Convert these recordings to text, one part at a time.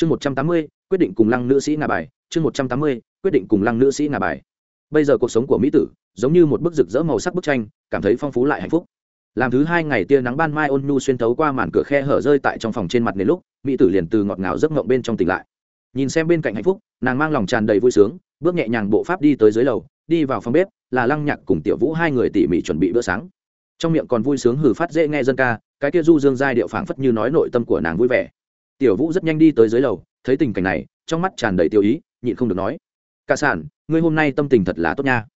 chương một trăm tám mươi, quyết định cùng lăng nữ sĩ ngà bài. Chương một trăm tám mươi, quyết định cùng lăng nữ sĩ ngà bài. Bây giờ cuộc sống của mỹ tử giống như một bức rực rỡ màu sắc bức tranh, cảm thấy phong phú lại hạnh phúc. Làm thứ hai ngày tia nắng ban mai ôn nhu xuyên thấu qua màn cửa khe hở rơi tại trong phòng trên mặt nền lúc, mỹ tử liền từ ngọt ngào giấc ngộng bên trong tỉnh lại. Nhìn xem bên cạnh hạnh phúc, nàng mang lòng tràn đầy vui sướng, bước nhẹ nhàng bộ pháp đi tới dưới lầu, đi vào phòng bếp, là lăng nhạc cùng tiểu vũ hai người tỉ mỉ chuẩn bị bữa sáng. Trong miệng còn vui sướng hử phát dễ nghe dân ca, cái kia du dương giai điệu phảng phất như nói nội tâm của nàng vui vẻ tiểu vũ rất nhanh đi tới dưới lầu, thấy tình cảnh này, trong mắt tràn đầy tiêu ý, nhịn không được nói. Cả sản, ngươi hôm nay tâm tình thật là tốt nha.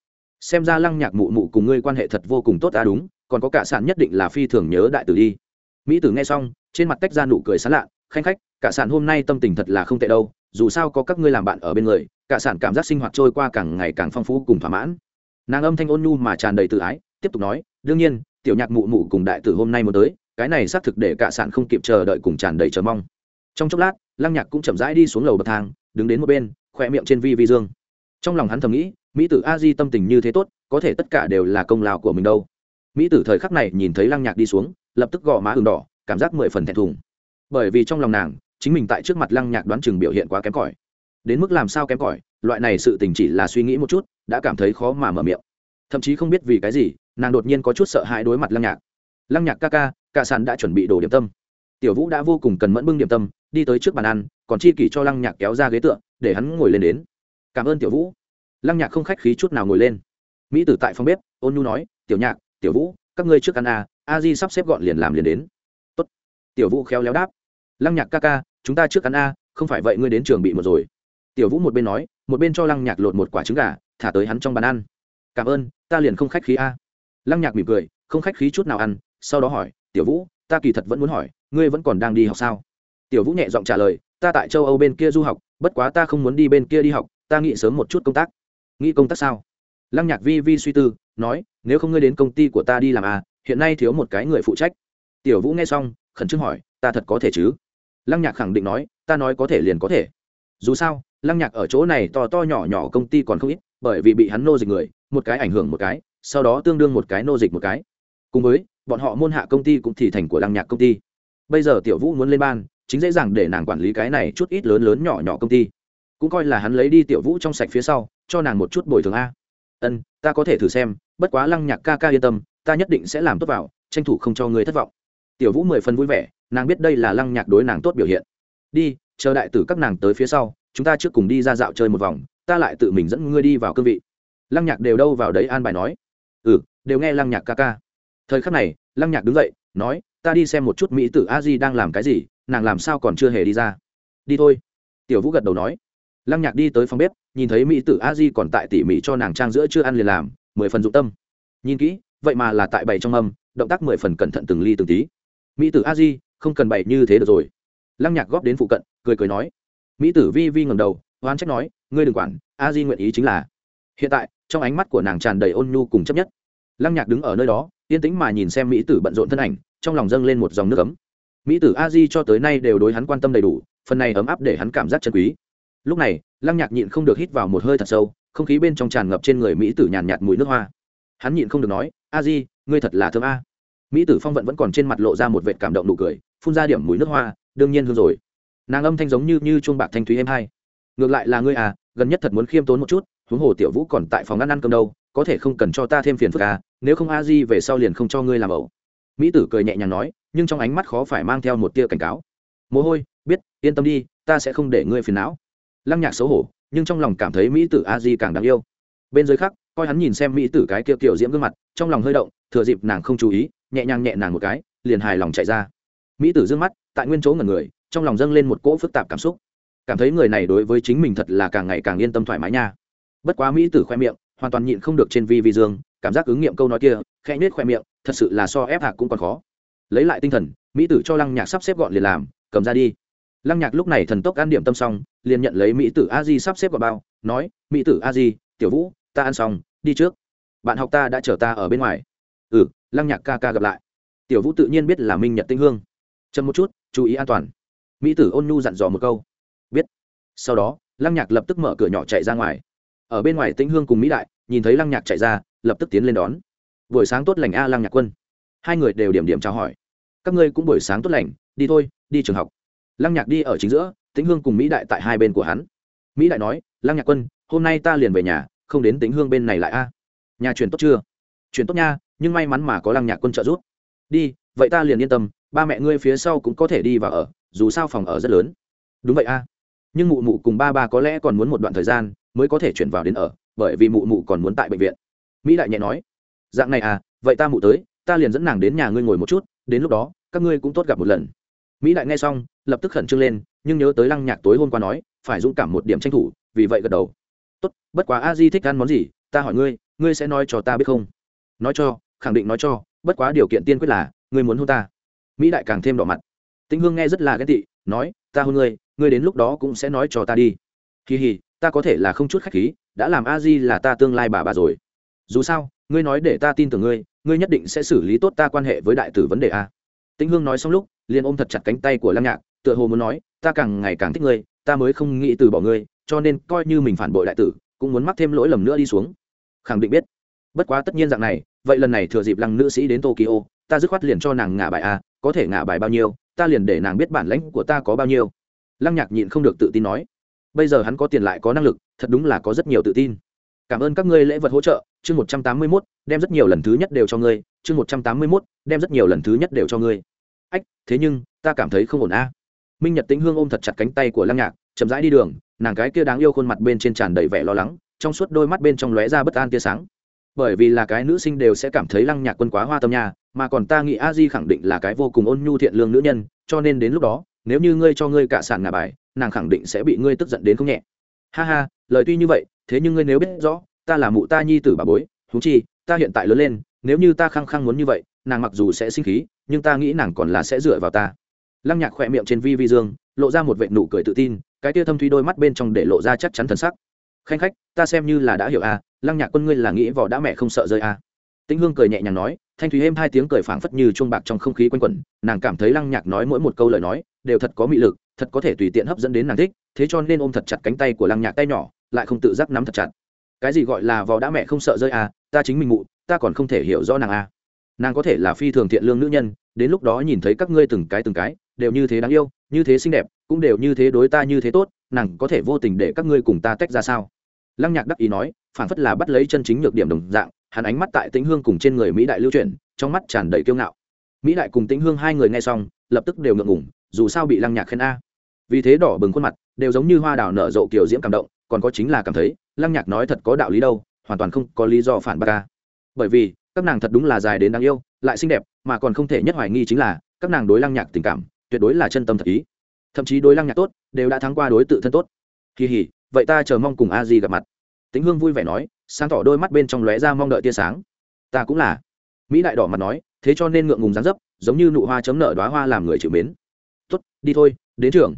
Xem ra lăng nhạc mụ mụ cùng ngươi quan hệ thật vô cùng tốt đã đúng, còn có cả sản nhất định là phi thường nhớ đại tử đi. Mỹ tử nghe xong, trên mặt tách ra nụ cười sán lạ, khanh khách, cả sản hôm nay tâm tình thật là không tệ đâu, dù sao có các ngươi làm bạn ở bên người, cả sản cảm giác sinh hoạt trôi qua càng ngày càng phong phú cùng thỏa mãn. Nàng âm thanh ôn nhu mà tràn đầy tự ái, tiếp tục nói, đương nhiên, tiểu nhạc mụ mụ cùng đại tử hôm nay muốn tới, cái này xác thực để cả sản không kịp chờ đợi cùng tràn đầy chờ mong trong chốc lát, lăng nhạc cũng chậm rãi đi xuống lầu bậc thang, đứng đến một bên, khỏe miệng trên vi vi dương. Trong lòng hắn thầm nghĩ, mỹ tử a di tâm tình như thế tốt, có thể tất cả đều là công lao của mình đâu. Mỹ tử thời khắc này nhìn thấy lăng nhạc đi xuống, lập tức gõ má hừng đỏ, cảm giác mười phần thẹn thùng. Bởi vì trong lòng nàng, chính mình tại trước mặt lăng nhạc đoán chừng biểu hiện quá kém cỏi. Đến mức làm sao kém cỏi, loại này sự tình chỉ là suy nghĩ một chút, đã cảm thấy khó mà mở miệng. Thậm chí không biết vì cái gì, nàng đột nhiên có chút sợ hãi đối mặt lăng nhạc. Lăng nhạc ca ca, cả sàn đã chuẩn bị đồ điểm tâm tiểu vũ đã vô cùng cần mẫn bưng điểm tâm, đi tới trước bàn ăn, còn chi kỷ cho lăng nhạc kéo ra ghế tựa, để hắn ngồi lên đến. Cảm ơn tiểu vũ. Lăng nhạc không khách khí chút nào ngồi lên. Mỹ tử tại phòng bếp, ôn nhu nói, tiểu nhạc, tiểu vũ, các ngươi trước ăn à? a di sắp xếp gọn liền làm liền đến. Tốt. tiểu vũ khéo léo đáp. Lăng nhạc ca ca, chúng ta trước ăn a không phải vậy ngươi đến trường bị một rồi. Tiểu vũ một bên nói, một bên cho lăng nhạc lột một quả trứng gà, thả tới hắn trong bàn ăn. Cảm ơn, ta liền không khách khí a lăng nhạc mỉm cười, không khách khí chút nào ăn, sau đó hỏi, tiểu vũ ta kỳ thật vẫn muốn hỏi, ngươi vẫn còn đang đi học sao? Tiểu vũ nhẹ giọng trả lời, ta tại châu âu bên kia du học, bất quá ta không muốn đi bên kia đi học, ta nghĩ sớm một chút công tác. Nghĩ công tác sao? Lăng nhạc vi vi suy tư, nói, nếu không ngươi đến công ty của ta đi làm à hiện nay thiếu một cái người phụ trách. Tiểu vũ nghe xong, khẩn trương hỏi, ta thật có thể chứ? Lăng nhạc khẳng định nói, ta nói có thể liền có thể. Dù sao, lăng nhạc ở chỗ này to to nhỏ nhỏ công ty còn không ít, bởi vì bị hắn nô dịch người, một cái ảnh hưởng một cái, sau đó tương đương một cái nô dịch một cái. Cùng với bọn họ môn hạ công ty cũng thì thành của lăng nhạc công ty. Bây giờ tiểu vũ muốn lên ban, chính dễ dàng để nàng quản lý cái này chút ít lớn lớn nhỏ nhỏ công ty. Cũng coi là hắn lấy đi tiểu vũ trong sạch phía sau, cho nàng một chút bồi thường a. Ân, ta có thể thử xem, bất quá lăng nhạc ca ca yên tâm, ta nhất định sẽ làm tốt vào, tranh thủ không cho người thất vọng. Tiểu vũ mười phần vui vẻ, nàng biết đây là lăng nhạc đối nàng tốt biểu hiện. Đi, chờ đại tử các nàng tới phía sau, chúng ta trước cùng đi ra dạo chơi một vòng, ta lại tự mình dẫn ngươi đi vào cương vị. Lăng nhạc đều đâu vào đấy an bài nói. Ừ đều nghe lăng nhạc ca ca thời khắc này, lăng nhạc đứng dậy, nói, ta đi xem một chút mỹ tử a di đang làm cái gì, nàng làm sao còn chưa hề đi ra. Đi thôi. Tiểu vũ gật đầu nói. Lăng nhạc đi tới phòng bếp, nhìn thấy mỹ tử a di còn tại tỉ mỉ cho nàng trang giữa chưa ăn liền làm, mười phần dụng tâm. Nhìn kỹ, vậy mà là tại bày trong âm động tác mười phần cẩn thận từng ly từng tí. Mỹ tử a di, không cần bày như thế được rồi. Lăng nhạc góp đến phụ cận, cười cười nói. Mỹ tử vi vi ngầm đầu oan trách nói, ngươi đừng quản, a di nguyện ý chính là. Hiện tại, trong ánh mắt của nàng tràn đầy ôn nhu cùng chấp nhất lăng nhạc đứng ở nơi đó yên tĩnh mà nhìn xem mỹ tử bận rộn thân ảnh trong lòng dâng lên một dòng nước ấm. Mỹ tử a di cho tới nay đều đối hắn quan tâm đầy đủ phần này ấm áp để hắn cảm giác chân quý. Lúc này lăng nhạc nhịn không được hít vào một hơi thật sâu không khí bên trong tràn ngập trên người mỹ tử nhàn nhạt, mùi nước hoa. Hắn nhịn không được nói a di ngươi thật là thơm a. Mỹ tử phong vận vẫn còn trên mặt lộ ra một vệt cảm động nụ cười phun ra điểm mùi nước hoa đương nhiên hương rồi. Nàng âm thanh giống như như chuông bạc thanh thúy êm hai. Ngược lại là ngươi à gần nhất thật muốn khiêm tốn một chút huống hồ tiểu vũ còn tại phòng ăn ăn cơm đâu có thể không cần cho ta thêm phiền phức à nếu không a di về sau liền không cho ngươi làm ẩu. Mỹ tử cười nhẹ nhàng nói, nhưng trong ánh mắt khó phải mang theo một tia cảnh cáo. Mồ hôi, biết, yên tâm đi, ta sẽ không để ngươi phiền não. Lăng nhạc xấu hổ, nhưng trong lòng cảm thấy mỹ tử a di càng đáng yêu. Bên dưới khác coi hắn nhìn xem mỹ tử cái kia kiểu diễm gương mặt, trong lòng hơi động, thừa dịp nàng không chú ý, nhẹ nhàng nhẹ nàng một cái, liền hài lòng chạy ra. Mỹ tử d ư ơ n g mắt, tại nguyên chỗ ngẩn người, trong lòng dâng lên một cỗ phức tạp cảm xúc. Cảm thấy người này đối với chính mình thật là càng ngày càng yên tâm thoải mái nha. Bất quá mỹ tử khoe miệng hoàn toàn nhịn không được trên vi vi dương, cảm giác ứng nghiệm câu nói kia, khẽ nết khoe miệng, thật sự là so ép hạc cũng còn khó. Lấy lại tinh thần, mỹ tử cho lăng nhạc sắp xếp gọn liền làm, cầm ra đi. Lăng nhạc lúc này thần tốc ăn điểm tâm xong, liền nhận lấy mỹ tử a di sắp xếp vào bao, nói, mỹ tử a di, tiểu vũ, ta ăn xong, đi trước. Bạn học ta đã chở ta ở bên ngoài. Ừ lăng nhạc ca ca gặp lại. Tiểu vũ tự nhiên biết là minh nhật tinh hương. Chậm một chút, chú ý an toàn. Mỹ tử ôn nhu dặn dò một câu. Biết. Sau đó, lăng nhạc lập tức mở cửa nhỏ chạy ra ngoài ở bên ngoài tĩnh hương cùng mỹ đại, nhìn thấy lăng nhạc chạy ra, lập tức tiến lên đón. Buổi sáng tốt lành a, lăng nhạc quân. Hai người đều điểm điểm chào hỏi. Các ngươi cũng buổi sáng tốt lành, đi thôi, đi trường học. Lăng nhạc đi ở chính giữa, tĩnh hương cùng mỹ đại tại hai bên của hắn. Mỹ đại nói, lăng nhạc quân, hôm nay ta liền về nhà, không đến tĩnh hương bên này lại a. Nhà chuyển tốt chưa? Chuyển tốt nha, nhưng may mắn mà có lăng nhạc quân trợ giúp. Đi, vậy ta liền yên tâm, ba mẹ ngươi phía sau cũng có thể đi vào ở, dù sao phòng ở rất lớn. Đúng vậy a. Nhưng mụ mụ cùng ba ba có lẽ còn muốn một đoạn thời gian mới có thể chuyển vào đến ở, bởi vì mụ mụ còn muốn tại bệnh viện. Mỹ đại nhẹ nói, dạng này à vậy ta mụ tới, ta liền dẫn nàng đến nhà ngươi ngồi một chút, đến lúc đó, các ngươi cũng tốt gặp một lần. Mỹ đại nghe xong, lập tức khẩn trương lên, nhưng nhớ tới lăng nhạc tối hôm qua nói, phải dũng cảm một điểm tranh thủ, vì vậy gật đầu. Tốt, bất quá a di thích ăn món gì, ta hỏi ngươi ngươi sẽ nói cho ta biết không? Nói cho, khẳng định nói cho, bất quá điều kiện tiên quyết là, ngươi muốn hôn ta. Mỹ đại càng thêm đỏ mặt. Tĩnh hương nghe rất là ghét tị, nói, ta hôn ngươi ngươi đến lúc đó cũng sẽ nói cho ta đi. Kỳ hì ta có thể là không chút khách khí, đã làm a di là ta tương lai bà bà rồi. Dù sao, ngươi nói để ta tin tưởng ngươi ngươi nhất định sẽ xử lý tốt ta quan hệ với đại tử vấn đề a. Tĩnh hương nói xong lúc, liền ôm thật chặt cánh tay của lăng nhạc, tựa hồ muốn nói, ta càng ngày càng thích ngươi, ta mới không nghĩ từ bỏ ngươi, cho nên coi như mình phản bội đại tử, cũng muốn mắc thêm lỗi lầm nữa đi xuống. Khẳng định biết. Bất quá tất nhiên dạng này, vậy lần này thừa dịp lăng nữ sĩ đến tokyo, ta dứt khoát liền cho nàng ngả bài a, có thể ngả bài bao nhiêu, ta liền để nàng biết bản lãnh của ta có bao nhiêu. Lăng nhạc nhịn không được tự tin nói bây giờ hắn có tiền lại có năng lực, thật đúng là có rất nhiều tự tin. Cảm ơn các ngươi lễ vật hỗ trợ, chương một trăm tám mươi mốt, đem rất nhiều lần thứ nhất đều cho ngươi, chương một trăm tám mươi mốt, đem rất nhiều lần thứ nhất đều cho ngươi. Ách, thế nhưng, ta cảm thấy không ổn a. Minh nhật tĩnh hương ôm thật chặt cánh tay của lăng nhạc, chậm rãi đi đường, nàng cái kia đáng yêu khuôn mặt bên trên tràn đầy vẻ lo lắng, trong suốt đôi mắt bên trong lóe ra bất an tia sáng. Bởi vì là cái nữ sinh đều sẽ cảm thấy lăng nhạc quân quá hoa tâm nhà mà còn ta nghĩ a di khẳng định là cái vô cùng ôn nhu thiện lương nữ nhân, cho nên đến lúc đó, nếu như ngươi cho ngươi cả sản ngà bài nàng khẳng định sẽ bị ngươi tức giận đến không nhẹ. Ha ha, lời tuy như vậy, thế nhưng ngươi nếu biết rõ, ta là mụ ta nhi tử bà bối thú chi, ta hiện tại lớn lên, nếu như ta khăng khăng muốn như vậy, nàng mặc dù sẽ sinh khí, nhưng ta nghĩ nàng còn là sẽ dựa vào ta. Lăng nhạc khỏe miệng trên vi vi dương, lộ ra một vệ nụ cười tự tin, cái tia thâm thuy đôi mắt bên trong để lộ ra chắc chắn thần sắc. Khanh khách, ta xem như là đã hiểu a lăng nhạc quân ngươi là nghĩ vỏ đã mẹ không sợ rơi a tĩnh hương cười nhẹ nhàng nói, thanh thúy êm hai tiếng cười phảng phất như chuông bạc trong không khí quanh quẩn, nàng cảm thấy lăng nhạc nói mỗi một câu lời nói, đều thật có mị lực thật có thể tùy tiện hấp dẫn đến nàng thích, thế cho nên ôm thật chặt cánh tay của lăng nhạc tay nhỏ, lại không tự giác nắm thật chặt. Cái gì gọi là vò đã mẹ không sợ rơi à ta chính mình mụ, ta còn không thể hiểu rõ nàng à. Nàng có thể là phi thường thiện lương nữ nhân, đến lúc đó nhìn thấy các ngươi từng cái từng cái, đều như thế đáng yêu, như thế xinh đẹp, cũng đều như thế đối ta như thế tốt, nàng có thể vô tình để các ngươi cùng ta tách ra sao? Lăng nhạc đắc ý nói phản phất là bắt lấy chân chính nhược điểm đồng dạng, hắn ánh mắt tại tĩnh hương cùng trên người mỹ đại lưu chuyển, trong mắt tràn đầy kiêu ngạo. Mỹ đại cùng tĩnh hương hai người nghe xong, lập tức đều ngượng ngủng dù sao bị lăng nhạc khen a vì thế đỏ bừng khuôn mặt đều giống như hoa đào nở rộ kiểu diễm cảm động, còn có chính là cảm thấy, lăng nhạc nói thật có đạo lý đâu, hoàn toàn không có lý do phản bác ca bởi vì, các nàng thật đúng là dài đến đáng yêu, lại xinh đẹp, mà còn không thể nhất hoài nghi chính là, các nàng đối lăng nhạc tình cảm, tuyệt đối là chân tâm thật ý. Thậm chí đối lăng nhạc tốt, đều đã thắng qua đối tự thân tốt. Kỳ hỉ, vậy ta chờ mong cùng a di gặp mặt. Tĩnh hương vui vẻ nói, sáng tỏ đôi mắt bên trong lóe ra mong đợi tia sáng. Ta cũng là. Mỹ đại đỏ mặt nói, thế cho nên ngượng ngùng dán dấp, giống như nụ hoa chấm nở đoá hoa làm người chịu mến. Tốt, đi thôi, đến trường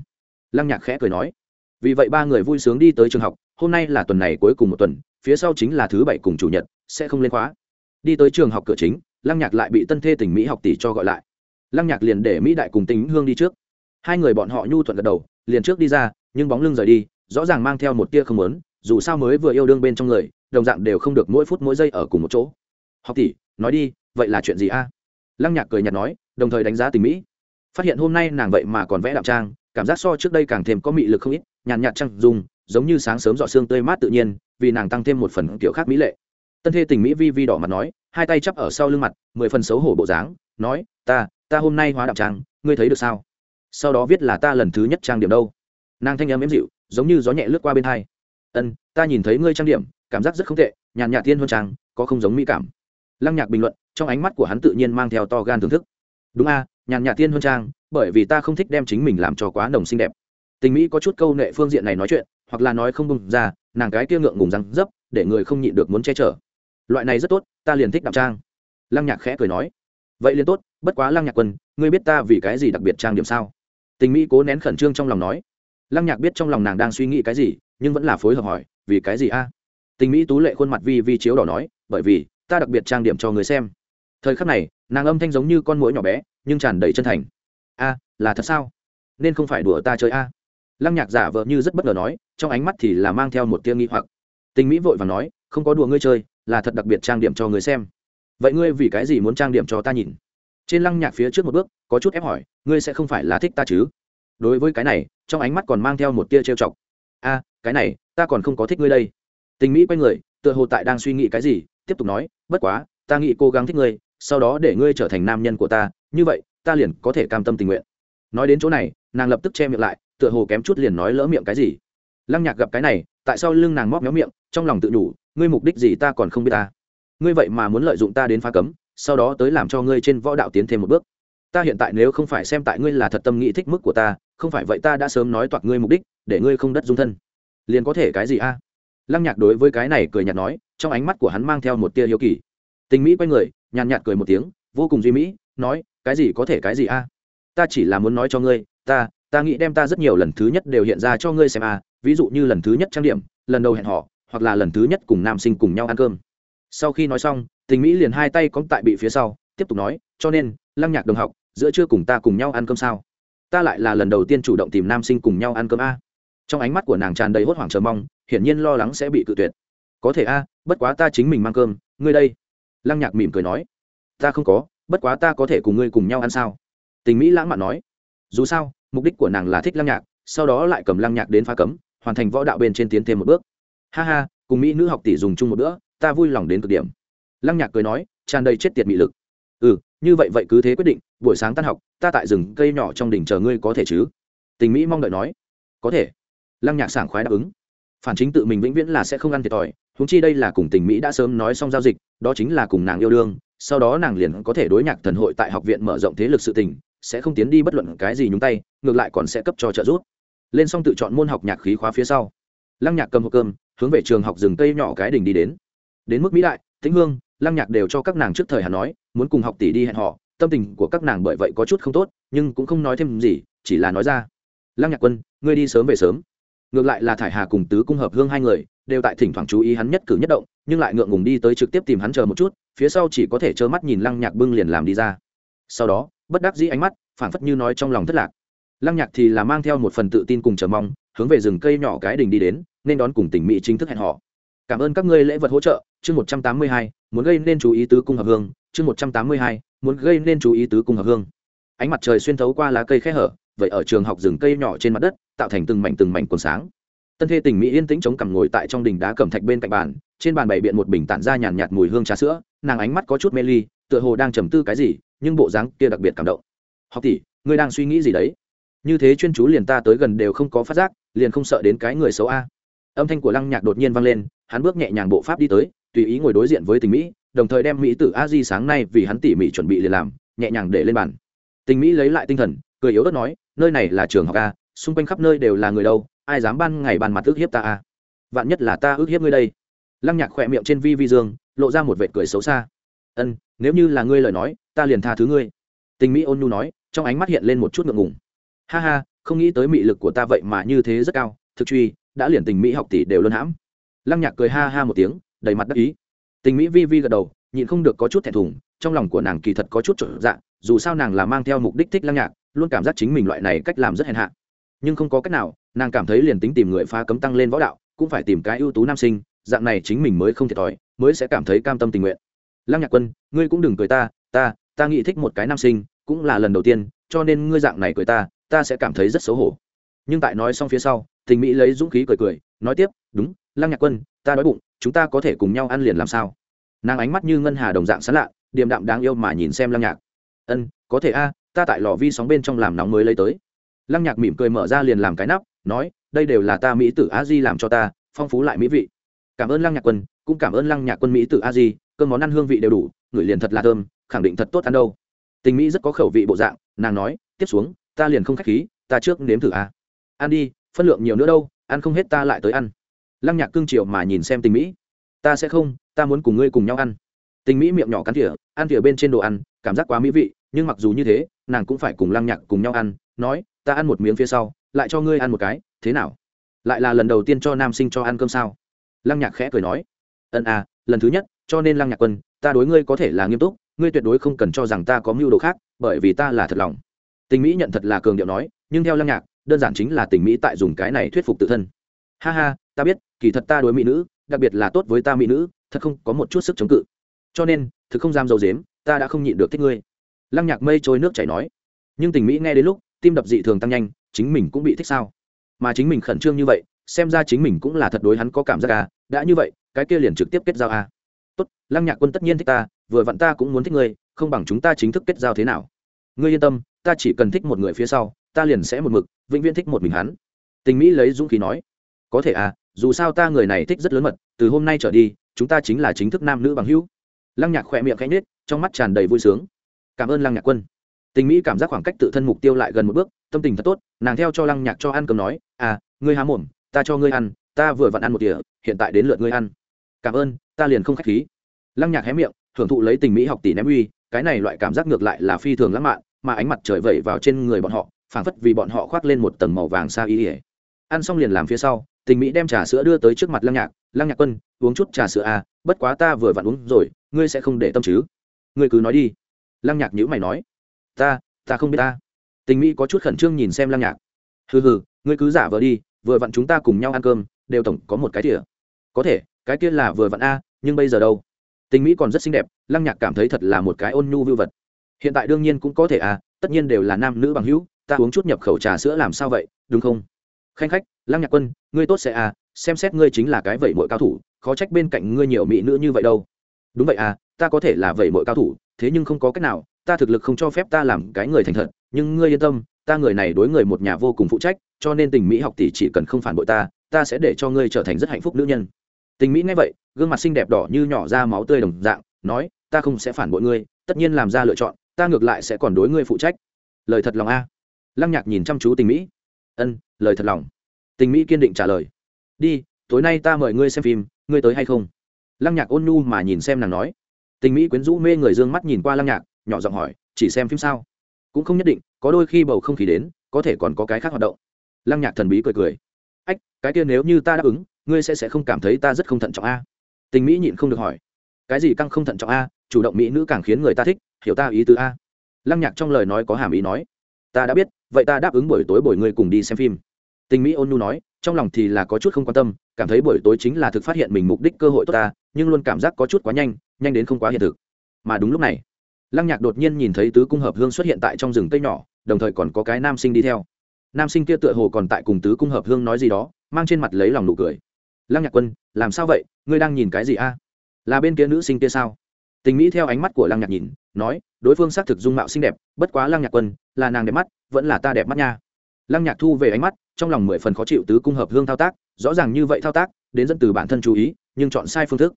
lăng nhạc khẽ cười nói, vì vậy ba người vui sướng đi tới trường học, hôm nay là tuần này cuối cùng một tuần, phía sau chính là thứ bảy cùng chủ nhật, sẽ không lên khóa. Đi tới trường học cửa chính, lăng nhạc lại bị tân thê tỉnh mỹ học tỷ cho gọi lại. Lăng nhạc liền để mỹ đại cùng tính hương đi trước. Hai người bọn họ nhu thuận gật đầu, liền trước đi ra, nhưng bóng lưng rời đi, rõ ràng mang theo một tia không lớn dù sao mới vừa yêu đương bên trong người, đồng dạng đều không được mỗi phút mỗi giây ở cùng một chỗ. Học tỷ, nói đi, vậy là chuyện gì a? Lăng nhạc cười nhạt nói, đồng thời đánh giá tình mỹ. Phát hiện hôm nay nàng vậy mà còn vẽ đạo trang cảm giác so trước đây càng thêm có mị lực không ít, nhàn nhạt trăng dùng giống như sáng sớm dọ xương tươi mát tự nhiên, vì nàng tăng thêm một phần kiểu khác mỹ lệ. Tân thê tình mỹ vi vi đỏ mặt nói, hai tay chắp ở sau lưng mặt, mười phần xấu hổ bộ dáng, nói, ta ta hôm nay hóa đạo trang, ngươi thấy được sao? Sau đó viết là ta lần thứ nhất trang điểm đâu. Nàng thanh âm ếm dịu, giống như gió nhẹ lướt qua bên hai. Ân, ta nhìn thấy ngươi trang điểm, cảm giác rất không tệ, nhàn nhạt tiên hơn trang, có không giống mỹ cảm. Lăng nhạc bình luận, trong ánh mắt của hắn tự nhiên mang theo to gan thưởng thức. Đúng a, nhàn nhạt tiên hơn trang bởi vì ta không thích đem chính mình làm cho quá nồng xinh đẹp. Tình mỹ có chút câu nệ phương diện này nói chuyện, hoặc là nói không bùng ra, nàng cái kia ngượng ngùng răng dấp, để người không nhịn được muốn che chở. Loại này rất tốt, ta liền thích đậm trang. Lăng nhạc khẽ cười nói. Vậy liền tốt, bất quá lăng nhạc quân, ngươi biết ta vì cái gì đặc biệt trang điểm sao? Tình mỹ cố nén khẩn trương trong lòng nói. Lăng nhạc biết trong lòng nàng đang suy nghĩ cái gì, nhưng vẫn là phối hợp hỏi, vì cái gì a? Tình mỹ tú lệ khuôn mặt vi vi chiếu đỏ nói, bởi vì, ta đặc biệt trang điểm cho người xem. Thời khắc này, nàng âm thanh giống như con mũi nhỏ bé, nhưng tràn đầy chân thành a, là thật sao? Nên không phải đùa ta chơi a. Lăng nhạc giả vợ như rất bất ngờ nói, trong ánh mắt thì là mang theo một tia nghi hoặc. Tình mỹ vội và nói, không có đùa ngươi chơi, là thật đặc biệt trang điểm cho người xem. Vậy ngươi vì cái gì muốn trang điểm cho ta nhìn? Trên lăng nhạc phía trước một bước, có chút ép hỏi, ngươi sẽ không phải là thích ta chứ? Đối với cái này, trong ánh mắt còn mang theo một tia trêu chọc. A, cái này, ta còn không có thích ngươi đây. Tình mỹ quay người, tựa hồ tại đang suy nghĩ cái gì, tiếp tục nói, bất quá, ta nghĩ cố gắng thích ngươi, sau đó để ngươi trở thành nam nhân của ta, như vậy ta liền có thể cam tâm tình nguyện. Nói đến chỗ này, nàng lập tức che miệng lại, tựa hồ kém chút liền nói lỡ miệng cái gì. Lăng nhạc gặp cái này, tại sao lưng nàng móc méo miệng, trong lòng tự đủ ngươi mục đích gì ta còn không biết ta. Ngươi vậy mà muốn lợi dụng ta đến phá cấm, sau đó tới làm cho ngươi trên võ đạo tiến thêm một bước. Ta hiện tại nếu không phải xem tại ngươi là thật tâm nghĩ thích mức của ta, không phải vậy ta đã sớm nói toạc ngươi mục đích, để ngươi không đất dung thân. Liền có thể cái gì a? Lăng nhạc đối với cái này cười nhạt nói, trong ánh mắt của hắn mang theo một tia hiếu kỳ. Tình mỹ quay người, nhàn nhạt cười một tiếng, vô cùng duy mỹ, nói cái gì có thể cái gì a? Ta chỉ là muốn nói cho ngươi, ta ta nghĩ đem ta rất nhiều lần thứ nhất đều hiện ra cho ngươi xem a, ví dụ như lần thứ nhất trang điểm, lần đầu hẹn họ hoặc là lần thứ nhất cùng nam sinh cùng nhau ăn cơm. Sau khi nói xong, tình mỹ liền hai tay cóng tại bị phía sau, tiếp tục nói, cho nên, lăng nhạc đồng học, giữa trưa cùng ta cùng nhau ăn cơm sao? Ta lại là lần đầu tiên chủ động tìm nam sinh cùng nhau ăn cơm a. Trong ánh mắt của nàng tràn đầy hốt hoảng chờ mong, hiển nhiên lo lắng sẽ bị cự tuyệt. Có thể a, bất quá ta chính mình mang cơm, ngươi đây. Lăng nhạc mỉm cười nói, ta không có bất quá ta có thể cùng ngươi cùng nhau ăn sao? Tình mỹ lãng mạn nói. Dù sao, mục đích của nàng là thích lăng nhạc, sau đó lại cầm lăng nhạc đến phá cấm, hoàn thành võ đạo bên trên tiến thêm một bước. Ha ha, cùng mỹ nữ học tỷ dùng chung một bữa, ta vui lòng đến cực điểm. Lăng nhạc cười nói, tràn đầy chết tiệt mị lực. Ừ như vậy vậy cứ thế quyết định, buổi sáng tan học, ta tại rừng cây nhỏ trong đỉnh chờ ngươi có thể chứ? Tình mỹ mong đợi nói. Có thể. Lăng nhạc sảng khoái đáp ứng. Phản chính tự mình vĩnh viễn là sẽ không ăn thiệt thòi húng chi đây là cùng tình mỹ đã sớm nói xong giao dịch, đó chính là cùng nàng yêu đương, sau đó nàng liền có thể đối nhạc thần hội tại học viện mở rộng thế lực sự tình, sẽ không tiến đi bất luận cái gì nhúng tay, ngược lại còn sẽ cấp cho trợ giúp. Lên xong tự chọn môn học nhạc khí khóa phía sau, lăng nhạc cầm hộp cơm, hướng về trường học rừng cây nhỏ cái đình đi đến. Đến mức mỹ đại, tĩnh hương, lăng nhạc đều cho các nàng trước thời hà nói, muốn cùng học tỷ đi hẹn họ, tâm tình của các nàng bởi vậy có chút không tốt, nhưng cũng không nói thêm gì, chỉ là nói ra. Lăng nhạc quân, ngươi đi sớm về sớm. Ngược lại là thải hà cùng tứ cung hợp hương hai người đều tại thỉnh thoảng chú ý hắn nhất cử nhất động, nhưng lại ngượng ngùng đi tới trực tiếp tìm hắn chờ một chút, phía sau chỉ có thể trơ mắt nhìn lăng nhạc bưng liền làm đi ra. Sau đó, bất đắc dĩ ánh mắt, phảng phất như nói trong lòng thất lạc. Lăng nhạc thì là mang theo một phần tự tin cùng chờ mong, hướng về rừng cây nhỏ cái đình đi đến, nên đón cùng tỉnh mỹ chính thức hẹn họ cảm ơn các ngươi lễ vật hỗ trợ, chương một trăm tám mươi hai, muốn gây nên chú ý tứ cung hợp hương, chương một trăm tám mươi hai, muốn gây nên chú ý tứ cung hợp hương. Ánh mặt trời xuyên thấu qua lá cây khe hở, vậy ở trường học rừng cây nhỏ trên mặt đất, tạo thành từng mảnh từng mảnh cuốn sáng tân thê tình mỹ yên tĩnh chống cằm ngồi tại trong đình đá cẩm thạch bên cạnh bàn, trên bàn bày biện một bình tản ra nhàn nhạt mùi hương trà sữa, nàng ánh mắt có chút mê ly, tựa hồ đang trầm tư cái gì, nhưng bộ dáng kia đặc biệt cảm động. Học tỷ, ngươi đang suy nghĩ gì đấy? Như thế chuyên chú liền ta tới gần đều không có phát giác, liền không sợ đến cái người xấu a. Âm thanh của lăng nhạc đột nhiên vang lên, hắn bước nhẹ nhàng bộ pháp đi tới, tùy ý ngồi đối diện với tình mỹ, đồng thời đem mỹ tử a di sáng nay vì hắn tỉ mỉ chuẩn bị liền làm, nhẹ nhàng để lên bàn. Tình mỹ lấy lại tinh thần, cười yếu ớt nói, nơi này là trường học a, xung quanh khắp nơi đều là người đâu ai dám ban ngày bàn mặt ước hiếp ta à? vạn nhất là ta ước hiếp ngươi đây. Lăng nhạc khỏe miệng trên vi vi dương lộ ra một vệt cười xấu xa. Ân nếu như là ngươi lời nói ta liền tha thứ ngươi. Tình mỹ ôn nhu nói trong ánh mắt hiện lên một chút ngượng ngùng. Ha ha không nghĩ tới mị lực của ta vậy mà như thế rất cao thực truy đã liền tình mỹ học tỷ đều luôn hãm. Lăng nhạc cười ha ha một tiếng đầy mặt đắc ý. Tình mỹ vi vi gật đầu nhịn không được có chút thẹn thùng trong lòng của nàng kỳ thật có chút trở dạ, dù sao nàng là mang theo mục đích thích lăng nhạc luôn cảm giác chính mình loại này cách làm rất hèn hạ. Nhưng không có cách nào nàng cảm thấy liền tính tìm người phá cấm tăng lên võ đạo, cũng phải tìm cái ưu tú nam sinh, dạng này chính mình mới không thiệt thòi, mới sẽ cảm thấy cam tâm tình nguyện. Lăng nhạc quân, ngươi cũng đừng cười ta ta ta nghĩ thích một cái nam sinh, cũng là lần đầu tiên, cho nên ngươi dạng này cười ta ta sẽ cảm thấy rất xấu hổ. Nhưng tại nói xong phía sau, tình mỹ lấy dũng khí cười cười, nói tiếp, đúng, lăng nhạc quân, ta đói bụng, chúng ta có thể cùng nhau ăn liền làm sao? Nàng ánh mắt như ngân hà đồng dạng sán lạ, điềm đạm đáng yêu mà nhìn xem lăng nhạc. Ân, có thể a, ta tại lò vi sóng bên trong làm nóng mới lấy tới. Lăng nhạc mỉm cười mở ra liền làm cái nắp nói, đây đều là ta mỹ tử a di làm cho ta, phong phú lại mỹ vị. Cảm ơn lăng nhạc quân, cũng cảm ơn lăng nhạc quân mỹ tử a di cơm món ăn hương vị đều đủ ngửi liền thật là thơm, khẳng định thật tốt ăn đâu. Tình mỹ rất có khẩu vị bộ dạng, nàng nói, tiếp xuống, ta liền không khách khí, ta trước nếm thử a. Ăn đi, phân lượng nhiều nữa đâu, ăn không hết ta lại tới ăn. Lăng nhạc cương triều mà nhìn xem tình mỹ, ta sẽ không, ta muốn cùng ngươi cùng nhau ăn. Tình mỹ miệng nhỏ cắn thỉa, ăn thỉa bên trên đồ ăn, cảm giác quá mỹ vị, nhưng mặc dù như thế, nàng cũng phải cùng lăng nhạc cùng nhau ăn, nói, ta ăn một miếng phía sau lại cho ngươi ăn một cái, thế nào? Lại là lần đầu tiên cho nam sinh cho ăn cơm sao? Lăng nhạc khẽ cười nói. Ân à lần thứ nhất, cho nên lăng nhạc quân, ta đối ngươi có thể là nghiêm túc, ngươi tuyệt đối không cần cho rằng ta có mưu đồ khác, bởi vì ta là thật lòng. Tình mỹ nhận thật là cường điệu nói, nhưng theo lăng nhạc, đơn giản chính là tình mỹ tại dùng cái này thuyết phục tự thân. Ha ha, ta biết, kỳ thật ta đối mỹ nữ, đặc biệt là tốt với ta mỹ nữ, thật không có một chút sức chống cự. Cho nên, thực không dám dầu dếm, ta đã không nhịn được thích ngươi. Lăng nhạc mây trôi nước chảy nói. Nhưng tình mỹ nghe đến lúc, tim đập dị thường tăng nhanh chính mình cũng bị thích sao? Mà chính mình khẩn trương như vậy, xem ra chính mình cũng là thật đối hắn có cảm giác à đã như vậy, cái kia liền trực tiếp kết giao à. Tốt, lăng nhạc quân tất nhiên thích ta, vừa vặn ta cũng muốn thích ngươi, không bằng chúng ta chính thức kết giao thế nào? Ngươi yên tâm, ta chỉ cần thích một người phía sau, ta liền sẽ một mực, vĩnh viễn thích một mình hắn. Tình mỹ lấy dũng khí nói. Có thể à dù sao ta người này thích rất lớn mật, từ hôm nay trở đi, chúng ta chính là chính thức nam nữ bằng hữu. Lăng nhạc khỏe miệng khẽ nết trong mắt tràn đầy vui sướng. Cảm ơn lăng nhạc quân tình mỹ cảm giác khoảng cách tự thân mục tiêu lại gần một bước, tâm tình thật tốt, nàng theo cho lăng nhạc cho ăn cơm nói à ngươi há mồm, ta cho ngươi ăn, ta vừa vặn ăn một tỉa, hiện tại đến lượt ngươi ăn. Cảm ơn, ta liền không k h á c h khí. Lăng nhạc hé miệng, hưởng thụ lấy tình mỹ học tỷ ném uy, cái này loại cảm giác ngược lại là phi thường lãng mạn, mà ánh mặt trời vẩy vào trên người bọn họ, phảng phất vì bọn họ khoác lên một tầng màu vàng xa ý ỉa ăn xong liền làm phía sau, tình mỹ đem trà sữa đưa tới trước mặt lăng nhạc lăng nhạc quân, uống chút trà sữa à bất quá ta vừa vặn uống rồi, ngươi sẽ không để tâm chứ. Ngươi cứ nói đi. Lăng nhạc nhữ mày nói ta ta không biết ta. Tình mỹ có chút khẩn trương nhìn xem lăng nhạc. Hừ hừ, ngươi cứ giả vờ đi, vừa vặn chúng ta cùng nhau ăn cơm, đều tổng có một cái tỉa có thể, cái kia là vừa vặn a, nhưng bây giờ đâu? Tình mỹ còn rất xinh đẹp, lăng nhạc cảm thấy thật là một cái ôn nhu vưu vật. Hiện tại đương nhiên cũng có thể à tất nhiên đều là nam nữ bằng hữu, ta uống chút nhập khẩu trà sữa làm sao vậy, đúng không? Khanh khách, lăng nhạc quân, ngươi tốt sẽ à xem xét ngươi chính là cái vẩy mội cao thủ, khó trách bên cạnh ngươi nhiều mỹ nữ như vậy đâu. Đúng vậy à ta có thể là vẩy mội cao thủ, thế nhưng không có cách nào ta thực lực không cho phép ta làm cái người thành thật, nhưng ngươi yên tâm, ta người này đối người một nhà vô cùng phụ trách, cho nên tình mỹ học tỷ chỉ cần không phản bội ta ta sẽ để cho ngươi trở thành rất hạnh phúc nữ nhân. Tình mỹ nghe vậy, gương mặt xinh đẹp đỏ như nhỏ ra máu tươi đồng dạng, nói, ta không sẽ phản bội ngươi, tất nhiên làm ra lựa chọn, ta ngược lại sẽ còn đối ngươi phụ trách. Lời thật lòng a. Lăng nhạc nhìn chăm chú tình mỹ. Ân, lời thật lòng. Tình mỹ kiên định trả lời. Đi, tối nay ta mời ngươi xem phim, ngươi tới hay không? Lăng nhạc ôn nhu mà nhìn xem nàng nói. Tình mỹ quyến rũ mê người d ư ơ n g mắt nhìn qua lăng nhạc nhỏ giọng hỏi, chỉ xem phim sao? Cũng không nhất định, có đôi khi bầu không khí đến, có thể còn có cái khác hoạt động. Lăng nhạc thần bí cười cười. Ách, cái kia nếu như ta đáp ứng, ngươi sẽ sẽ không cảm thấy ta rất không thận trọng a? Tình mỹ nhịn không được hỏi. Cái gì căng không thận trọng a? Chủ động mỹ nữ càng khiến người ta thích, hiểu ta ý tứ a? Lăng nhạc trong lời nói có hàm ý nói. Ta đã biết, vậy ta đáp ứng buổi tối buổi ngươi cùng đi xem phim. Tình mỹ ôn nhu nói. Trong lòng thì là có chút không quan tâm, cảm thấy buổi tối chính là thực phát hiện mình mục đích cơ hội tốt ta, nhưng luôn cảm giác có chút quá nhanh nhanh đến không quá hiện thực. Mà đúng lúc này lăng nhạc đột nhiên nhìn thấy tứ cung hợp hương xuất hiện tại trong rừng cây nhỏ, đồng thời còn có cái nam sinh đi theo. Nam sinh kia tựa hồ còn tại cùng tứ cung hợp hương nói gì đó, mang trên mặt lấy lòng nụ cười. Lăng nhạc quân, làm sao vậy? Ngươi đang nhìn cái gì a? Là bên kia nữ sinh kia sao? Tình mỹ theo ánh mắt của lăng nhạc nhìn, nói, đối phương xác thực dung mạo xinh đẹp, bất quá lăng nhạc quân, là nàng đẹp mắt, vẫn là ta đẹp mắt nha. Lăng nhạc thu về ánh mắt, trong lòng mười phần khó chịu tứ cung hợp hương thao tác, rõ ràng như vậy thao tác, đến dẫn từ bản thân chú ý, nhưng chọn sai phương thức.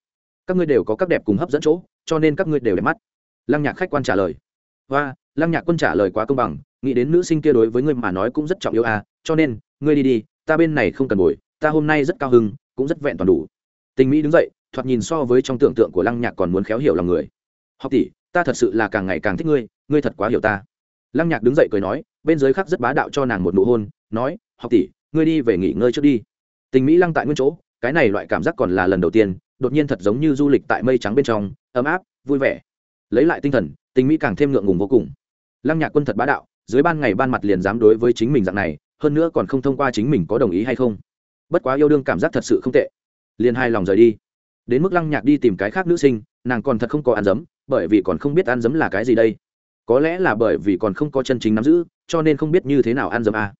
Các ngươi đều có các đẹp cùng hấp dẫn chỗ, cho nên các ngươi đều đẹp mắt lăng nhạc khách quan trả lời. Và lăng nhạc quân trả lời quá công bằng, nghĩ đến nữ sinh kia đối với ngươi mà nói cũng rất trọng yếu à cho nên, ngươi đi đi, ta bên này không cần bồi, ta hôm nay rất cao hưng cũng rất vẹn toàn đủ. Tình mỹ đứng dậy, thoạt nhìn so với trong tưởng tượng của lăng nhạc còn muốn khéo hiểu lòng người. Học tỷ, ta thật sự là càng ngày càng thích ngươi ngươi thật quá hiểu ta. Lăng nhạc đứng dậy cười nói, bên dưới khác rất bá đạo cho nàng một nụ hôn, nói, học tỷ, ngươi đi về nghỉ ngơi trước đi. Tình mỹ lăng tại nguyên chỗ, cái này loại cảm giác còn là lần đầu tiên, đột nhiên thật giống như du lịch tại mây trắng bên trong, ấm áp, vui vẻ lấy lại tinh thần, tình mỹ càng thêm ngượng ngùng vô cùng. Lăng nhạc quân thật bá đạo, dưới ban ngày ban mặt liền dám đối với chính mình dạng này, hơn nữa còn không thông qua chính mình có đồng ý hay không? Bất quá yêu đương cảm giác thật sự không tệ. Liền hai lòng rời đi. Đến mức lăng nhạc đi tìm cái khác nữ sinh, nàng còn thật không có ăn dấm, bởi vì còn không biết ăn dấm là cái gì đây. Có lẽ là bởi vì còn không có chân chính nắm giữ, cho nên không biết như thế nào ăn dấm à.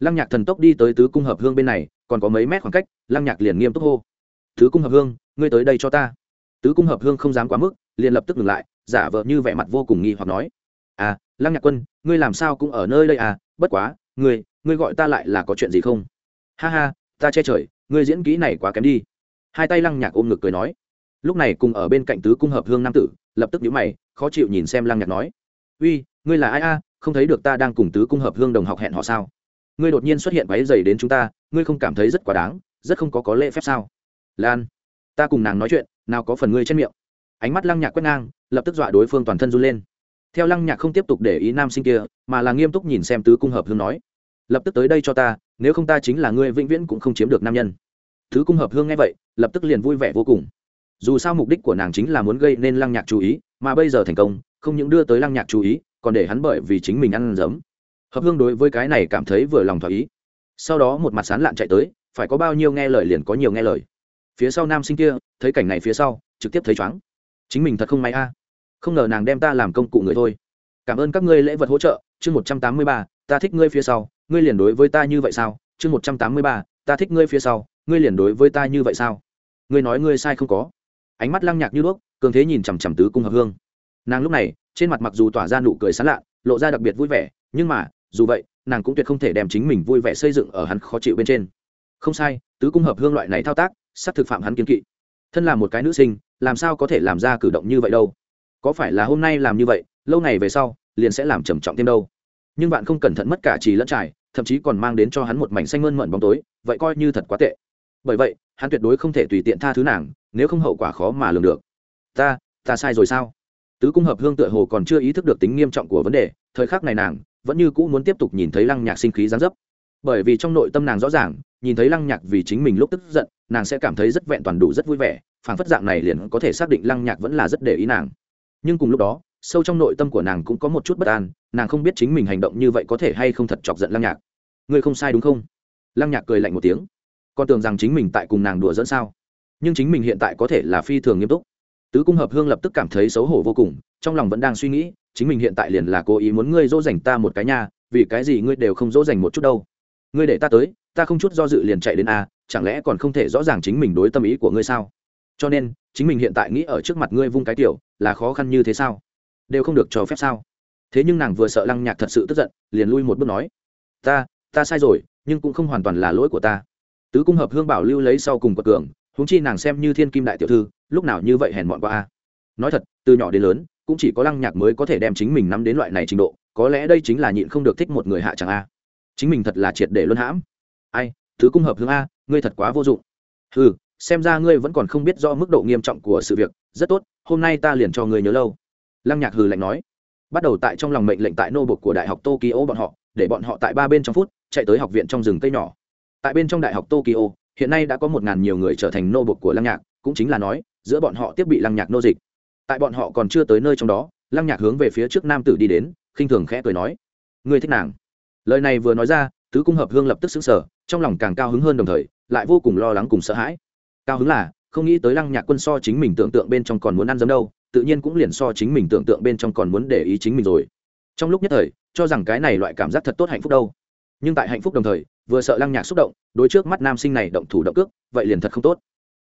lăng nhạc thần tốc đi tới tứ cung hợp hương bên này, còn có mấy mét khoảng cách, lăng nhạc liền nghiêm túc hô. Tứ cung hợp hương, ngươi tới đây cho ta. Tứ cung hợp hương không dám quá mức, liền lập tức ngừng lại giả vờ như vẻ mặt vô cùng nghi hoặc nói. À lăng nhạc quân, ngươi làm sao cũng ở nơi đây à? Bất quá, ngươi ngươi gọi ta lại là có chuyện gì không? Ha ha, ta che trời, ngươi diễn kỹ này quá kém đi. Hai tay lăng nhạc ôm ngực cười nói. Lúc này cùng ở bên cạnh tứ cung hợp hương nam tử, lập tức nhíu mày, khó chịu nhìn xem lăng nhạc nói. Uy, ngươi là ai a? Không thấy được ta đang cùng tứ cung hợp hương đồng học hẹn họ sao? Ngươi đột nhiên xuất hiện váy dày đến chúng ta, ngươi không cảm thấy rất quá đáng, rất không có có lễ phép sao? Lan, ta cùng nàng nói chuyện, nào có phần ngươi trên miệng. Ánh mắt lăng nhạc quét ngang lập tức dọa đối phương toàn thân run lên. Theo lăng nhạc không tiếp tục để ý nam sinh kia, mà là nghiêm túc nhìn xem tứ cung hợp hương nói, lập tức tới đây cho ta, nếu không ta chính là ngươi vĩnh viễn cũng không chiếm được nam nhân. Tứ cung hợp hương nghe vậy, lập tức liền vui vẻ vô cùng. Dù sao mục đích của nàng chính là muốn gây nên lăng nhạc chú ý, mà bây giờ thành công, không những đưa tới lăng nhạc chú ý, còn để hắn bởi vì chính mình ăn giấm hợp hương đối với cái này cảm thấy vừa lòng thỏa ý. Sau đó một mặt sán lạn chạy tới, phải có bao nhiêu nghe lời liền có nhiều nghe lời. Phía sau nam sinh kia, thấy cảnh này phía sau, trực tiếp thấy chóng chính mình thật không may a không ngờ nàng đem ta làm công cụ người thôi. Cảm ơn các ngươi lễ vật hỗ trợ, chương một trăm tám mươi ba, ta thích ngươi phía sau, ngươi liền đối với ta như vậy sao? Chương một trăm tám mươi ba, ta thích ngươi phía sau, ngươi liền đối với ta như vậy sao? Ngươi nói ngươi sai không có. Ánh mắt lăng nhạc như đuốc, cường thế nhìn chằm chằm tứ cung hợp hương. Nàng lúc này, trên mặt mặc dù tỏa ra nụ cười sán lạ, lộ ra đặc biệt vui vẻ, nhưng mà, dù vậy, nàng cũng tuyệt không thể đem chính mình vui vẻ xây dựng ở hắn khó chịu bên trên. Không sai, tứ cung hợp hương loại này thao tác sắp thực phạm hắn kiên kỵ. Thân là một cái nữ sinh, làm sao có thể làm ra cử động như vậy đâu? Có phải là hôm nay làm như vậy, lâu ngày về sau, liền sẽ làm trầm trọng thêm đâu. Nhưng bạn không cẩn thận mất cả trì lẫn trải, thậm chí còn mang đến cho hắn một mảnh xanh mơn mận bóng tối, vậy coi như thật quá tệ. Bởi vậy, hắn tuyệt đối không thể tùy tiện tha thứ nàng, nếu không hậu quả khó mà lường được. Ta ta sai rồi sao? Tứ cung hợp hương tựa hồ còn chưa ý thức được tính nghiêm trọng của vấn đề, thời khắc này nàng vẫn như cũ muốn tiếp tục nhìn thấy lăng nhạc sinh khí gián dấp. Bởi vì trong nội tâm nàng rõ ràng, nhìn thấy lăng nhạc vì chính mình lúc tức giận, nàng sẽ cảm thấy rất vẹn toàn đủ rất vui vẻ phản phất dạng này liền có thể xác định lăng nhạc vẫn là rất để ý nàng nhưng cùng lúc đó, sâu trong nội tâm của nàng cũng có một chút bất an, nàng không biết chính mình hành động như vậy có thể hay không thật chọc giận lăng nhạc. Ngươi không sai đúng không? Lăng nhạc cười lạnh một tiếng. Con tưởng rằng chính mình tại cùng nàng đùa dẫn sao? Nhưng chính mình hiện tại có thể là phi thường nghiêm túc. Tứ cung hợp hương lập tức cảm thấy xấu hổ vô cùng, trong lòng vẫn đang suy nghĩ, chính mình hiện tại liền là cố ý muốn ngươi dỗ dành ta một cái nha, vì cái gì ngươi đều không dỗ dành một chút đâu. Ngươi để ta tới, ta không chút do dự liền chạy đến a, chẳng lẽ còn không thể rõ ràng chính mình đối tâm ý của ngươi sao? Cho nên, chính mình hiện tại nghĩ ở trước mặt ngươi vung cái tiểu là khó khăn như thế sao? Đều không được cho phép sao? Thế nhưng nàng vừa sợ lăng nhạc thật sự tức giận, liền lui một bước nói, ta ta sai rồi, nhưng cũng không hoàn toàn là lỗi của ta. Tứ cung hợp hương bảo lưu lấy sau cùng quật cường húng chi nàng xem như thiên kim đại tiểu thư, lúc nào như vậy hèn mọn qua a. Nói thật, từ nhỏ đến lớn, cũng chỉ có lăng nhạc mới có thể đem chính mình nắm đến loại này trình độ, có lẽ đây chính là nhịn không được thích một người hạ chẳng a. Chính mình thật là triệt để luân hãm. Ai, tứ cung hợp hương a, ngươi thật quá vô dụng. Ừ xem ra ngươi vẫn còn không biết do mức độ nghiêm trọng của sự việc. Rất tốt, hôm nay ta liền cho ngươi nhớ lâu. Lăng nhạc hừ lạnh nói. Bắt đầu tại trong lòng mệnh lệnh tại nô bục của đại học tokyo bọn họ, để bọn họ tại ba bên trong phút, chạy tới học viện trong rừng cây nhỏ. Tại bên trong đại học tokyo, hiện nay đã có một ngàn nhiều người trở thành nô bục của lăng nhạc, cũng chính là nói, giữa bọn họ tiếp bị lăng nhạc nô dịch. Tại bọn họ còn chưa tới nơi trong đó, lăng nhạc hướng về phía trước nam tử đi đến, khinh thường khẽ cười nói, ngươi thích nàng. Lời này vừa nói ra, tứ cung hợp hương lập tức xứng sở trong lòng càng cao hứng hơn đồng thời, lại vô cùng lo lắng cùng sợ hãi cao hứng là, không nghĩ tới lăng nhạc quân so chính mình tưởng tượng bên trong còn muốn ăn dấm đâu, tự nhiên cũng liền so chính mình tưởng tượng bên trong còn muốn để ý chính mình rồi. Trong lúc nhất thời, cho rằng cái này loại cảm giác thật tốt hạnh phúc đâu. Nhưng tại hạnh phúc đồng thời, vừa sợ lăng nhạc xúc động, đối trước mắt nam sinh này động thủ động cước, vậy liền thật không tốt.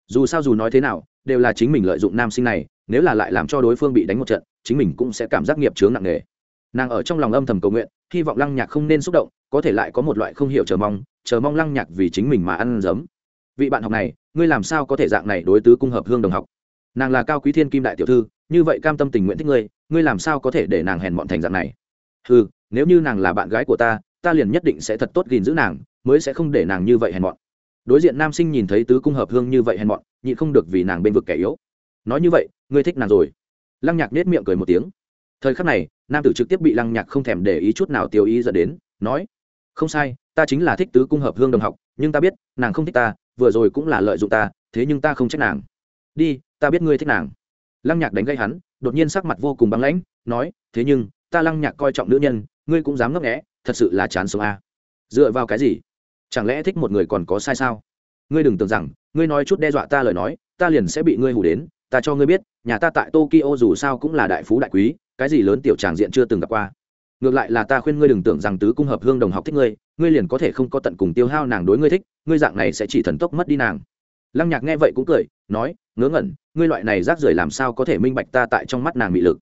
Dù sao dù nói thế nào, đều là chính mình lợi dụng nam sinh này, nếu là lại làm cho đối phương bị đánh một trận, chính mình cũng sẽ cảm giác nghiệp chướng nặng nề. Nàng ở trong lòng âm thầm cầu nguyện, hy vọng lăng nhạc không nên xúc động, có thể lại có một loại không hiểu chờ mong chờ mong lăng nhạc vì chính mình mà ăn giấm vị bạn học này, ngươi làm sao có thể dạng này đối tứ cung hợp hương đồng học? Nàng là cao quý thiên kim đại tiểu thư, như vậy cam tâm tình nguyện thích ngươi ngươi làm sao có thể để nàng hèn mọn thành dạng này? Ừ nếu như nàng là bạn gái của ta ta liền nhất định sẽ thật tốt gìn giữ nàng, mới sẽ không để nàng như vậy hèn mọn. Đối diện nam sinh nhìn thấy tứ cung hợp hương như vậy hèn mọn, nhịn không được vì nàng bên vực kẻ yếu. Nói như vậy, ngươi thích nàng rồi. Lăng nhạc nết miệng cười một tiếng. Thời khắc này, nam tử trực tiếp bị lăng nhạc không thèm để ý chút nào tiêu ý dẫn đến, nói không sai, ta chính là thích tứ cung hợp hương đồng học, nhưng ta biết, nàng không thích ta, vừa rồi cũng là lợi dụng ta, thế nhưng ta không trách nàng. Đi, ta biết ngươi thích nàng. Lăng nhạc đánh gây hắn, đột nhiên sắc mặt vô cùng băng lãnh, nói, thế nhưng, ta lăng nhạc coi trọng nữ nhân, ngươi cũng dám ngấp nghẽ thật sự là chán sống a. Dựa vào cái gì? Chẳng lẽ thích một người còn có sai sao? Ngươi đừng tưởng rằng, ngươi nói chút đe dọa ta lời nói, ta liền sẽ bị ngươi hủ đến, ta cho ngươi biết, nhà ta tại tokyo dù sao cũng là đại phú đại quý, cái gì lớn tiểu tràng diện chưa từng gặp qua ngược lại là ta khuyên ngươi đừng tưởng rằng tứ cung hợp hương đồng học thích ngươi ngươi liền có thể không có tận cùng tiêu hao nàng đối ngươi thích, ngươi dạng này sẽ chỉ thần tốc mất đi nàng. Lăng nhạc nghe vậy cũng cười, nói, ngớ ngẩn, ngươi loại này rác rưởi làm sao có thể minh bạch ta tại trong mắt nàng bị lực.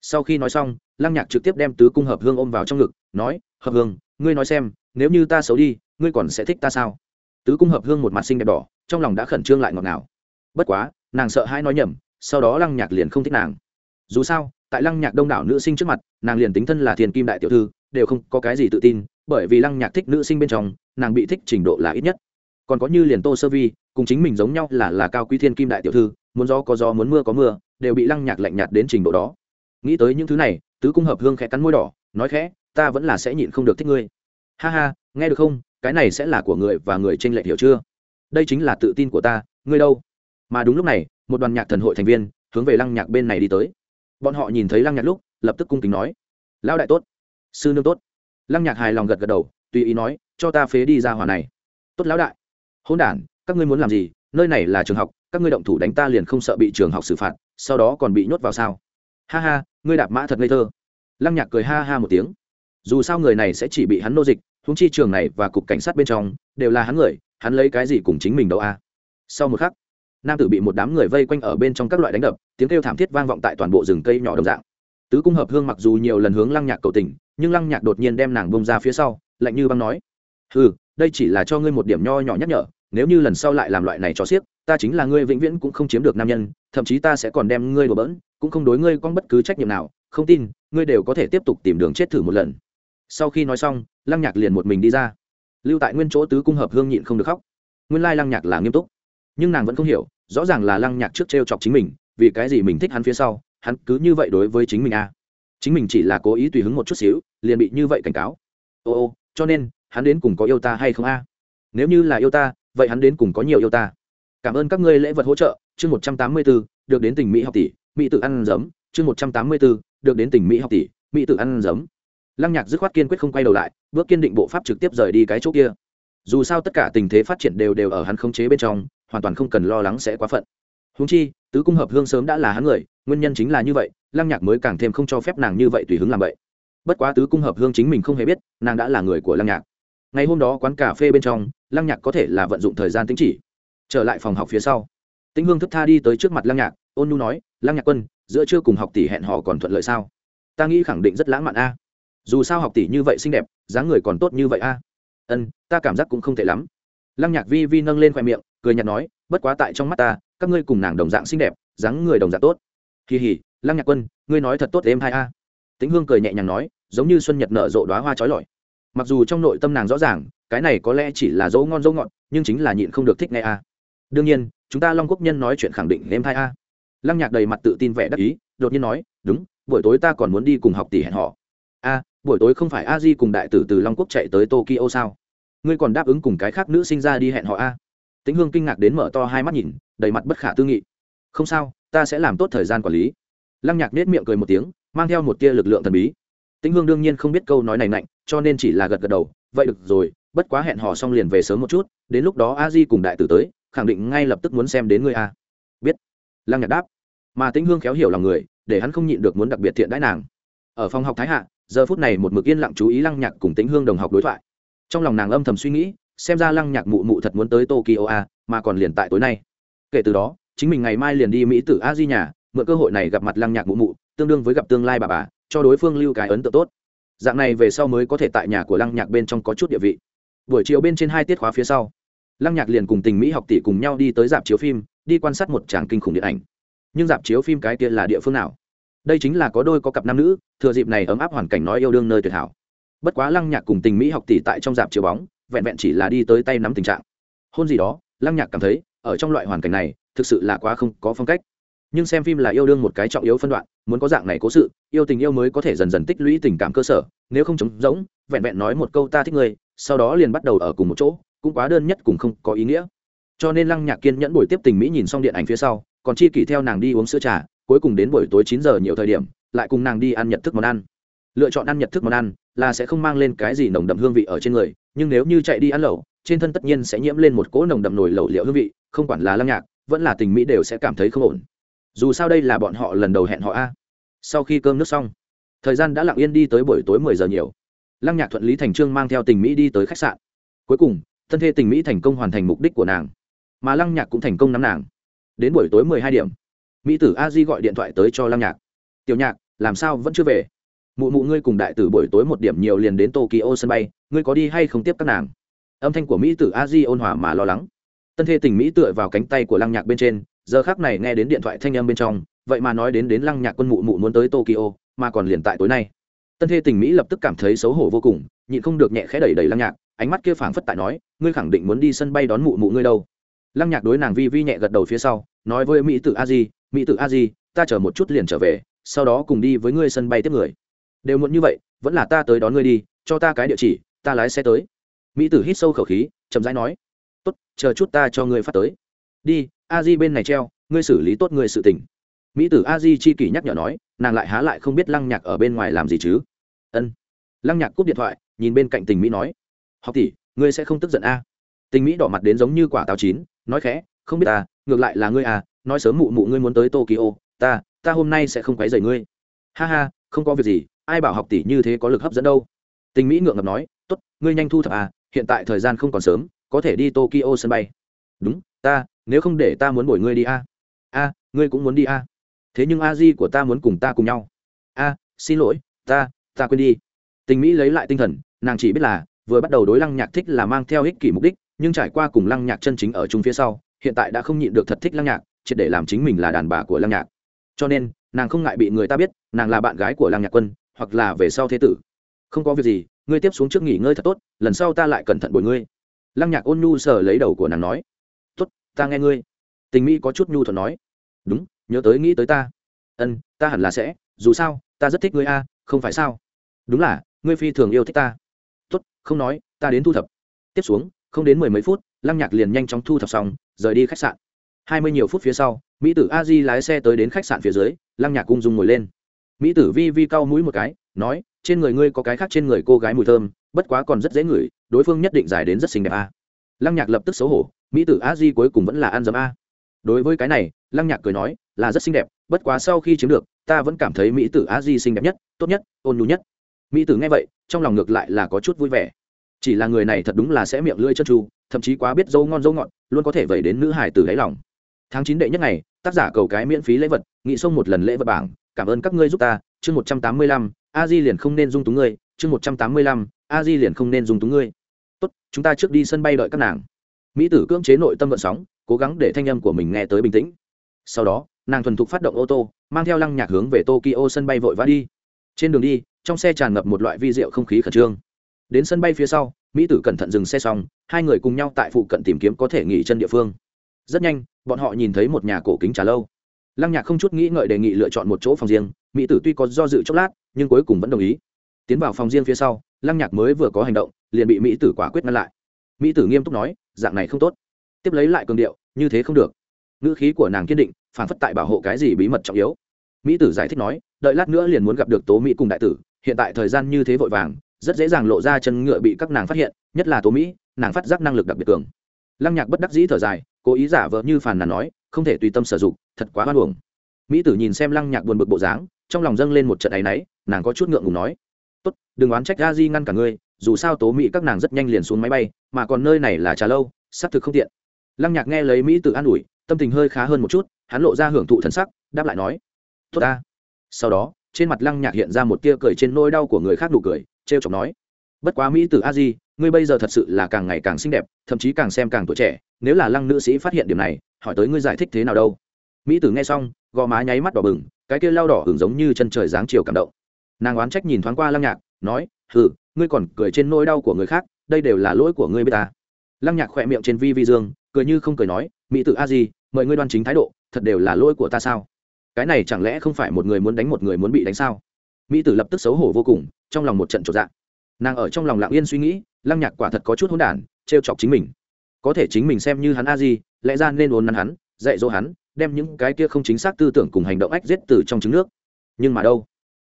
Sau khi nói xong, lăng nhạc trực tiếp đem tứ cung hợp hương ôm vào trong ngực, nói, hợp hương, ngươi nói xem, nếu như ta xấu đi, ngươi còn sẽ thích ta sao? Tứ cung hợp hương một mặt xinh đẹp đỏ, trong lòng đã khẩn trương lại ngọt ngào. Bất quá, nàng sợ hãi nói nhầm, sau đó lăng nhạc liền không thích nàng. Dù sao tại lăng nhạc đông đảo nữ sinh trước mặt, nàng liền tính thân là thiền kim đại tiểu thư, đều không có cái gì tự tin, bởi vì lăng nhạc thích nữ sinh bên trong, nàng bị thích trình độ là ít nhất. Còn có như liền tô sơ vi, cùng chính mình giống nhau là là cao quý thiên kim đại tiểu thư, muốn gió có gió, muốn mưa có mưa, đều bị lăng nhạc lạnh nhạt đến trình độ đó. Nghĩ tới những thứ này, tứ cung hợp hương khẽ cắn môi đỏ, nói khẽ, ta vẫn là sẽ nhịn không được thích ngươi. Ha ha, nghe được không? Cái này sẽ là của người và người tranh lệch hiểu chưa? Đây chính là tự tin của ta, ngươi đâu? Mà đúng lúc này, một đoàn nhạc thần hội thành viên hướng về lăng nhạc bên này đi tới bọn họ nhìn thấy lăng nhạc lúc, lập tức cung kính nói, lão đại tốt, sư nương tốt. Lăng nhạc hài lòng gật gật đầu, tùy ý nói, cho ta phế đi ra hòa này. Tốt lão đại. Hôn đản, các ngươi muốn làm gì? Nơi này là trường học, các ngươi động thủ đánh ta liền không sợ bị trường học xử phạt, sau đó còn bị nhốt vào sao? Ha ha, ngươi đạp mã thật ngây thơ. Lăng nhạc cười ha ha một tiếng. Dù sao người này sẽ chỉ bị hắn nô dịch húng chi trường này và cục cảnh sát bên trong đều là hắn người, hắn lấy cái gì cùng chính mình đâu a? Sau một khắc nam tử bị một đám người vây quanh ở bên trong các loại đánh đập, tiếng kêu thảm thiết vang vọng tại toàn bộ rừng cây nhỏ đồng dạng. Tứ cung hợp hương mặc dù nhiều lần hướng lăng nhạc cầu tình, nhưng lăng nhạc đột nhiên đem nàng bông ra phía sau, lạnh như băng nói ừ đây chỉ là cho ngươi một điểm nho nhỏ nhắc nhở, nếu như lần sau lại làm loại này cho xiếc ta chính là ngươi vĩnh viễn cũng không chiếm được nam nhân, thậm chí ta sẽ còn đem ngươi đổ bỡn, cũng không đối ngươi con bất cứ trách nhiệm nào, không tin, ngươi đều có thể tiếp tục tìm đường chết thử một lần. Sau khi nói xong, lăng nhạc liền một mình đi ra. Lưu tại nguyên chỗ tứ cung hợp hương nhịn không được khóc. Nguyên lai lăng nhạc là nghiêm túc, nhưng nàng vẫn không hiểu rõ ràng là lăng nhạc trước t r e o chọc chính mình, vì cái gì mình thích hắn phía sau, hắn cứ như vậy đối với chính mình a à. chính mình chỉ là cố ý tùy hứng một chút xíu, liền bị như vậy cảnh cáo. Ô ô, cho nên, hắn đến cùng có yêu ta hay không a? Nếu như là yêu ta, vậy hắn đến cùng có nhiều yêu ta? Cảm ơn các ngươi lễ vật hỗ trợ, chương một trăm tám mươi b ố được đến tỉnh mỹ học tỷ, mỹ tự ăn giấm, chương một trăm tám mươi b ố được đến tỉnh mỹ học tỷ, mỹ tự ăn giấm. Lăng nhạc dứt khoát kiên quyết không quay đầu lại, bước kiên định bộ pháp trực tiếp rời đi cái chỗ kia. Dù sao tất cả tình thế phát triển đều đều ở hắn khống chế bên trong hoàn toàn không cần lo lắng sẽ quá phận. Húng chi, tứ cung hợp hương sớm đã là hắn người, nguyên nhân chính là như vậy, lăng nhạc mới càng thêm không cho phép nàng như vậy tùy hứng làm vậy. Bất quá tứ cung hợp hương chính mình không hề biết, nàng đã là người của lăng nhạc. Ngày hôm đó quán cà phê bên trong, lăng nhạc có thể là vận dụng thời gian tính chỉ. Trở lại phòng học phía sau, tĩnh hương thức tha đi tới trước mặt lăng nhạc, ôn nhu nói, lăng nhạc quân, giữa chưa cùng học tỷ hẹn họ còn thuận lợi sao? Ta nghĩ khẳng định rất lãng mạn a. Dù sao học tỷ như vậy xinh đẹp, dáng người còn tốt như vậy a. Ân, ta cảm giác cũng không tệ lắm lăng nhạc vi vi nâng lên khoe miệng, cười nhạt nói, bất quá tại trong mắt ta, các ngươi cùng nàng đồng dạng xinh đẹp, dáng người đồng dạng tốt. Kỳ hỉ, lăng nhạc quân, ngươi nói thật tốt em hai a? Tĩnh hương cười nhẹ nhàng nói, giống như xuân nhật nở rộ đoá hoa trói lọi. Mặc dù trong nội tâm nàng rõ ràng, cái này có lẽ chỉ là dấu ngon dấu ngọt, nhưng chính là nhịn không được thích nghe a. Đương nhiên, chúng ta long quốc nhân nói chuyện khẳng định em hai a. Lăng nhạc đầy mặt tự tin vẻ đắc ý, đột nhiên nói, đúng, buổi tối ta còn muốn đi cùng học tỷ hẹn họ a, buổi tối không phải a di cùng đại tử từ long quốc chạy tới tokyo sao? Ngươi còn đáp ứng cùng cái khác nữ sinh ra đi hẹn họ a? Tĩnh hương kinh ngạc đến mở to hai mắt nhìn, đầy mặt bất khả tư nghị. Không sao, ta sẽ làm tốt thời gian quản lý. Lăng nhạc nết miệng cười một tiếng, mang theo một tia lực lượng thần bí. Tĩnh hương đương nhiên không biết câu nói này nạnh, cho nên chỉ là gật gật đầu, vậy được rồi, bất quá hẹn hò xong liền về sớm một chút, đến lúc đó a di cùng đại tử tới, khẳng định ngay lập tức muốn xem đến ngươi a. Biết. Lăng nhạc đáp. Mà tĩnh hương khéo hiểu lòng người, để hắn không nhịn được muốn đặc biệt thiện đãi nàng. Ở phòng học thái hạ, giờ phút này một mực yên lặng chú ý lăng nhạc cùng tĩnh hương đồng học đối thoại trong lòng nàng âm thầm suy nghĩ, xem ra lăng nhạc mụ mụ thật muốn tới tokyo a mà còn liền tại tối nay. Kể từ đó, chính mình ngày mai liền đi mỹ tử a di nhà, mượn cơ hội này gặp mặt lăng nhạc mụ mụ, tương đương với gặp tương lai bà bà, cho đối phương lưu cái ấn tượng tốt. Dạng này về sau mới có thể tại nhà của lăng nhạc bên trong có chút địa vị. Buổi chiều bên trên hai tiết khóa phía sau, lăng nhạc liền cùng tình mỹ học tỷ cùng nhau đi tới dạp chiếu phim, đi quan sát một tràng kinh khủng điện ảnh. Nhưng dạp chiếu phim cái kia là địa phương nào? Đây chính là có đôi có cặp nam nữ, thừa dịp này ấm áp hoàn cảnh nói yêu đương nơi tuyệt hảo bất quá lăng nhạc cùng tình mỹ học tỷ tại trong dạp chiếu bóng, vẹn vẹn chỉ là đi tới tay nắm tình trạng. Hôn gì đó, lăng nhạc cảm thấy, ở trong loại hoàn cảnh này, thực sự là quá không có phong cách. Nhưng xem phim là yêu đương một cái trọng yếu phân đoạn, muốn có dạng này cố sự, yêu tình yêu mới có thể dần dần tích lũy tình cảm cơ sở, nếu không trống rỗng, vẹn vẹn nói một câu ta thích người sau đó liền bắt đầu ở cùng một chỗ, cũng quá đơn nhất cùng không có ý nghĩa. Cho nên lăng nhạc kiên nhẫn buổi tiếp tình mỹ nhìn xong điện ảnh phía sau, còn chi kỷ theo nàng đi uống sữa trà, cuối cùng đến buổi tối chín giờ nhiều thời điểm, lại cùng nàng đi ăn nhật thức món ăn. Lựa chọn ăn nhật thức món ăn là sẽ không mang lên cái gì nồng đậm hương vị ở trên người, nhưng nếu như chạy đi ăn lẩu, trên thân tất nhiên sẽ nhiễm lên một cỗ nồng đậm nổi lẩu liệu hương vị, không quản là lăng nhạc, vẫn là tình mỹ đều sẽ cảm thấy không ổn. Dù sao đây là bọn họ lần đầu hẹn họ a. Sau khi cơm nước xong, thời gian đã lặng yên đi tới buổi tối mười giờ nhiều. Lăng nhạc thuận lý thành trương mang theo tình mỹ đi tới khách sạn. Cuối cùng, thân thê tình mỹ thành công hoàn thành mục đích của nàng, mà lăng nhạc cũng thành công nắm nàng. Đến buổi tối mười hai điểm, mỹ tử a di gọi điện thoại tới cho lăng nhạc. Tiểu nhạc, làm sao vẫn chưa về? Mụ mụ ngươi cùng đại tử buổi tối một điểm nhiều liền đến tokyo sân bay, ngươi có đi hay không tiếp các nàng? Âm thanh của mỹ tử a di ôn hòa mà lo lắng. Tân thê tình mỹ tựa vào cánh tay của lăng nhạc bên trên, giờ khác này nghe đến điện thoại thanh âm bên trong, vậy mà nói đến đến lăng nhạc quân mụ mụ muốn tới tokyo, mà còn liền tại tối nay. Tân thê tình mỹ lập tức cảm thấy xấu hổ vô cùng, nhịn không được nhẹ khẽ đẩy đẩy lăng nhạc, ánh mắt kia phảng phất tại nói, ngươi khẳng định muốn đi sân bay đón mụ mụ ngươi đâu? Lăng nhạc đối nàng vi vi nhẹ gật đầu phía sau, nói với mỹ tử a di, mỹ tử a di, ta chờ một chút liền trở về, sau đó cùng đi với ngươi sân bay tiếp người đều muộn như vậy, vẫn là ta tới đón ngươi đi, cho ta cái địa chỉ, ta lái xe tới. Mỹ tử hít sâu khẩu khí, chậm rãi nói. Tốt, chờ chút ta cho ngươi phát tới. Đi, a di bên này treo, ngươi xử lý tốt ngươi sự tình. Mỹ tử a di chi kỷ nhắc nhở nói, nàng lại há lại không biết lăng nhạc ở bên ngoài làm gì chứ. Ân. Lăng nhạc cúp điện thoại, nhìn bên cạnh tình mỹ nói. Học tỷ, ngươi sẽ không tức giận a? Tình mỹ đỏ mặt đến giống như quả táo chín, nói khẽ, không biết ta, ngược lại là ngươi à nói sớm mụ mụ ngươi muốn tới tokyo, ta ta hôm nay sẽ không quấy rầy ngươi. Ha ha, không có việc gì ai bảo học tỷ như thế có lực hấp dẫn đâu? Tình mỹ ngượng ngập nói, tốt, ngươi nhanh thu thập à hiện tại thời gian không còn sớm, có thể đi tokyo sân bay. Đúng, ta, nếu không để ta muốn bồi ngươi đi a. A, ngươi cũng muốn đi a. Thế nhưng a di của ta muốn cùng ta cùng nhau. A, xin lỗi, ta ta quên đi. Tình mỹ lấy lại tinh thần, nàng chỉ biết là, vừa bắt đầu đối lăng nhạc thích là mang theo ích kỷ mục đích, nhưng trải qua cùng lăng nhạc chân chính ở chung phía sau, hiện tại đã không nhịn được thật thích lăng nhạc, triệt để làm chính mình là đàn bà của lăng nhạc. Cho nên, nàng không ngại bị người ta biết, nàng là bạn gái của lăng nhạc quân hoặc là về sau thế tử. Không có việc gì, ngươi tiếp xuống trước nghỉ ngơi thật tốt, lần sau ta lại cẩn thận bồi ngươi. Lăng nhạc ôn nhu sờ lấy đầu của nàng nói. Tốt, ta nghe ngươi. Tình mỹ có chút nhu thuận nói. Đúng, nhớ tới nghĩ tới ta. Ân, ta hẳn là sẽ, dù sao, ta rất thích ngươi a, không phải sao? Đúng là, ngươi phi thường yêu thích ta. Tốt, không nói, ta đến thu thập. Tiếp xuống, không đến mười mấy phút, lăng nhạc liền nhanh chóng thu thập xong, rời đi khách sạn. Hai mươi nhiều phút phía sau, mỹ tử a di lái xe tới đến khách sạn phía dưới, lăng nhạc cung dung ngồi lên mỹ tử vi vi cau mũi một cái, nói, trên người ngươi có cái khác trên người cô gái mùi thơm, bất quá còn rất dễ ngửi, đối phương nhất định giải đến rất xinh đẹp a. Lăng nhạc lập tức xấu hổ, mỹ tử a di cuối cùng vẫn là ăn dấm a. Đối với cái này, lăng nhạc cười nói, là rất xinh đẹp, bất quá sau khi chiếm được, ta vẫn cảm thấy mỹ tử a di xinh đẹp nhất, tốt nhất, ôn nhu nhất. Mỹ tử nghe vậy, trong lòng ngược lại là có chút vui vẻ. Chỉ là người này thật đúng là sẽ miệng lưỡi chân tru thậm chí quá biết dâu ngon dâu ngọt, luôn có thể vẩy đến nữ hải tử đáy lòng. Tháng chín đệ nhất ngày, tác giả cầu cái miễn phí lễ vật, nghị xông một lần lễ vật bảng cảm ơn các ngươi giúp ta, chương một trăm tám mươi lăm, a di liền không nên dung túng ngươi, chương một trăm tám mươi lăm, a di liền không nên dung túng ngươi. Tốt, chúng ta trước đi sân bay đợi các nàng. Mỹ tử cưỡng chế nội tâm vận sóng, cố gắng để thanh âm của mình nghe tới bình tĩnh. Sau đó, nàng thuần thục phát động ô tô, mang theo lăng nhạc hướng về tokyo sân bay vội vã đi. Trên đường đi, trong xe tràn ngập một loại vi rượu không khí khẩn trương. Đến sân bay phía sau, mỹ tử cẩn thận dừng xe xong, hai người cùng nhau tại phụ cận tìm kiếm có thể nghỉ chân địa phương. Rất nhanh, bọn họ nhìn thấy một nhà cổ kính trà lâu lăng nhạc không chút nghĩ ngợi đề nghị lựa chọn một chỗ phòng riêng, mỹ tử tuy có do dự chốc lát, nhưng cuối cùng vẫn đồng ý. Tiến vào phòng riêng phía sau, lăng nhạc mới vừa có hành động, liền bị mỹ tử quả quyết ngăn lại. Mỹ tử nghiêm túc nói, dạng này không tốt. Tiếp lấy lại cường điệu, như thế không được. Ngữ khí của nàng kiên định, phản phất tại bảo hộ cái gì bí mật trọng yếu. Mỹ tử giải thích nói, đợi lát nữa liền muốn gặp được tố mỹ cùng đại tử, hiện tại thời gian như thế vội vàng, rất dễ dàng lộ ra chân ngựa bị các nàng phát hiện, nhất là tố mỹ, nàng phát giác năng lực đặc biệt cường. Lăng nhạc bất đắc dĩ thở dài, cố ý giả vờ như phàn nàn nói không thể tùy tâm sử dụng, thật quá hoan hồng mỹ tử nhìn xem lăng nhạc buồn bực bộ dáng, trong lòng dâng lên một trận áy náy, nàng có chút ngượng ngùng nói, tốt, đừng oán trách ga di ngăn cả ngươi, dù sao tố mỹ các nàng rất nhanh liền xuống máy bay, mà còn nơi này là trà lâu, xác thực không tiện. Lăng nhạc nghe lấy mỹ tử an ủi, tâm tình hơi khá hơn một chút, hắn lộ ra hưởng thụ thần sắc, đáp lại nói, tốt ta. Sau đó, trên mặt lăng nhạc hiện ra một tia cười trên nỗi đau của người khác nụ cười t r e o chọc nói, bất quá mỹ tử a di ngươi bây giờ thật sự là càng ngày càng xinh đẹp, thậm chí càng xem càng tuổi trẻ, nếu là lăng nữ sĩ phát hiện điểm này, hỏi tới ngươi giải thích thế nào đâu. Mỹ tử nghe xong, gò má nháy mắt đỏ bừng, cái kia lao đỏ hưởng giống như chân trời dáng chiều cảm động. Nàng oán trách nhìn thoáng qua lăng nhạc, nói, hừ, ngươi còn cười trên nỗi đau của người khác, đây đều là lỗi của ngươi b i ế ta. Lăng nhạc khỏe miệng trên vi vi dương, cười như không cười nói, mỹ tử a di, mời ngươi đoan chính thái độ, thật đều là lỗi của ta sao? Cái này chẳng lẽ không phải một người muốn đánh một người muốn bị đánh sao? Mỹ tử lập tức xấu hổ vô cùng, trong lòng một trận trột dạ nàng ở trong lòng lặng yên suy nghĩ, lăng nhạc quả thật có chút hỗn đản, trêu chọc chính mình. Có thể chính mình xem như hắn a di, lẽ ra nên ốn nắn hắn, dạy dỗ hắn, đem những cái kia không chính xác tư tưởng cùng hành động ách giết từ trong trứng nước. Nhưng mà đâu?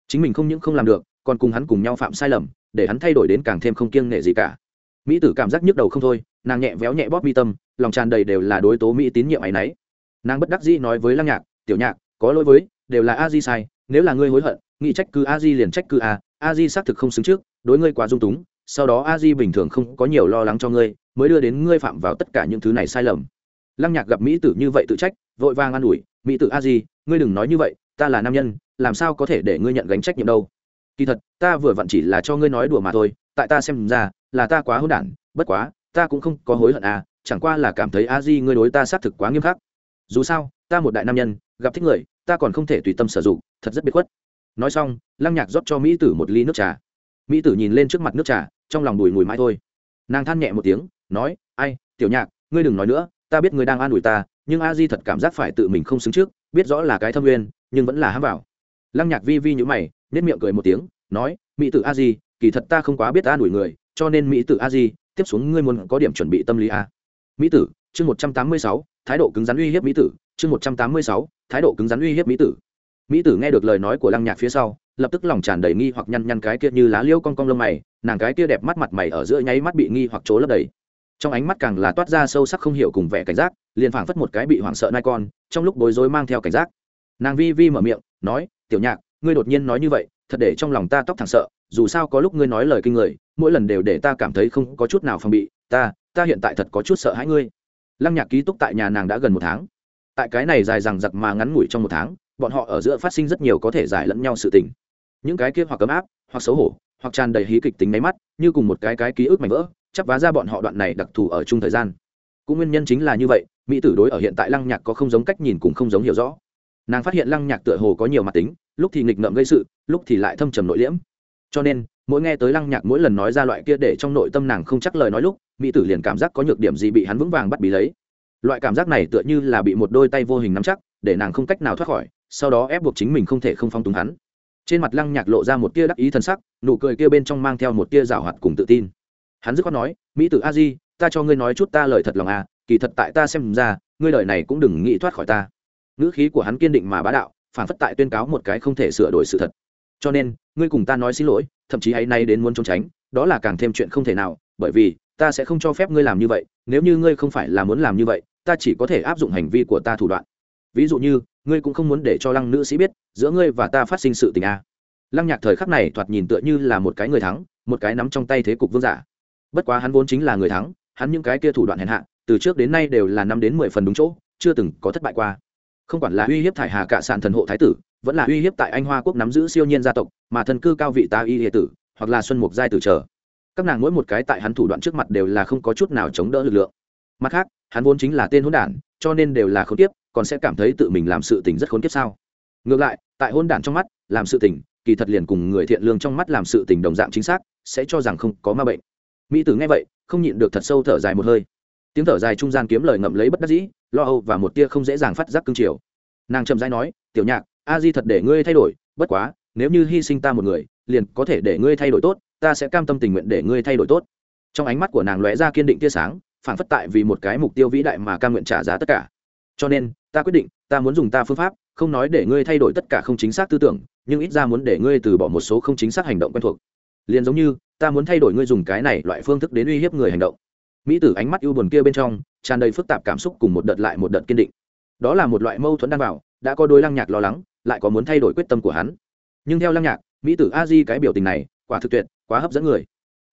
Chính mình không những không làm được, còn cùng hắn cùng nhau phạm sai lầm, để hắn thay đổi đến càng thêm không kiêng nghệ gì cả. Mỹ tử cảm giác nhức đầu không thôi, nàng nhẹ véo nhẹ bóp mi tâm, lòng tràn đầy đều là đối tố mỹ tín nhiệm áy náy. Nàng bất đắc dĩ nói với lăng nhạc, tiểu nhạc, có lỗi với, đều là a di sai, nếu là ngươi hối hận, nghĩ trách cứ a di liền trách cứ a a di xác thực không xứng trước, đối ngươi quá dung túng, sau đó a di bình thường không có nhiều lo lắng cho ngươi, mới đưa đến ngươi phạm vào tất cả những thứ này sai lầm. Lăng nhạc gặp mỹ tử như vậy tự trách, vội vàng an ủi, mỹ tử a di, ngươi đừng nói như vậy, ta là nam nhân, làm sao có thể để ngươi nhận gánh trách nhiệm đâu? Kỳ thật, ta vừa vặn chỉ là cho ngươi nói đùa mà thôi, tại ta xem ra, là ta quá hôn đản, bất quá, ta cũng không có hối hận à chẳng qua là cảm thấy a di ngươi đối ta xác thực quá nghiêm khắc. Dù sao, ta một đại nam nhân, gặp thích người, ta còn không thể tùy tâm sử dụng, thật rất biệt khuất nói xong, lăng nhạc rót cho mỹ tử một ly nước trà. Mỹ tử nhìn lên trước mặt nước trà, trong lòng đùi mùi mãi thôi. Nàng than nhẹ một tiếng, nói, ai, tiểu nhạc, ngươi đừng nói nữa, ta biết ngươi đang an ủi ta, nhưng a di thật cảm giác phải tự mình không xứng trước, biết rõ là cái thâm uyên, nhưng vẫn là hám vào. Lăng nhạc vi vi nhữ mày nết miệng cười một tiếng, nói, mỹ tử a di, kỳ thật ta không quá biết an ủi người, cho nên mỹ tử a di, tiếp xuống ngươi muốn có điểm chuẩn bị tâm lý a. Mỹ tử, chương một trăm tám mươi sáu, thái độ cứng rắn uy hiếp mỹ tử, chương một trăm tám mươi sáu, thái độ cứng rắn uy hiếp mỹ tử mỹ tử nghe được lời nói của lăng nhạc phía sau, lập tức lòng tràn đầy nghi hoặc nhăn nhăn cái kia như lá liêu cong cong lông mày, nàng cái kia đẹp mắt mặt mày ở giữa nháy mắt bị nghi hoặc trố lấp đầy. Trong ánh mắt càng là toát ra sâu sắc không hiểu cùng vẻ cảnh giác, liền phảng phất một cái bị hoảng sợ nai con, trong lúc bối rối mang theo cảnh giác. Nàng vi vi mở miệng, nói, tiểu nhạc, ngươi đột nhiên nói như vậy, thật để trong lòng ta tóc thẳng sợ, dù sao có lúc ngươi nói lời kinh người, mỗi lần đều để ta cảm thấy không có chút nào phòng bị, ta ta hiện tại thật có chút sợ hãi ngươi. Lăng nhạc ký túc tại nhà nàng đã gần một tháng. Tại cái này dài rằng giặc mà ngắn ngủi trong một tháng bọn họ ở giữa phát sinh rất nhiều có thể giải lẫn nhau sự tình. Những cái kia hoặc cấm áp, hoặc xấu hổ, hoặc tràn đầy hí kịch tính máy mắt, như cùng một cái cái ký ức mảnh vỡ chắc vá ra bọn họ đoạn này đặc thù ở chung thời gian. Cũng nguyên nhân chính là như vậy, mỹ tử đối ở hiện tại lăng nhạc có không giống cách nhìn cùng không giống hiểu rõ. Nàng phát hiện lăng nhạc tựa hồ có nhiều mặt tính, lúc thì nghịch ngợm gây sự, lúc thì lại thâm trầm nội liễm. Cho nên, mỗi nghe tới lăng nhạc mỗi lần nói ra loại kia để trong nội tâm nàng không chắc lời nói lúc, mỹ tử liền cảm giác có nhược điểm gì bị hắn vững vàng bắt bí lấy. Loại cảm giác này tựa như là bị một đôi tay vô hình nắm chắc, để nàng không cách nào thoát khỏi sau đó ép buộc chính mình không thể không phong túng hắn. Trên mặt lăng nhạc lộ ra một tia đắc ý t sắc, nụ cười kia bên trong mang theo một tia rào hoạt cùng tự tin. Hắn dứt khoát nói, mỹ tử a di, ta cho ngươi nói chút ta lời thật lòng à kỳ thật tại ta xem ra, ngươi lời này cũng đừng nghĩ thoát khỏi ta. Ngữ khí của hắn kiên định mà bá đạo, phản phất tại tuyên cáo một cái không thể sửa đổi sự thật. Cho nên, ngươi cùng ta nói xin lỗi, thậm chí hay nay đến muốn trốn tránh, đó là càng thêm chuyện không thể nào, bởi vì, ta sẽ không cho phép ngươi làm như vậy, nếu như ngươi không phải là muốn làm như vậy, ta chỉ có thể áp dụng hành vi của ta thủ đoạn ví dụ như, ngươi cũng không muốn để cho lăng nữ sĩ biết, giữa ngươi và ta phát sinh sự tình a à. lăng nhạc thời khắc này thoạt nhìn tựa như là một cái người thắng, một cái nắm trong tay thế cục vương giả. Bất quá hắn vốn chính là người thắng, hắn những cái kia thủ đoạn hèn hạ, từ trước đến nay đều là năm đến mười phần đúng chỗ, chưa từng có thất bại qua. Không quản là uy hiếp thải hà cả sản thần hộ thái tử, vẫn là uy hiếp tại anh hoa quốc nắm giữ siêu nhiên gia tộc, mà thần cư cao vị ta y hệ tử, hoặc là xuân mục giai tử trở các nàng mỗi một cái tại hắn thủ đoạn trước mặt đều là không có chút nào chống đỡ lực lượng. Mặt khác, hắn vốn chính là tên hôn đản, cho nên đều là không tiếp còn sẽ cảm thấy tự mình làm sự tình rất khốn kiếp sao? Ngược lại, tại hôn đản trong mắt, làm sự tình, kỳ thật liền cùng người thiện lương trong mắt làm sự tình đồng dạng chính xác, sẽ cho rằng không có ma bệnh. Mỹ tử nghe vậy, không nhịn được thật sâu thở dài một hơi. Tiếng thở dài trung gian kiếm lời ngậm lấy bất đắc dĩ, lo âu và một tia không dễ dàng phát giác cương triều. Nàng trầm dai nói, tiểu nhạc, a di thật để ngươi thay đổi, bất quá, nếu như hy sinh ta một người, liền có thể để ngươi thay đổi tốt, ta sẽ cam tâm tình nguyện để ngươi thay đổi tốt. Trong ánh mắt của nàng lóe ra kiên định tia sáng phản phất tại vì một cái mục tiêu vĩ đại mà cam nguyện trả giá tất cả cho nên ta quyết định ta muốn dùng ta phương pháp không nói để ngươi thay đổi tất cả không chính xác tư tưởng nhưng ít ra muốn để ngươi từ bỏ một số không chính xác hành động quen thuộc. Liền giống như ta muốn thay đổi ngươi dùng cái này loại phương thức đến uy hiếp người hành động. Mỹ tử ánh mắt ưu buồn kia bên trong tràn đầy phức tạp cảm xúc cùng một đợt lại một đợt kiên định. Đó là một loại mâu thuẫn đan vào, đã có đôi lăng nhạc lo lắng lại có muốn thay đổi quyết tâm của hắn. Nhưng theo lăng nhạc mỹ tử a di cái biểu tình này quả thực tuyệt quá hấp dẫn người.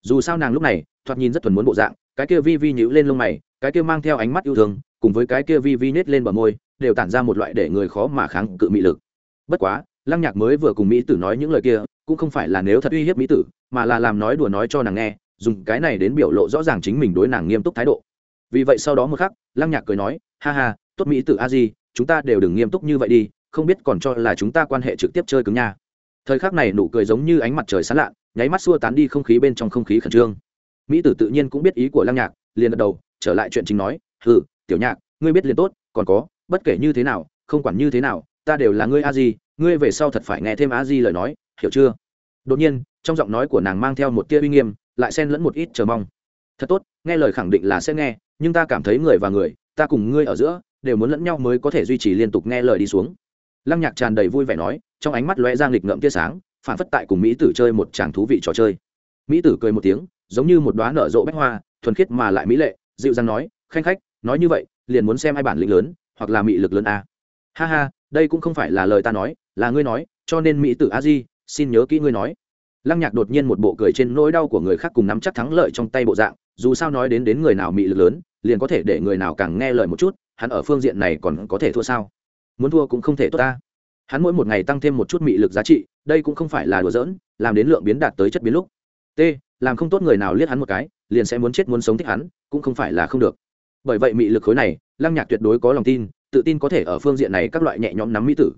Dù sao nàng lúc này thoạt nhìn rất thuần muốn bộ dạng cái kia vi vi nhữ lên lông mày cái kia mang theo ánh mắt yêu thương cùng với cái kia vi vi nết lên bờ môi, đều tản ra một loại để người khó mà kháng cự mị lực. Bất quá, lăng nhạc mới vừa cùng mỹ tử nói những lời kia, cũng không phải là nếu thật uy hiếp mỹ tử, mà là làm nói đùa nói cho nàng nghe, dùng cái này đến biểu lộ rõ ràng chính mình đối nàng nghiêm túc thái độ. Vì vậy sau đó một khắc, lăng nhạc cười nói, ha ha, tốt mỹ tử a di, chúng ta đều đừng nghiêm túc như vậy đi, không biết còn cho là chúng ta quan hệ trực tiếp chơi cứng nha. Thời khắc này nụ cười giống như ánh mặt trời sáng lạ, nháy mắt xua tán đi không khí bên trong không khí khẩn trương. Mỹ tử tự nhiên cũng biết ý của lăng nhạc, liền gật đầu, trở lại chuyện chính nói ừ tiểu nhạc, ngươi biết liền tốt, còn có, bất kể như thế nào, không quản như thế nào, ta đều là ngươi a di, ngươi về sau thật phải nghe thêm a di lời nói, hiểu chưa? Đột nhiên, trong giọng nói của nàng mang theo một tia uy nghiêm, lại xen lẫn một ít chờ mong. Thật tốt, nghe lời khẳng định là sẽ nghe, nhưng ta cảm thấy người và người, ta cùng ngươi ở giữa, đều muốn lẫn nhau mới có thể duy trì liên tục nghe lời đi xuống. Lăng nhạc tràn đầy vui vẻ nói, trong ánh mắt lóe giang lịch ngậm tia sáng, phản phất tại cùng mỹ tử chơi một chàng thú vị trò chơi. Mỹ tử cười một tiếng, giống như một đoá nở rộ bách hoa, thuần khiết mà lại mỹ lệ, dịu dàng nói, khanh khách nói như vậy, liền muốn xem hai bản lĩnh lớn, hoặc là mị lực lớn a. Ha ha, đây cũng không phải là lời ta nói, là ngươi nói, cho nên mỹ tử a di, xin nhớ kỹ ngươi nói. Lăng nhạc đột nhiên một bộ cười trên nỗi đau của người khác cùng nắm chắc thắng lợi trong tay bộ dạng, dù sao nói đến đến người nào mị lực lớn, liền có thể để người nào càng nghe lời một chút, hắn ở phương diện này còn có thể thua sao? Muốn thua cũng không thể tốt ta. Hắn mỗi một ngày tăng thêm một chút mị lực giá trị, đây cũng không phải là đùa giỡn, làm đến lượng biến đạt tới chất biến lúc. T, làm không tốt người nào liếc hắn một cái, liền sẽ muốn chết muốn sống thích hắn, cũng không phải là không được bởi vậy mị lực khối này, lăng nhạc tuyệt đối có lòng tin, tự tin có thể ở phương diện này các loại nhẹ nhõm nắm mỹ tử.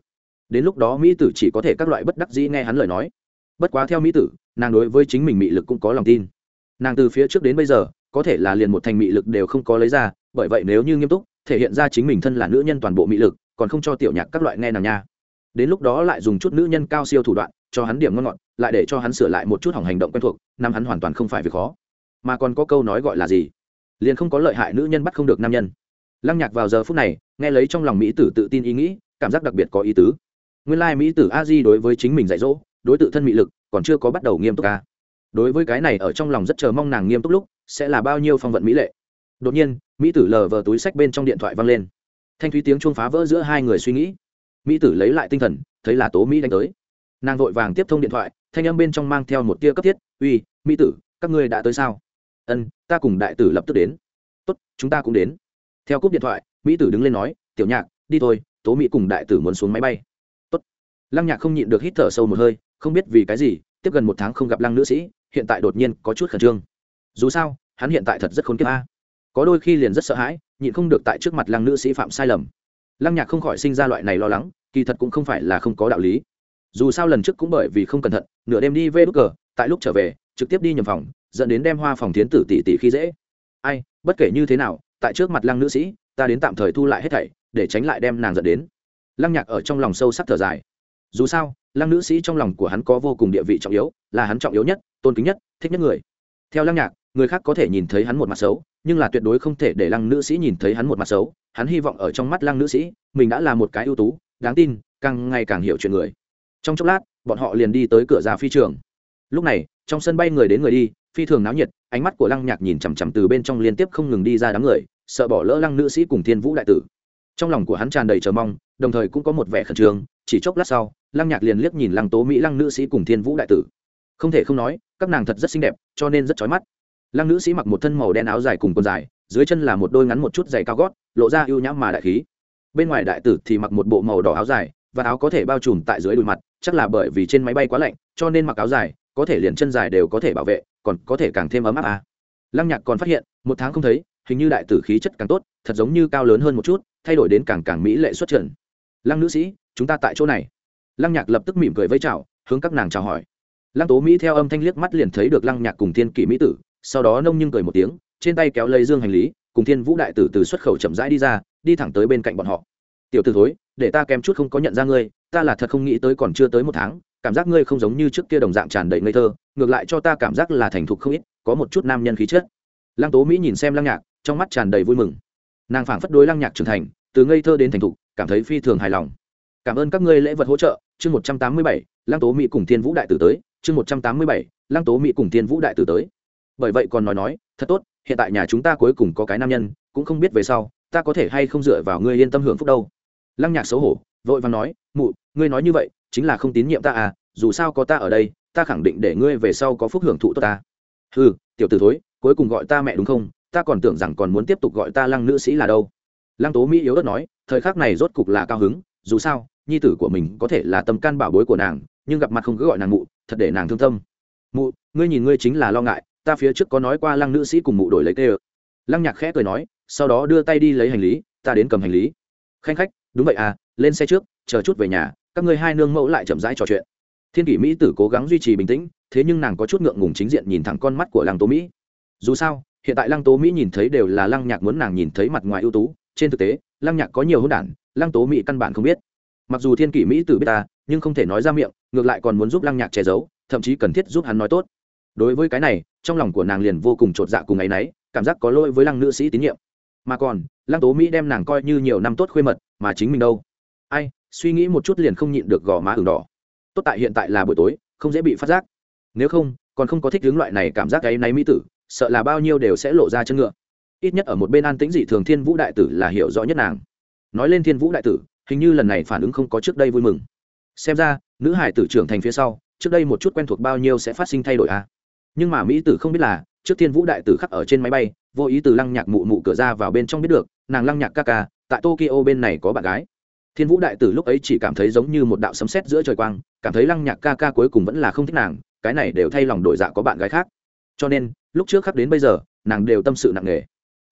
Đến lúc đó mỹ tử chỉ có thể các loại bất đắc dĩ nghe hắn lời nói. Bất quá theo mỹ tử, nàng đối với chính mình mị lực cũng có lòng tin. Nàng từ phía trước đến bây giờ, có thể là liền một thành mị lực đều không có lấy ra, bởi vậy nếu như nghiêm túc, thể hiện ra chính mình thân là nữ nhân toàn bộ mị lực, còn không cho tiểu nhạc các loại nghe nàng nha. Đến lúc đó lại dùng chút nữ nhân cao siêu thủ đoạn, cho hắn điểm ngon ngọt, lại để cho hắn sửa lại một chút hỏng hành động quen thuộc nam hắn hoàn toàn không phải việc khó. Mà còn có câu nói gọi là gì? Liền không có lợi hại nữ nhân bắt không được nam nhân. Lăng nhạc vào giờ phút này, nghe lấy trong lòng mỹ tử tự tin ý nghĩ, cảm giác đặc biệt có ý tứ. Nguyên lai mỹ tử a di đối với chính mình dạy dỗ, đối tự thân mị lực, còn chưa có bắt đầu nghiêm túc ca đối với cái này ở trong lòng rất chờ mong nàng nghiêm túc lúc, sẽ là bao nhiêu phong vận mỹ lệ. Đột nhiên, mỹ tử lờ vờ túi sách bên trong điện thoại văng lên. Thanh thúy tiếng chuông phá vỡ giữa hai người suy nghĩ. Mỹ tử lấy lại tinh thần, thấy là tố mỹ đánh tới. Nàng vội vàng tiếp thông điện thoại, thanh âm bên trong mang theo một tia cấp thiết, uy, mỹ tử, các ngươi đã tới sao? Ân, ta cùng đại tử lập tức đến. Tốt, chúng ta cũng đến. Theo cúp điện thoại, mỹ tử đứng lên nói, tiểu nhạc, đi thôi, tố mỹ cùng đại tử muốn xuống máy bay. Tốt. Lăng nhạc không nhịn được hít thở sâu một hơi, không biết vì cái gì, tiếp gần một tháng không gặp lăng nữ sĩ, hiện tại đột nhiên có chút khẩn trương. Dù sao, hắn hiện tại thật rất khốn kiếp a. Có đôi khi liền rất sợ hãi, nhịn không được tại trước mặt lăng nữ sĩ phạm sai lầm. Lăng nhạc không khỏi sinh ra loại này lo lắng, kỳ thật cũng không phải là không có đạo lý. Dù sao lần trước cũng bởi vì không cẩn thận, nửa đêm đi vê đốt cờ, tại lúc trở về, trực tiếp đi nhầm phòng dẫn đến đem hoa phòng tiến tử tỷ tỷ khi dễ. Ai, bất kể như thế nào, tại trước mặt lăng nữ sĩ, ta đến tạm thời thu lại hết thảy, để tránh lại đem nàng dẫn đến. Lăng nhạc ở trong lòng sâu sắc thở dài. Dù sao, lăng nữ sĩ trong lòng của hắn có vô cùng địa vị trọng yếu, là hắn trọng yếu nhất, tôn kính nhất, thích nhất người. Theo lăng nhạc, người khác có thể nhìn thấy hắn một mặt xấu, nhưng là tuyệt đối không thể để lăng nữ sĩ nhìn thấy hắn một mặt xấu. Hắn hy vọng ở trong mắt lăng nữ sĩ, mình đã là một cái ưu tú, đáng tin, càng ngày càng hiểu chuyện người. Trong chốc lát, bọn họ liền đi tới cửa ra phi trường. Lúc này, trong sân bay người đến người đi phi thường náo nhiệt, ánh mắt của lăng nhạc nhìn chằm chằm từ bên trong liên tiếp không ngừng đi ra đám người, sợ bỏ lỡ lăng nữ sĩ cùng thiên vũ đại tử. Trong lòng của hắn tràn đầy chờ mong, đồng thời cũng có một vẻ khẩn trương, chỉ chốc lát sau, lăng nhạc liền liếc nhìn lăng tố mỹ lăng nữ sĩ cùng thiên vũ đại tử. Không thể không nói, các nàng thật rất xinh đẹp, cho nên rất chói mắt. Lăng nữ sĩ mặc một thân màu đen áo dài cùng quần dài, dưới chân là một đôi ngắn một chút giày cao gót, lộ ra ưu nhãm mà đại khí. Bên ngoài đại tử thì mặc một bộ màu đỏ áo dài, và áo có thể bao trùm tại dưới đùi mặt, chắc là bởi vì trên máy bay quá lạnh, cho nên mặc áo dài có thể liền chân dài đều có thể bảo vệ, còn có thể càng thêm ấm áp à. lăng nhạc còn phát hiện, một tháng không thấy, hình như đại tử khí chất càng tốt, thật giống như cao lớn hơn một chút, thay đổi đến càng càng mỹ lệ xuất trần. Lăng nữ sĩ, chúng ta tại chỗ này. Lăng nhạc lập tức mỉm cười với chào, hướng các nàng chào hỏi. Lăng tố mỹ theo âm thanh liếc mắt liền thấy được lăng nhạc cùng thiên kỷ mỹ tử, sau đó nông nhưng cười một tiếng, trên tay kéo lấy dương hành lý, cùng thiên vũ đại tử từ xuất khẩu chậm rãi đi ra, đi thẳng tới bên cạnh bọn họ. Tiểu t ử thối, để ta kém chút không có nhận ra ngươi, ta là thật không nghĩ tới còn chưa tới một tháng cảm giác ngươi không giống như trước kia đồng dạng tràn đầy ngây thơ, ngược lại cho ta cảm giác là thành thục không ít, có một chút nam nhân khí chất. Lăng tố mỹ nhìn xem lăng nhạc, trong mắt tràn đầy vui mừng. Nàng phảng phất đối lăng nhạc trưởng thành, từ ngây thơ đến thành thục, cảm thấy phi thường hài lòng. Cảm ơn các ngươi lễ vật hỗ trợ. Chương một trăm tám mươi bảy, lăng tố mỹ cùng thiên vũ đại tử tới. Chương một trăm tám mươi bảy, lăng tố mỹ cùng thiên vũ đại tử tới. Bởi vậy còn nói nói, thật tốt, hiện tại nhà chúng ta cuối cùng có cái nam nhân, cũng không biết về sau, ta có thể hay không dựa vào ngươi yên tâm hưởng phúc đâu. Lăng nhạc xấu hổ vội vàng nói, mụ, ngươi nói như vậy, chính là không tín nhiệm ta à dù sao có ta ở đây, ta khẳng định để ngươi về sau có phúc hưởng thụ tốt ta. Ừ tiểu t ử thối, cuối cùng gọi ta mẹ đúng không? Ta còn tưởng rằng còn muốn tiếp tục gọi ta lăng nữ sĩ là đâu. Lăng tố mỹ yếu ớt nói, thời khắc này rốt cục là cao hứng, dù sao, nhi tử của mình có thể là tâm can bảo bối của nàng, nhưng gặp mặt không cứ gọi nàng mụ, thật để nàng thương tâm. Mụ, ngươi nhìn ngươi chính là lo ngại, ta phía trước có nói qua lăng nữ sĩ cùng mụ đổi lấy tê ơ. Lăng nhạc khẽ cười nói, sau đó đưa tay đi lấy hành lý, ta đến cầm hành lý. Khanh khách, đúng vậy à lên xe trước chờ chút về nhà các ngươi hai nương mẫu lại chậm rãi trò chuyện. Thiên kỷ mỹ tử cố gắng duy trì bình tĩnh thế nhưng nàng có chút ngượng ngùng chính diện nhìn thẳng con mắt của lăng tố mỹ. Dù sao hiện tại lăng tố mỹ nhìn thấy đều là lăng nhạc muốn nàng nhìn thấy mặt ngoài ưu tú trên thực tế lăng nhạc có nhiều hôn đản lăng tố mỹ căn bản không biết. Mặc dù thiên kỷ mỹ tử biết ta nhưng không thể nói ra miệng ngược lại còn muốn giúp lăng nhạc che giấu thậm chí cần thiết giúp hắn nói tốt. Đối với cái này trong lòng của nàng liền vô cùng chột dạ cùng ấ nấy, ấ y cảm giác có lỗi với lăng nữ sĩ tín nhiệm. Mà còn lăng tố mỹ đem nàng coi như nhiều năm tốt khuê mật mà chính mình đâu? Ai, suy nghĩ một chút liền không nhịn được gò má ửng đỏ. Tốt tại hiện tại là buổi tối, không dễ bị phát giác. Nếu không, còn không có thích hướng loại này cảm giác gáy náy mỹ tử, sợ là bao nhiêu đều sẽ lộ ra chân ngựa. Ít nhất ở một bên an tĩnh dị thường thiên vũ đại tử là hiểu rõ nhất nàng. Nói lên thiên vũ đại tử, hình như lần này phản ứng không có trước đây vui mừng. Xem ra, nữ hải tử trưởng thành phía sau, trước đây một chút quen thuộc bao nhiêu sẽ phát sinh thay đổi à? Nhưng mà mỹ tử không biết là, trước thiên vũ đại tử khắc ở trên máy bay, vô ý từ lăng nhạc mụ mụ cửa ra vào bên trong biết được, nàng lăng nhạc ca ca, tại tokyo bên này có bạn gái thiên vũ đại tử lúc ấy chỉ cảm thấy giống như một đạo sấm sét giữa trời quang, cảm thấy lăng nhạc ca ca cuối cùng vẫn là không thích nàng, cái này đều thay lòng đổi dạ có bạn gái khác. Cho nên, lúc trước khắc đến bây giờ, nàng đều tâm sự nặng nề.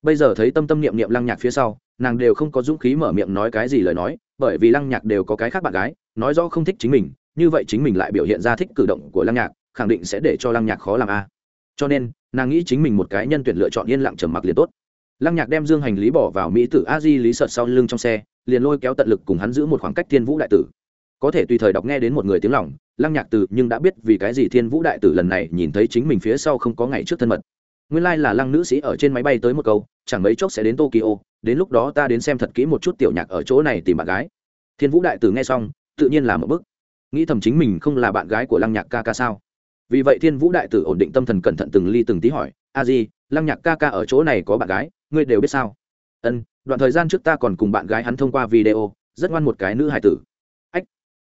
Bây giờ thấy tâm tâm niệm niệm lăng nhạc phía sau, nàng đều không có dũng khí mở miệng nói cái gì lời nói, bởi vì lăng nhạc đều có cái khác bạn gái, nói rõ không thích chính mình, như vậy chính mình lại biểu hiện ra thích cử động của lăng nhạc, khẳng định sẽ để cho lăng nhạc khó làm a. Cho nên, nàng nghĩ chính mình một cái nhân tuyển lựa chọn yên lặng trầm mặc liền tốt. Lăng nhạc đem dương hành lý bỏ vào mỹ tử a di lý sợ sau lưng trong xe liền lôi kéo tận lực cùng hắn giữ một khoảng cách thiên vũ đại tử. Có thể tùy thời đọc nghe đến một người tiếng lòng, lăng nhạc từ nhưng đã biết vì cái gì thiên vũ đại tử lần này nhìn thấy chính mình phía sau không có ngày trước thân mật. Nguyên lai、like、là lăng nữ sĩ ở trên máy bay tới một câu, chẳng mấy chốc sẽ đến tokyo, đến lúc đó ta đến xem thật kỹ một chút tiểu nhạc ở chỗ này tìm bạn gái. Thiên vũ đại tử nghe xong, tự nhiên là một bức nghĩ thầm chính mình không là bạn gái của lăng nhạc ca ca sao? Vì vậy thiên vũ đại tử ổn định tâm thần cẩn thận từng ly từng tí hỏi, a di, lăng nhạc ca ca ở chỗ này có bạn gái, ngươi đều biết sao? Ân đoạn thời gian trước ta còn cùng bạn gái hắn thông qua video, rất ngoan một cái nữ hải tử. Ách,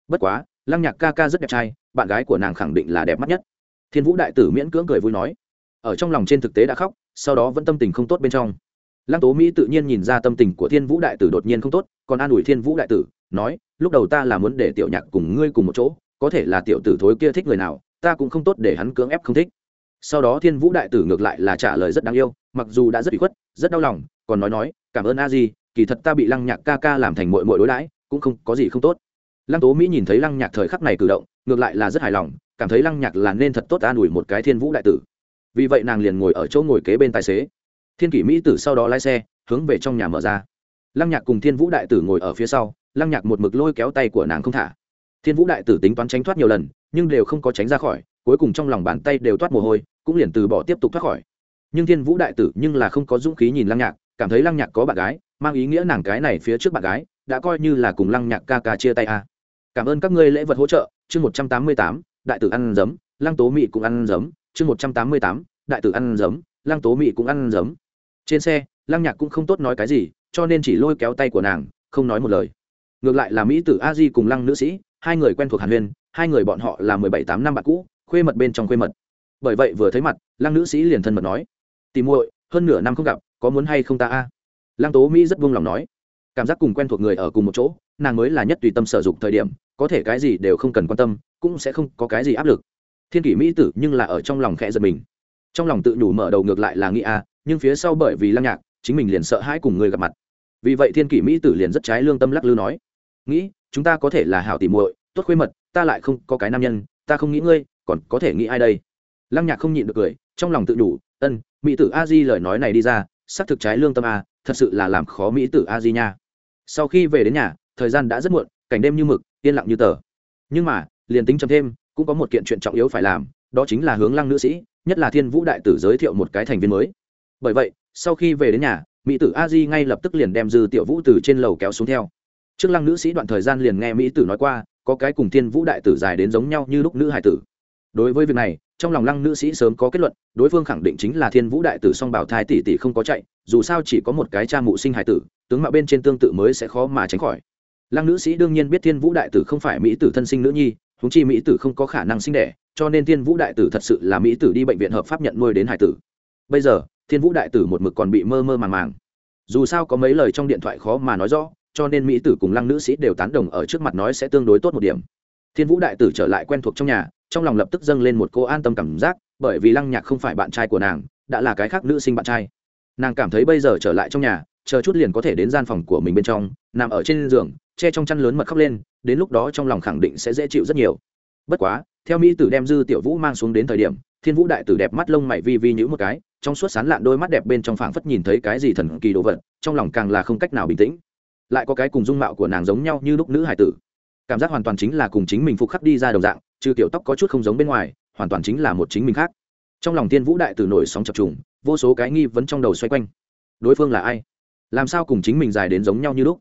bất quá, lăng nhạc ca ca rất đẹp trai, bạn gái của nàng khẳng định là đẹp mắt nhất. Thiên vũ đại tử miễn cưỡng cười vui nói. Ở trong lòng trên thực tế đã khóc, sau đó vẫn tâm tình không tốt bên trong. Lăng tố mỹ tự nhiên nhìn ra tâm tình của thiên vũ đại tử đột nhiên không tốt, còn an ủi thiên vũ đại tử, nói, lúc đầu ta là muốn để tiểu nhạc cùng ngươi cùng một chỗ, có thể là tiểu tử thối kia thích người nào, ta cũng không tốt để hắn cưỡng ép không thích. Sau đó thiên vũ đại tử ngược lại là trả lời rất đáng yêu, mặc dù đã rất bị khuất, rất đau lòng còn nói nói, cảm ơn a di, kỳ thật ta bị lăng nhạc ca ca làm thành mội mội đối đãi, cũng không, có gì không tốt. Lăng tố mỹ nhìn thấy lăng nhạc thời khắc này cử động, ngược lại là rất hài lòng, cảm thấy lăng nhạc là nên thật tốt an ủi một cái thiên vũ đại tử. Vì vậy nàng liền ngồi ở chỗ ngồi kế bên tài xế. Thiên kỷ mỹ tử sau đó lái xe, hướng về trong nhà mở ra. Lăng nhạc cùng thiên vũ đại tử ngồi ở phía sau, lăng nhạc một mực lôi kéo tay của nàng không thả. Thiên vũ đại tử tính toán tránh thoát nhiều lần, nhưng đều không có tránh ra khỏi, cuối cùng trong lòng bàn tay đều toát mồ hôi, cũng liền từ bỏ tiếp tục thoát khỏi. Nhưng thiên vũ đại tử nhưng là không có dũng khí nhìn lăng nhạc cảm thấy lăng nhạc có bạn gái, mang ý nghĩa nàng cái này phía trước bạn gái, đã coi như là cùng lăng nhạc ca ca chia tay a à. cảm ơn các ngươi lễ vật hỗ trợ, chương một trăm tám mươi tám, đại tử ăn giấm lăng tố mị cũng ăn giấm chương một trăm tám mươi tám, đại tử ăn giấm lăng tố mị cũng ăn giấm trên xe, lăng nhạc cũng không tốt nói cái gì, cho nên chỉ lôi kéo tay của nàng, không nói một lời. Ngược lại là mỹ tử a di cùng lăng nữ sĩ, hai người quen thuộc hàn huyên, hai người bọn họ là mười bảy tám năm bạn cũ, khuê mật bên trong khuê mật. Bởi vậy vừa thấy mặt, lăng nữ sĩ liền thân mật nói tìm muội, hơn nửa năm không gặp có muốn hay không ta a? Lăng tố mỹ rất buông lòng nói. Cảm giác cùng quen thuộc người ở cùng một chỗ, nàng mới là nhất tùy tâm sở dục thời điểm, có thể cái gì đều không cần quan tâm, cũng sẽ không có cái gì áp lực. Thiên kỷ mỹ tử nhưng là ở trong lòng khẽ giật mình. Trong lòng tự nhủ mở đầu ngược lại là nghĩ a, nhưng phía sau bởi vì lăng nhạc, chính mình liền sợ hãi cùng người gặp mặt. Vì vậy thiên kỷ mỹ tử liền rất trái lương tâm lắc lư nói, nghĩ, chúng ta có thể là hảo tỉ muội, tốt khuê mật, ta lại không có cái nam nhân, ta không nghĩ ngươi, còn có thể nghĩ ai đây? Lăng nhạc không nhịn được cười, trong lòng tự đủ ân, mỹ tử a di lời nói này đi ra xác thực trái lương tâm a, thật sự là làm khó mỹ tử a di nha. Sau khi về đến nhà, thời gian đã rất muộn, cảnh đêm như mực, yên lặng như tờ. Nhưng mà, liền tính chấm thêm, cũng có một kiện chuyện trọng yếu phải làm, đó chính là hướng lăng nữ sĩ, nhất là thiên vũ đại tử giới thiệu một cái thành viên mới. Bởi vậy, sau khi về đến nhà, mỹ tử a di ngay lập tức liền đem dư tiểu vũ từ trên lầu kéo xuống theo. Trước lăng nữ sĩ đoạn thời gian liền nghe mỹ tử nói qua, có cái cùng thiên vũ đại tử dài đến giống nhau như lúc nữ hải tử đối với việc này, trong lòng lăng nữ sĩ sớm có kết luận, đối phương khẳng định chính là thiên vũ đại tử song bảo thai tỷ tỷ không có chạy, dù sao chỉ có một cái cha mụ sinh hải tử, tướng mạo bên trên tương tự mới sẽ khó mà tránh khỏi. Lăng nữ sĩ đương nhiên biết thiên vũ đại tử không phải mỹ tử thân sinh nữ nhi húng chi mỹ tử không có khả năng sinh đẻ, cho nên thiên vũ đại tử thật sự là mỹ tử đi bệnh viện hợp pháp nhận nuôi đến hải tử. Bây giờ, thiên vũ đại tử một mực còn bị mơ mơ màng màng. Dù sao có mấy lời trong điện thoại khó mà nói rõ, cho nên mỹ tử cùng lăng nữ sĩ đều tán đồng ở trước mặt nói sẽ tương đối tốt một điểm thiên vũ đại tử trở lại quen thuộc trong nhà, trong lòng lập tức dâng lên một cô an tâm cảm giác, bởi vì lăng nhạc không phải bạn trai của nàng, đã là cái khác nữ sinh bạn trai. Nàng cảm thấy bây giờ trở lại trong nhà, chờ chút liền có thể đến gian phòng của mình bên trong, nằm ở trên giường, che trong chăn lớn mật khóc lên, đến lúc đó trong lòng khẳng định sẽ dễ chịu rất nhiều. Bất quá, theo mỹ tử đem dư tiểu vũ mang xuống đến thời điểm, thiên vũ đại tử đẹp mắt lông mày vi vi nhữ một cái, trong suốt sán lạn đôi mắt đẹp bên trong phảng phất nhìn thấy cái gì thần kỳ đồ vật, trong lòng càng là không cách nào bình tĩnh. Lại có cái cùng dung mạo của nàng giống nhau như lúc nữ hải tử cảm giác hoàn toàn chính là cùng chính mình phục khắc đi ra đồng dạng, trừ tiểu tóc có chút không giống bên ngoài, hoàn toàn chính là một chính mình khác. Trong lòng tiên vũ đại tử nổi sóng chập trùng, vô số cái nghi vấn trong đầu xoay quanh. Đối phương là ai? Làm sao cùng chính mình dài đến giống nhau như lúc?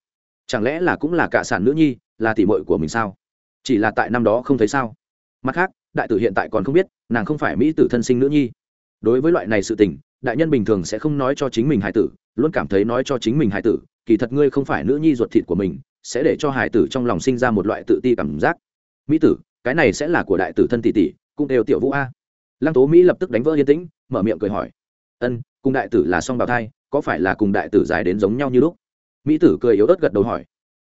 Chẳng lẽ là cũng là cả sản nữ nhi, là tỉ mội của mình sao? Chỉ là tại năm đó không thấy sao? Mặt khác, đại tử hiện tại còn không biết, nàng không phải mỹ tử thân sinh nữ nhi. Đối với loại này sự tình, đại nhân bình thường sẽ không nói cho chính mình hải tử, luôn cảm thấy nói cho chính mình hải tử, kỳ thật ngươi không phải nữ nhi ruột thịt của mình sẽ để cho hải tử trong lòng sinh ra một loại tự ti cảm giác. Mỹ tử, cái này sẽ là của đại tử thân tỷ tỷ, cũng đều tiểu vũ a. Lăng tố mỹ lập tức đánh vỡ yên tĩnh, mở miệng cười hỏi. Ân, cùng đại tử là song bào thai, có phải là cùng đại tử dài đến giống nhau như lúc? Mỹ tử cười yếu ớt gật đầu hỏi.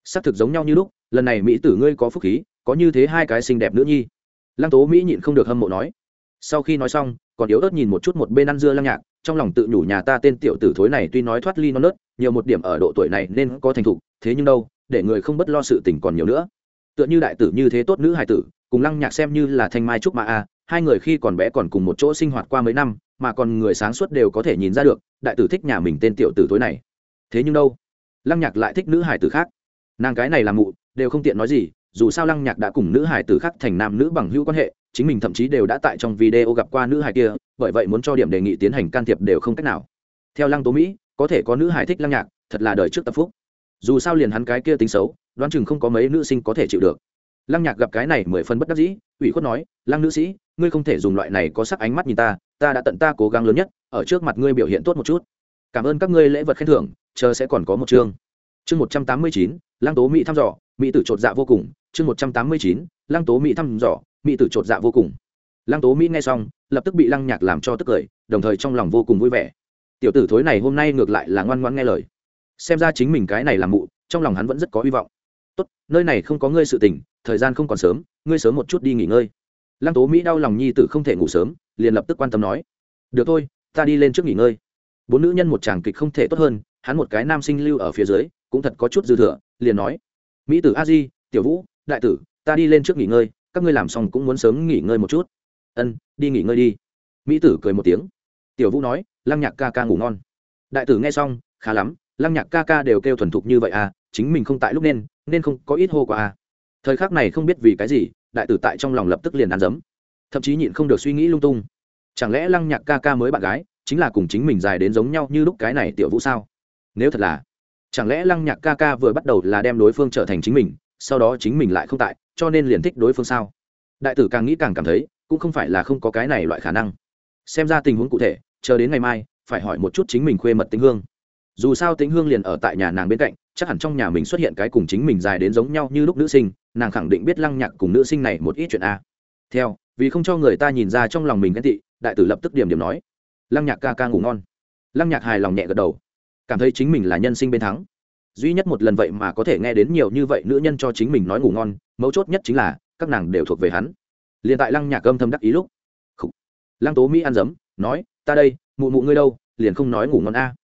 Xác thực giống nhau như lúc, lần này mỹ tử ngươi có phúc khí, có như thế hai cái xinh đẹp nữ nhi. Lăng tố mỹ nhịn không được hâm mộ nói. Sau khi nói xong, còn yếu ớt nhìn một chút một bên ăn dưa lăng nhạc, trong lòng tự nhủ nhà ta tên tiểu tử thối này tuy nói thoát ly non nớt, nhiều một điểm ở độ tuổi này nên có thành thục, thế nhưng đâu để người không bất lo sự tình còn nhiều nữa. Tựa như đại tử như thế tốt nữ hài tử, cùng lăng nhạc xem như là thanh mai trúc mã a, hai người khi còn bé còn cùng một chỗ sinh hoạt qua mấy năm, mà còn người sáng suốt đều có thể nhìn ra được, đại tử thích nhà mình tên tiểu tử tối này. Thế nhưng đâu? Lăng nhạc lại thích nữ hải tử khác. Nàng cái này là mụ, đều không tiện nói gì, dù sao lăng nhạc đã cùng nữ hải tử khác thành nam nữ bằng hữu quan hệ, chính mình thậm chí đều đã tại trong video gặp qua nữ hải kia, bởi vậy muốn cho điểm đề nghị tiến hành can thiệp đều không cách nào. Theo lăng tố mỹ, có thể có nữ hải thích lăng nhạc, thật là đời trước tập phúc dù sao liền hắn cái kia tính xấu, đoán chừng không có mấy nữ sinh có thể chịu được. Lăng nhạc gặp cái này mười phân bất đắc dĩ, ủy khuất nói, lăng nữ sĩ, ngươi không thể dùng loại này có sắc ánh mắt nhìn ta ta đã tận ta cố gắng lớn nhất, ở trước mặt ngươi biểu hiện tốt một chút. Cảm ơn các ngươi lễ vật khen thưởng, chờ sẽ còn có một chương. Chương một trăm tám mươi chín, lăng tố mỹ thăm dò mỹ tử chột dạ vô cùng. Chương một trăm tám mươi chín, lăng tố mỹ thăm dò mỹ tử chột dạ vô cùng. Lăng tố mỹ nghe xong, lập tức bị lăng nhạc làm cho tức cười, đồng thời trong lòng vô cùng vui vẻ. Tiểu tử thối này hôm nay ngược lại là ngoan ngoan nghe lời xem ra chính mình cái này làm mụ, trong lòng hắn vẫn rất có hy vọng. Tốt, nơi này không có ngươi sự tình, thời gian không còn sớm, ngươi sớm một chút đi nghỉ ngơi. Lăng tố mỹ đau lòng nhi tử không thể ngủ sớm, liền lập tức quan tâm nói. Được thôi, ta đi lên trước nghỉ ngơi. Bốn nữ nhân một chàng kịch không thể tốt hơn, hắn một cái nam sinh lưu ở phía dưới, cũng thật có chút dư thừa, liền nói. Mỹ tử a di, tiểu vũ, đại tử, ta đi lên trước nghỉ ngơi, các ngươi làm xong cũng muốn sớm nghỉ ngơi một chút. Ân, đi nghỉ ngơi đi. Mỹ tử cười một tiếng. Tiểu vũ nói, lăng nhạc ca ca ngủ ngon. Đại tử nghe xong, khá lắm lăng nhạc ca ca đều kêu thuần thục như vậy à chính mình không tại lúc nên nên không có ít hô qua à. Thời khắc này không biết vì cái gì, đại tử tại trong lòng lập tức liền ăn dấm. Thậm chí nhịn không được suy nghĩ lung tung. Chẳng lẽ lăng nhạc ca ca mới bạn gái, chính là cùng chính mình dài đến giống nhau như lúc cái này tiểu vũ sao? Nếu thật là, chẳng lẽ lăng nhạc ca ca vừa bắt đầu là đem đối phương trở thành chính mình, sau đó chính mình lại không tại, cho nên liền thích đối phương sao? Đại tử càng nghĩ càng cảm thấy, cũng không phải là không có cái này loại khả năng. Xem ra tình huống cụ thể, chờ đến ngày mai, phải hỏi một chút chính mình khuê mật tính hương dù sao tĩnh hương liền ở tại nhà nàng bên cạnh, chắc hẳn trong nhà mình xuất hiện cái cùng chính mình dài đến giống nhau như lúc nữ sinh, nàng khẳng định biết lăng nhạc cùng nữ sinh này một ít chuyện a. Theo, vì không cho người ta nhìn ra trong lòng mình ghen tị, đại tử lập tức điểm điểm nói. Lăng nhạc ca ca ngủ ngon. Lăng nhạc hài lòng nhẹ gật đầu. Cảm thấy chính mình là nhân sinh bên thắng. Duy nhất một lần vậy mà có thể nghe đến nhiều như vậy nữ nhân cho chính mình nói ngủ ngon, mấu chốt nhất chính là, các nàng đều thuộc về hắn. Liền tại lăng nhạc âm thầm đắc ý lúc Khủ. lăng tố mỹ ăn dấm, nói, ta đây, mụ mụ ngươi đâu, liền không nói ngủ ngon a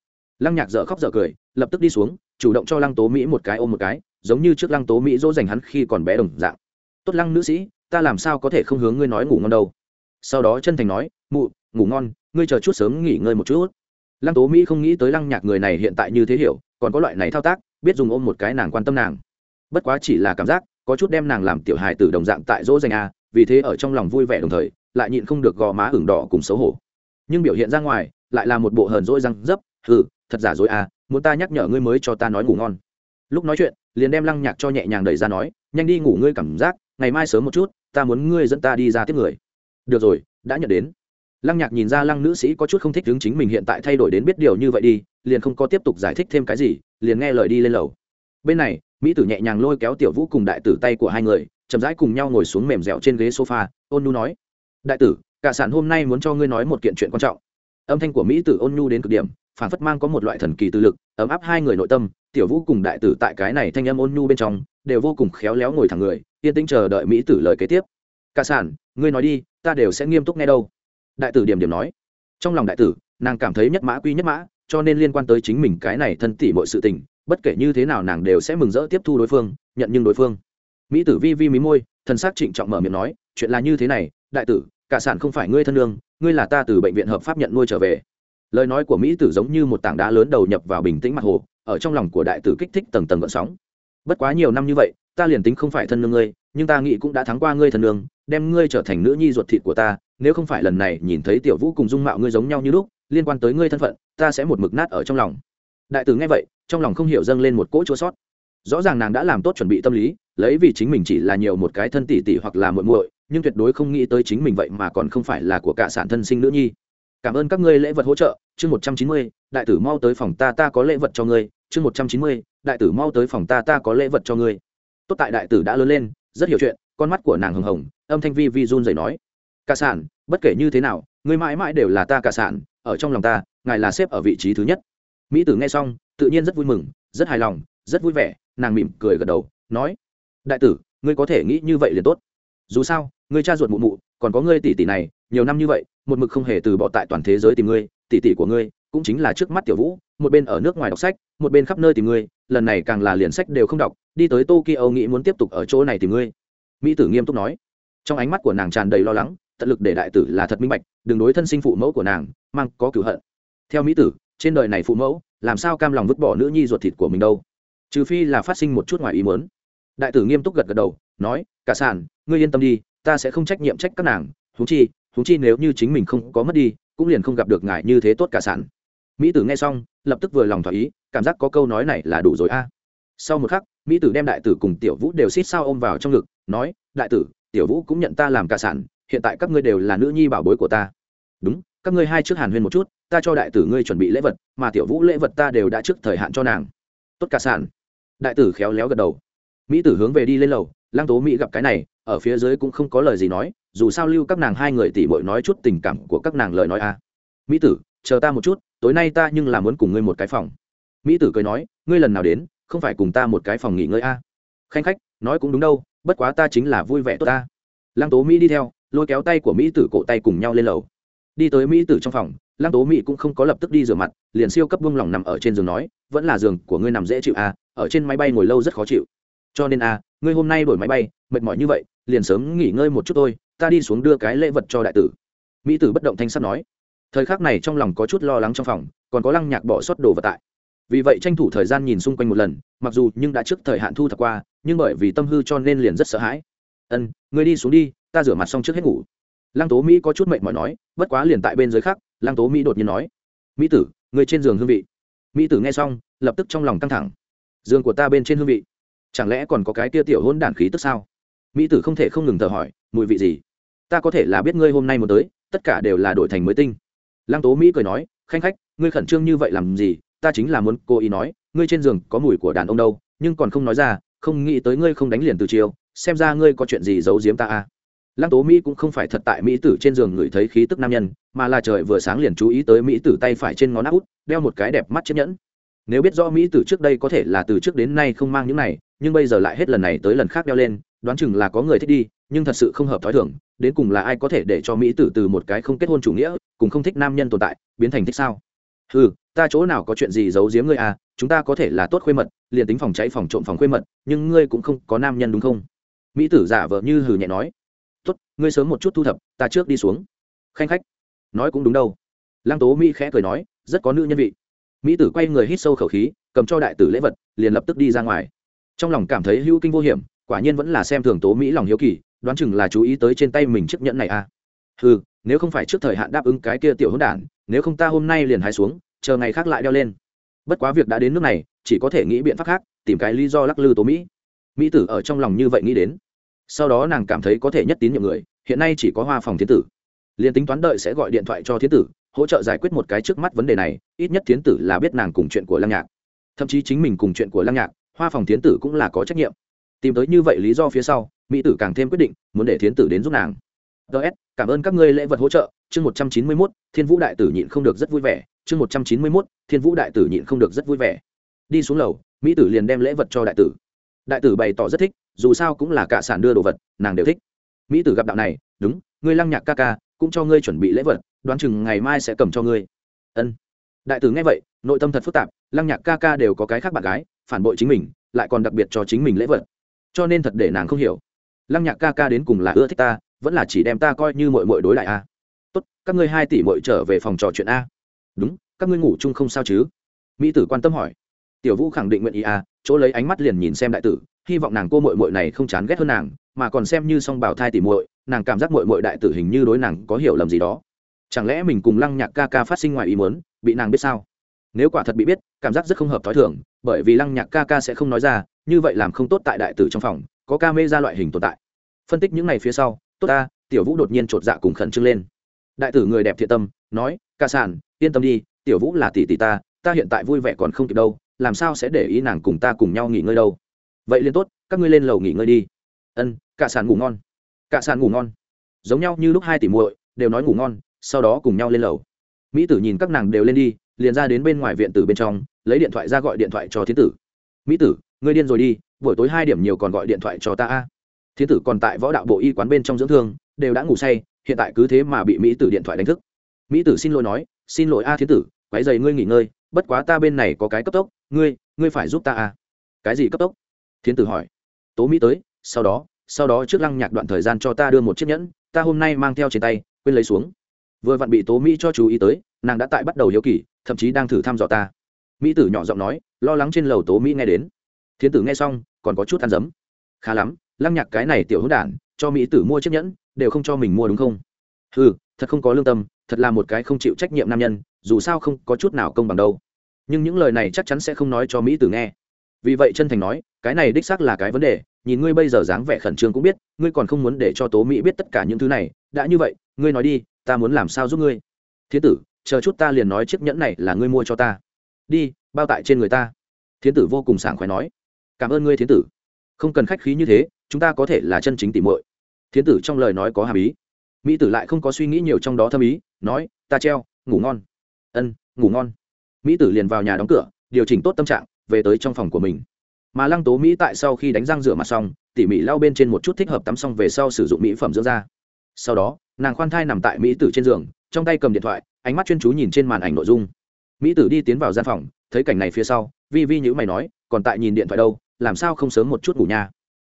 lăng nhạc dở khóc dở cười, lập tức đi xuống, chủ động cho lăng tố mỹ một cái ôm một cái, giống như trước lăng tố mỹ dỗ dành hắn khi còn bé đồng dạng. Tốt lăng nữ sĩ, ta làm sao có thể không hướng ngươi nói ngủ ngon đâu? Sau đó chân thành nói, mụ, ngủ ngon, ngươi chờ chút sớm nghỉ ngơi một chút. Lăng tố mỹ không nghĩ tới lăng nhạc người này hiện tại như thế hiểu, còn có loại này thao tác, biết dùng ôm một cái nàng quan tâm nàng. Bất quá chỉ là cảm giác, có chút đem nàng làm tiểu hài từ đồng dạng tại dỗ dành a, vì thế ở trong lòng vui vẻ đồng thời, lại nhịn không được gò má ửng đỏ cùng xấu hổ. Nhưng biểu hiện ra ngoài, lại là một bộ hờn dỗi răng dấp, hừ thật giả dối à muốn ta nhắc nhở ngươi mới cho ta nói ngủ ngon. Lúc nói chuyện, liền đem lăng nhạc cho nhẹ nhàng đẩy ra nói, nhanh đi ngủ ngươi cảm giác, ngày mai sớm một chút, ta muốn ngươi dẫn ta đi ra tiếp người. Được rồi, đã nhận đến. Lăng nhạc nhìn ra lăng nữ sĩ có chút không thích đứng chính mình hiện tại thay đổi đến biết điều như vậy đi, liền không có tiếp tục giải thích thêm cái gì, liền nghe lời đi lên lầu. Bên này, mỹ tử nhẹ nhàng lôi kéo tiểu vũ cùng đại tử tay của hai người, chậm rãi cùng nhau ngồi xuống mềm dẻo trên ghế sofa, ôn nu nói, đại tử, cả sản hôm nay muốn cho ngươi nói một kiện chuyện quan trọng. Âm thanh của mỹ tử ôn nhu đến cực điểm phản phất mang có một loại thần kỳ tư lực, ấm áp hai người nội tâm, tiểu vũ cùng đại tử tại cái này thanh âm ôn nhu bên trong, đều vô cùng khéo léo ngồi thẳng người, yên tĩnh chờ đợi mỹ tử lời kế tiếp. Cả sản, ngươi nói đi, ta đều sẽ nghiêm túc nghe đâu. Đại tử điểm điểm nói. Trong lòng đại tử, nàng cảm thấy nhất mã quy nhất mã, cho nên liên quan tới chính mình cái này thân tỷ mọi sự tình, bất kể như thế nào nàng đều sẽ mừng rỡ tiếp thu đối phương, nhận nhưng đối phương. Mỹ tử vi vi mí môi, thần s á c trịnh trọng mở miệng nói, chuyện là như thế này, đại tử, cả sản không phải ngươi thân lương, ngươi là ta từ bệnh viện hợp pháp nhận nuôi trở về lời nói của mỹ tử giống như một tảng đá lớn đầu nhập vào bình tĩnh mặt hồ ở trong lòng của đại tử kích thích tầng tầng gợn sóng. Bất quá nhiều năm như vậy ta liền tính không phải thân nương ngươi nhưng ta nghĩ cũng đã thắng qua ngươi thân nương, đem ngươi trở thành nữ nhi ruột thịt của ta nếu không phải lần này nhìn thấy tiểu vũ cùng dung mạo ngươi giống nhau như lúc liên quan tới ngươi thân phận ta sẽ một mực nát ở trong lòng. Đại tử nghe vậy trong lòng không hiểu dâng lên một cỗ chua sót. Rõ ràng nàng đã làm tốt chuẩn bị tâm lý lấy vì chính mình chỉ là nhiều một cái thân tỷ tỷ hoặc là muội muội nhưng tuyệt đối không nghĩ tới chính mình vậy mà còn không phải là của cả sản thân sinh nữ nhi. Cảm ơn các ngươi lễ vật hỗ trợ chương một trăm chín mươi, đại tử mau tới phòng ta ta có lễ vật cho ngươi. chương một trăm chín mươi, đại tử mau tới phòng ta ta có lễ vật cho ngươi. Tốt tại đại tử đã lớn lên, rất hiểu chuyện, con mắt của nàng hồng hồng, âm thanh vi vi run rẩy nói. Cả sản, bất kể như thế nào, ngươi mãi mãi đều là ta cả sản, ở trong lòng ta, ngài là xếp ở vị trí thứ nhất. Mỹ tử nghe xong, tự nhiên rất vui mừng, rất hài lòng, rất vui vẻ, nàng mỉm cười gật đầu, nói. Đại tử, ngươi có thể nghĩ như vậy liền tốt. Dù sao, ngươi cha ruột mụ mụ, còn có ngươi tỷ tỷ này, nhiều năm như vậy một mực không hề từ bỏ tại toàn thế giới tìm ngươi, tỷ tỷ của ngươi cũng chính là trước mắt tiểu vũ, một bên ở nước ngoài đọc sách, một bên khắp nơi tìm ngươi, lần này càng là liền sách đều không đọc, đi tới tokyo nghĩ muốn tiếp tục ở chỗ này tìm ngươi. Mỹ tử nghiêm túc nói. Trong ánh mắt của nàng tràn đầy lo lắng, tận lực để đại tử là thật minh bạch, đừng đối thân sinh phụ mẫu của nàng mang có cửu hận. Theo mỹ tử, trên đời này phụ mẫu, làm sao cam lòng vứt bỏ nữ nhi ruột thịt của mình đâu? Trừ phi là phát sinh một chút ngoài ý muốn. Đại tử nghiêm túc gật gật đầu, nói, cả sản, ngươi yên tâm đi, ta sẽ không trách nhiệm trách các nàng thú chi thú chi nếu như chính mình không có mất đi, cũng liền không gặp được ngài như thế tốt cả sản. Mỹ tử nghe xong, lập tức vừa lòng thỏa ý, cảm giác có câu nói này là đủ rồi a. Sau một khắc, mỹ tử đem đại tử cùng tiểu vũ đều xít sao ôm vào trong ngực, nói, đại tử, tiểu vũ cũng nhận ta làm cả sản, hiện tại các ngươi đều là nữ nhi bảo bối của ta. Đúng, các ngươi hai trước hàn huyên một chút, ta cho đại tử ngươi chuẩn bị lễ vật, mà tiểu vũ lễ vật ta đều đã trước thời hạn cho nàng. Tốt cả sản. Đại tử khéo léo gật đầu. Mỹ tử hướng về đi lên lầu, lăng tố mỹ gặp cái này ở phía dưới cũng không có lời gì nói, dù sao lưu các nàng hai người tỉ bội nói chút tình cảm của các nàng lời nói a mỹ tử, chờ ta một chút, tối nay ta nhưng là muốn cùng ngươi một cái phòng. Mỹ tử cười nói, ngươi lần nào đến, không phải cùng ta một cái phòng nghỉ ngơi a khanh khách, nói cũng đúng đâu, bất quá ta chính là vui vẻ tốt ta. Lăng tố mỹ đi theo, lôi kéo tay của mỹ tử cổ tay cùng nhau lên lầu. Đi tới mỹ tử trong phòng, lăng tố mỹ cũng không có lập tức đi rửa mặt, liền siêu cấp buông lòng nằm ở trên giường nói, vẫn là giường của ngươi nằm dễ chịu à ở trên máy bay ngồi lâu rất khó chịu. Cho nên à ngươi hôm nay đổi máy bay, mệt mỏi như vậy, liền sớm nghỉ ngơi một chút thôi, ta đi xuống đưa cái lễ vật cho đại tử. Mỹ tử bất động thanh sắt nói. Thời khắc này trong lòng có chút lo lắng trong phòng, còn có lăng nhạc bỏ sót đồ vật tại. Vì vậy tranh thủ thời gian nhìn xung quanh một lần, mặc dù nhưng đã trước thời hạn thu thập qua, nhưng bởi vì tâm hư cho nên liền rất sợ hãi. Ân, ngươi đi xuống đi, ta rửa mặt xong trước hết ngủ. Lăng tố mỹ có chút mệt mỏi nói, bất quá liền tại bên dưới khác, lăng tố mỹ đột nhiên nói. Mỹ tử người trên giường hương vị. Mỹ tử nghe xong, lập tức trong lòng căng thẳng. Giường của ta bên trên hương vị chẳng lẽ còn có cái kia tiểu hôn đản khí tức sao? Mỹ tử không thể không ngừng thở hỏi, mùi vị gì? Ta có thể là biết ngươi hôm nay muốn tới, tất cả đều là đổi thành mới tinh. Lăng tố mỹ cười nói, khanh khách, ngươi khẩn trương như vậy làm gì? Ta chính là muốn cô ý nói, ngươi trên giường có mùi của đàn ông đâu, nhưng còn không nói ra, không nghĩ tới ngươi không đánh liền từ chiều xem ra ngươi có chuyện gì giấu giếm ta à? Lăng tố mỹ cũng không phải thật tại mỹ tử trên giường ngửi thấy khí tức nam nhân, mà là trời vừa sáng liền chú ý tới mỹ tử tay phải trên ngón áp út, đeo một cái đẹp mắt chiếc nhẫn. Nếu biết rõ mỹ tử trước đây có thể là từ trước đến nay không mang những này nhưng bây giờ lại hết lần này tới lần khác đeo lên, đoán chừng là có người thích đi, nhưng thật sự không hợp t h ó i thưởng đến cùng là ai có thể để cho mỹ tử từ một cái không kết hôn chủ nghĩa, cùng không thích nam nhân tồn tại, biến thành thích sao? Ừ ta chỗ nào có chuyện gì giấu giếm ngươi à chúng ta có thể là tốt khuê mật, liền tính phòng cháy phòng trộm phòng khuê mật, nhưng ngươi cũng không có nam nhân đúng không? Mỹ tử giả vờ như hừ nhẹ nói. Tốt, ngươi sớm một chút thu thập, ta trước đi xuống. Khanh khách. Nói cũng đúng đâu. Lăng tố mỹ khẽ cười nói, rất có nữ nhân vị. Mỹ tử quay người hít sâu khẩu khí, cầm cho đại tử lễ vật, liền lập tức đi ra ngoài trong lòng cảm thấy hữu kinh vô hiểm, quả nhiên vẫn là xem thường tố mỹ lòng hiếu kỳ, đoán chừng là chú ý tới trên tay mình chiếc nhẫn này à. Ừ nếu không phải trước thời hạn đáp ứng cái kia tiểu hỗn đản, nếu không ta hôm nay liền hái xuống, chờ ngày khác lại đeo lên. Bất quá việc đã đến nước này, chỉ có thể nghĩ biện pháp khác, tìm cái lý do lắc lư tố mỹ. Mỹ tử ở trong lòng như vậy nghĩ đến. Sau đó nàng cảm thấy có thể nhất tín nhiệm người, hiện nay chỉ có hoa phòng thiên tử. Liền tính toán đợi sẽ gọi điện thoại cho thiên tử, hỗ trợ giải quyết một cái trước mắt vấn đề này, ít nhất thiên tử là biết nàng cùng chuyện của lăng nhạc. Thậm chí chính mình cùng chuyện của lăng nhạc hoa phòng tiến tử cũng là có trách nhiệm. Tìm tới như vậy lý do phía sau, mỹ tử càng thêm quyết định, muốn để tiến tử đến giúp nàng. Ts cảm ơn các ngươi lễ vật hỗ trợ. Chương một trăm chín mươi mốt, thiên vũ đại tử nhịn không được rất vui vẻ. Chương một trăm chín mươi mốt, thiên vũ đại tử nhịn không được rất vui vẻ. Đi xuống lầu, mỹ tử liền đem lễ vật cho đại tử. Đại tử bày tỏ rất thích, dù sao cũng là cả sản đưa đồ vật, nàng đều thích. Mỹ tử gặp đạo này, đúng, ngươi lăng nhạc ca ca, cũng cho ngươi chuẩn bị lễ vật, đoán chừng ngày mai sẽ cầm cho ngươi. Ân. Đại tử nghe vậy, nội tâm thật phức tạp, lăng nhạc ca ca đều có cái khác bạn gái phản bội chính mình, lại còn đặc biệt cho chính mình lễ vật. Cho nên thật để nàng không hiểu. Lăng nhạc ca ca đến cùng là ưa thích ta, vẫn là chỉ đem ta coi như mội mội đối lại a. Tốt, các ngươi hai tỷ mội trở về phòng trò chuyện a. Đúng, các ngươi ngủ chung không sao chứ? Mỹ tử quan tâm hỏi. Tiểu vũ khẳng định nguyện ý a, chỗ lấy ánh mắt liền nhìn xem đại tử, hy vọng nàng cô mội mội này không chán ghét hơn nàng, mà còn xem như song bảo thai tỷ muội, nàng cảm giác mội mội đại tử hình như đối nàng có hiểu lầm gì đó. Chẳng lẽ mình cùng lăng nhạc ca ca phát sinh ngoài ý muốn, bị nàng biết sao? Nếu quả thật bị biết, cảm giác rất không hợp t h ó i thường, bởi vì lăng nhạc ca ca sẽ không nói ra, như vậy làm không tốt tại đại tử trong phòng, có ca mê ra loại hình tồn tại. Phân tích những ngày phía sau, tốt ta, tiểu vũ đột nhiên chột dạ cùng khẩn trương lên. Đại tử người đẹp thiện tâm, nói, ca sản yên tâm đi, tiểu vũ là tỷ tỷ ta ta hiện tại vui vẻ còn không kịp đâu, làm sao sẽ để ý nàng cùng ta cùng nhau nghỉ ngơi đâu? Vậy liền tốt, các ngươi lên lầu nghỉ ngơi đi. Ân cả sàn ngủ ngon. Cả sàn ngủ ngon. Giống nhau như lúc hai tỷ muội, đều nói ngủ ngon, sau đó cùng nhau lên lầu. Mỹ tử nhìn các nàng đều lên đi liền ra đến bên ngoài viện tử bên trong, lấy điện thoại ra gọi điện thoại cho thiên tử. Mỹ tử, ngươi điên rồi đi, buổi tối hai điểm nhiều còn gọi điện thoại cho ta a. Thiên tử còn tại võ đạo bộ y quán bên trong dưỡng thương, đều đã ngủ say, hiện tại cứ thế mà bị mỹ tử điện thoại đánh thức. Mỹ tử xin lỗi nói, xin lỗi a thiên tử quái dày ngươi nghỉ ngơi, bất quá ta bên này có cái cấp tốc, ngươi ngươi phải giúp ta a. Cái gì cấp tốc? Thiên tử hỏi. Tố mỹ tới, sau đó sau đó trước lăng nhạc đoạn thời gian cho ta đưa một chiếc nhẫn, ta hôm nay mang theo trên tay, quên lấy xuống. Vừa vặn bị tố mỹ cho chú ý tới nàng đã tại bắt đầu hiếu kỳ, thậm chí đang thử thăm dò ta. Mỹ tử nhỏ giọng nói, lo lắng trên lầu tố mỹ nghe đến. Thiên tử nghe xong, còn có chút ăn dấm. Khá lắm, lăng nhạc cái này tiểu hữu đản, cho mỹ tử mua chiếc nhẫn, đều không cho mình mua đúng không? Ừ thật không có lương tâm, thật là một cái không chịu trách nhiệm nam nhân, dù sao không có chút nào công bằng đâu. Nhưng những lời này chắc chắn sẽ không nói cho mỹ tử nghe. Vì vậy chân thành nói, cái này đích xác là cái vấn đề, nhìn ngươi bây giờ dáng vẻ khẩn trương cũng biết, ngươi còn không muốn để cho tố mỹ biết tất cả những thứ này, đã như vậy, ngươi nói đi, ta muốn làm sao giúp ngươi? Thiên tử chờ chút ta liền nói chiếc nhẫn này là ngươi mua cho ta. Đi, bao tại trên người ta. Thiên tử vô cùng sảng khoái nói. Cảm ơn ngươi thiên tử. Không cần khách khí như thế, chúng ta có thể là chân chính tỉ muội. Thiến tử trong lời nói có hàm ý. Mỹ tử lại không có suy nghĩ nhiều trong đó thâm ý, nói, ta treo, ngủ ngon. Ân, ngủ ngon. Mỹ tử liền vào nhà đóng cửa, điều chỉnh tốt tâm trạng, về tới trong phòng của mình. Mà lăng tố mỹ tại sau khi đánh răng rửa mặt xong, tỉ mỉ lau bên trên một chút thích hợp tắm xong về sau sử dụng mỹ phẩm dưỡng da. Sau đó, nàng khoan thai nằm tại mỹ tử trên giường, trong tay cầm điện thoại ánh mắt chuyên chú nhìn trên màn ảnh nội dung. Mỹ tử đi tiến vào gian phòng, thấy cảnh này phía sau, vi vi nhữ mày nói, còn tại nhìn điện thoại đâu, làm sao không sớm một chút ngủ nha?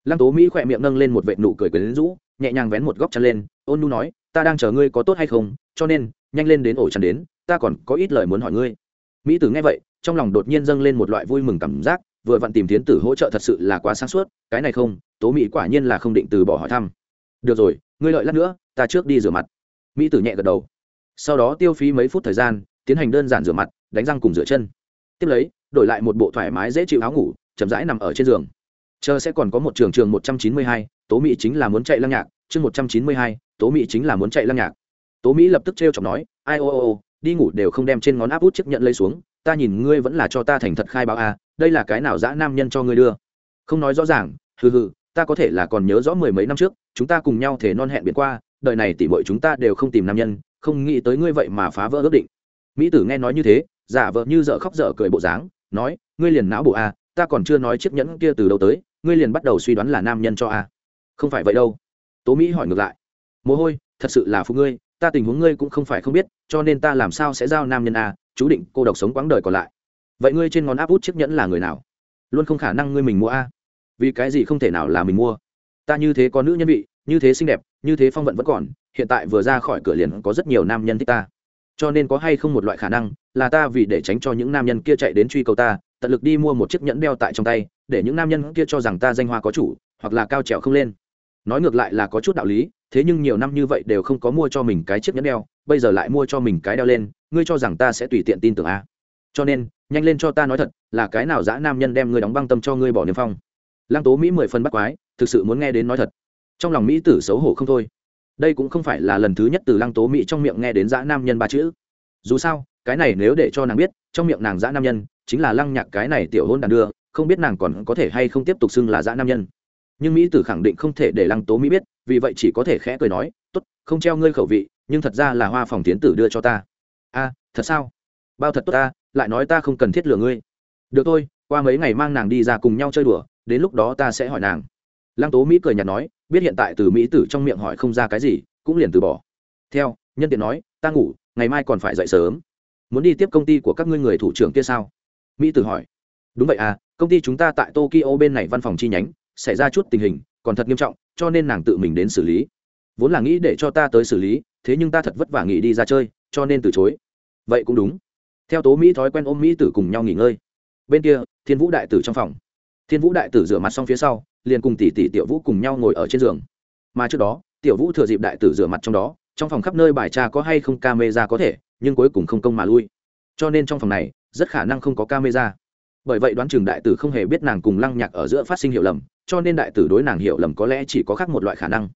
Lăng tố mỹ khỏe miệng nâng lên một vệ nụ cười quyến rũ, nhẹ nhàng vén một góc chăn lên, ôn nu nói, ta đang chờ ngươi có tốt hay không, cho nên, nhanh lên đến ổ chăn đến, ta còn có ít lời muốn hỏi ngươi. Mỹ tử nghe vậy, trong lòng đột nhiên dâng lên một loại vui mừng cảm giác, vừa vặn tìm tiến tử hỗ trợ thật sự là quá sáng suốt, cái này không, tố mỹ quả nhiên là không định từ bỏ hỏi thăm. Được rồi, ngươi lợi lát nữa, ta trước đi rửa mặt. Mỹ tử nhẹ gật đầu sau đó tiêu phí mấy phút thời gian, tiến hành đơn giản rửa mặt, đánh răng cùng rửa chân. Tiếp lấy, đổi lại một bộ thoải mái dễ chịu áo ngủ, chậm rãi nằm ở trên giường. Chờ sẽ còn có một trường trường một trăm chín mươi hai, tố mỹ chính là muốn chạy lăng nhạc. Chương một trăm chín mươi hai, tố mỹ chính là muốn chạy lăng nhạc. Tố mỹ lập tức t r e o chọc nói, ai, ô ô ô, đi ngủ đều không đem trên ngón áp út chiếc nhận lấy xuống, ta nhìn ngươi vẫn là cho ta thành thật khai báo à đây là cái nào dã nam nhân cho ngươi đưa? Không nói rõ ràng, hừ hừ, ta có thể là còn nhớ rõ mười mấy năm trước, chúng ta cùng nhau thể non hẹn biển qua, đời này tỉ mọi chúng ta đều không tìm nam nhân không nghĩ tới ngươi vậy mà phá vỡ ước định. Mỹ tử nghe nói như thế, giả vợ như dợ khóc dở cười bộ dáng, nói, ngươi liền não bộ à ta còn chưa nói chiếc nhẫn kia từ đâu tới, ngươi liền bắt đầu suy đoán là nam nhân cho à không phải vậy đâu. Tố mỹ hỏi ngược lại, mồ hôi, thật sự là phụ ngươi, ta tình huống ngươi cũng không phải không biết, cho nên ta làm sao sẽ giao nam nhân a, chú định cô độc sống quãng đời còn lại. Vậy ngươi trên ngón áp út chiếc nhẫn là người nào? Luôn không khả năng ngươi mình mua a. Vì cái gì không thể nào là mình mua? Ta như thế có nữ nhân vị như thế xinh đẹp, như thế phong vận vẫn còn, hiện tại vừa ra khỏi cửa liền có rất nhiều nam nhân thích ta. Cho nên có hay không một loại khả năng là ta vì để tránh cho những nam nhân kia chạy đến truy cầu ta, tận lực đi mua một chiếc nhẫn đeo tại trong tay, để những nam nhân kia cho rằng ta danh hoa có chủ, hoặc là cao trèo không lên. Nói ngược lại là có chút đạo lý, thế nhưng nhiều năm như vậy đều không có mua cho mình cái chiếc nhẫn đeo, bây giờ lại mua cho mình cái đeo lên, ngươi cho rằng ta sẽ tùy tiện tin tưởng a à. cho nên, nhanh lên cho ta nói thật, là cái nào dã nam nhân đem ngươi đóng băng tâm cho ngươi bỏ niềm phong? Lăng tố mỹ mười phân bắt quái, thực sự muốn nghe đến nói thật trong lòng mỹ tử xấu hổ không thôi. Đây cũng không phải là lần thứ nhất từ lăng tố mỹ trong miệng nghe đến dã nam nhân ba chữ. Dù sao, cái này nếu để cho nàng biết, trong miệng nàng dã nam nhân chính là lăng nhạc cái này tiểu hôn đàn đưa, không biết nàng còn có thể hay không tiếp tục xưng là dã nam nhân. Nhưng mỹ tử khẳng định không thể để lăng tố mỹ biết, vì vậy chỉ có thể khẽ cười nói, tốt, không treo ngươi khẩu vị, nhưng thật ra là hoa phòng tiến tử đưa cho ta. A, thật sao? Bao thật tốt ta, lại nói ta không cần thiết lừa ngươi. Được thôi, qua mấy ngày mang nàng đi ra cùng nhau chơi đùa, đến lúc đó ta sẽ hỏi nàng. Lăng tố mỹ cười nhạt nói biết hiện tại từ mỹ tử trong miệng hỏi không ra cái gì, cũng liền từ bỏ. Theo, nhân tiện nói, ta ngủ, ngày mai còn phải dậy sớm. Muốn đi tiếp công ty của các ngươi người thủ trưởng kia sao? Mỹ tử hỏi. Đúng vậy à công ty chúng ta tại tokyo bên này văn phòng chi nhánh, xảy ra chút tình hình, còn thật nghiêm trọng, cho nên nàng tự mình đến xử lý. Vốn là nghĩ để cho ta tới xử lý, thế nhưng ta thật vất vả nghỉ đi ra chơi, cho nên từ chối. Vậy cũng đúng. Theo tố mỹ thói quen ôm mỹ tử cùng nhau nghỉ ngơi. Bên kia, thiên vũ đại tử trong phòng. Thiên vũ đại tử rửa mặt xong phía sau liền cùng tỷ tỷ tiểu vũ cùng nhau ngồi ở trên giường. Mà trước đó, tiểu vũ thừa dịp đại tử rửa mặt trong đó, trong phòng khắp nơi bài tra có hay không camera có thể, nhưng cuối cùng không công mà lui. Cho nên trong phòng này, rất khả năng không có camera. Bởi vậy đoán chừng đại tử không hề biết nàng cùng lăng nhạc ở giữa phát sinh hiểu lầm, cho nên đại tử đối nàng hiểu lầm có lẽ chỉ có khác một loại khả năng.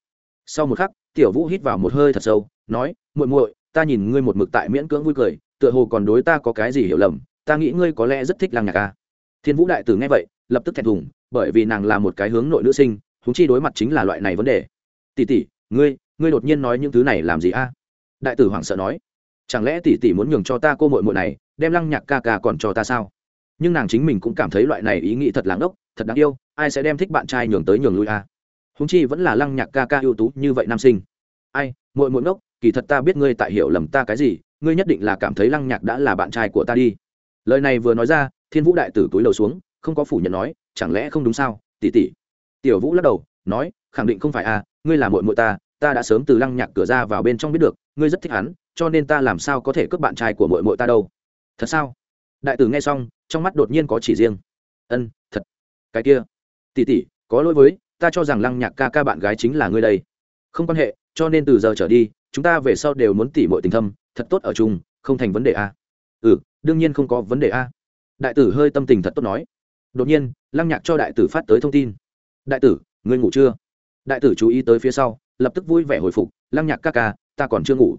Sau một khắc, tiểu vũ hít vào một hơi thật sâu, nói, muội muội, ta nhìn ngươi một mực tại miễn cưỡng vui cười, tựa hồ còn đối ta có cái gì hiểu lầm, ta nghĩ ngươi có lẽ rất thích lăng nhạc ca thiên vũ đại tử nghe vậy, lập tức thẹn thùng bởi vì nàng là một cái hướng nội nữ sinh húng chi đối mặt chính là loại này vấn đề. Tỷ tỷ, ngươi ngươi đột nhiên nói những thứ này làm gì a? Đại tử hoảng sợ nói. Chẳng lẽ tỷ tỷ muốn nhường cho ta cô muội muội này, đem lăng nhạc ca ca còn cho ta sao? Nhưng nàng chính mình cũng cảm thấy loại này ý nghĩ thật lãng ốc thật đáng yêu, ai sẽ đem thích bạn trai nhường tới nhường lui a? Húng chi vẫn là lăng nhạc ca ca ưu tú như vậy nam sinh. Ai, muội muội ngốc, kỳ thật ta biết ngươi tại hiểu lầm ta cái gì, ngươi nhất định là cảm thấy lăng nhạc đã là bạn trai của ta đi. Lời này vừa nói ra, thiên vũ đại tử túi lầu xuống, không có phủ nhận nói chẳng lẽ không đúng sao? Tỷ tỷ tiểu vũ lắc đầu, nói, khẳng định không phải a ngươi là muội muội ta ta đã sớm từ lăng nhạc cửa ra vào bên trong biết được, ngươi rất thích hắn, cho nên ta làm sao có thể cướp bạn trai của muội muội ta đâu. Thật sao? Đại tử nghe xong, trong mắt đột nhiên có chỉ riêng. Ân, thật. Cái kia. Tỷ tỷ có lỗi với, ta cho rằng lăng nhạc ca ca bạn gái chính là ngươi đây. Không quan hệ, cho nên từ giờ trở đi, chúng ta về sau đều muốn tỉ mọi tình thâm, thật tốt ở chung, không thành vấn đề a ừ đương nhiên không có vấn đề a đại tử hơi tâm tình thật tốt nói đột nhiên, lăng nhạc cho đại tử phát tới thông tin. Đại tử, ngươi ngủ chưa? Đại tử chú ý tới phía sau, lập tức vui vẻ hồi phục. Lăng nhạc ca ca, ta còn chưa ngủ.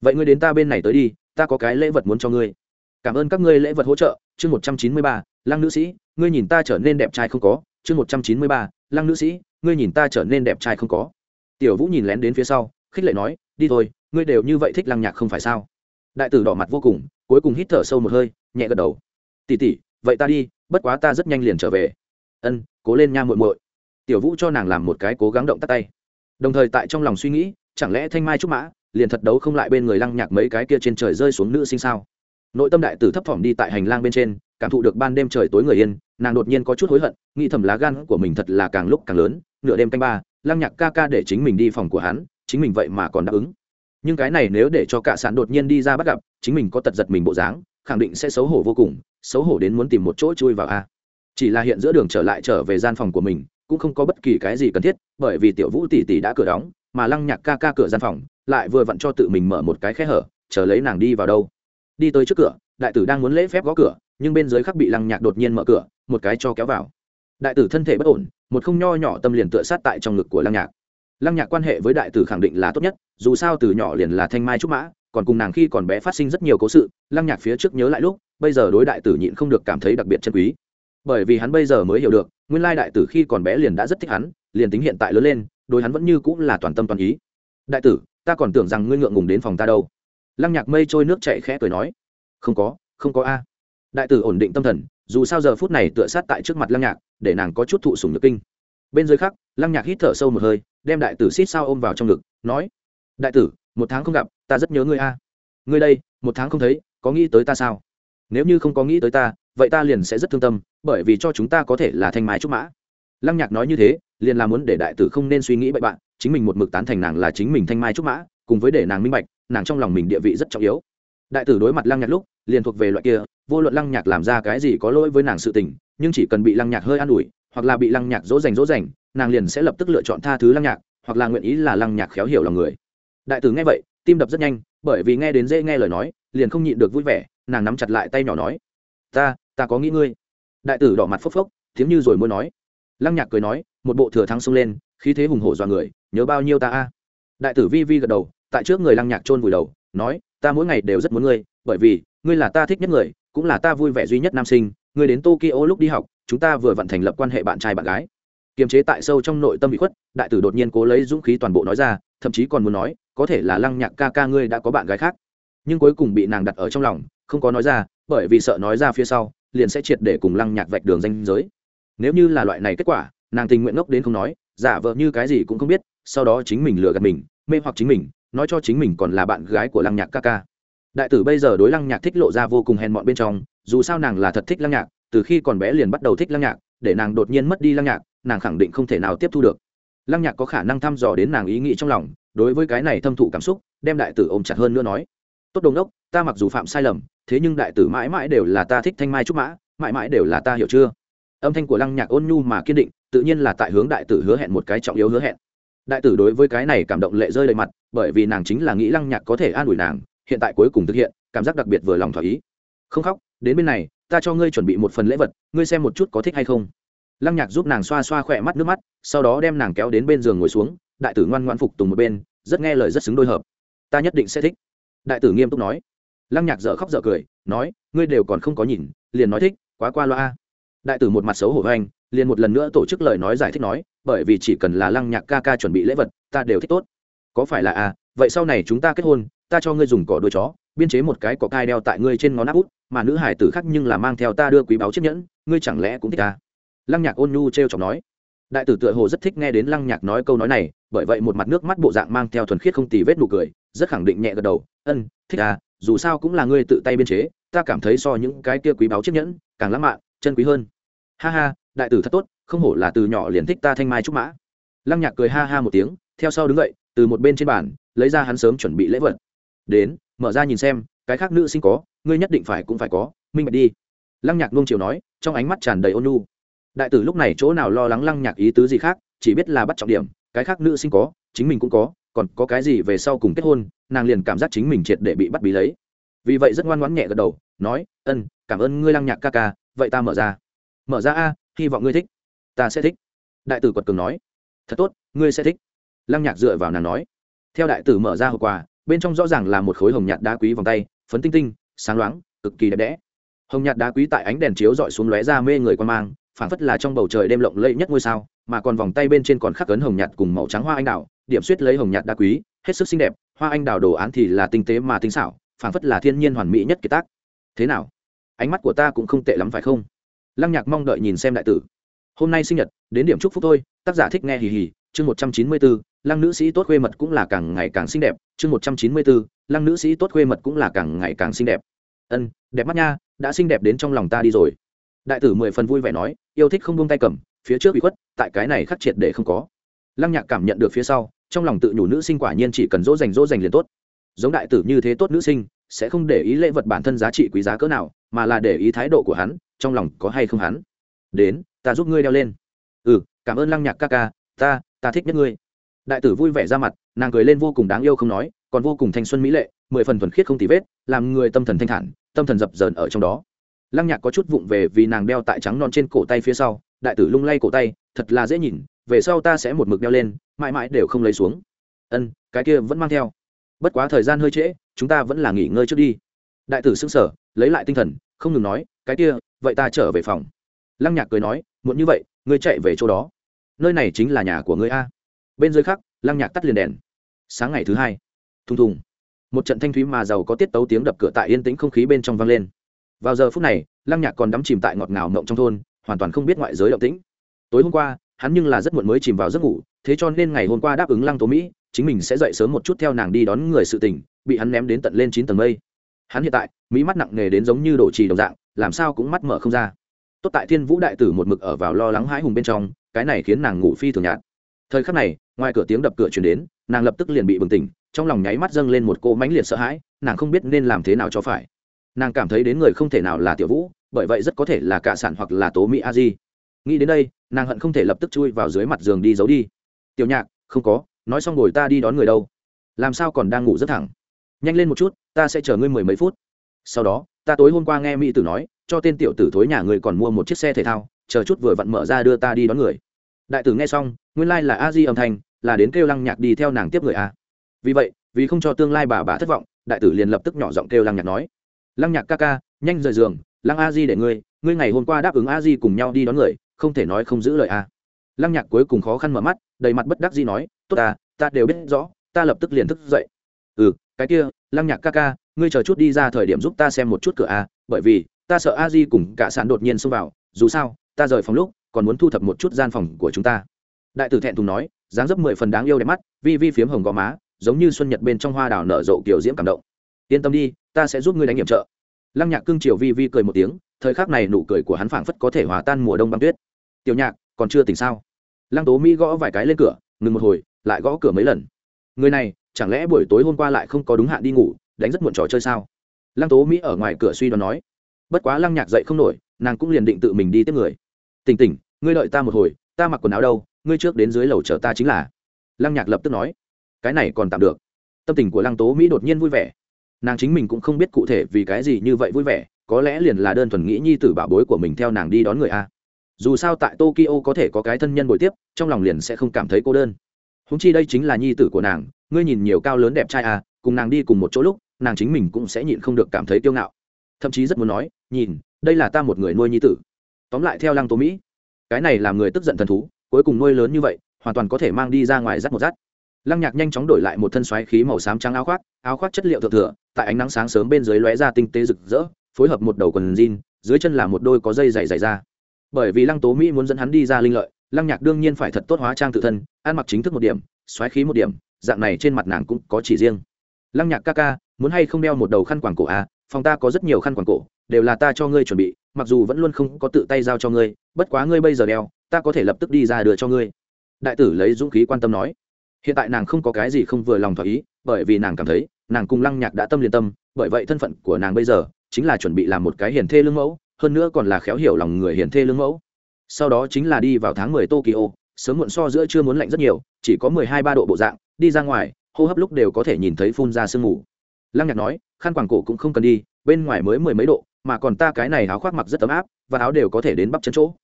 Vậy ngươi đến ta bên này tới đi, ta có cái lễ vật muốn cho ngươi. Cảm ơn các ngươi lễ vật hỗ trợ. Chương một trăm chín mươi ba, lăng nữ sĩ, ngươi nhìn ta trở nên đẹp trai không có. Chương một trăm chín mươi ba, lăng nữ sĩ, ngươi nhìn ta trở nên đẹp trai không có. Tiểu vũ nhìn lén đến phía sau, khích lệ nói, đi thôi, ngươi đều như vậy thích lăng nhạc không phải sao? Đại tử đỏ mặt vô cùng, cuối cùng hít thở sâu một hơi, nhẹ gật đầu. Tỉ tỉ vậy ta đi bất quá ta rất nhanh liền trở về. Ân, cố lên nha muội muội. Tiểu vũ cho nàng làm một cái cố gắng động tắt tay. Đồng thời tại trong lòng suy nghĩ, chẳng lẽ thanh mai trúc mã, liền thật đấu không lại bên người lăng nhạc mấy cái kia trên trời rơi xuống nữ sinh sao? Nội tâm đại tử thấp thỏm đi tại hành lang bên trên, cảm thụ được ban đêm trời tối người yên, nàng đột nhiên có chút hối hận, nghĩ thầm lá gan của mình thật là càng lúc càng lớn, nửa đêm canh ba, lăng nhạc ca ca để chính mình đi phòng của hắn, chính mình vậy mà còn đáp ứng. Nhưng cái này nếu để cho cả sản đột nhiên đi ra bắt gặp, chính mình có tật giật mình bộ dáng khẳng định sẽ xấu hổ vô cùng, xấu hổ đến muốn tìm một chỗ chui vào a. Chỉ là hiện giữa đường trở lại trở về gian phòng của mình, cũng không có bất kỳ cái gì cần thiết, bởi vì tiểu vũ tỷ tỷ đã cửa đóng, mà lăng nhạc ca ca cửa gian phòng lại vừa vặn cho tự mình mở một cái khe hở, chờ lấy nàng đi vào đâu. Đi tới trước cửa, đại tử đang muốn lễ phép gõ cửa, nhưng bên dưới khắc bị lăng nhạc đột nhiên mở cửa, một cái cho kéo vào. Đại tử thân thể bất ổn, một không nho nhỏ tâm liền tựa sát tại trong ngực của lăng nhạc. Lăng nhạc quan hệ với đại tử khẳng định là tốt nhất, dù sao từ nhỏ liền là thanh mai trúc mã còn cùng nàng khi còn bé phát sinh rất nhiều cố sự, lăng nhạc phía trước nhớ lại lúc, bây giờ đối đại tử nhịn không được cảm thấy đặc biệt chân quý. Bởi vì hắn bây giờ mới hiểu được, nguyên lai đại tử khi còn bé liền đã rất thích hắn, liền tính hiện tại lớn lên, đối hắn vẫn như cũng là toàn tâm toàn ý. Đại tử, ta còn tưởng rằng ngươi ngượng ngùng đến phòng ta đâu. Lăng nhạc mây trôi nước chạy khẽ cười nói. Không có không có a. Đại tử ổn định tâm thần, dù sao giờ phút này tựa sát tại trước mặt lăng nhạc, để nàng có chút thụ sùng nhược kinh. Bên dưới khác lăng nhạc hít thở sâu một hơi, đem đại tử xít sao ôm vào trong ngực, nói, đại tử một tháng không gặp, ta rất nhớ ngươi a. Ngươi đây, một tháng không thấy, có nghĩ tới ta sao? Nếu như không có nghĩ tới ta, vậy ta liền sẽ rất thương tâm, bởi vì cho chúng ta có thể là thanh mai trúc mã. Lăng nhạc nói như thế, liền là muốn để đại tử không nên suy nghĩ bậy bạn, chính mình một mực tán thành nàng là chính mình thanh mai trúc mã, cùng với để nàng minh bạch, nàng trong lòng mình địa vị rất trọng yếu. Đại tử đối mặt lăng nhạc lúc, liền thuộc về loại kia, vô luận lăng nhạc làm ra cái gì có lỗi với nàng sự tình, nhưng chỉ cần bị lăng nhạc hơi an ủi, hoặc là bị lăng nhạc dỗ dành dỗ dành, nàng liền sẽ lập tức lựa chọn tha thứ lăng nhạc, hoặc là nguyện ý là lăng nhạc khéo hiểu lòng người đại tử nghe vậy, tim đập rất nhanh, bởi vì nghe đến dễ nghe lời nói, liền không nhịn được vui vẻ, nàng nắm chặt lại tay nhỏ nói, ta ta có nghĩ ngươi. Đại tử đỏ mặt phốc phốc, tiếng như rồi muốn nói. Lăng nhạc cười nói, một bộ thừa thắng xông lên, khí thế hùng hổ dọa người, nhớ bao nhiêu ta a? Đại tử vi vi gật đầu, tại trước người lăng nhạc chôn vùi đầu, nói, ta mỗi ngày đều rất muốn ngươi, bởi vì, ngươi là ta thích nhất người, cũng là ta vui vẻ duy nhất nam sinh, ngươi đến tokyo lúc đi học, chúng ta vừa vận thành lập quan hệ bạn trai bạn gái. Kiềm chế tại sâu trong nội tâm bị khuất, đại tử đột nhiên cố lấy dũng khí toàn bộ nói ra, thậm chí còn muốn nói có thể là lăng nhạc ca ca ngươi đã có bạn gái khác. Nhưng cuối cùng bị nàng đặt ở trong lòng, không có nói ra, bởi vì sợ nói ra phía sau, liền sẽ triệt để cùng lăng nhạc vạch đường danh giới. Nếu như là loại này kết quả, nàng tình nguyện ngốc đến không nói, giả vợ như cái gì cũng không biết, sau đó chính mình lừa gạt mình, mê hoặc chính mình, nói cho chính mình còn là bạn gái của lăng nhạc ca ca. Đại tử bây giờ đối lăng nhạc thích lộ ra vô cùng hèn mọn bên trong, dù sao nàng là thật thích lăng nhạc, từ khi còn bé liền bắt đầu thích lăng nhạc, để nàng đột nhiên mất đi lăng nhạc, nàng khẳng định không thể nào tiếp thu được. Lăng nhạc có khả năng thăm dò đến nàng ý nghĩ trong lòng đối với cái này thâm thụ cảm xúc, đem đại tử ôm chặt hơn nữa nói, tốt đồng đốc ta mặc dù phạm sai lầm, thế nhưng đại tử mãi mãi đều là ta thích thanh mai trúc mã, mãi mãi đều là ta hiểu chưa? Âm thanh của lăng nhạc ôn nhu mà kiên định, tự nhiên là tại hướng đại tử hứa hẹn một cái trọng yếu hứa hẹn. Đại tử đối với cái này cảm động lệ rơi đầy mặt, bởi vì nàng chính là nghĩ lăng nhạc có thể an ủi nàng, hiện tại cuối cùng thực hiện, cảm giác đặc biệt vừa lòng thỏa ý. Không khóc, đến bên này, ta cho ngươi chuẩn bị một phần lễ vật, ngươi xem một chút có thích hay không. Lăng nhạc giúp nàng xoa xoa khỏe mắt nước mắt, sau đó đem nàng kéo đến bên giường ngồi xuống đại tử ngoan ngoan phục tùng một bên, rất nghe lời rất xứng đôi hợp. Ta nhất định sẽ thích. Đại tử nghiêm túc nói. Lăng nhạc dở khóc dở cười, nói, ngươi đều còn không có nhìn, liền nói thích, quá qua loa đại tử một mặt xấu hổ anh liền một lần nữa tổ chức lời nói giải thích nói, bởi vì chỉ cần là lăng nhạc ca ca chuẩn bị lễ vật, ta đều thích tốt. Có phải là à vậy sau này chúng ta kết hôn, ta cho ngươi dùng cỏ đuôi chó, biên chế một cái cỏ cai đeo tại ngươi trên ngón áp út, mà nữ hải tử khác nhưng là mang theo ta đưa quý báu chiếc nhẫn, ngươi chẳng lẽ cũng thích ta lăng nhạc ôn nhu t r e o chọc nói. Đại tử tựa hồ rất thích nghe đến lăng nhạc nói câu nói này bởi vậy một mặt nước mắt bộ dạng mang theo thuần khiết không tì vết nụ cười, rất khẳng định nhẹ gật đầu, ân, thích à dù sao cũng là ngươi tự tay biên chế, ta cảm thấy so những cái kia quý báu chiếc nhẫn, càng lãng mạn, chân quý hơn. Ha ha, đại tử thật tốt, không hổ là từ nhỏ liền thích ta thanh mai trúc mã. Lăng nhạc cười ha ha một tiếng, theo sau đứng dậy, từ một bên trên bàn, lấy ra hắn sớm chuẩn bị lễ vật. Đến, mở ra nhìn xem, cái khác nữ sinh có, ngươi nhất định phải cũng phải có, minh bạch đi. Lăng nhạc nung chiều nói, trong ánh mắt tràn đầy ôn nhu. Đại tử lúc này chỗ nào lo lắng lăng nhạc ý tứ gì khác, chỉ biết là bắt trọng điểm cái khác nữ sinh có, chính mình cũng có, còn có cái gì về sau cùng kết hôn, nàng liền cảm giác chính mình triệt để bị bắt bí lấy. Vì vậy rất ngoan ngoãn nhẹ gật đầu, nói, ân, cảm ơn ngươi lăng nhạc ca ca, vậy ta mở ra. Mở ra a, hy vọng ngươi thích. Ta sẽ thích. Đại tử quật cường nói. Thật tốt, ngươi sẽ thích. Lăng nhạc dựa vào nàng nói. Theo đại tử mở ra hộp quà, bên trong rõ ràng là một khối hồng nhạt đá quý vòng tay, phấn tinh tinh, sáng loáng, cực kỳ đẹp đẽ. Hồng nhạt đá quý tại ánh đèn chiếu dọi xuống lóe ra mê người quan mang phảng phất là trong bầu trời đêm lộng lẫy nhất ngôi sao, mà còn vòng tay bên trên còn khắc cấn hồng nhạt cùng màu trắng hoa anh đào, điểm suýt lấy hồng nhạt đa quý, hết sức xinh đẹp, hoa anh đào đồ án thì là tinh tế mà tinh xảo, phảng phất là thiên nhiên hoàn mỹ nhất kiệt tác. Thế nào? Ánh mắt của ta cũng không tệ lắm phải không? Lăng nhạc mong đợi nhìn xem đại tử. Hôm nay sinh nhật, đến điểm chúc phúc thôi, tác giả thích nghe hì hì, chương một trăm chín mươi bốn lăng nữ sĩ tốt khuê mật cũng là càng ngày càng xinh đẹp, chương một trăm chín mươi bốn lăng nữ sĩ tốt khuê mật cũng là càng ngày càng xinh đẹp. Ân, đẹp mắt nha, đã xinh đẹp đến trong lòng ta đi rồi đại tử mười phần vui vẻ nói, yêu thích không buông tay cầm, phía trước bị khuất, tại cái này khắc triệt để không có. Lăng nhạc cảm nhận được phía sau, trong lòng tự nhủ nữ sinh quả nhiên chỉ cần dỗ dành dỗ dành liền tốt. Giống đại tử như thế tốt nữ sinh, sẽ không để ý lễ vật bản thân giá trị quý giá cỡ nào, mà là để ý thái độ của hắn, trong lòng có hay không hắn. Đến, ta giúp ngươi đeo lên. Ừ cảm ơn lăng nhạc ca ca, ta ta thích nhất ngươi. Đại tử vui vẻ ra mặt, nàng cười lên vô cùng đáng yêu không nói, còn vô cùng thanh xuân mỹ lệ, mười phần thuần khiết không tì vết, làm người tâm thần thanh thản, tâm thần dập dờn ở trong đó lăng nhạc có chút vụng về vì nàng đeo tại trắng non trên cổ tay phía sau, đại tử lung lay cổ tay, thật là dễ nhìn, về sau ta sẽ một mực đeo lên, mãi mãi đều không lấy xuống. Ân, cái kia vẫn mang theo. Bất quá thời gian hơi trễ, chúng ta vẫn là nghỉ ngơi trước đi. Đại tử xưng sở lấy lại tinh thần, không ngừng nói, cái kia, vậy ta trở về phòng. Lăng nhạc cười nói, muộn như vậy, ngươi chạy về chỗ đó. Nơi này chính là nhà của ngươi a. Bên dưới khác, lăng nhạc tắt liền đèn. Sáng ngày thứ hai, thùng thùng, một trận thanh thúy mà giàu có tiết tấu tiếng đập cửa tại yên tĩnh không khí bên trong vang lên vào giờ phút này, lăng nhạc còn đắm chìm tại ngọt ngào mộng trong thôn, hoàn toàn không biết ngoại giới động tĩnh. Tối hôm qua, hắn nhưng là rất muộn mới chìm vào giấc ngủ, thế cho nên ngày hôm qua đáp ứng lăng tố mỹ, chính mình sẽ dậy sớm một chút theo nàng đi đón người sự tình, bị hắn ném đến tận lên chín tầng mây. Hắn hiện tại, mỹ mắt nặng nề đến giống như đổ trì đồng dạng, làm sao cũng mắt mở không ra. Tốt tại thiên vũ đại tử một mực ở vào lo lắng hãi hùng bên trong, cái này khiến nàng ngủ phi thường nhạt. Thời khắc này, ngoài cửa tiếng đập cửa chuyển đến, nàng lập tức liền bị bừng tỉnh, trong lòng nháy mắt dâng lên một cô mãnh liệt sợ hãi, nàng không biết nên làm thế nào cho phải nàng cảm thấy đến người không thể nào là tiểu vũ, bởi vậy rất có thể là cả sản hoặc là tố mỹ a di. Nghĩ đến đây, nàng hận không thể lập tức chui vào dưới mặt giường đi giấu đi. Tiểu nhạc, không có, nói xong rồi ta đi đón người đâu. Làm sao còn đang ngủ rất thẳng? Nhanh lên một chút, ta sẽ chờ ngươi mười mấy phút. Sau đó, ta tối hôm qua nghe mỹ tử nói, cho tên tiểu tử thối nhà người còn mua một chiếc xe thể thao, chờ chút vừa vặn mở ra đưa ta đi đón người. Đại tử nghe xong, nguyên lai、like、là a di âm thanh, là đến kêu lăng nhạc đi theo nàng tiếp người a. Vì vậy, vì không cho tương lai bà bà thất vọng, đại tử liền lập tức nhỏ giọng kêu lăng nhạc nói lăng nhạc ca ca, nhanh rời giường, lăng a di để ngươi ngươi ngày hôm qua đáp ứng a di cùng nhau đi đón người, không thể nói không giữ lời a lăng nhạc cuối cùng khó khăn mở mắt, đầy mặt bất đắc di nói, tốt ta ta đều biết rõ, ta lập tức liền thức dậy. Ừ cái kia, lăng nhạc ca ca, ngươi chờ chút đi ra thời điểm giúp ta xem một chút cửa a bởi vì, ta sợ a di cùng cả sàn đột nhiên xông vào, dù sao, ta rời phòng lúc, còn muốn thu thập một chút gian phòng của chúng ta. Đại tử thẹn thùng nói, dáng dấp mười phần đáng yêu đẹp mắt, vi vi phiếm hồng gò má, giống như xuân nhật bên trong hoa đào nở rộ kiểu diễm cảm động. Yên tâm đi ta sẽ giúp ngươi đánh hiểm trợ. Lăng nhạc cưng chiều vi vi cười một tiếng, thời khắc này nụ cười của hắn phảng phất có thể hòa tan mùa đông băng tuyết. Tiểu nhạc, còn chưa tỉnh sao? Lăng tố mỹ gõ vài cái lên cửa, ngừng một hồi, lại gõ cửa mấy lần. Người này, chẳng lẽ buổi tối hôm qua lại không có đúng hạn đi ngủ, đánh rất muộn trò chơi sao? Lăng tố mỹ ở ngoài cửa suy đoán nói. Bất quá lăng nhạc dậy không nổi, nàng cũng liền định tự mình đi tiếp người. Tỉnh tỉnh, ngươi đợi ta một hồi, ta mặc quần áo đâu, ngươi trước đến dưới lầu chờ ta chính là. Lăng nhạc lập tức nói. Cái này còn tạm được. Tâm tình của lăng tố mỹ đột nhiên vui vẻ nàng chính mình cũng không biết cụ thể vì cái gì như vậy vui vẻ có lẽ liền là đơn thuần nghĩ nhi tử bảo bối của mình theo nàng đi đón người a. Dù sao tại tokyo có thể có cái thân nhân bồi tiếp trong lòng liền sẽ không cảm thấy cô đơn. Húng chi đây chính là nhi tử của nàng ngươi nhìn nhiều cao lớn đẹp trai à, cùng nàng đi cùng một chỗ lúc nàng chính mình cũng sẽ nhịn không được cảm thấy kiêu ngạo. Thậm chí rất muốn nói nhìn đây là ta một người nuôi nhi tử. Tóm lại theo lăng tố mỹ cái này làm người tức giận thần thú cuối cùng nuôi lớn như vậy hoàn toàn có thể mang đi ra ngoài rắt một rắt lăng nhạc nhanh chóng đổi lại một thân xoáy khí màu xám trắng áo khoác áo khoác chất liệu thượng thừa, tại ánh nắng sáng sớm bên dưới lóe ra tinh tế rực rỡ, phối hợp một đầu quần jean, dưới chân là một đôi có dây dày dày ra bởi vì lăng tố mỹ muốn dẫn hắn đi ra linh lợi, lăng nhạc đương nhiên phải thật tốt hóa trang tự thân, ăn mặc chính thức một điểm, xoáy khí một điểm, dạng này trên mặt nàng cũng có chỉ riêng. Lăng nhạc ca ca, muốn hay không đeo một đầu khăn quàng cổ à phòng ta có rất nhiều khăn quàng cổ, đều là ta cho ngươi chuẩn bị, mặc dù vẫn luôn không có tự tay giao cho ngươi, bất quá ngươi bây giờ đeo, ta có thể lập tức đi ra đưa cho ngươi. Đại tử lấy dũng khí quan tâm nói hiện tại nàng không có cái gì không vừa lòng thỏa ý, bởi vì nàng cảm thấy, nàng cùng lăng nhạc đã tâm liên tâm, bởi vậy thân phận của nàng bây giờ chính là chuẩn bị làm một cái hiền thê lương mẫu, hơn nữa còn là khéo hiểu lòng người hiền thê lương mẫu. Sau đó chính là đi vào tháng mười tokyo, sớm muộn so giữa chưa muốn lạnh rất nhiều, chỉ có mười hai ba độ bộ dạng, đi ra ngoài, hô hấp lúc đều có thể nhìn thấy phun ra sương mù. Lăng nhạc nói, khăn quàng cổ cũng không cần đi, bên ngoài mới mười mấy độ, mà còn ta cái này áo khoác mặc rất ấm áp, và áo đều có thể đến bắp chân chỗ.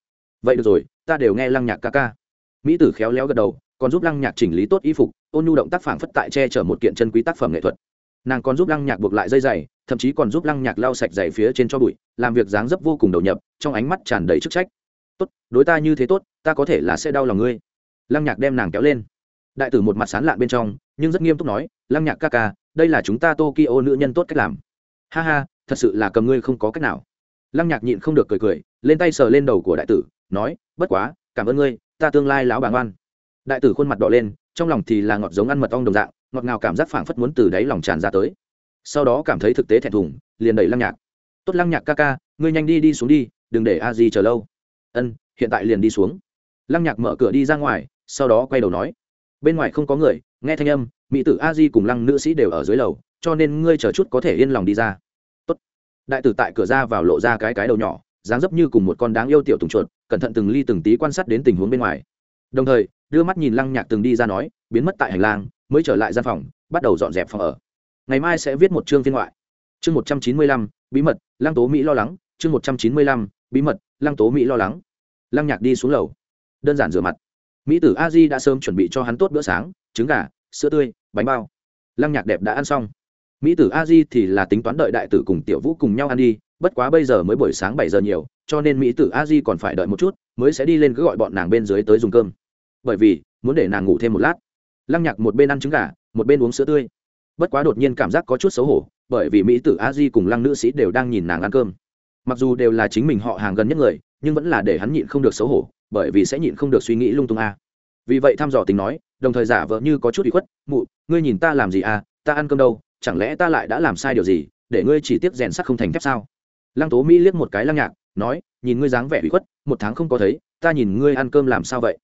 Vậy được rồi, ta đều nghe lăng nhạc ca ca. Mỹ tử khéo léo gật đầu còn giúp lăng nhạc chỉnh lý tốt y phục, ôn nhu động tác phản phất tại che chở một kiện chân quý tác phẩm nghệ thuật. Nàng còn giúp lăng nhạc buộc lại dây giày, thậm chí còn giúp lăng nhạc lau sạch giày phía trên cho bụi, làm việc dáng dấp vô cùng đầu nhập, trong ánh mắt tràn đầy chức trách. Tốt, đối ta như thế tốt, ta có thể là sẽ đau lòng ngươi. Lăng nhạc đem nàng kéo lên. Đại tử một mặt sán lạn bên trong, nhưng rất nghiêm túc nói, lăng nhạc ca ca, đây là chúng ta tokyo nữ nhân tốt cách làm. Ha ha, thật sự là cầm ngươi không có cách nào. Lăng nhạc nhịn không được cười cười, lên tay sờ lên đầu của đại tử, nói, bất quá, cảm ơn ngươi, ta tương lai lão bà ngoan đại tử khuôn mặt đỏ lên, trong lòng thì là ngọt giống ăn mật ong đồng dạng, ngọt ngào cảm giác phảng phất muốn từ đáy lòng tràn ra tới. Sau đó cảm thấy thực tế thẹn thùng, liền đẩy lăng nhạc. Tốt lăng nhạc ca ca, ngươi nhanh đi đi xuống đi, đừng để a di chờ lâu. Ân, hiện tại liền đi xuống. Lăng nhạc mở cửa đi ra ngoài, sau đó quay đầu nói. Bên ngoài không có người, nghe thanh âm, mỹ tử a di cùng lăng nữ sĩ đều ở dưới lầu, cho nên ngươi chờ chút có thể yên lòng đi ra. Tốt. đại tử tại cửa ra vào lộ ra cái cái đầu nhỏ, dáng dấp như cùng một con đáng yêu tiểu tùng chuột, cẩn thận từng ly từng tí quan sát đến tình huống bên ngoài. Đồng thời đưa mắt nhìn lăng nhạc từng đi ra nói, biến mất tại hành lang, mới trở lại gian phòng, bắt đầu dọn dẹp phòng ở. Ngày mai sẽ viết một chương phiên ngoại. Chương một trăm chín mươi lăm, bí mật, lăng tố mỹ lo lắng. Chương một trăm chín mươi lăm, bí mật, lăng tố mỹ lo lắng. Lăng nhạc đi xuống lầu. Đơn giản rửa mặt. Mỹ tử a di đã sớm chuẩn bị cho hắn tốt bữa sáng, trứng gà, sữa tươi, bánh bao. Lăng nhạc đẹp đã ăn xong. Mỹ tử a di thì là tính toán đợi đại tử cùng tiểu vũ cùng nhau ăn đi, bất quá bây giờ mới buổi sáng bảy giờ nhiều, cho nên mỹ tử a di còn phải đợi một chút, mới sẽ đi lên cứ gọi bọn nàng bên dưới tới dùng cơm bởi vì muốn để nàng ngủ thêm một lát. Lăng nhạc một bên ăn trứng gà, một bên uống sữa tươi. Bất quá đột nhiên cảm giác có chút xấu hổ, bởi vì mỹ tử a di cùng lăng nữ sĩ đều đang nhìn nàng ăn cơm. Mặc dù đều là chính mình họ hàng gần nhất người, nhưng vẫn là để hắn nhịn không được xấu hổ, bởi vì sẽ nhịn không được suy nghĩ lung tung a. Vì vậy thăm dò tính nói, đồng thời giả vợ như có chút bị khuất, mụ, ngươi nhìn ta làm gì à ta ăn cơm đâu? Chẳng lẽ ta lại đã làm sai điều gì, để ngươi chỉ tiếp rèn sắt không thành thép sao? Lăng tố mỹ liếc một cái lăng nhạc, nói, nhìn ngươi dáng vẻ bị khuất, một tháng không có thấy, ta nhìn ngươi ăn cơm làm sao vậy?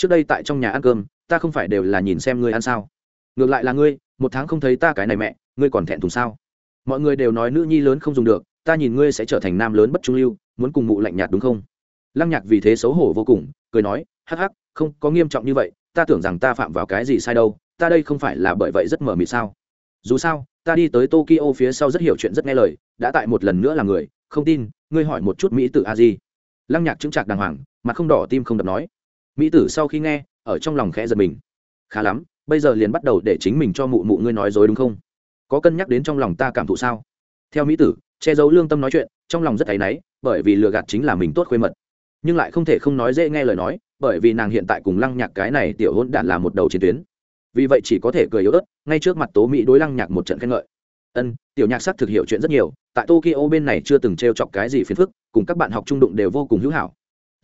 Trước đây tại trong nhà ăn cơm, ta không phải đều là nhìn xem ngươi ăn sao? Ngược lại là ngươi, một tháng không thấy ta cái này mẹ, ngươi còn thẹn thùng sao? Mọi người đều nói nữ nhi lớn không dùng được, ta nhìn ngươi sẽ trở thành nam lớn bất trung lưu, muốn cùng mụ lạnh nhạt đúng không? Lăng nhạc vì thế xấu hổ vô cùng, cười nói, hắc hắc, không, có nghiêm trọng như vậy, ta tưởng rằng ta phạm vào cái gì sai đâu, ta đây không phải là bởi vậy rất mờ mịt sao? Dù sao, ta đi tới tokyo phía sau rất hiểu chuyện rất nghe lời, đã tại một lần nữa là người, không tin, ngươi hỏi một chút mỹ tử a di. Lăng nhạc chứng trạc đàng hoàng, mặt không đỏ tim không đập nói mỹ tử sau khi nghe, ở trong lòng khẽ giật mình. Khá lắm, bây giờ liền bắt đầu để chính mình cho mụ mụ ngươi nói dối đúng không? Có cân nhắc đến trong lòng ta cảm thụ sao? Theo mỹ tử, che giấu lương tâm nói chuyện, trong lòng rất áy náy, bởi vì lừa gạt chính là mình tốt khuê mật. Nhưng lại không thể không nói dễ nghe lời nói, bởi vì nàng hiện tại cùng lăng nhạc cái này tiểu hôn đản là một đầu chiến tuyến. Vì vậy chỉ có thể cười yếu ớt, ngay trước mặt tố mỹ đối lăng nhạc một trận khen ngợi. Ân, tiểu nhạc sắc thực hiểu chuyện rất nhiều, tại tokyo bên này chưa từng t r e o chọc cái gì phiền phức, cùng các bạn học trung đụng đều vô cùng hữu hảo.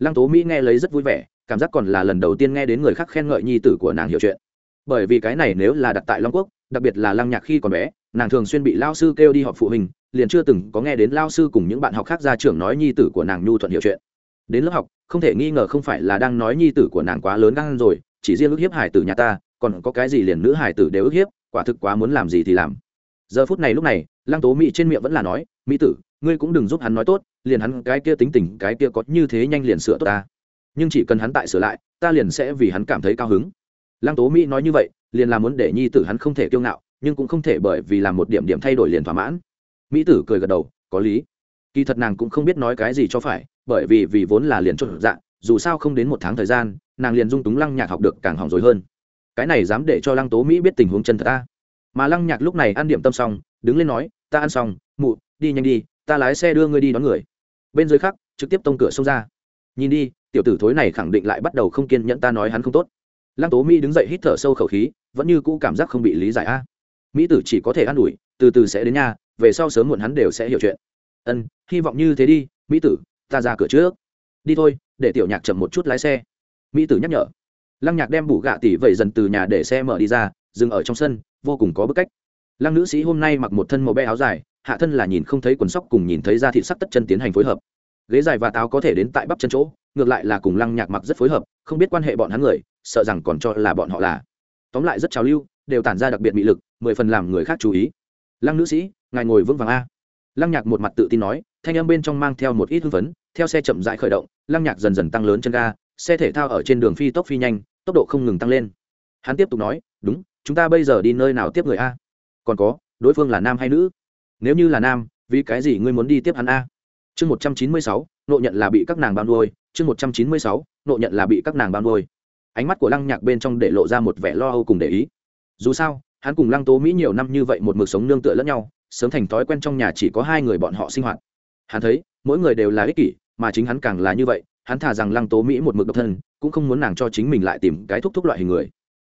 Lăng tố mỹ nghe lấy rất vui vẻ cảm giác còn là lần đầu tiên nghe đến người khác khen ngợi nhi tử của nàng hiểu chuyện. Bởi vì cái này nếu là đặt tại long quốc, đặc biệt là lăng nhạc khi còn bé, nàng thường xuyên bị lao sư kêu đi họp phụ huynh, liền chưa từng có nghe đến lao sư cùng những bạn học khác ra trường nói nhi tử của nàng nhu thuận hiểu chuyện. Đến lớp học, không thể nghi ngờ không phải là đang nói nhi tử của nàng quá lớn gan rồi, chỉ riêng ức hiếp hải tử nhà ta, còn có cái gì liền nữ hải tử đều ức hiếp, quả thực quá muốn làm gì thì làm. Giờ phút này lúc này, lăng tố mỹ trên miệng vẫn là nói mỹ tử, ngươi cũng đừng giúp hắn nói tốt, liền hắn cái kia tính tình, cái kia có như thế nhanh liền sửa tốt ta nhưng chỉ cần hắn tại sửa lại, ta liền sẽ vì hắn cảm thấy cao hứng. Lăng tố mỹ nói như vậy, liền là muốn để nhi tử hắn không thể kiêu ngạo, nhưng cũng không thể bởi vì làm một điểm điểm thay đổi liền thỏa mãn. Mỹ tử cười gật đầu, có lý. Kỳ thật nàng cũng không biết nói cái gì cho phải, bởi vì vì vốn là liền chốt dạ dù sao không đến một tháng thời gian, nàng liền dung túng lăng nhạc học được càng hỏng rồi hơn. Cái này dám để cho lăng tố mỹ biết tình huống chân thật ta. Mà lăng nhạc lúc này ăn điểm tâm xong, đứng lên nói, ta ăn xong, mụ, đi nhanh đi, ta lái xe đưa ngươi đi đón người. Bên dưới khác, trực tiếp tông cửa xông ra. Nhìn đi tiểu tử thối này khẳng định lại bắt đầu không kiên nhẫn ta nói hắn không tốt. Lăng tố mỹ đứng dậy hít thở sâu khẩu khí, vẫn như cũ cảm giác không bị lý giải a. Mỹ tử chỉ có thể an ủi, từ từ sẽ đến nhà, về sau sớm muộn hắn đều sẽ hiểu chuyện. Ân, hy vọng như thế đi, mỹ tử, ta ra cửa trước. Đi thôi, để tiểu nhạc chậm một chút lái xe. Mỹ tử nhắc nhở. Lăng nhạc đem bủ gạ tỷ vậy dần từ nhà để xe mở đi ra, dừng ở trong sân, vô cùng có bức cách. Lăng nữ sĩ hôm nay mặc một thân màu be áo dài, hạ thân là nhìn không thấy quần sóc cùng nhìn thấy da thịt sắc tất chân tiến hành phối hợp. Ghế dài và táo có thể đến tại bắp chân chỗ ngược lại là cùng lăng nhạc mặc rất phối hợp, không biết quan hệ bọn hắn người, sợ rằng còn cho là bọn họ là. Tóm lại rất trào lưu, đều tản ra đặc biệt bị lực, mười phần làm người khác chú ý. Lăng nữ sĩ, ngài ngồi vững vàng a. Lăng nhạc một mặt tự tin nói, thanh âm bên trong mang theo một ít hưng phấn, theo xe chậm rãi khởi động, lăng nhạc dần dần tăng lớn chân ga, xe thể thao ở trên đường phi tốc phi nhanh, tốc độ không ngừng tăng lên. Hắn tiếp tục nói, đúng, chúng ta bây giờ đi nơi nào tiếp người a? Còn có, đối phương là nam hay nữ? Nếu như là nam, vì cái gì ngươi muốn đi tiếp hắn a? Chương một trăm chín mươi sáu, nộ nhận là bị các nàng bao nuôi, chương một trăm chín mươi sáu, nộ nhận là bị các nàng bao nuôi. Ánh mắt của lăng nhạc bên trong để lộ ra một vẻ lo âu cùng để ý. Dù sao, hắn cùng lăng tố mỹ nhiều năm như vậy một mực sống nương tựa lẫn nhau, sớm thành thói quen trong nhà chỉ có hai người bọn họ sinh hoạt. Hắn thấy, mỗi người đều là ích kỷ, mà chính hắn càng là như vậy, hắn thả rằng lăng tố mỹ một mực độc thân, cũng không muốn nàng cho chính mình lại tìm cái thúc thúc loại hình người.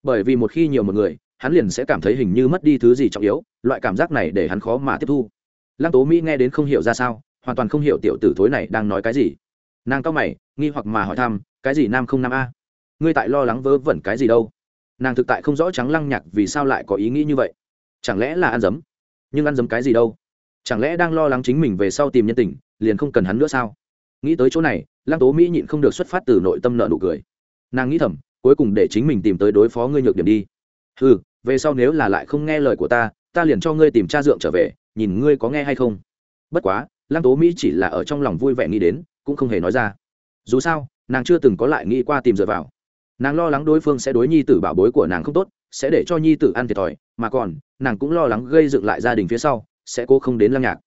Bởi vì một khi nhiều một người, hắn liền sẽ cảm thấy hình như mất đi thứ gì trọng yếu, loại cảm giác này để hắn khó mà tiếp thu. Lăng tố mỹ nghe đến không hiểu ra sao hoàn toàn không hiểu tiểu tử thối này đang nói cái gì. Nàng cao mày, nghi hoặc mà hỏi thăm, cái gì nam không nam a? Ngươi tại lo lắng vớ vẩn cái gì đâu? Nàng thực tại không rõ trắng lăng nhạc vì sao lại có ý nghĩ như vậy. Chẳng lẽ là ăn dấm? Nhưng ăn dấm cái gì đâu? Chẳng lẽ đang lo lắng chính mình về sau tìm nhân tình, liền không cần hắn nữa sao? Nghĩ tới chỗ này, lăng tố mỹ nhịn không được xuất phát từ nội tâm nợ nụ cười. Nàng nghĩ thầm, cuối cùng để chính mình tìm tới đối phó ngươi nhược điểm đi. Ừ về sau nếu là lại không nghe lời của ta ta liền cho ngươi tìm cha dượng trở về, nhìn ngươi có nghe hay không. Bất quá lăng tố mỹ chỉ là ở trong lòng vui vẻ nghĩ đến, cũng không hề nói ra. Dù sao, nàng chưa từng có lại nghĩ qua tìm dựa vào. Nàng lo lắng đối phương sẽ đối nhi tử bảo bối của nàng không tốt, sẽ để cho nhi tử ăn thiệt thòi, mà còn, nàng cũng lo lắng gây dựng lại gia đình phía sau, sẽ cố không đến lăng nhạc.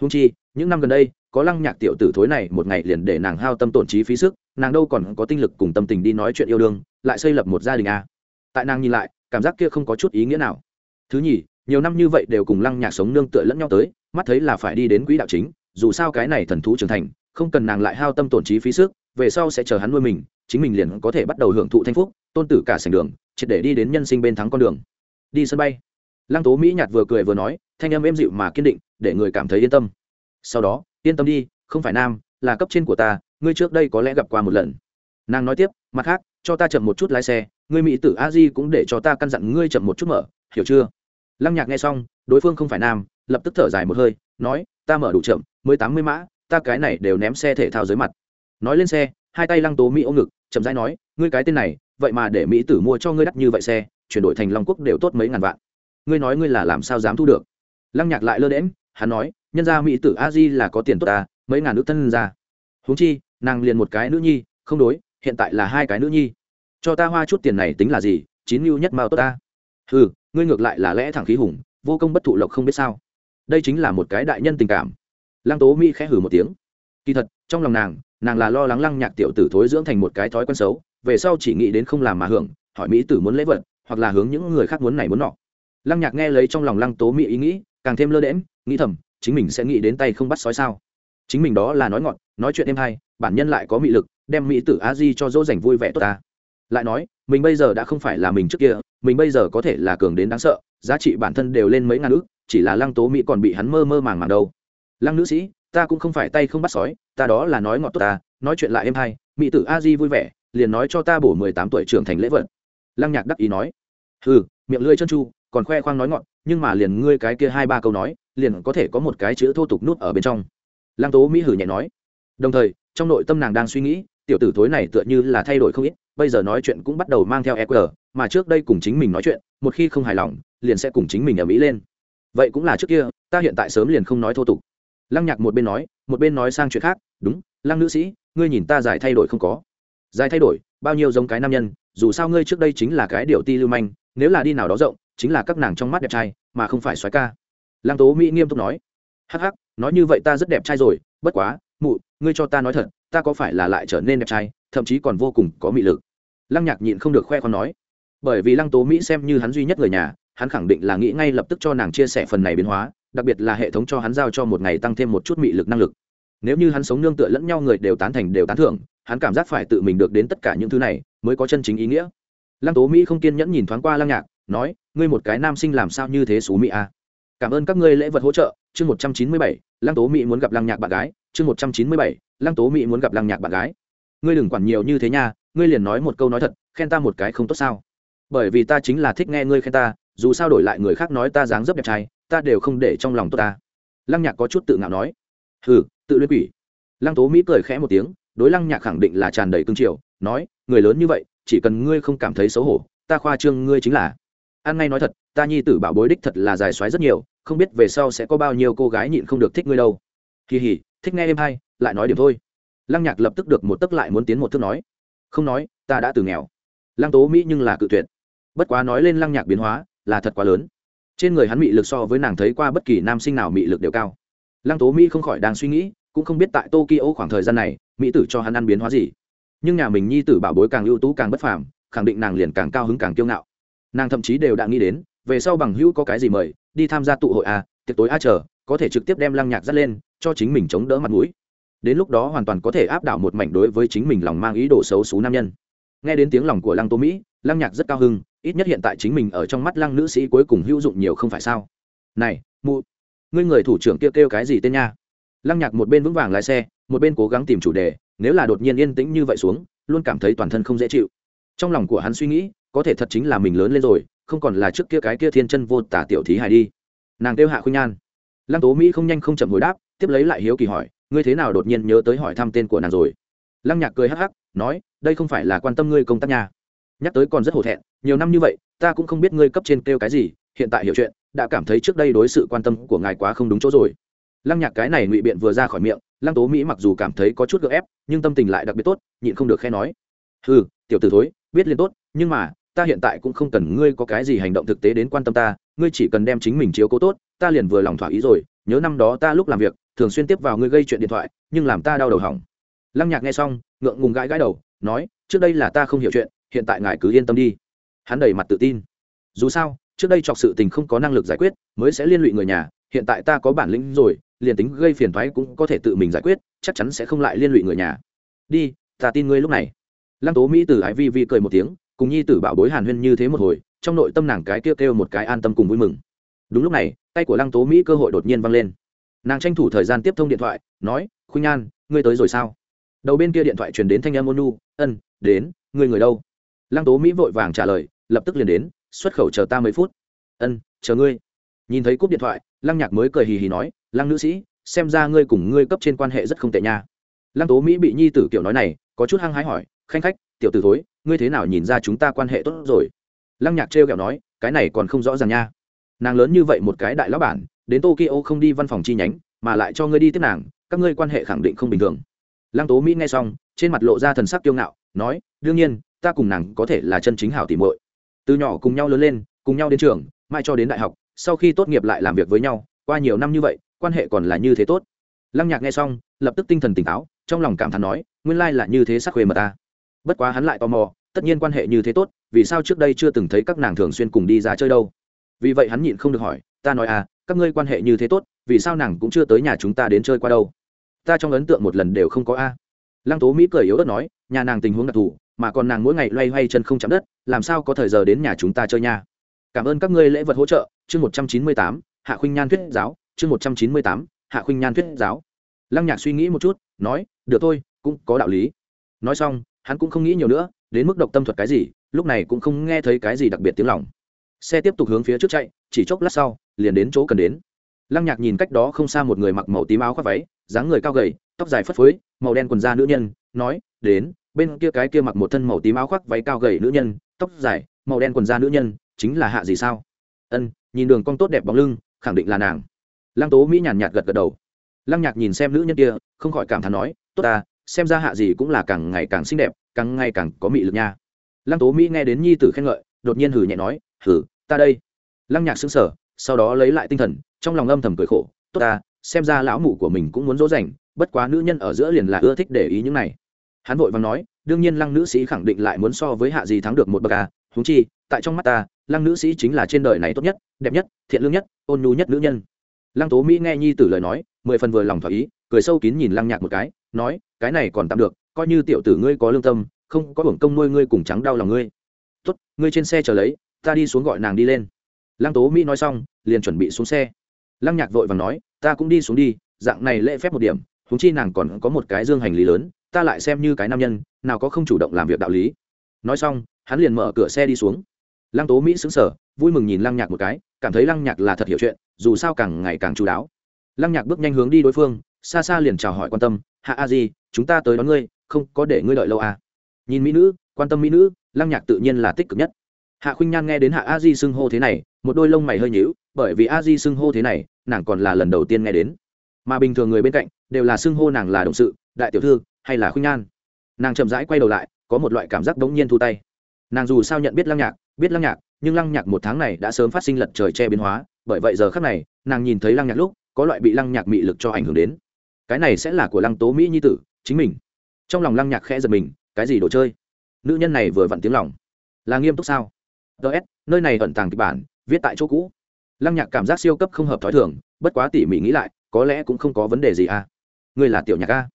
Húng chi, những năm gần đây, có lăng nhạc tiểu tử thối này một ngày liền để nàng hao tâm tổn trí phí sức, nàng đâu còn có tinh lực cùng tâm tình đi nói chuyện yêu đương, lại xây lập một gia đình a. À. tại nàng nhìn lại, cảm giác kia không có chút ý nghĩa nào. Thứ nhì, nhiều năm như vậy đều cùng lăng nhạc sống nương tựa lẫn nhau tới, mắt thấy là phải đi đến quỹ đạo chính dù sao cái này thần thú trưởng thành, không cần nàng lại hao tâm tổn trí phí sức, về sau sẽ chờ hắn nuôi mình, chính mình liền có thể bắt đầu hưởng thụ thanh phúc, tôn tử cả sành đường, triệt để đi đến nhân sinh bên thắng con đường. Đi sân bay. Lăng tố mỹ nhạt vừa cười vừa nói, thanh âm êm dịu mà kiên định, để người cảm thấy yên tâm. Sau đó, yên tâm đi, không phải nam, là cấp trên của ta, ngươi trước đây có lẽ gặp qua một lần. Nàng nói tiếp, mặt khác, cho ta chậm một chút lái xe, ngươi mỹ tử a di cũng để cho ta căn dặn ngươi chậm một chút mở, hiểu chưa? Lăng nhạc nghe xong, đối phương không phải nam, lập tức thở dài một hơi nói, ta mở đủ chậm, mới tám mươi mã, ta cái này đều ném xe thể thao dưới mặt. Nói lên xe, hai tay lăng tố mỹ ôm ngực, chậm rãi nói, ngươi cái tên này, vậy mà để mỹ tử mua cho ngươi đắt như vậy xe, chuyển đổi thành long quốc đều tốt mấy ngàn vạn. Ngươi nói ngươi là làm sao dám thu được? Lăng nhạc lại lơ đễm hắn nói, nhân gia mỹ tử a di là có tiền tốt ta, mấy ngàn nữ thân ra. Huống chi, nàng liền một cái nữ nhi, không đối, hiện tại là hai cái nữ nhi. Cho ta hoa chút tiền này tính là gì, chín mưu nhất mao tốt ta. Ừ ngươi ngược lại là lẽ thẳng khí hùng, vô công bất thụ lộc không biết sao đây chính là một cái đại nhân tình cảm. Lăng tố mỹ khẽ hử một tiếng. Kỳ thật, trong lòng nàng nàng là lo lắng lăng nhạc tiểu tử thối dưỡng thành một cái thói quen xấu, về sau chỉ nghĩ đến không làm mà hưởng, hỏi mỹ tử muốn lễ vật, hoặc là hướng những người khác muốn này muốn nọ. Lăng nhạc nghe lấy trong lòng lăng tố mỹ ý nghĩ, càng thêm lơ đễm nghĩ thầm, chính mình sẽ nghĩ đến tay không bắt sói sao. Chính mình đó là nói ngọn nói chuyện êm hay, bản nhân lại có mị lực, đem mỹ tử a di cho dỗ dành vui vẻ tốt ta. Lại nói, mình bây giờ đã không phải là mình trước kia, mình bây giờ có thể là cường đến đáng sợ, giá trị bản thân đều lên mấy ngàn ước chỉ là lăng tố mỹ còn bị hắn mơ mơ màng màng đâu. Lăng nữ sĩ, ta cũng không phải tay không bắt sói, ta đó là nói ngọt tốt ta, nói chuyện lại em hay, mỹ tử a di vui vẻ, liền nói cho ta bổ mười tám tuổi trưởng thành lễ vật. Lăng nhạc đắc ý nói. Ừ miệng lưỡi chân chu, còn khoe khoang nói ngọn nhưng mà liền ngươi cái kia hai ba câu nói, liền có thể có một cái chữ thô tục nút ở bên trong. Lăng tố mỹ hử nhẹ nói. Đồng thời, trong nội tâm nàng đang suy nghĩ, tiểu tử thối này tựa như là thay đổi không ít, bây giờ nói chuyện cũng bắt đầu mang theo eq mà trước đây cùng chính mình nói chuyện, một khi không hài lòng, liền sẽ cùng chính mình ở mỹ lên vậy cũng là trước kia, ta hiện tại sớm liền không nói thô tục. Lăng nhạc một bên nói, một bên nói sang chuyện khác, đúng, lăng nữ sĩ, ngươi nhìn ta giải thay đổi không có. Giải thay đổi? Bao nhiêu giống cái nam nhân, dù sao ngươi trước đây chính là cái điều ti lưu manh, nếu là đi nào đó rộng, chính là các nàng trong mắt đẹp trai, mà không phải soái ca. Lăng tố mỹ nghiêm túc nói. Hắc hắc, nói như vậy ta rất đẹp trai rồi, bất quá, mụ, ngươi cho ta nói thật, ta có phải là lại trở nên đẹp trai, thậm chí còn vô cùng có mị lực? Lăng nhạc nhịn không được khoe con nói. Bởi vì lăng tố mỹ xem như hắn duy nhất người nhà hắn khẳng định là nghĩ ngay lập tức cho nàng chia sẻ phần này biến hóa, đặc biệt là hệ thống cho hắn giao cho một ngày tăng thêm một chút mị lực năng lực. Nếu như hắn sống nương tựa lẫn nhau, người đều tán thành, đều tán thưởng, hắn cảm giác phải tự mình được đến tất cả những thứ này mới có chân chính ý nghĩa. Lăng tố mỹ không kiên nhẫn nhìn thoáng qua lăng nhạc, nói, ngươi một cái nam sinh làm sao như thế xú mỹ a à? cảm ơn các ngươi lễ vật hỗ trợ. Chương một trăm chín mươi bảy, lăng tố mỹ muốn gặp lăng nhạc bạn gái. Chương một trăm chín mươi bảy, lăng tố mỹ muốn gặp lăng nhạc bạn gái. Ngươi đừng quản nhiều như thế nha, ngươi liền nói một câu nói thật, khen ta một cái không tốt sao? Bởi vì ta chính là thích nghe ngươi khen ta dù sao đổi lại người khác nói ta dáng dấp đẹp trai, ta đều không để trong lòng tốt ta. Lăng nhạc có chút tự ngạo nói. Hừ, tự luyện quỷ. Lăng tố mỹ cười khẽ một tiếng, đối lăng nhạc khẳng định là tràn đầy cương triều, nói, người lớn như vậy, chỉ cần ngươi không cảm thấy xấu hổ, ta khoa trương ngươi chính là. An ngay nói thật, ta nhi tử bảo bối đích thật là dài xoáy rất nhiều, không biết về sau sẽ có bao nhiêu cô gái nhịn không được thích ngươi đâu. Kỳ hỉ thích nghe em hay, lại nói điểm thôi. Lăng nhạc lập tức được một tức lại muốn tiến một thước nói. Không nói, ta đã từ nghèo. Lăng tố mỹ nhưng là cự tuyệt. Bất quá nói lên lăng nhạc biến hóa là thật quá lớn. Trên người hắn mị lực so với nàng thấy qua bất kỳ nam sinh nào mị lực đều cao. Lăng tố mỹ không khỏi đang suy nghĩ cũng không biết tại tokyo khoảng thời gian này mỹ tử cho hắn ăn biến hóa gì. Nhưng nhà mình nhi tử bảo bối càng ưu tú càng bất phàm khẳng định nàng liền càng cao hứng càng kiêu ngạo. Nàng thậm chí đều đã nghĩ đến về sau bằng hữu có cái gì mời đi tham gia tụ hội a à, tiệc tối a chờ có thể trực tiếp đem lăng nhạc dắt lên cho chính mình chống đỡ mặt mũi. Đến lúc đó hoàn toàn có thể áp đảo một mảnh đối với chính mình lòng mang ý đồ xấu xú nam nhân. Nghe đến tiếng lòng của lăng tô mỹ lăng nhạc rất cao hưng ít nhất hiện tại chính mình ở trong mắt lăng nữ sĩ cuối cùng hữu dụng nhiều không phải sao? Này mụ ngươi người thủ trưởng kia kêu, kêu cái gì tên nha? Lăng nhạc một bên vững vàng lái xe một bên cố gắng tìm chủ đề nếu là đột nhiên yên tĩnh như vậy xuống luôn cảm thấy toàn thân không dễ chịu. Trong lòng của hắn suy nghĩ có thể thật chính là mình lớn lên rồi không còn là trước kia cái kia thiên chân vô tả tiểu thí hài đi. Nàng kêu hạ khuynh nhan. Lăng tố mỹ không nhanh không chậm hồi đáp tiếp lấy lại hiếu kỳ hỏi ngươi thế nào đột nhiên nhớ tới hỏi thăm tên của nàng rồi? Lăng nhạc cười hắc hắc nói đây không phải là quan tâm ngươi công tác nhà nhắc tới còn rất hổ thẹn, nhiều năm như vậy, ta cũng không biết ngươi cấp trên kêu cái gì, hiện tại hiểu chuyện, đã cảm thấy trước đây đối sự quan tâm của ngài quá không đúng chỗ rồi. Lăng nhạc cái này ngụy biện vừa ra khỏi miệng, lăng tố mỹ mặc dù cảm thấy có chút gợ ép, nhưng tâm tình lại đặc biệt tốt, nhịn không được khe nói. Ừ tiểu t ử thối, biết liền tốt, nhưng mà, ta hiện tại cũng không cần ngươi có cái gì hành động thực tế đến quan tâm ta, ngươi chỉ cần đem chính mình chiếu cố tốt, ta liền vừa lòng thỏa ý rồi, nhớ năm đó ta lúc làm việc, thường xuyên tiếp vào ngươi gây chuyện điện thoại, nhưng làm ta đau đầu hỏng. Lăng nhạc nghe xong, ngượng ngùng gãi gãi đầu, nói, trước đây là ta không hiểu chuyện hiện tại ngài cứ yên tâm đi. Hắn đầy mặt tự tin. Dù sao, trước đây chọc sự tình không có năng lực giải quyết, mới sẽ liên lụy người nhà, hiện tại ta có bản lĩnh rồi, liền tính gây phiền thoái cũng có thể tự mình giải quyết, chắc chắn sẽ không lại liên lụy người nhà. Đi, ta tin ngươi lúc này. Lăng tố mỹ từ ái vi vi cười một tiếng, cùng nhi tử bảo bối hàn huyên như thế một hồi, trong nội tâm nàng cái kêu kêu một cái an tâm cùng vui mừng. Đúng lúc này, tay của lăng tố mỹ cơ hội đột nhiên văng lên. Nàng tranh thủ thời gian tiếp thông điện thoại, nói, khuynh nhan ngươi tới rồi sao? Đầu bên kia điện thoại truyền đến thanh âm ônu ân, đến, ngươi người đâu? Lăng tố mỹ vội vàng trả lời, lập tức liền đến, xuất khẩu chờ ta mấy phút. Ân, chờ ngươi. Nhìn thấy cúp điện thoại, lăng nhạc mới cười hì hì nói, lăng nữ sĩ, xem ra ngươi cùng ngươi cấp trên quan hệ rất không tệ nha. Lăng tố mỹ bị nhi tử kiểu nói này, có chút hăng hái hỏi, khanh khách, tiểu t ử thối, ngươi thế nào nhìn ra chúng ta quan hệ tốt rồi? Lăng nhạc trêu kẹo nói, cái này còn không rõ ràng nha. Nàng lớn như vậy một cái đại lão bản, đến tokyo không đi văn phòng chi nhánh, mà lại cho ngươi đi tiếp nàng, các ngươi quan hệ khẳng định không bình thường. Lăng tố mỹ nghe xong, trên mặt lộ ra thần sắc kiêu ngạo, nói, đương nhiên ta cùng nàng có thể là chân chính hảo tỉ muội. Từ nhỏ cùng nhau lớn lên, cùng nhau đến trường mai cho đến đại học, sau khi tốt nghiệp lại làm việc với nhau, qua nhiều năm như vậy, quan hệ còn là như thế tốt. Lăng nhạc nghe xong, lập tức tinh thần tỉnh táo, trong lòng cảm thán nói, nguyên lai là như thế sắc khuê mà ta. Bất quá hắn lại tò mò, tất nhiên quan hệ như thế tốt, vì sao trước đây chưa từng thấy các nàng thường xuyên cùng đi ra chơi đâu? Vì vậy hắn nhịn không được hỏi, ta nói à các ngươi quan hệ như thế tốt, vì sao nàng cũng chưa tới nhà chúng ta đến chơi qua đâu? Ta trong ấn tượng một lần đều không có a. Lăng tố mỹ cười yếu ớt nói, nhà nàng tình huống đặc thù mà còn nàng mỗi ngày loay hoay chân không chạm đất, làm sao có thời giờ đến nhà chúng ta chơi nha? Cảm ơn các ngươi lễ vật hỗ trợ, chương một trăm chín mươi tám, hạ khuynh nhan thuyết giáo, chương một trăm chín mươi tám, hạ khuynh nhan thuyết giáo. Lăng nhạc suy nghĩ một chút, nói, được thôi, cũng có đạo lý. Nói xong, hắn cũng không nghĩ nhiều nữa, đến mức độc tâm thuật cái gì, lúc này cũng không nghe thấy cái gì đặc biệt tiếng lòng. Xe tiếp tục hướng phía trước chạy, chỉ chốc lát sau, liền đến chỗ cần đến. Lăng nhạc nhìn cách đó không xa một người mặc màu tím áo khoác váy, dáng người cao gầy, tóc dài phất phới, màu đen quần da nữ nhân, nói, đến bên kia cái kia mặc một thân màu tím áo khoác váy cao gầy nữ nhân, tóc dài, màu đen quần da nữ nhân, chính là hạ gì sao? Ân, nhìn đường cong tốt đẹp bóng lưng, khẳng định là nàng. Lăng tố mỹ nhàn nhạt gật gật đầu. Lăng nhạc nhìn xem nữ nhân kia, không khỏi cảm thán nói, tốt ta, xem ra hạ gì cũng là càng ngày càng xinh đẹp, càng ngày càng có mị lực nha. Lăng tố mỹ nghe đến nhi tử khen ngợi, đột nhiên hử nhẹ nói hử ta đây. Lăng nhạc xứng sở sau đó lấy lại tinh thần, trong lòng âm thầm cười khổ, tốt ta, xem ra lão mụ của mình cũng muốn dỗ dành, bất quá nữ nhân ở giữa liền là ưa thích để ý những này hắn vội vàng nói, đương nhiên lăng nữ sĩ khẳng định lại muốn so với hạ gì thắng được một bậc à húng chi, tại trong mắt ta, lăng nữ sĩ chính là trên đời này tốt nhất, đẹp nhất, thiện lương nhất, ôn nhu nhất nữ nhân. Lăng tố mỹ nghe nhi tử lời nói, mười phần vừa lòng thỏa ý, cười sâu kín nhìn lăng nhạc một cái, nói, cái này còn tạm được, coi như tiểu tử ngươi có lương tâm, không có hưởng công nuôi ngươi cùng trắng đau lòng ngươi. Tốt, ngươi trên xe chờ lấy, ta đi xuống gọi nàng đi lên. Lăng tố mỹ nói xong, liền chuẩn bị xuống xe. Lăng nhạc vội và nói, ta cũng đi xuống đi, dạng này lễ phép một điểm húng chi nàng còn có một cái dương hành lý lớn ta lại xem như cái nam nhân, nào có không chủ động làm việc đạo lý. Nói xong, hắn liền mở cửa xe đi xuống. Lăng tố mỹ xứng sở vui mừng nhìn lăng nhạc một cái, cảm thấy lăng nhạc là thật hiểu chuyện, dù sao càng ngày càng chú đáo. Lăng nhạc bước nhanh hướng đi đối phương, xa xa liền chào hỏi quan tâm hạ a di, chúng ta tới đón ngươi, không có để ngươi đợi lâu à. nhìn mỹ nữ, quan tâm mỹ nữ, lăng nhạc tự nhiên là tích cực nhất. Hạ khuynh nhan nghe đến hạ a di xưng hô thế này, một đôi lông mày hơi nhíu, bởi vì a di xưng hô thế này, nàng còn là lần đầu tiên nghe đến. Mà bình thường người bên cạnh, đều là xưng hô nàng là đồng sự, đại tiểu thư hay là khuynh nhan? Nàng chậm rãi quay đầu lại, có một loại cảm giác đống nhiên thu tay. Nàng dù sao nhận biết lăng nhạc, biết lăng nhạc, nhưng lăng nhạc một tháng này đã sớm phát sinh lật trời che biến hóa, bởi vậy giờ khác này, nàng nhìn thấy lăng nhạc lúc, có loại bị lăng nhạc mị lực cho ảnh hưởng đến. Cái này sẽ là của lăng tố mỹ nhi tử, chính mình. Trong lòng lăng nhạc khẽ giật mình, cái gì đồ chơi? Nữ nhân này vừa vặn tiếng lòng. Là nghiêm túc sao? Ts nơi này ẩn tàng kịch bản, viết tại chỗ cũ. Lăng nhạc cảm giác siêu cấp không hợp t h ó i thường, bất quá tỉ mỉ nghĩ lại, có lẽ cũng không có vấn đề gì à. Ngươi là tiểu nhạc a?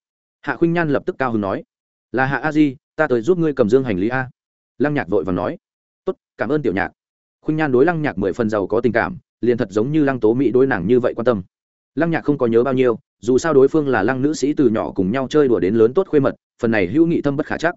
Hạ khuynh nhan lập tức cao hứng nói, là hạ a di, ta tới giúp ngươi cầm dương hành lý a. Lăng nhạc vội và nói, tốt, cảm ơn tiểu nhạc. Khuynh nhan đối lăng nhạc mười phần giàu có tình cảm, liền thật giống như lăng tố mỹ đối nàng như vậy quan tâm. Lăng nhạc không có nhớ bao nhiêu, dù sao đối phương là lăng nữ sĩ từ nhỏ cùng nhau chơi đùa đến lớn tốt khuê mật, phần này hữu nghị thâm bất khả chắc.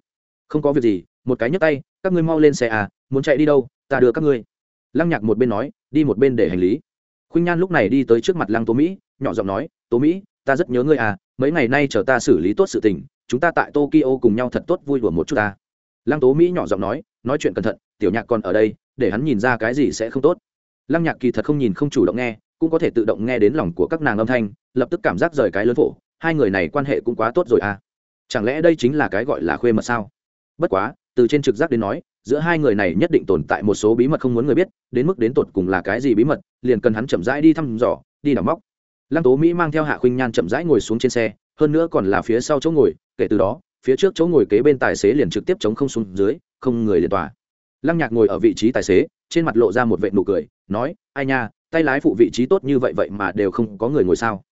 Không có việc gì, một cái nhấc tay, các ngươi mau lên xe à muốn chạy đi đâu, ta đưa các ngươi. Lăng nhạc một bên nói, đi một bên để hành lý. Khuynh nhan lúc này đi tới trước mặt lăng tố mỹ, nhỏ giọng nói, tố mỹ ta rất nhớ ngươi à mấy ngày nay chờ ta xử lý tốt sự tình, chúng ta tại tokyo cùng nhau thật tốt vui đùa một chút ta. Lăng tố mỹ nhỏ giọng nói nói chuyện cẩn thận, tiểu nhạc còn ở đây, để hắn nhìn ra cái gì sẽ không tốt. Lăng nhạc kỳ thật không nhìn không chủ động nghe, cũng có thể tự động nghe đến lòng của các nàng âm thanh, lập tức cảm giác rời cái lớn phổ, hai người này quan hệ cũng quá tốt rồi à. Chẳng lẽ đây chính là cái gọi là khuê mật sao? Bất quá, từ trên trực giác đến nói, giữa hai người này nhất định tồn tại một số bí mật không muốn người biết, đến mức đến tột cùng là cái gì bí mật, liền cần hắn chậm rãi đi thăm dò, đi đào móc lăng tố mỹ mang theo hạ khuynh nhan chậm rãi ngồi xuống trên xe, hơn nữa còn là phía sau chỗ ngồi, kể từ đó, phía trước chỗ ngồi kế bên tài xế liền trực tiếp chống không xuống dưới, không người liền tòa lăng nhạc ngồi ở vị trí tài xế, trên mặt lộ ra một vệ nụ cười, nói, ai nha, tay lái phụ vị trí tốt như vậy vậy mà đều không có người ngồi sao?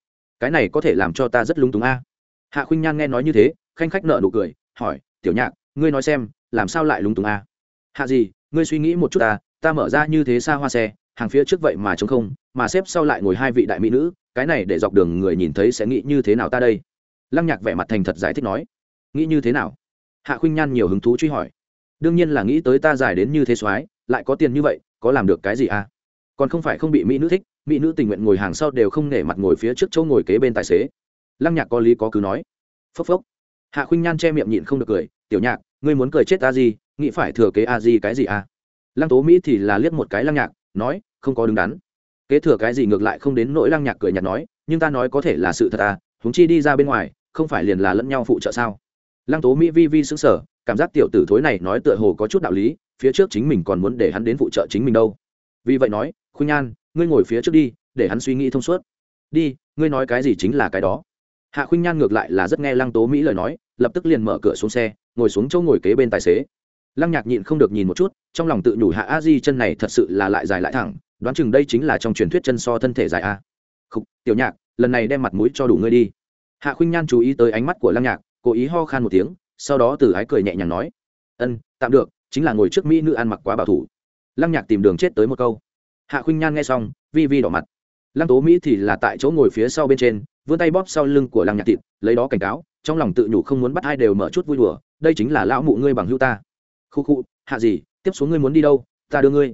Cái này có thể làm cho ta rất lung túng a. Hạ khuynh nhan nghe nói như thế, khanh khách nợ nụ cười, hỏi, tiểu nhạc, ngươi nói xem, làm sao lại lung túng a? Hạ gì, ngươi suy nghĩ một chút ta ta mở ra như thế xa hoa xe, hàng phía trước vậy mà chống không, mà xếp sau lại ngồi hai vị đại mỹ nữ cái này để dọc đường người nhìn thấy sẽ nghĩ như thế nào ta đây? Lăng nhạc vẻ mặt thành thật giải thích nói. Nghĩ như thế nào? Hạ khuynh nhan nhiều hứng thú truy hỏi. Đương nhiên là nghĩ tới ta giải đến như thế soái, lại có tiền như vậy, có làm được cái gì à? Còn không phải không bị mỹ nữ thích, mỹ nữ tình nguyện ngồi hàng sau đều không nể mặt ngồi phía trước chỗ ngồi kế bên tài xế. Lăng nhạc có lý có cứ nói. Phốc phốc. Hạ khuynh nhan che miệng nhịn không được cười. Tiểu nhạc, ngươi muốn cười chết a gì nghĩ phải thừa kế a gì cái gì à? Lăng tố mỹ thì là liếc một cái lăng nhạc, nói, không có đứng đắn kế thừa cái gì ngược lại không đến nỗi lăng nhạc cười nhạt nói, nhưng ta nói có thể là sự thật à húng chi đi ra bên ngoài, không phải liền là lẫn nhau phụ trợ sao? Lăng tố mỹ vi vi xứng sở cảm giác tiểu tử thối này nói tựa hồ có chút đạo lý, phía trước chính mình còn muốn để hắn đến phụ trợ chính mình đâu. Vì vậy nói, khuynh nhan ngươi ngồi phía trước đi, để hắn suy nghĩ thông suốt. Đi, ngươi nói cái gì chính là cái đó. Hạ khuynh nhan ngược lại là rất nghe lăng tố mỹ lời nói, lập tức liền mở cửa xuống xe, ngồi xuống chỗ ngồi kế bên tài xế. Lăng nhạc nhịn không được nhìn một chút, trong lòng tự nhủ hạ a di chân này thật sự là lại dài lại thẳng đoán chừng đây chính là trong truyền thuyết chân so thân thể dài a. Khục, tiểu nhạc, lần này đem mặt mũi cho đủ ngươi đi. Hạ khuynh nhan chú ý tới ánh mắt của lăng nhạc, cố ý ho khan một tiếng, sau đó từ ái cười nhẹ nhàng nói, ân, tạm được, chính là ngồi trước mỹ nữ ăn mặc quá bảo thủ. Lăng nhạc tìm đường chết tới một câu. Hạ khuynh nhan nghe xong, vi vi đỏ mặt. Lăng tố mỹ thì là tại chỗ ngồi phía sau bên trên, vươn tay bóp sau lưng của lăng nhạc thịt, lấy đó cảnh cáo, trong lòng tự nhủ không muốn bắt ai đều mở chút vui đùa, đây chính là lão mụ ngươi bằng hữu ta. Khu khu hạ gì, tiếp xuống ngươi muốn đi đâu, ta đưa ngươi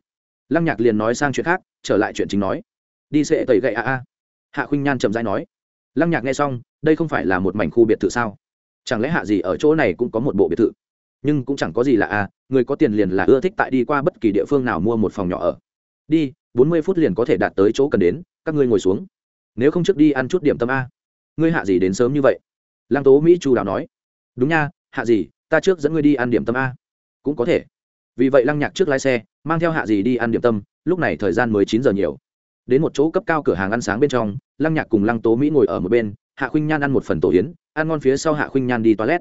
lăng nhạc liền nói sang chuyện khác, trở lại chuyện chính nói. Đi sẽ tẩy gậy a a. Hạ khuynh nhan chậm dãi nói. Lăng nhạc nghe xong, đây không phải là một mảnh khu biệt thự sao? Chẳng lẽ hạ gì ở chỗ này cũng có một bộ biệt thự? Nhưng cũng chẳng có gì là a người có tiền liền là ưa thích tại đi qua bất kỳ địa phương nào mua một phòng nhỏ ở. Đi, bốn mươi phút liền có thể đạt tới chỗ cần đến, các ngươi ngồi xuống. Nếu không trước đi ăn chút điểm tâm a ngươi hạ gì đến sớm như vậy? Lăng tố mỹ chu đào nói. Đúng nha, hạ gì, ta trước dẫn ngươi đi ăn điểm tâm a. Cũng có thể vì vậy lăng nhạc trước lái xe, mang theo hạ gì đi ăn điểm tâm, lúc này thời gian mới chín giờ nhiều. Đến một chỗ cấp cao cửa hàng ăn sáng bên trong, lăng nhạc cùng lăng tố mỹ ngồi ở một bên, hạ khuynh nhan ăn một phần tổ yến, ăn ngon phía sau hạ khuynh nhan đi toilet.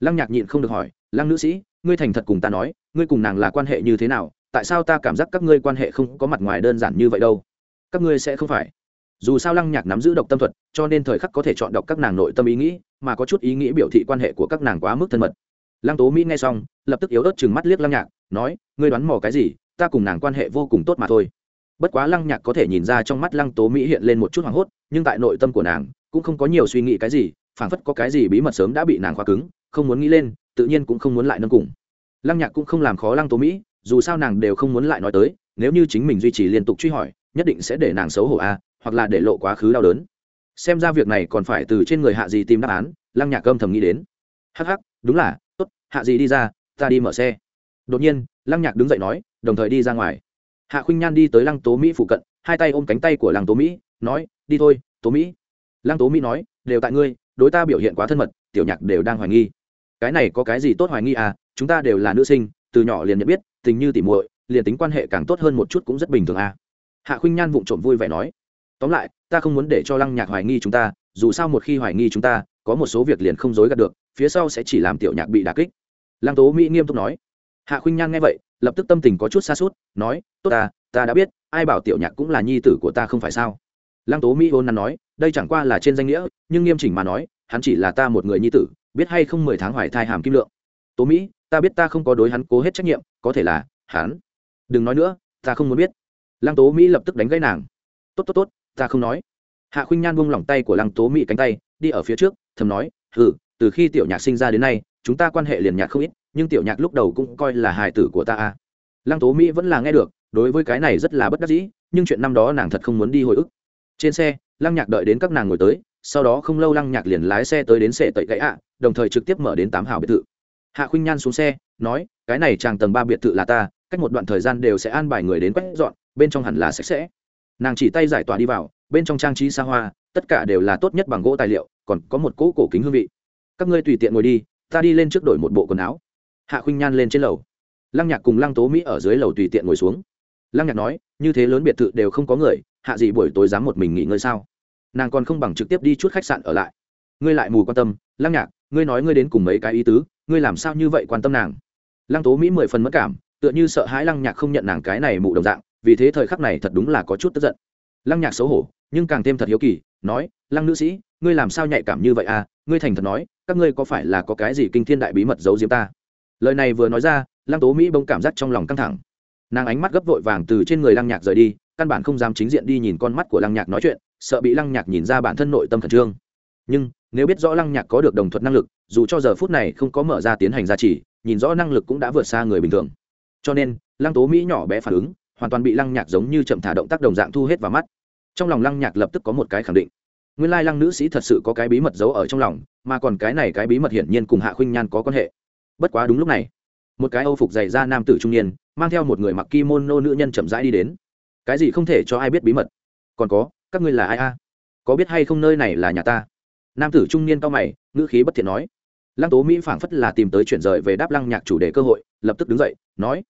Lăng nhạc nhịn không được hỏi, lăng nữ sĩ, ngươi thành thật cùng ta nói, ngươi cùng nàng là quan hệ như thế nào? Tại sao ta cảm giác các ngươi quan hệ không có mặt ngoài đơn giản như vậy đâu? Các ngươi sẽ không phải. Dù sao lăng nhạc nắm giữ độc tâm thuật, cho nên thời khắc có thể chọn đọc các nàng nội tâm ý nghĩ, mà có chút ý nghĩ biểu thị quan hệ của các nàng quá mức thân mật lăng tố mỹ nghe xong, lập tức yếu ớt chừng mắt liếc lăng nhạc, nói, ngươi đoán mò cái gì? Ta cùng nàng quan hệ vô cùng tốt mà thôi. Bất quá lăng nhạc có thể nhìn ra trong mắt lăng tố mỹ hiện lên một chút hoảng hốt, nhưng tại nội tâm của nàng, cũng không có nhiều suy nghĩ cái gì, phảng phất có cái gì bí mật sớm đã bị nàng khóa cứng, không muốn nghĩ lên, tự nhiên cũng không muốn lại nâng cùng. Lăng nhạc cũng không làm khó lăng tố mỹ, dù sao nàng đều không muốn lại nói tới, nếu như chính mình duy trì liên tục truy hỏi, nhất định sẽ để nàng xấu hổ a hoặc là để lộ quá khứ đau đớn. Xem ra việc này còn phải từ trên người hạ gì tìm đáp án, lăng nhạc âm thầm nghĩ đến. Hắc hắc, đúng là tốt, hạ gì đi ra, ta đi mở xe. Đột nhiên, lăng nhạc đứng dậy nói, đồng thời đi ra ngoài. Hạ khuynh nhan đi tới lăng tố mỹ phụ cận, hai tay ôm cánh tay của lăng tố mỹ, nói, đi thôi, tố mỹ. Lăng tố mỹ nói, đều tại ngươi, đối ta biểu hiện quá thân mật, tiểu nhạc đều đang hoài nghi. Cái này có cái gì tốt hoài nghi à chúng ta đều là nữ sinh, từ nhỏ liền nhận biết, tình như tỉ muội, liền tính quan hệ càng tốt hơn một chút cũng rất bình thường à. Hạ khuynh nhan vụng trộm vui vẻ nói, tóm lại, ta không muốn để cho lăng nhạc hoài nghi chúng ta, dù sao một khi hoài nghi chúng ta, có một số việc liền không dối gạt được phía sau sẽ chỉ làm tiểu nhạc bị đà kích. Lăng tố mỹ nghiêm túc nói. Hạ khuynh nhan nghe vậy, lập tức tâm tình có chút xa suốt nói, tốt ta ta đã biết, ai bảo tiểu nhạc cũng là nhi tử của ta không phải sao? Lăng tố mỹ hôn năn nói, đây chẳng qua là trên danh nghĩa, nhưng nghiêm chỉnh mà nói, hắn chỉ là ta một người nhi tử, biết hay không mười tháng hoài thai hàm kim lượng. Tố mỹ, ta biết ta không có đối hắn cố hết trách nhiệm, có thể là hắn. Đừng nói nữa, ta không muốn biết. Lăng tố mỹ lập tức đánh gãy nàng. Tốt tốt tốt, ta không nói. Hạ khuynh nhan buông lỏng tay của lăng tố mỹ cánh tay, đi ở phía trước, thầm nói ừ từ khi tiểu nhạc sinh ra đến nay, chúng ta quan hệ liền nhạc không ít, nhưng tiểu nhạc lúc đầu cũng coi là hài tử của ta a lăng tố mỹ vẫn là nghe được, đối với cái này rất là bất đắc dĩ, nhưng chuyện năm đó nàng thật không muốn đi hồi ức. Trên xe, lăng nhạc đợi đến các nàng ngồi tới, sau đó không lâu lăng nhạc liền lái xe tới đến sệ tẩy gãy ạ, đồng thời trực tiếp mở đến tám hào biệt thự. Hạ khuynh nhan xuống xe, nói, cái này chàng tầng ba biệt thự là ta, cách một đoạn thời gian đều sẽ an bài người đến quét dọn, bên trong hẳn là sạch sẽ. Nàng chỉ tay giải tỏa đi vào, bên trong trang trí xa hoa, tất cả đều là tốt nhất bằng gỗ tài liệu, còn có một cỗ cổ kính hương vị các ngươi tùy tiện ngồi đi, ta đi lên trước đổi một bộ quần áo. Hạ khuynh nhan lên trên lầu. Lăng nhạc cùng lăng tố mỹ ở dưới lầu tùy tiện ngồi xuống. Lăng nhạc nói, như thế lớn biệt thự đều không có người, hạ gì buổi tối dám một mình nghỉ ngơi sao? Nàng còn không bằng trực tiếp đi chút khách sạn ở lại. Ngươi lại mù quan tâm, lăng nhạc, ngươi nói ngươi đến cùng mấy cái ý tứ, ngươi làm sao như vậy quan tâm nàng? Lăng tố mỹ mười phần mất cảm, tựa như sợ hãi lăng nhạc không nhận nàng cái này mụ đồng dạng, vì thế thời khắc này thật đúng là có chút tức giận. Lăng nhạc xấu hổ, nhưng càng thêm thật hiếu kỳ, nói, lăng nữ sĩ, ngươi làm sao nhạy cảm như vậy à? Ngươi thành thật nói, các ngươi có phải là có cái gì kinh thiên đại bí mật giấu diếm ta? Lời này vừa nói ra, lăng tố mỹ bỗng cảm giác trong lòng căng thẳng. Nàng ánh mắt gấp vội vàng từ trên người lăng nhạc rời đi, căn bản không dám chính diện đi nhìn con mắt của lăng nhạc nói chuyện, sợ bị lăng nhạc nhìn ra bản thân nội tâm khẩn trương. Nhưng, nếu biết rõ lăng nhạc có được đồng thuận năng lực, dù cho giờ phút này không có mở ra tiến hành gia trì, nhìn rõ năng lực cũng đã vượt xa người bình thường. Cho nên, lăng tố mỹ nhỏ bé phản ứng, hoàn toàn bị lăng nhạc giống như chậm thả động tác đồng dạng thu hết vào mắt. Trong lòng lăng nhạc lập tức có một cái khẳng định nguyên lai lăng nữ sĩ thật sự có cái bí mật giấu ở trong lòng, mà còn cái này cái bí mật hiển nhiên cùng hạ khuynh nhan có quan hệ. Bất quá đúng lúc này, một cái âu phục dày ra nam tử trung niên, mang theo một người mặc kimono nữ nhân chậm rãi đi đến. Cái gì không thể cho ai biết bí mật? Còn có, các ngươi là ai a? Có biết hay không nơi này là nhà ta? Nam tử trung niên cao mày, ngữ khí bất thiện nói. Lăng tố mỹ phảng phất là tìm tới chuyển rời về đáp lăng nhạc chủ đề cơ hội, lập tức đứng dậy, nói.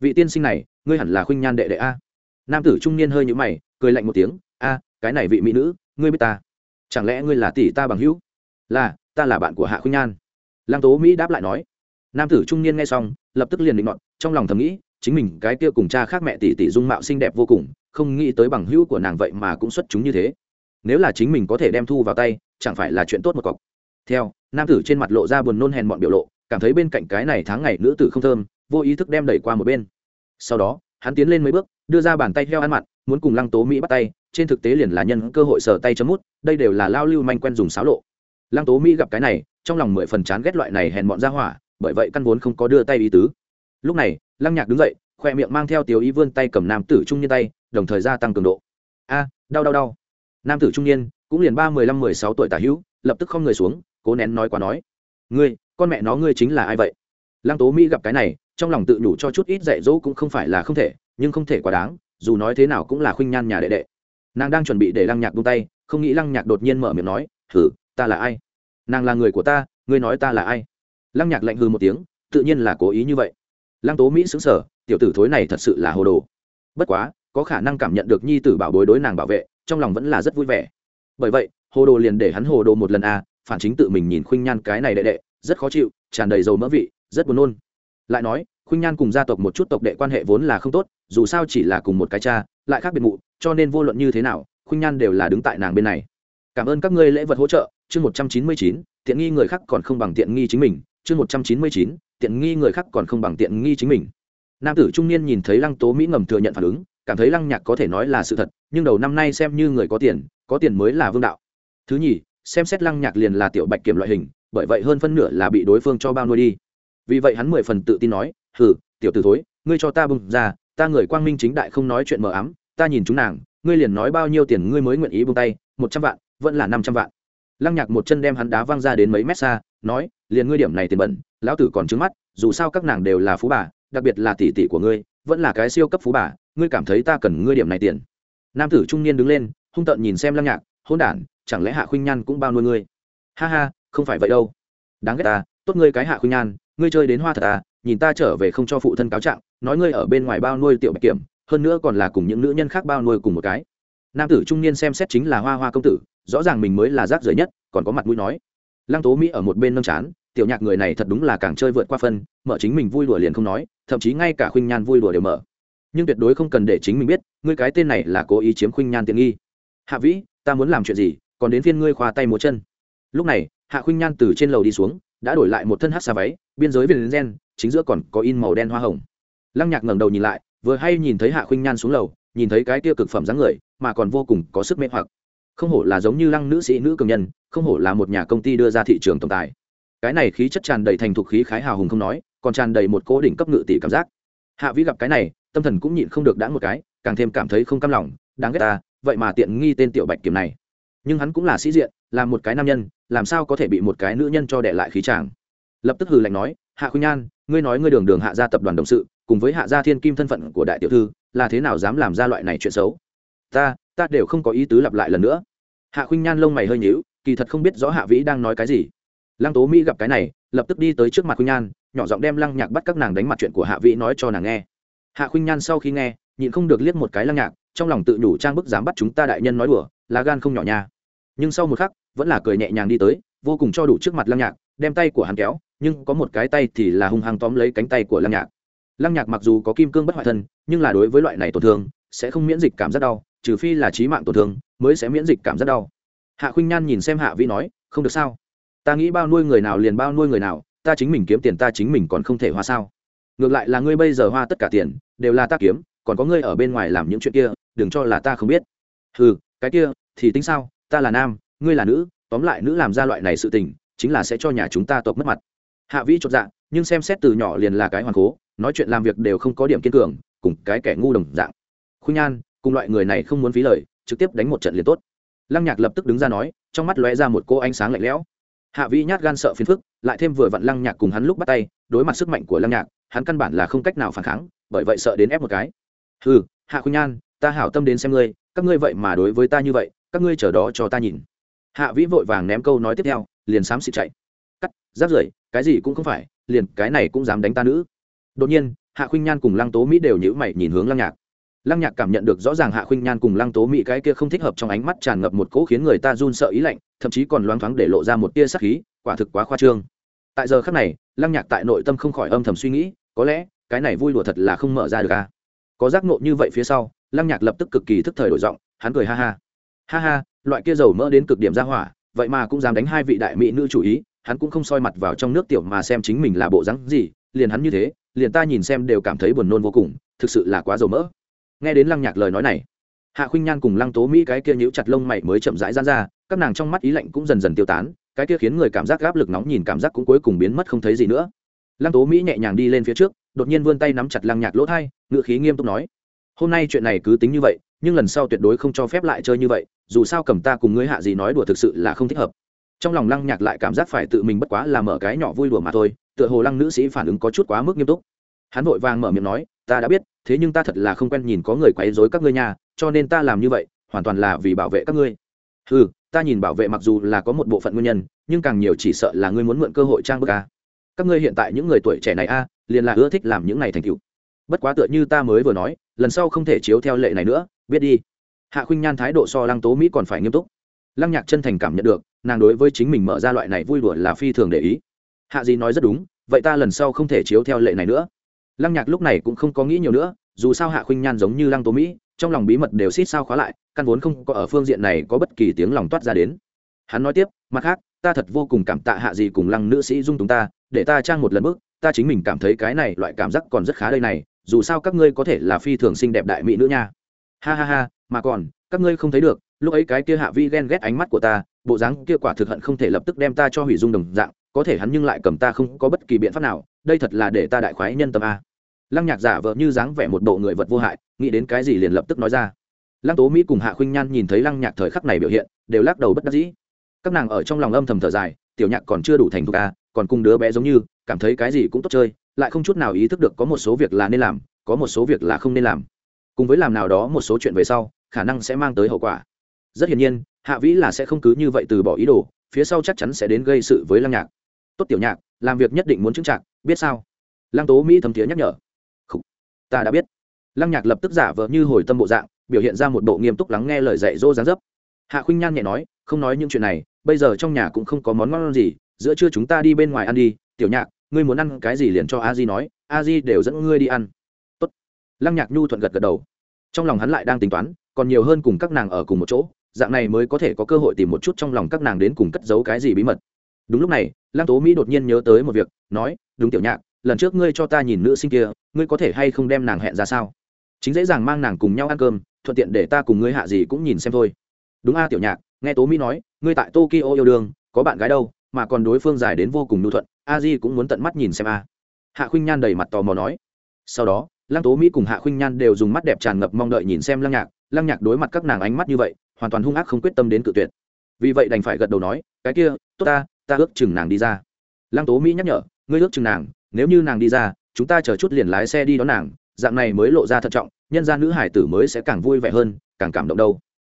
Vị tiên sinh này, ngươi hẳn là khuynh nhan đệ đệ a? Nam tử trung niên hơi nhũ mày, cười lạnh một tiếng. A, cái này vị mỹ nữ, ngươi biết ta? Chẳng lẽ ngươi là tỷ ta bằng hữu? Là, ta là bạn của hạ khuynh nhan. Lăng tố mỹ đáp lại nói. Nam tử trung niên nghe xong, lập tức liền định luận trong lòng thầm nghĩ, chính mình cái kia cùng cha khác mẹ tỷ tỷ dung mạo xinh đẹp vô cùng, không nghĩ tới bằng hữu của nàng vậy mà cũng xuất chúng như thế. Nếu là chính mình có thể đem thu vào tay, chẳng phải là chuyện tốt một cọc. Theo, nam tử trên mặt lộ ra buồn nôn hèn mọn biểu lộ, cảm thấy bên cạnh cái này tháng ngày nữ tử không thơm, vô ý thức đem đẩy qua một bên. Sau đó, hắn tiến lên mấy bước, đưa ra bàn tay theo ăn mặn, muốn cùng lăng tố mỹ bắt tay trên thực tế liền là nhân cơ hội sờ tay chấm mút, đây đều là lao lưu manh quen dùng xáo lộ. Lăng tố mỹ gặp cái này, trong lòng mười phần chán ghét loại này hèn bọn ra hỏa, bởi vậy căn vốn không có đưa tay ý tứ. Lúc này, lăng nhạc đứng dậy, khoe miệng mang theo tiểu ý vươn tay cầm nam tử trung niên tay, đồng thời gia tăng cường độ. A, đau đau đau. Nam tử trung niên, cũng liền ba mười lăm mười sáu tuổi tả hữu, lập tức không người xuống, cố nén nói quá nói. Ngươi, con mẹ nó ngươi chính là ai vậy? Lăng tố mỹ gặp cái này, trong lòng tự nhủ cho chút ít dạy dỗ cũng không phải là không thể, nhưng không thể quá đáng, dù nói thế nào cũng là khuynh nhan nhà đệ đệ nàng đang chuẩn bị để lăng nhạc buông tay, không nghĩ lăng nhạc đột nhiên mở miệng nói thử ta là ai? Nàng là người của ta, ngươi nói ta là ai? Lăng nhạc lạnh hư một tiếng, tự nhiên là cố ý như vậy. Lăng tố mỹ xứng sở tiểu tử thối này thật sự là hồ đồ. Bất quá, có khả năng cảm nhận được nhi tử bảo bối đối nàng bảo vệ, trong lòng vẫn là rất vui vẻ. Bởi vậy, hồ đồ liền để hắn hồ đồ một lần à phản chính tự mình nhìn khuynh nhan cái này đệ đệ, rất khó chịu, tràn đầy dầu mỡ vị, rất buồn nôn. Lại nói, khuynh nhan cùng gia tộc một chút tộc đệ quan hệ vốn là không tốt, dù sao chỉ là cùng một cái cha lại khác biệt mụ, cho nên vô luận như thế nào, khuynh nhan đều là đứng tại nàng bên này. Cảm ơn các ngươi lễ vật hỗ trợ, chương một trăm chín mươi chín, tiện nghi người khác còn không bằng tiện nghi chính mình, chương một trăm chín mươi chín, tiện nghi người khác còn không bằng tiện nghi chính mình. Nam tử trung niên nhìn thấy lăng tố mỹ ngầm thừa nhận phản ứng, cảm thấy lăng nhạc có thể nói là sự thật, nhưng đầu năm nay xem như người có tiền có tiền mới là vương đạo. Thứ nhì, xem xét lăng nhạc liền là tiểu bạch kiểm loại hình, bởi vậy hơn phân nửa là bị đối phương cho bao nuôi đi. Vì vậy hắn mười phần tự tin nói, hừ, tiểu t ử thối, ngươi cho ta bưng ra ta người quang minh chính đại không nói chuyện mờ ám, ta nhìn chúng nàng, ngươi liền nói bao nhiêu tiền ngươi mới nguyện ý buông tay, một trăm vạn, vẫn là năm trăm vạn. Lăng nhạc một chân đem hắn đá văng ra đến mấy mét xa, nói, liền ngươi điểm này tiền bẩn, lão tử còn trứng mắt, dù sao các nàng đều là phú bà, đặc biệt là tỷ tỷ của ngươi, vẫn là cái siêu cấp phú bà, ngươi cảm thấy ta cần ngươi điểm này tiền. Nam tử trung niên đứng lên, hung tợn nhìn xem lăng nhạc hôn đản, chẳng lẽ hạ khuynh nhan cũng bao nuôi ngươi? Ha ha, không phải vậy đâu. Đáng ghét ta, tốt ngươi cái hạ khuynh nhan, ngươi chơi đến hoa thật à nhìn ta trở về không cho phụ thân cáo trạng nói ngươi ở bên ngoài bao nuôi tiểu bạch kiểm, hơn nữa còn là cùng những nữ nhân khác bao nuôi cùng một cái. Nam tử trung niên xem xét chính là hoa hoa công tử, rõ ràng mình mới là rác rưởi nhất, còn có mặt mũi nói. Lăng tố mỹ ở một bên nâng chán, tiểu nhạc người này thật đúng là càng chơi vượt qua phân, mở chính mình vui đùa liền không nói, thậm chí ngay cả khuynh nhan vui đùa đều mở. Nhưng tuyệt đối không cần để chính mình biết, ngươi cái tên này là cố ý chiếm khuynh nhan tiện nghi. Hạ vĩ, ta muốn làm chuyện gì, còn đến phiên ngươi khoa tay múa chân. Lúc này, hạ khuynh nhan từ trên lầu đi xuống, đã đổi lại một thân hát xa váy, biên giới viền gen, chính giữa còn có in màu đen hoa hồng lăng nhạc ngẩng đầu nhìn lại, vừa hay nhìn thấy hạ khuynh nhan xuống lầu, nhìn thấy cái kia cực phẩm dáng người, mà còn vô cùng có sức mê hoặc. Không hổ là giống như lăng nữ sĩ nữ cường nhân, không hổ là một nhà công ty đưa ra thị trường tổng tài. Cái này khí chất tràn đầy thành thục khí khái hào hùng không nói, còn tràn đầy một cố đỉnh cấp ngự tỷ cảm giác. Hạ vĩ gặp cái này, tâm thần cũng nhịn không được đã một cái, càng thêm cảm thấy không cam lòng, đáng ghét ta, vậy mà tiện nghi tên tiểu bạch kiểm này. Nhưng hắn cũng là sĩ diện, là một cái nam nhân, làm sao có thể bị một cái nữ nhân cho đẻ lại khí tràng lập tức hừ lạnh nói hạ khuynh nhan, ngươi nói ngươi đường đường hạ gia tập đoàn đồng sự, cùng với hạ gia thiên kim thân phận của đại tiểu thư, là thế nào dám làm ra loại này chuyện xấu? Ta ta đều không có ý tứ lặp lại lần nữa. Hạ khuynh nhan lông mày hơi nhíu, kỳ thật không biết rõ hạ vĩ đang nói cái gì. Lăng tố mỹ gặp cái này, lập tức đi tới trước mặt khuynh nhan, nhỏ giọng đem lăng nhạc bắt các nàng đánh mặt chuyện của hạ vĩ nói cho nàng nghe. Hạ khuynh nhan sau khi nghe, nhịn không được liếc một cái lăng nhạc, trong lòng tự nhủ trang bức dám bắt chúng ta đại nhân nói đùa, là gan không nhỏ nha. Nhưng sau một khắc, vẫn là cười nhẹ nhàng đi tới, vô cùng cho đủ trước mặt lăng nhạc, đem tay của hắn kéo nhưng có một cái tay thì là hung hăng tóm lấy cánh tay của lăng nhạc. Lăng nhạc mặc dù có kim cương bất hoại thân, nhưng là đối với loại này tổn thương, sẽ không miễn dịch cảm giác đau, trừ phi là trí mạng tổn thương, mới sẽ miễn dịch cảm giác đau. Hạ khuynh nhan nhìn xem hạ vĩ nói, không được sao? Ta nghĩ bao nuôi người nào liền bao nuôi người nào, ta chính mình kiếm tiền ta chính mình còn không thể hoa sao? Ngược lại là ngươi bây giờ hoa tất cả tiền, đều là ta kiếm, còn có ngươi ở bên ngoài làm những chuyện kia, đừng cho là ta không biết. Ừ cái kia, thì tính sao? Ta là nam, ngươi là nữ, tóm lại nữ làm ra loại này sự tình, chính là sẽ cho nhà chúng ta tộc mất mặt hạ vĩ chột dạ nhưng xem xét từ nhỏ liền là cái hoàn cố nói chuyện làm việc đều không có điểm kiên cường, cùng cái kẻ ngu đồng dạng. Khuynh nhan cùng loại người này không muốn phí lời, trực tiếp đánh một trận liền tốt. Lăng nhạc lập tức đứng ra nói, trong mắt lóe ra một cô ánh sáng lạnh lẽo. Hạ vĩ nhát gan sợ phiền phức, lại thêm vừa vặn lăng nhạc cùng hắn lúc bắt tay, đối mặt sức mạnh của lăng nhạc, hắn căn bản là không cách nào phản kháng, bởi vậy sợ đến ép một cái. Ừ hạ khuynh nhan ta hảo tâm đến xem ngươi, các ngươi vậy mà đối với ta như vậy, các ngươi chờ đó cho ta nhìn. Hạ vĩ vội vàng ném câu nói tiếp theo, liền xám xịt chạy cắt rác rưởi, cái gì cũng không phải, liền cái này cũng dám đánh ta nữ. Đột nhiên, hạ khuynh nhan cùng lăng tố mỹ đều nhữ mày nhìn hướng lăng nhạc. Lăng nhạc cảm nhận được rõ ràng hạ khuynh nhan cùng lăng tố mỹ cái kia không thích hợp trong ánh mắt tràn ngập một cỗ khiến người ta run sợ ý lạnh, thậm chí còn loáng thoáng để lộ ra một tia sắc khí, quả thực quá khoa trương. Tại giờ khắc này, lăng nhạc tại nội tâm không khỏi âm thầm suy nghĩ, có lẽ, cái này vui đùa thật là không mở ra được à? Có giác nộ như vậy phía sau, lăng nhạc lập tức cực kỳ thức thời đổi giọng, hắn cười ha ha. Ha ha, loại kia dầu mỡ đến cực điểm ra hỏa, vậy mà cũng dám đánh hai vị đại mỹ nữ chủ ý hắn cũng không soi mặt vào trong nước tiểu mà xem chính mình là bộ rắn gì, liền hắn như thế, liền ta nhìn xem đều cảm thấy buồn nôn vô cùng, thực sự là quá dầu mỡ. Nghe đến lăng nhạc lời nói này, hạ khuynh nhan cùng lăng tố mỹ cái kia nhíu chặt lông mày mới chậm rãi gian ra, các nàng trong mắt ý lạnh cũng dần dần tiêu tán, cái kia khiến người cảm giác áp lực nóng nhìn cảm giác cũng cuối cùng biến mất không thấy gì nữa. Lăng tố mỹ nhẹ nhàng đi lên phía trước, đột nhiên vươn tay nắm chặt lăng nhạc lỗ thai ngựa khí nghiêm túc nói, hôm nay chuyện này cứ tính như vậy, nhưng lần sau tuyệt đối không cho phép lại chơi như vậy, dù sao cầm ta cùng ngươi hạ gì nói đùa thực sự là không thích hợp trong lòng lăng nhạc lại cảm giác phải tự mình bất quá là mở cái nhỏ vui đùa mà thôi, tựa hồ lăng nữ sĩ phản ứng có chút quá mức nghiêm túc. Hắn vội vàng mở miệng nói, ta đã biết, thế nhưng ta thật là không quen nhìn có người quấy rối các ngươi nhà cho nên ta làm như vậy, hoàn toàn là vì bảo vệ các ngươi. Ừ ta nhìn bảo vệ mặc dù là có một bộ phận nguyên nhân, nhưng càng nhiều chỉ sợ là ngươi muốn mượn cơ hội trang bức a. Các ngươi hiện tại những người tuổi trẻ này a, liền là ưa thích làm những này thành tựu. Bất quá tựa như ta mới vừa nói, lần sau không thể chiếu theo lệ này nữa, biết đi. Hạ khuynh nhan thái độ so lăng tố mỹ còn phải nghiêm túc. Lăng nhạc chân thành cảm nhận được nàng đối với chính mình mở ra loại này vui đùa là phi thường để ý. Hạ Di nói rất đúng, vậy ta lần sau không thể chiếu theo lệ này nữa. Lăng nhạc lúc này cũng không có nghĩ nhiều nữa, dù sao hạ khuynh nhan giống như lăng tố mỹ, trong lòng bí mật đều xít sao khóa lại, căn vốn không có ở phương diện này có bất kỳ tiếng lòng toát ra đến. Hắn nói tiếp, mặt khác, ta thật vô cùng cảm tạ hạ gì cùng lăng nữ sĩ dung chúng ta, để ta trang một lần bước, ta chính mình cảm thấy cái này loại cảm giác còn rất khá đây này, dù sao các ngươi có thể là phi thường xinh đẹp đại mỹ nữ nha. Ha ha ha, mà còn, các ngươi không thấy được lúc ấy cái kia hạ vi ghen ghét ánh mắt của ta, bộ dáng kia quả thực hận không thể lập tức đem ta cho hủy dung đồng dạng, có thể hắn nhưng lại cầm ta không có bất kỳ biện pháp nào, đây thật là để ta đại khoái nhân tâm a. Lăng nhạc giả vợ như dáng vẻ một bộ người vật vô hại, nghĩ đến cái gì liền lập tức nói ra. Lăng tố mỹ cùng hạ khuynh nhan nhìn thấy lăng nhạc thời khắc này biểu hiện, đều lắc đầu bất đắc dĩ. Các nàng ở trong lòng âm thầm thở dài, tiểu nhạc còn chưa đủ thành thục a, còn cùng đứa bé giống như, cảm thấy cái gì cũng tốt chơi, lại không chút nào ý thức được có một số việc là nên làm, có một số việc là không nên làm. Cùng với làm nào đó một số chuyện về sau, khả năng sẽ mang tới hậu quả rất hiển nhiên, hạ vĩ là sẽ không cứ như vậy từ bỏ ý đồ, phía sau chắc chắn sẽ đến gây sự với lăng nhạc. Tốt tiểu nhạc, làm việc nhất định muốn chứng trạng biết sao? Lăng tố mỹ thấm thiế nhắc nhở. Khủ. ta đã biết. Lăng nhạc lập tức giả vờ như hồi tâm bộ dạng, biểu hiện ra một bộ nghiêm túc lắng nghe lời dạy dỗ dáng dấp. Hạ khuynh nhan nhẹ nói, không nói những chuyện này, bây giờ trong nhà cũng không có món ngon gì, giữa trưa chúng ta đi bên ngoài ăn đi. Tiểu nhạc, ngươi muốn ăn cái gì liền cho a di nói, a di đều dẫn ngươi đi ăn. Tốt. lăng nhạc nhu thuận gật gật đầu. Trong lòng hắn lại đang tính toán, còn nhiều hơn cùng các nàng ở cùng một chỗ dạng này mới có thể có cơ hội tìm một chút trong lòng các nàng đến cùng cất giấu cái gì bí mật. Đúng lúc này, lăng tố mỹ đột nhiên nhớ tới một việc, nói, đúng tiểu nhạc, lần trước ngươi cho ta nhìn nữ sinh kia, ngươi có thể hay không đem nàng hẹn ra sao? Chính dễ dàng mang nàng cùng nhau ăn cơm, thuận tiện để ta cùng ngươi hạ gì cũng nhìn xem thôi. Đúng a, tiểu nhạc, nghe tố mỹ nói, ngươi tại tokyo yêu đương, có bạn gái đâu, mà còn đối phương dài đến vô cùng nhu thuận, a di cũng muốn tận mắt nhìn xem a. Hạ khuynh nhan đầy mặt tò mò nói. Sau đó, lăng tố mỹ cùng hạ khuynh nhan đều dùng mắt đẹp tràn ngập mong đợi nhìn xem lăng nhạc lăng nhạc đối mặt các nàng ánh mắt như vậy, hoàn toàn hung ác không quyết tâm đến cự tuyệt. Vì vậy đành phải gật đầu nói, cái kia, tốt ta ta ước chừng nàng đi ra. Lăng tố mỹ nhắc nhở, ngươi ước chừng nàng, nếu như nàng đi ra, chúng ta chờ chút liền lái xe đi đón nàng, dạng này mới lộ ra thận trọng, nhân gia nữ hải tử mới sẽ càng vui vẻ hơn, càng cảm động đâu.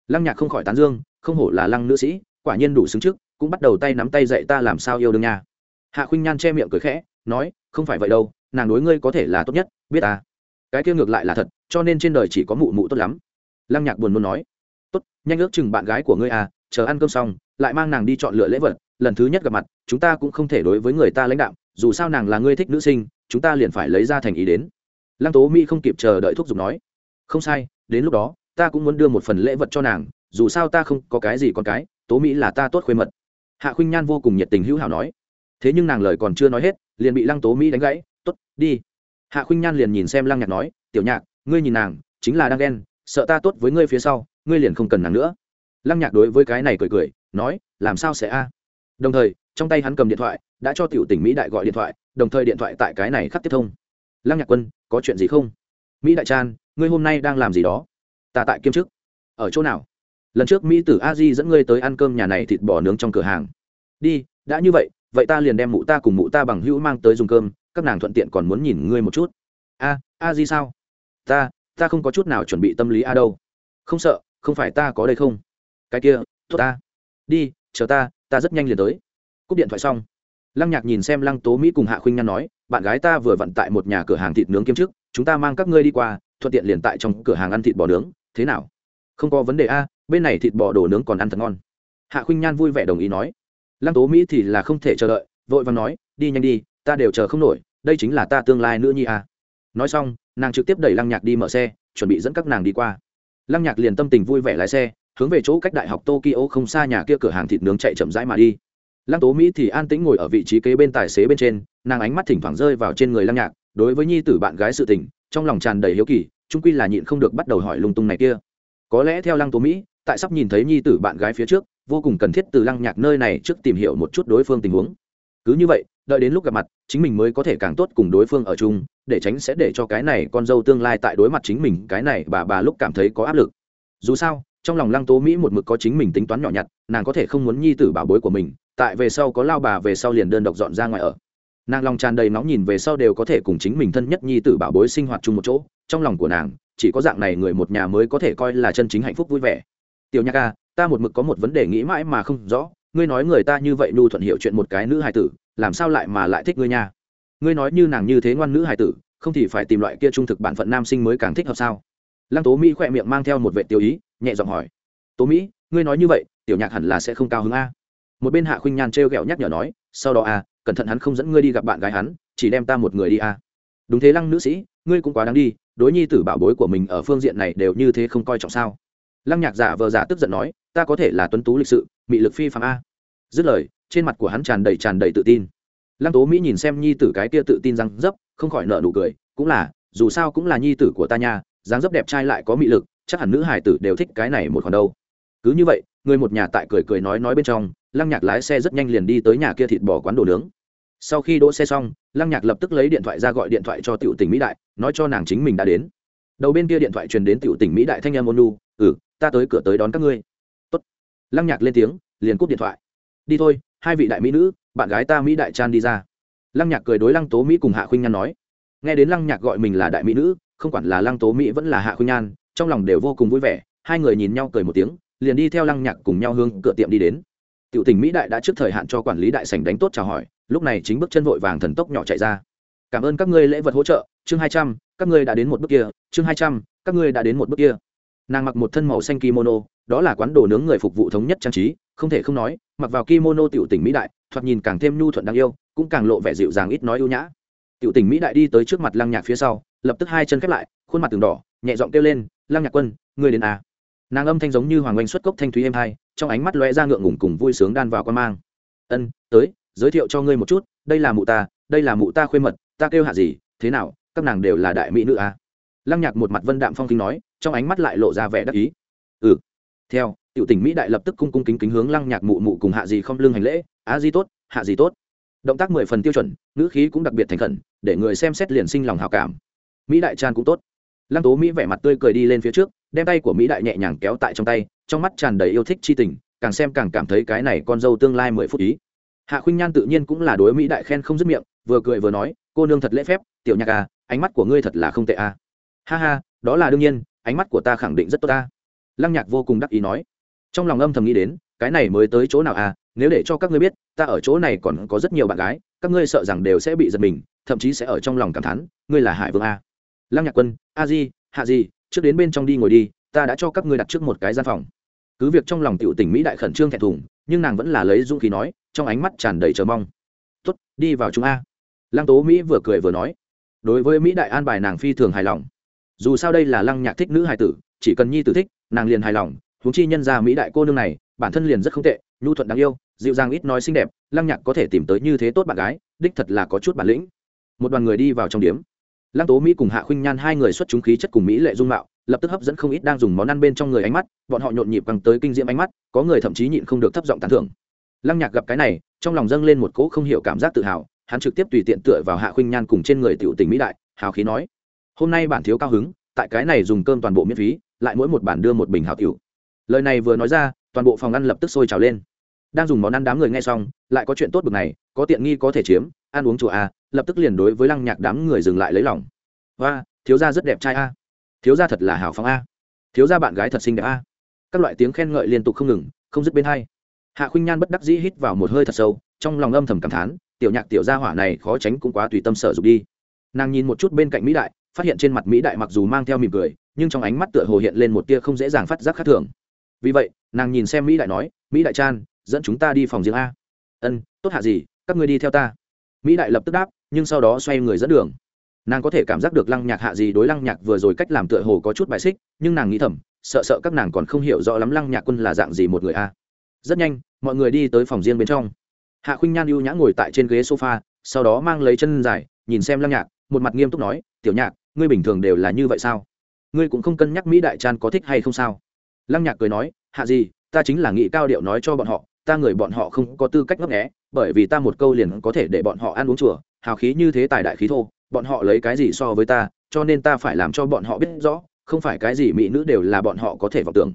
Lăng nhạc không khỏi tán dương, không hổ là lăng nữ sĩ, quả nhiên đủ xứng trước, cũng bắt đầu tay nắm tay dạy ta làm sao yêu đương nha. Hạ khuynh nhan che miệng cười khẽ, nói, không phải vậy đâu, nàng đối ngươi có thể là tốt nhất, biết ta. Cái kia ngược lại là thật, cho nên trên đời chỉ có mụ mụ tốt lắm lăng nhạc buồn muốn nói, tốt, nhanh ước chừng bạn gái của ngươi à chờ ăn cơm xong, lại mang nàng đi chọn lựa lễ vật, lần thứ nhất gặp mặt, chúng ta cũng không thể đối với người ta lãnh đạo dù sao nàng là ngươi thích nữ sinh, chúng ta liền phải lấy ra thành ý đến. Lăng tố mỹ không kịp chờ đợi thuốc giục nói, không sai, đến lúc đó, ta cũng muốn đưa một phần lễ vật cho nàng, dù sao ta không có cái gì con cái, tố mỹ là ta tốt khuê mật. Hạ khuynh nhan vô cùng nhiệt tình hữu hảo nói, thế nhưng nàng lời còn chưa nói hết, liền bị lăng tố mỹ đánh gãy t ố t đi. Hạ khuynh nhan liền nhìn xem lăng nhạc nói, tiểu nhạc, ngươi nhìn nàng, chính là đang ghen sợ ta tốt với ngươi phía sau ngươi liền không cần nàng nữa. Lăng nhạc đối với cái này cười cười nói làm sao sẽ a? Đồng thời trong tay hắn cầm điện thoại đã cho tiểu tỉnh mỹ đại gọi điện thoại đồng thời điện thoại tại cái này khắc tiếp thông. Lăng nhạc quân có chuyện gì không? Mỹ đại Trang, ngươi hôm nay đang làm gì đó? Ta tại kiêm chức. Ở chỗ nào? Lần trước mỹ tử a di dẫn ngươi tới ăn cơm nhà này thịt bò nướng trong cửa hàng. Đi đã như vậy vậy ta liền đem mụ ta cùng mụ ta bằng hữu mang tới dùng cơm các nàng thuận tiện còn muốn nhìn ngươi một chút. A a di sao? Ta ta không có chút nào chuẩn bị tâm lý a đâu. Không sợ không phải ta có đây không? Cái kia tốt ta. Đi chờ ta ta rất nhanh liền tới. Cúp điện thoại xong lăng nhạc nhìn xem lăng tố mỹ cùng hạ khuynh nhan nói bạn gái ta vừa vận tại một nhà cửa hàng thịt nướng kiếm trước, chúng ta mang các ngươi đi qua thuận tiện liền tại trong cửa hàng ăn thịt bò nướng thế nào? Không có vấn đề a bên này thịt bò đồ nướng còn ăn thật ngon. Hạ khuynh nhan vui vẻ đồng ý nói. Lăng tố mỹ thì là không thể chờ đợi vội và nói đi nhanh đi ta đều chờ không nổi đây chính là ta tương lai nữa nhi a. Nói xong nàng trực tiếp đẩy lăng nhạc đi mở xe, chuẩn bị dẫn các nàng đi qua. Lăng nhạc liền tâm tình vui vẻ lái xe, hướng về chỗ cách đại học tokyo không xa nhà kia cửa hàng thịt nướng chạy chậm rãi mà đi. Lăng tố mỹ thì an tĩnh ngồi ở vị trí kế bên tài xế bên trên, nàng ánh mắt thỉnh thoảng rơi vào trên người lăng nhạc, đối với nhi tử bạn gái sự tình, trong lòng tràn đầy hiếu kỳ trung quy là nhịn không được bắt đầu hỏi lung tung này kia. Có lẽ theo lăng tố mỹ, tại sắp nhìn thấy nhi tử bạn gái phía trước, vô cùng cần thiết từ lăng nhạc nơi này trước tìm hiểu một chút đối phương tình huống cứ như vậy, đợi đến lúc gặp mặt, chính mình mới có thể càng tốt cùng đối phương ở chung, để tránh sẽ để cho cái này con dâu tương lai tại đối mặt chính mình, cái này bà bà lúc cảm thấy có áp lực. Dù sao, trong lòng lăng tố mỹ một mực có chính mình tính toán nhỏ nhặt, nàng có thể không muốn nhi tử bảo bối của mình, tại về sau có lao bà về sau liền đơn độc dọn ra ngoài ở. Nàng lòng tràn đầy nóng nhìn về sau đều có thể cùng chính mình thân nhất nhi tử bảo bối sinh hoạt chung một chỗ, trong lòng của nàng, chỉ có dạng này người một nhà mới có thể coi là chân chính hạnh phúc vui vẻ. Tiểu nha ca à, ta một mực có một vấn đề nghĩ mãi mà không rõ ngươi nói người ta như vậy nhu thuận hiệu chuyện một cái nữ hài tử, làm sao lại mà lại thích ngươi nha? Ngươi nói như nàng như thế ngoan nữ hài tử, không thì phải tìm loại kia trung thực bản phận nam sinh mới càng thích hợp sao? Lăng tố mỹ khỏe miệng mang theo một vệ tiêu ý, nhẹ giọng hỏi. Tố mỹ, ngươi nói như vậy, tiểu nhạc hẳn là sẽ không cao hứng a. Một bên hạ khuynh nhan t r nhắc nhở nói, sau đó a, cẩn thận hắn không dẫn ngươi đi gặp bạn gái hắn, chỉ đem ta một người đi a. Đúng thế lăng nữ sĩ, ngươi cũng quá đáng đi, đối nhi tử bảo bối của mình ở phương diện này đều như thế không coi trọng sao? Lăng nhạc giả vờ giả tức giận nói, ta có thể là tuấn tú lịch sự mị lực phi phàm a. Dứt lời, trên mặt của hắn tràn đầy tràn đầy tự tin. Lăng tố mỹ nhìn xem nhi tử cái kia tự tin răng dấp, không khỏi nợ nụ cười, cũng là, dù sao cũng là nhi tử của ta nha, dáng dấp đẹp trai lại có mị lực, chắc hẳn nữ hải tử đều thích cái này một khoản đâu. Cứ như vậy, người một nhà tại cười cười nói nói bên trong, lăng nhạc lái xe rất nhanh liền đi tới nhà kia thịt bò quán đồ nướng. Sau khi đỗ xe xong, lăng nhạc lập tức lấy điện thoại ra gọi điện thoại cho tiểu tỉnh mỹ đại, nói cho nàng chính mình đã đến. Đầu bên kia điện thoại truyền đến tiểu tỉnh mỹ đại thanh em ôn lu ừ ta tới cửa tới đón các ngươi lăng nhạc lên tiếng, liền cúp điện thoại. Đi thôi, hai vị đại mỹ nữ, bạn gái ta mỹ đại Trang đi ra. Lăng nhạc cười đối lăng tố mỹ cùng hạ khuynh nhan nói. Nghe đến lăng nhạc gọi mình là đại mỹ nữ, không quản là lăng tố mỹ vẫn là hạ khuynh nhan, trong lòng đều vô cùng vui vẻ, hai người nhìn nhau cười một tiếng, liền đi theo lăng nhạc cùng nhau hướng cửa tiệm đi đến. Tiểu tình mỹ đại đã trước thời hạn cho quản lý đại sảnh đánh tốt chào hỏi, lúc này chính bước chân vội vàng thần tốc nhỏ chạy ra. Cảm ơn các ngươi lễ vật hỗ trợ, chương hai trăm, các ngươi đã đến một bước kia, chương hai trăm, các ngươi đã đến một bước kia. Nàng mặc một thân màu xanh kimono đó là quán đồ nướng người phục vụ thống nhất trang trí, không thể không nói, mặc vào kimono tiểu tỉnh mỹ đại, thoạt nhìn càng thêm nhu thuận đáng yêu, cũng càng lộ vẻ dịu dàng ít nói ưu nhã tiểu tỉnh mỹ đại đi tới trước mặt lăng nhạc phía sau, lập tức hai chân khép lại, khuôn mặt từng đỏ, nhẹ giọng kêu lên, lăng nhạc quân người đến à. nàng âm thanh giống như hoàng oanh xuất cốc thanh thúy êm hai, trong ánh mắt lóe ra ngượng ngùng cùng vui sướng đan vào quan mang ân, tới, giới thiệu cho ngươi một chút, đây là mụ ta, đây là mụ ta khuê mật, ta kêu hạ gì, thế nào, các nàng đều là đại mỹ nữ à. lăng nhạc một mặt vân đạm phong kinh nói, trong ánh mắt lại lộ ra vẻ đắc ý ừ theo, tiểu tỉnh mỹ đại lập tức cung cung kính kính hướng lăng nhạc mụ mụ cùng hạ gì không lương hành lễ á di tốt, hạ gì tốt. Động tác mười phần tiêu chuẩn, ngữ khí cũng đặc biệt thành khẩn, để người xem xét liền sinh lòng hào cảm. Mỹ đại tràn cũng tốt. Lăng tố mỹ vẻ mặt tươi cười đi lên phía trước, đem tay của mỹ đại nhẹ nhàng kéo tại trong tay, trong mắt tràn đầy yêu thích chi tình, càng xem càng cảm thấy cái này con dâu tương lai mười phút ý. Hạ khuynh nhan tự nhiên cũng là đối mỹ đại khen không dứt miệng, vừa cười vừa nói, cô nương thật lễ phép, tiểu nhạc à ánh mắt của ngươi thật là không tệ à. Ha ha, đó là đương nhiên, ánh mắt của ta khẳng định rất tốt ta lăng nhạc vô cùng đắc ý nói. Trong lòng âm thầm nghĩ đến, cái này mới tới chỗ nào à nếu để cho các ngươi biết, ta ở chỗ này còn có rất nhiều bạn gái, các ngươi sợ rằng đều sẽ bị giật mình, thậm chí sẽ ở trong lòng cảm thán, ngươi là hải vương a. Lăng nhạc quân, a di, hạ di, trước đến bên trong đi ngồi đi, ta đã cho các ngươi đặt trước một cái gian phòng. Cứ việc trong lòng tiểu tỉnh mỹ đại khẩn trương thẹn thùng, nhưng nàng vẫn là lấy dũng khí nói, trong ánh mắt tràn đầy chờ mong. Tốt, đi vào chúng a. Lăng tố mỹ vừa cười vừa nói. Đối với mỹ đại an bài nàng phi thường hài lòng. Dù sao đây là lăng nhạc thích nữ hài tử, chỉ cần nhi tử thích nàng liền hài lòng, huống chi nhân gia mỹ đại cô nương này, bản thân liền rất không tệ, nhu thuận đáng yêu, dịu dàng ít nói xinh đẹp, lăng nhạc có thể tìm tới như thế tốt bạn gái, đích thật là có chút bản lĩnh. Một đoàn người đi vào trong điếm. Lăng tố mỹ cùng hạ khuynh nhan hai người xuất chúng khí chất cùng mỹ lệ dung mạo, lập tức hấp dẫn không ít đang dùng món ăn bên trong người ánh mắt, bọn họ nhộn nhịp bằng tới kinh diễm ánh mắt, có người thậm chí nhịn không được thấp giọng tán thưởng. Lăng nhạc gặp cái này, trong lòng dâng lên một cỗ không hiểu cảm giác tự hào, hắn trực tiếp tùy tiện tựa vào hạ khuynh nhan cùng trên người tiểu tình mỹ đại, hào khí nói, hôm nay bản thiếu cao hứng, tại cái này dùng cơm toàn bộ miễn phí lại mỗi một bản đưa một bình hào tiểu. Lời này vừa nói ra, toàn bộ phòng ăn lập tức sôi trào lên. Đang dùng món ăn đám người nghe xong, lại có chuyện tốt bực này, có tiện nghi có thể chiếm, ăn uống chùa a, lập tức liền đối với lăng nhạc đám người dừng lại lấy lòng. Và thiếu gia rất đẹp trai a. Thiếu gia thật là hào phóng a. Thiếu gia bạn gái thật xinh đẹp a. Các loại tiếng khen ngợi liên tục không ngừng, không dứt bên hay hạ khuynh nhan bất đắc dĩ hít vào một hơi thật sâu, trong lòng âm thầm cảm thán, tiểu nhạc tiểu gia hỏa này khó tránh cũng quá tùy tâm sở dục đi. Nàng nhìn một chút bên cạnh mỹ đại, phát hiện trên mặt mỹ đại mặc dù mang theo mỉm cười nhưng trong ánh mắt tựa hồ hiện lên một tia không dễ dàng phát giác khác thường. Vì vậy, nàng nhìn xem mỹ đại nói, mỹ đại chan, dẫn chúng ta đi phòng riêng a. Ân, tốt hạ gì, các ngươi đi theo ta. Mỹ đại lập tức đáp, nhưng sau đó xoay người dẫn đường. Nàng có thể cảm giác được lăng nhạc hạ gì đối lăng nhạc vừa rồi cách làm tựa hồ có chút bài xích, nhưng nàng nghĩ thầm, sợ sợ các nàng còn không hiểu rõ lắm lăng nhạc quân là dạng gì một người a. Rất nhanh, mọi người đi tới phòng riêng bên trong. Hạ khuynh nhan ưu nhã ngồi tại trên ghế sofa, sau đó mang lấy chân dài, nhìn xem lăng nhạc, một mặt nghiêm túc nói, tiểu nhạc, ngươi bình thường đều là như vậy sao? Ngươi cũng không cân nhắc mỹ đại tràn có thích hay không sao? Lăng nhạc cười nói, hạ gì, ta chính là nghị cao điệu nói cho bọn họ, ta người bọn họ không có tư cách ngấp nghẽ bởi vì ta một câu liền có thể để bọn họ ăn uống chùa, hào khí như thế tài đại khí thô, bọn họ lấy cái gì so với ta, cho nên ta phải làm cho bọn họ biết rõ, không phải cái gì mỹ nữ đều là bọn họ có thể vọng tưởng.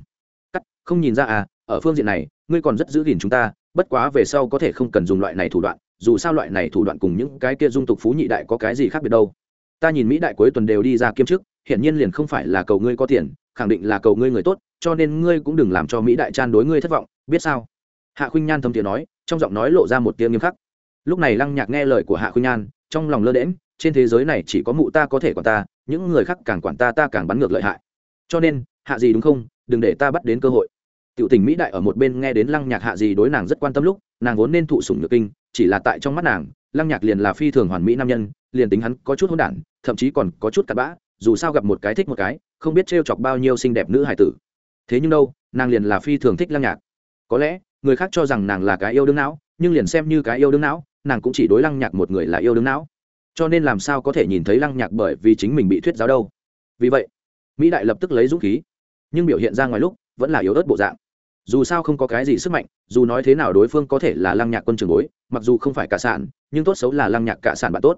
Cắt, không nhìn ra à ở phương diện này, ngươi còn rất giữ gìn chúng ta, bất quá về sau có thể không cần dùng loại này thủ đoạn, dù sao loại này thủ đoạn cùng những cái kia dung tục phú nhị đại có cái gì khác biệt đâu. Ta nhìn mỹ đại cuối tuần đều đi ra kiêm chức hiển nhiên liền không phải là cầu ngươi có tiền, khẳng định là cầu ngươi người tốt, cho nên ngươi cũng đừng làm cho mỹ đại chan đối ngươi thất vọng, biết sao? Hạ khuynh nhan thâm tiếng nói, trong giọng nói lộ ra một tiếng nghiêm khắc. Lúc này lăng nhạc nghe lời của hạ khuynh nhan, trong lòng lơ đễm trên thế giới này chỉ có mụ ta có thể quản ta, những người khác càng quản ta ta càng bắn ngược lợi hại. Cho nên, hạ gì đúng không? Đừng để ta bắt đến cơ hội. Tiểu tình mỹ đại ở một bên nghe đến lăng nhạc hạ gì đối nàng rất quan tâm lúc, nàng vốn nên thụ sủng nhược kinh, chỉ là tại trong mắt nàng, lăng nhạc liền là phi thường hoàn mỹ nam nhân, liền tính hắn có chút hỗn đản, thậm chí còn có chút cặn bã dù sao gặp một cái thích một cái, không biết trêu chọc bao nhiêu xinh đẹp nữ hải tử. Thế nhưng đâu, nàng liền là phi thường thích lăng nhạc. Có lẽ, người khác cho rằng nàng là cái yêu đương não, nhưng liền xem như cái yêu đương não, nàng cũng chỉ đối lăng nhạc một người là yêu đương não. Cho nên làm sao có thể nhìn thấy lăng nhạc bởi vì chính mình bị thuyết giáo đâu. Vì vậy, mỹ đại lập tức lấy dũng khí, nhưng biểu hiện ra ngoài lúc, vẫn là yếu ớt bộ dạng. Dù sao không có cái gì sức mạnh, dù nói thế nào đối phương có thể là lăng nhạc quân trường bối, mặc dù không phải cả sản, nhưng tốt xấu là lăng nhạc cả sản bạn tốt.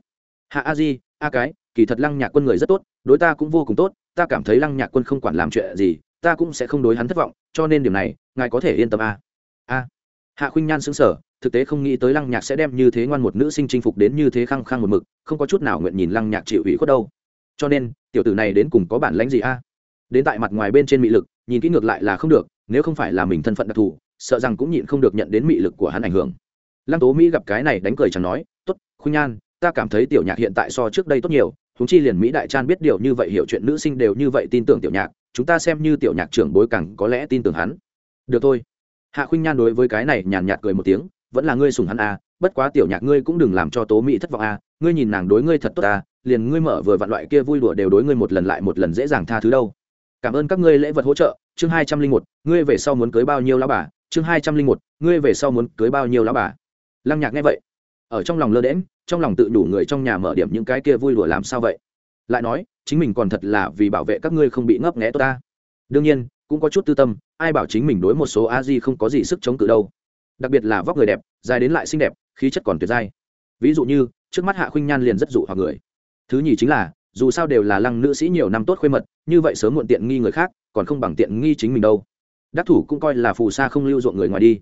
Hạ a di, a cái kỳ thật lăng nhạc quân người rất tốt, đối ta cũng vô cùng tốt, ta cảm thấy lăng nhạc quân không quản làm chuyện gì, ta cũng sẽ không đối hắn thất vọng, cho nên điểm này, ngài có thể yên tâm a. A. Hạ khuynh nhan xứng sở thực tế không nghĩ tới lăng nhạc sẽ đem như thế ngoan một nữ sinh chinh phục đến như thế khăng khăng một mực, không có chút nào nguyện nhìn lăng nhạc chịu ủy khuất đâu. Cho nên, tiểu tử này đến cùng có bản lãnh gì a? Đến tại mặt ngoài bên trên mị lực, nhìn kỹ ngược lại là không được, nếu không phải là mình thân phận đặc thù, sợ rằng cũng nhịn không được nhận đến mị lực của hắn ảnh hưởng. Lăng tố mỹ gặp cái này đánh cười chẳng nói, tốt, khuynh nhan, ta cảm thấy tiểu nhạc hiện tại so trước đây tốt nhiều huống chi liền mỹ đại chan biết điều như vậy hiểu chuyện nữ sinh đều như vậy tin tưởng tiểu nhạc chúng ta xem như tiểu nhạc trưởng bối càng có lẽ tin tưởng hắn. Được thôi. Hạ khuynh nhan đối với cái này nhàn nhạt cười một tiếng vẫn là ngươi sùng hắn à, bất quá tiểu nhạc ngươi cũng đừng làm cho tố mỹ thất vọng à, ngươi nhìn nàng đối ngươi thật tốt à, liền ngươi mở vừa vặn loại kia vui đùa đều đối ngươi một lần lại một lần dễ dàng tha thứ đâu. Cảm ơn các ngươi lễ vật hỗ trợ chương hai trăm linh một ngươi về sau muốn cưới bao nhiêu lão bà chương hai trăm linh một ngươi về sau muốn cưới bao nhiêu lão bà. Lăng nhạc nghe vậy ở trong lòng lơ đễm trong lòng tự đủ người trong nhà mở điểm những cái kia vui đùa làm sao vậy? Lại nói, chính mình còn thật là vì bảo vệ các ngươi không bị ngấp nghé tốt ta. Đương nhiên, cũng có chút tư tâm, ai bảo chính mình đối một số a di không có gì sức chống cự đâu. Đặc biệt là vóc người đẹp, dài đến lại xinh đẹp, khí chất còn tuyệt dai ví dụ như, trước mắt hạ khuynh nhan liền rất dụ hoặc người. Thứ nhì chính là, dù sao đều là lăng nữ sĩ nhiều năm tốt khuê mật, như vậy sớm muộn tiện nghi người khác, còn không bằng tiện nghi chính mình đâu. Đắc thủ cũng coi là phù sa không lưu ruộng người ngoài đi.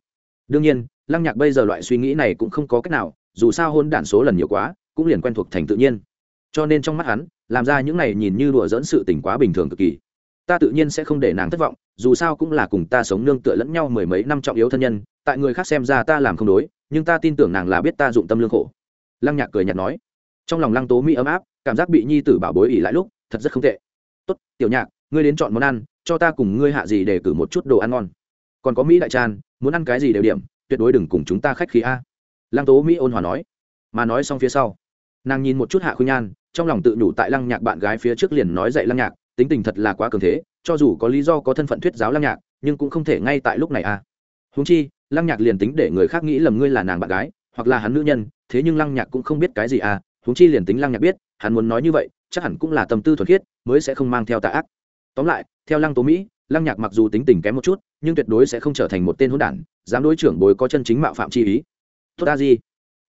Đương nhiên, lăng nhạc bây giờ loại suy nghĩ này cũng không có cách nào dù sao hôn đản số lần nhiều quá, cũng liền quen thuộc thành tự nhiên. Cho nên trong mắt hắn, làm ra những này nhìn như đùa dẫn sự tình quá bình thường cực kỳ. Ta tự nhiên sẽ không để nàng thất vọng, dù sao cũng là cùng ta sống nương tựa lẫn nhau mười mấy năm trọng yếu thân nhân, tại người khác xem ra ta làm không đối, nhưng ta tin tưởng nàng là biết ta dụng tâm lương khổ. Lăng nhạc cười nhạt nói. Trong lòng lăng tố mỹ ấm áp, cảm giác bị nhi tử bảo bối ỉ lại lúc, thật rất không tệ. Tốt, tiểu nhạc, ngươi đến chọn món ăn, cho ta cùng ngươi hạ gì để cử một chút đồ ăn ngon. Còn có mỹ đại tràn, muốn ăn cái gì đều điểm, tuyệt đối đừng cùng chúng ta khách khí a lăng tố mỹ ôn hòa nói. Mà nói xong phía sau, nàng nhìn một chút hạ khuynh nhan, trong lòng tự nhủ tại lăng nhạc bạn gái phía trước liền nói dậy lăng nhạc, tính tình thật là quá cường thế, cho dù có lý do có thân phận thuyết giáo lăng nhạc, nhưng cũng không thể ngay tại lúc này à? húng chi, lăng nhạc liền tính để người khác nghĩ lầm ngươi là nàng bạn gái, hoặc là hắn nữ nhân, thế nhưng lăng nhạc cũng không biết cái gì à. Húng chi liền tính lăng nhạc biết, hắn muốn nói như vậy, chắc hẳn cũng là tâm tư thuần khiết, mới sẽ không mang theo tạ ác. Tóm lại, theo lăng tố mỹ, lăng nhạc mặc dù tính tình kém một chút, nhưng tuyệt đối sẽ không trở thành một tên hỗn đản, dám đối trưởng bối có chân chính mạo phạm chi ý tốt a gì?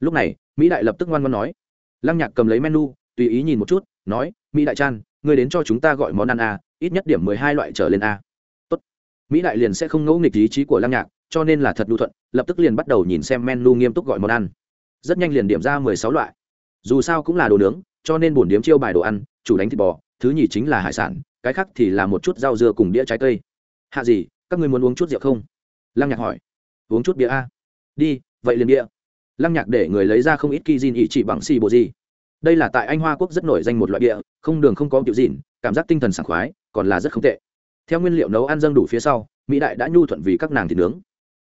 Lúc này, mỹ đại lập tức ngoan ngoan nói. Lăng nhạc cầm lấy menu, tùy ý nhìn một chút, nói, mỹ đại chan người đến cho chúng ta gọi món ăn a, ít nhất điểm mười hai loại trở lên a. Tốt. Mỹ đại liền sẽ không ngẫu nghịch ý chí của lăng nhạc, cho nên là thật đu thuận, lập tức liền bắt đầu nhìn xem menu nghiêm túc gọi món ăn. Rất nhanh liền điểm ra mười sáu loại. Dù sao cũng là đồ nướng, cho nên bổn điếm chiêu bài đồ ăn, chủ đánh thịt bò, thứ nhì chính là hải sản, cái khác thì là một chút rau dưa cùng đĩa trái cây. Hạ gì, các người muốn uống chút rượu không? Lăng nhạc hỏi. Uống chút bia a. Đi, vậy liền bia lăng nhạc để người lấy ra không ít kỳ zin ý chỉ bằng xì bộ gì. Đây là tại anh hoa quốc rất nổi danh một loại địa, không đường không có kiểu dìn cảm giác tinh thần sảng khoái còn là rất không tệ. Theo nguyên liệu nấu ăn dâng đủ phía sau mỹ đại đã nhu thuận vì các nàng thịt nướng.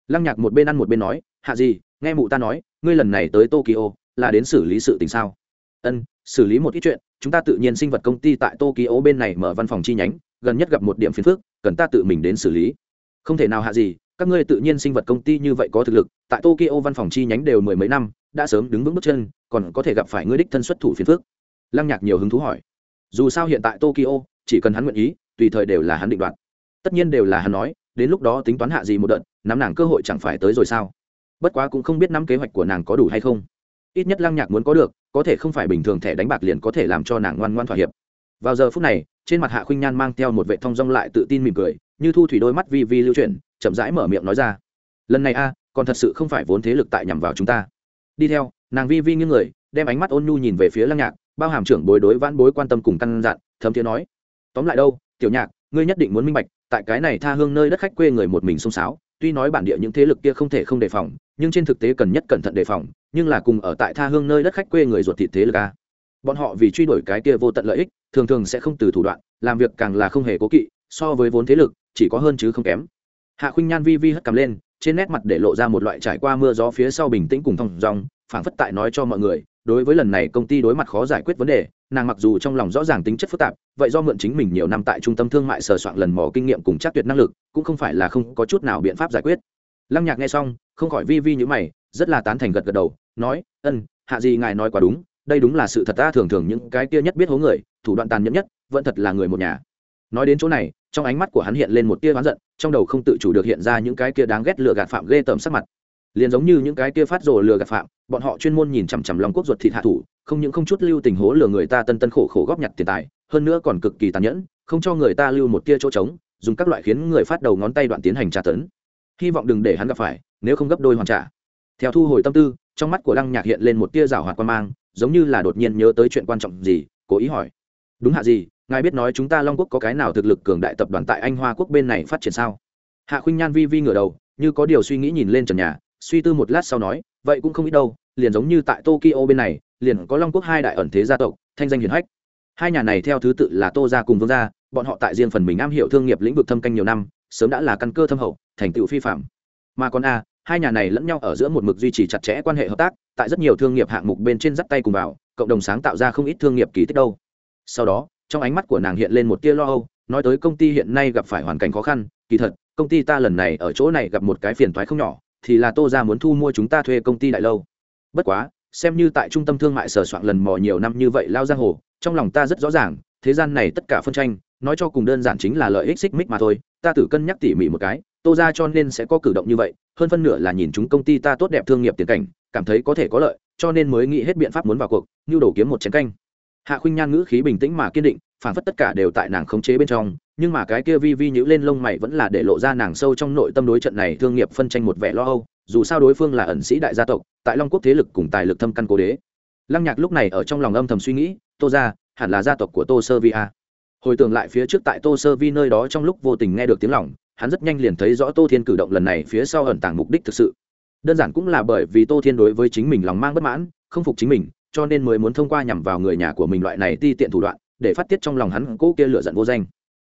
Lăng nhạc một bên ăn một bên nói hạ gì nghe mụ ta nói ngươi lần này tới tokyo là đến xử lý sự tình sao? Ân xử lý một ít chuyện chúng ta tự nhiên sinh vật công ty tại tokyo bên này mở văn phòng chi nhánh gần nhất gặp một điểm phiền phức cần ta tự mình đến xử lý. Không thể nào hạ gì các ngươi tự nhiên sinh vật công ty như vậy có thực lực, tại tokyo văn phòng chi nhánh đều mười mấy năm, đã sớm đứng vững bước chân, còn có thể gặp phải ngươi đích thân xuất thủ phiền phức. Lăng nhạc nhiều hứng thú hỏi. Dù sao hiện tại tokyo, chỉ cần hắn nguyện ý, tùy thời đều là hắn định đoạt. Tất nhiên đều là hắn nói, đến lúc đó tính toán hạ gì một đợt, nắm nàng cơ hội chẳng phải tới rồi sao? Bất quá cũng không biết năm kế hoạch của nàng có đủ hay không. Ít nhất lăng nhạc muốn có được, có thể không phải bình thường thẻ đánh bạc liền có thể làm cho nàng ngoan ngoan thỏa hiệp. Vào giờ phút này, trên mặt hạ khuynh nhan mang theo một vệ thong dong lại tự tin mỉm cười như thu thủy đôi mắt vi vi lưu chuyển, chậm rãi mở miệng nói ra. Lần này a, còn thật sự không phải vốn thế lực tại nhằm vào chúng ta. Đi theo, nàng vi vi nghiêng người, đem ánh mắt ôn nhu nhìn về phía lăng nhạc, bao hàm trưởng bối đối vãn bối quan tâm cùng căn dặn, thấm tiếng nói. Tóm lại đâu, tiểu nhạc, ngươi nhất định muốn minh bạch, tại cái này tha hương nơi đất khách quê người một mình xông xáo, tuy nói bản địa những thế lực kia không thể không đề phòng, nhưng trên thực tế cần nhất cẩn thận đề phòng, nhưng là cùng ở tại tha hương nơi đất khách quê người ruột thịt thế lực a. Bọn họ vì truy đuổi cái kia vô tận lợi ích, thường thường sẽ không từ thủ đoạn, làm việc càng là không hề cố kỵ, so với vốn thế lực chỉ có hơn chứ không kém. Hạ khuynh nhan vi vi hất cằm lên, trên nét mặt để lộ ra một loại trải qua mưa gió phía sau bình tĩnh cùng thong dong, phảng phất tại nói cho mọi người, đối với lần này công ty đối mặt khó giải quyết vấn đề, nàng mặc dù trong lòng rõ ràng tính chất phức tạp, vậy do mượn chính mình nhiều năm tại trung tâm thương mại sờ soạn lần mò kinh nghiệm cùng chắc tuyệt năng lực, cũng không phải là không có chút nào biện pháp giải quyết. Lăng nhạc nghe xong, không khỏi vi vi như mày, rất là tán thành gật gật đầu, nói, ân, hạ gì ngài nói quá đúng, đây đúng là sự thật ta thường thường những cái kia nhất biết hố người, thủ đoạn tàn nhẫn nhất, vẫn thật là người một nhà. Nói đến chỗ này trong ánh mắt của hắn hiện lên một tia oán giận, trong đầu không tự chủ được hiện ra những cái kia đáng ghét lừa gạt phạm ghê tởm sắc mặt. Liền giống như những cái kia phát rồ lừa gạt phạm, bọn họ chuyên môn nhìn chằm chằm lòng quốc ruột thịt hạ thủ, không những không chút lưu tình hố lừa người ta tân tân khổ khổ góp nhặt tiền tài, hơn nữa còn cực kỳ tàn nhẫn, không cho người ta lưu một tia chỗ trống, dùng các loại khiến người phát đầu ngón tay đoạn tiến hành tra tấn. Hy vọng đừng để hắn gặp phải, nếu không gấp đôi hoàn trả. Theo thu hồi tâm tư, trong mắt của lăng nhạc hiện lên một tia rào hoạt quan mang, giống như là đột nhiên nhớ tới chuyện quan trọng gì, cố ý hỏi. Đúng hạ gì ngài biết nói chúng ta long quốc có cái nào thực lực cường đại tập đoàn tại anh hoa quốc bên này phát triển sao? Hạ khuynh nhan vi vi ngửa đầu, như có điều suy nghĩ nhìn lên trần nhà, suy tư một lát sau nói, vậy cũng không ít đâu, liền giống như tại tokyo bên này, liền có long quốc hai đại ẩn thế gia tộc, thanh danh hiển hách. Hai nhà này theo thứ tự là tô gia cùng vương gia, bọn họ tại riêng phần mình am hiểu thương nghiệp lĩnh vực thâm canh nhiều năm, sớm đã là căn cơ thâm hậu, thành tựu phi phạm. Mà còn a, hai nhà này lẫn nhau ở giữa một mực duy trì chặt chẽ quan hệ hợp tác, tại rất nhiều thương nghiệp hạng mục bên trên dắt tay cùng vào, cộng đồng sáng tạo ra không ít thương nghiệp kỳ tích đâu. Sau đó trong ánh mắt của nàng hiện lên một tia lo âu, nói tới công ty hiện nay gặp phải hoàn cảnh khó khăn, kỳ thật, công ty ta lần này ở chỗ này gặp một cái phiền toái không nhỏ, thì là tô ra muốn thu mua chúng ta thuê công ty đại lâu. Bất quá, xem như tại trung tâm thương mại sở soạn lần mò nhiều năm như vậy lao giang hồ, trong lòng ta rất rõ ràng, thế gian này tất cả phân tranh, nói cho cùng đơn giản chính là lợi ích xích mích mà thôi, ta tự cân nhắc tỉ mỉ một cái, tô ra cho nên sẽ có cử động như vậy, hơn phân nửa là nhìn chúng công ty ta tốt đẹp thương nghiệp tiền cảnh, cảm thấy có thể có lợi, cho nên mới nghĩ hết biện pháp muốn vào cuộc, như đổ kiếm một chén canh hạ khuynh nhan ngữ khí bình tĩnh mà kiên định, phản phất tất cả đều tại nàng khống chế bên trong, nhưng mà cái kia vi vi nhữ lên lông mày vẫn là để lộ ra nàng sâu trong nội tâm đối trận này thương nghiệp phân tranh một vẻ lo âu, dù sao đối phương là ẩn sĩ đại gia tộc, tại long quốc thế lực cùng tài lực thâm căn cố đế. Lăng nhạc lúc này ở trong lòng âm thầm suy nghĩ, tô ra hẳn là gia tộc của tô sơ vi a hồi tưởng lại phía trước tại tô sơ vi nơi đó trong lúc vô tình nghe được tiếng lòng, hắn rất nhanh liền thấy rõ tô thiên cử động lần này phía sau ẩn tàng mục đích thực sự. Đơn giản cũng là bởi vì tô thiên đối với chính mình lòng mang bất mãn, không phục chính mình cho nên mới muốn thông qua nhằm vào người nhà của mình loại này ti tiện thủ đoạn, để phát tiết trong lòng hắn cỗ kia lửa giận vô danh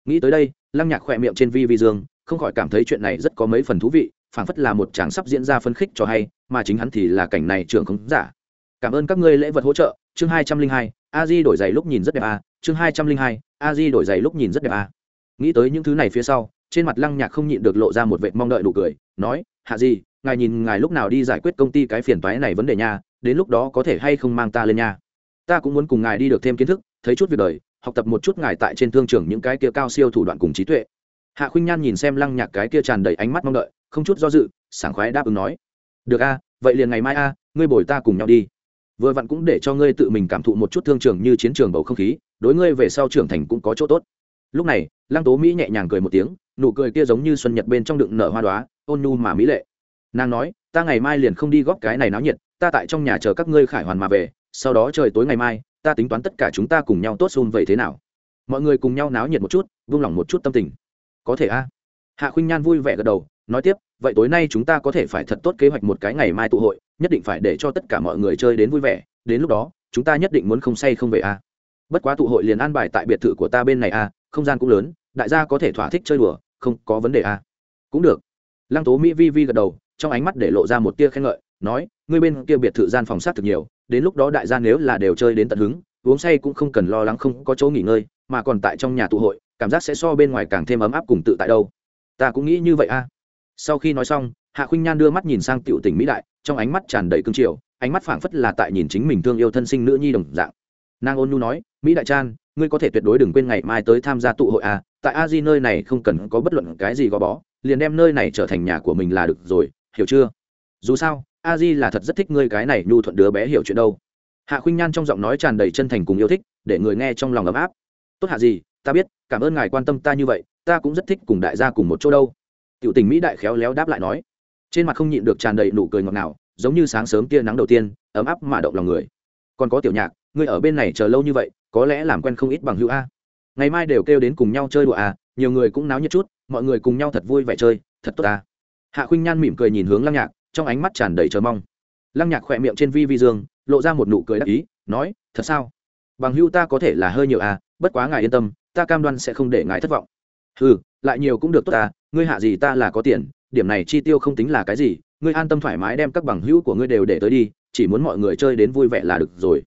nghĩ tới đây, lăng nhạc khỏe miệng trên vi vi dương, không khỏi cảm thấy chuyện này rất có mấy phần thú vị, phảng phất là một chàng sắp diễn ra phân khích cho hay, mà chính hắn thì là cảnh này trưởng không giả cảm ơn các ngươi lễ vật hỗ trợ, chương hai trăm linh hai, a di đổi giày lúc nhìn rất đẹp a à. chương hai trăm linh hai, a di đổi giày lúc nhìn rất đẹp a à. nghĩ tới những thứ này phía sau, trên mặt lăng nhạc không nhịn được lộ ra một vệt mong đợi nụ cười, nói, hạ di ngài nhìn ngài lúc nào đi giải quyết công ty cái phiền toái này vấn đề nha, đến lúc đó có thể hay không mang ta lên nha. Ta cũng muốn cùng ngài đi được thêm kiến thức, thấy chút việc đời, học tập một chút ngài tại trên thương trường những cái kia cao siêu thủ đoạn cùng trí tuệ. Hạ khuynh nhan nhìn xem lăng nhạc cái kia tràn đầy ánh mắt mong đợi, không chút do dự, sảng khoái đáp ứng nói. Được a, vậy liền ngày mai a, ngươi bồi ta cùng nhau đi. Vừa vặn cũng để cho ngươi tự mình cảm thụ một chút thương trường như chiến trường bầu không khí, đối ngươi về sau trưởng thành cũng có chỗ tốt. Lúc này, lăng tố mỹ nhẹ nhàng cười một tiếng, nụ cười kia giống như xuân nhật bên trong đựng nở hoa đoá ôn nhu mà mỹ lệ nàng nói, ta ngày mai liền không đi góp cái này náo nhiệt, ta tại trong nhà chờ các ngươi khải hoàn mà về, sau đó trời tối ngày mai, ta tính toán tất cả chúng ta cùng nhau tốt xung vậy thế nào? Mọi người cùng nhau náo nhiệt một chút, vung lòng một chút tâm tình. Có thể a. Hạ khuynh nhan vui vẻ gật đầu, nói tiếp, vậy tối nay chúng ta có thể phải thật tốt kế hoạch một cái ngày mai tụ hội, nhất định phải để cho tất cả mọi người chơi đến vui vẻ, đến lúc đó, chúng ta nhất định muốn không say không về a. Bất quá tụ hội liền an bài tại biệt thự của ta bên này a, không gian cũng lớn, đại gia có thể thỏa thích chơi đùa, không có vấn đề a. Cũng được. Lăng tố mỹ vi vi gật đầu trong ánh mắt để lộ ra một tia khen ngợi, nói, ngươi bên kia biệt thự gian phòng sát thực nhiều, đến lúc đó đại gia nếu là đều chơi đến tận hứng, uống say cũng không cần lo lắng không có chỗ nghỉ ngơi, mà còn tại trong nhà tụ hội, cảm giác sẽ so bên ngoài càng thêm ấm áp cùng tự tại đâu. Ta cũng nghĩ như vậy a. Sau khi nói xong, hạ khuynh nhan đưa mắt nhìn sang tiểu tỉnh mỹ đại, trong ánh mắt tràn đầy cương triều, ánh mắt phảng phất là tại nhìn chính mình thương yêu thân sinh nữ nhi đồng dạng. Nàng ôn nhu nói, mỹ đại chan, ngươi có thể tuyệt đối đừng quên ngày mai tới tham gia tụ hội a, tại a di nơi này không cần có bất luận cái gì gò bó, liền đem nơi này trở thành nhà của mình là được rồi hiểu chưa? Dù sao, a di là thật rất thích ngươi cái này nhu thuận đứa bé hiểu chuyện đâu. Hạ khuynh nhan trong giọng nói tràn đầy chân thành cùng yêu thích, để người nghe trong lòng ấm áp. Tốt hạ gì ta biết, cảm ơn ngài quan tâm ta như vậy, ta cũng rất thích cùng đại gia cùng một chỗ đâu. Tiểu tình mỹ đại khéo léo đáp lại nói. Trên mặt không nhịn được tràn đầy nụ cười ngọt ngào, giống như sáng sớm tia nắng đầu tiên, ấm áp mà động lòng người. Còn có tiểu nhạc, ngươi ở bên này chờ lâu như vậy, có lẽ làm quen không ít bằng hữu a. Ngày mai đều kêu đến cùng nhau chơi đùa à nhiều người cũng náo nhiệt chút, mọi người cùng nhau thật vui vẻ chơi, thật tốt à hạ khuynh nhan mỉm cười nhìn hướng lăng nhạc, trong ánh mắt tràn đầy chờ mong. Lăng nhạc khỏe miệng trên vi vi dương, lộ ra một nụ cười đắc ý, nói, thật sao? Bằng hữu ta có thể là hơi nhiều à bất quá ngài yên tâm, ta cam đoan sẽ không để ngài thất vọng. Ừ lại nhiều cũng được tốt à ngươi hạ gì ta là có tiền, điểm này chi tiêu không tính là cái gì, ngươi an tâm thoải mái đem các bằng hữu của ngươi đều để tới đi, chỉ muốn mọi người chơi đến vui vẻ là được rồi.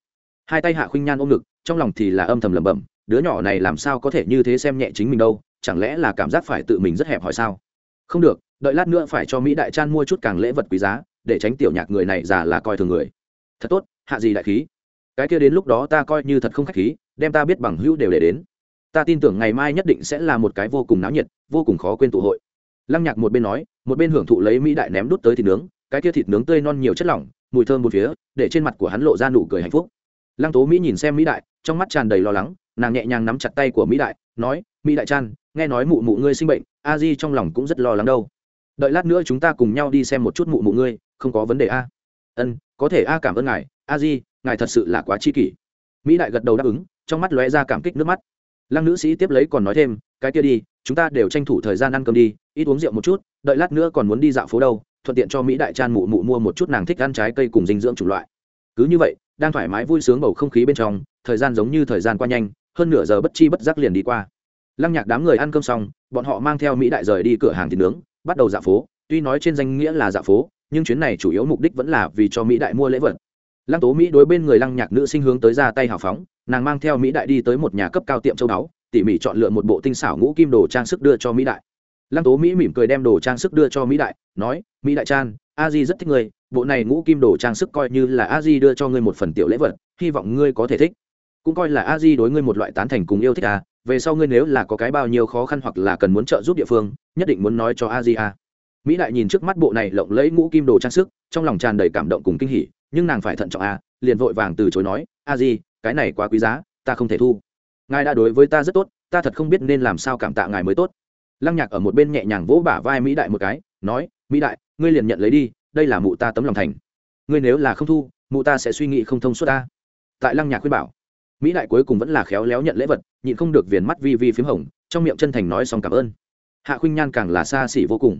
Hai tay hạ khuynh nhan ôm ngực, trong lòng thì là âm thầm lẩm bẩm, đứa nhỏ này làm sao có thể như thế xem nhẹ chính mình đâu, chẳng lẽ là cảm giác phải tự mình rất hẹp hỏi sao? Không được, đợi lát nữa phải cho mỹ đại chan mua chút càng lễ vật quý giá, để tránh tiểu nhạc người này già là coi thường người. Thật tốt, hạ gì đại khí? Cái kia đến lúc đó ta coi như thật không khách khí, đem ta biết bằng hữu đều để đến. Ta tin tưởng ngày mai nhất định sẽ là một cái vô cùng náo nhiệt, vô cùng khó quên tụ hội. Lăng nhạc một bên nói, một bên hưởng thụ lấy mỹ đại ném đút tới thịt nướng, cái kia thịt nướng tươi non nhiều chất lỏng, mùi thơm một phía, để trên mặt của hắn lộ ra nụ cười hạnh phúc. Lăng tố mỹ nhìn xem mỹ đại, trong mắt tràn đầy lo lắng nàng nhẹ nhàng nắm chặt tay của mỹ đại nói mỹ đại trăn, nghe nói mụ mụ ngươi sinh bệnh a di trong lòng cũng rất lo lắng đâu. Đợi lát nữa chúng ta cùng nhau đi xem một chút mụ mụ ngươi không có vấn đề a? Ân có thể a cảm ơn ngài a di ngài thật sự là quá chi kỷ. Mỹ đại gật đầu đáp ứng trong mắt lóe ra cảm kích nước mắt. Lăng nữ sĩ tiếp lấy còn nói thêm cái kia đi chúng ta đều tranh thủ thời gian ăn cơm đi ít uống rượu một chút đợi lát nữa còn muốn đi dạo phố đâu thuận tiện cho mỹ đại trăn mụ mụ mua một chút nàng thích ăn trái cây cùng dinh dưỡng chủng loại. Cứ như vậy đang thoải mái vui sướng bầu không khí bên trong thời gian giống như thời gian qua nhanh hơn nửa giờ bất chi bất giác liền đi qua. Lăng nhạc đám người ăn cơm xong bọn họ mang theo mỹ đại rời đi cửa hàng thịt nướng bắt đầu dạo phố. Tuy nói trên danh nghĩa là dạo phố nhưng chuyến này chủ yếu mục đích vẫn là vì cho mỹ đại mua lễ vật. Lăng tố mỹ đối bên người lăng nhạc nữ sinh hướng tới ra tay hào phóng nàng mang theo mỹ đại đi tới một nhà cấp cao tiệm châu đáo, tỉ mỉ chọn lựa một bộ tinh xảo ngũ kim đồ trang sức đưa cho mỹ đại. Lăng tố mỹ mỉm cười đem đồ trang sức đưa cho mỹ đại nói mỹ đại chan a di rất thích người bộ này ngũ kim đồ trang sức coi như là a di đưa cho ngươi một phần tiểu lễ vật hy vọng ngươi có thể thích cũng coi là a di đối ngươi một loại tán thành cùng yêu thích à về sau ngươi nếu là có cái bao nhiêu khó khăn hoặc là cần muốn trợ giúp địa phương, nhất định muốn nói cho a di à. Mỹ đại nhìn trước mắt bộ này lộng lẫy ngũ kim đồ trang sức, trong lòng tràn đầy cảm động cùng kinh hỉ, nhưng nàng phải thận trọng a liền vội vàng từ chối nói, a di, cái này quá quý giá, ta không thể thu. Ngài đã đối với ta rất tốt, ta thật không biết nên làm sao cảm tạ ngài mới tốt. Lăng nhạc ở một bên nhẹ nhàng vỗ bả vai mỹ đại một cái, nói, mỹ đại, ngươi liền nhận lấy đi, đây là mụ ta tấm lòng thành. Ngươi nếu là không thu, mụ ta sẽ suy nghĩ không thông suốt ta. Tại lăng nhạc khuyên bảo mỹ đại cuối cùng vẫn là khéo léo nhận lễ vật, nhịn không được viền mắt vi vi p h í m hồng, trong miệng chân thành nói xong cảm ơn. Hạ khuynh nhan càng là xa xỉ vô cùng.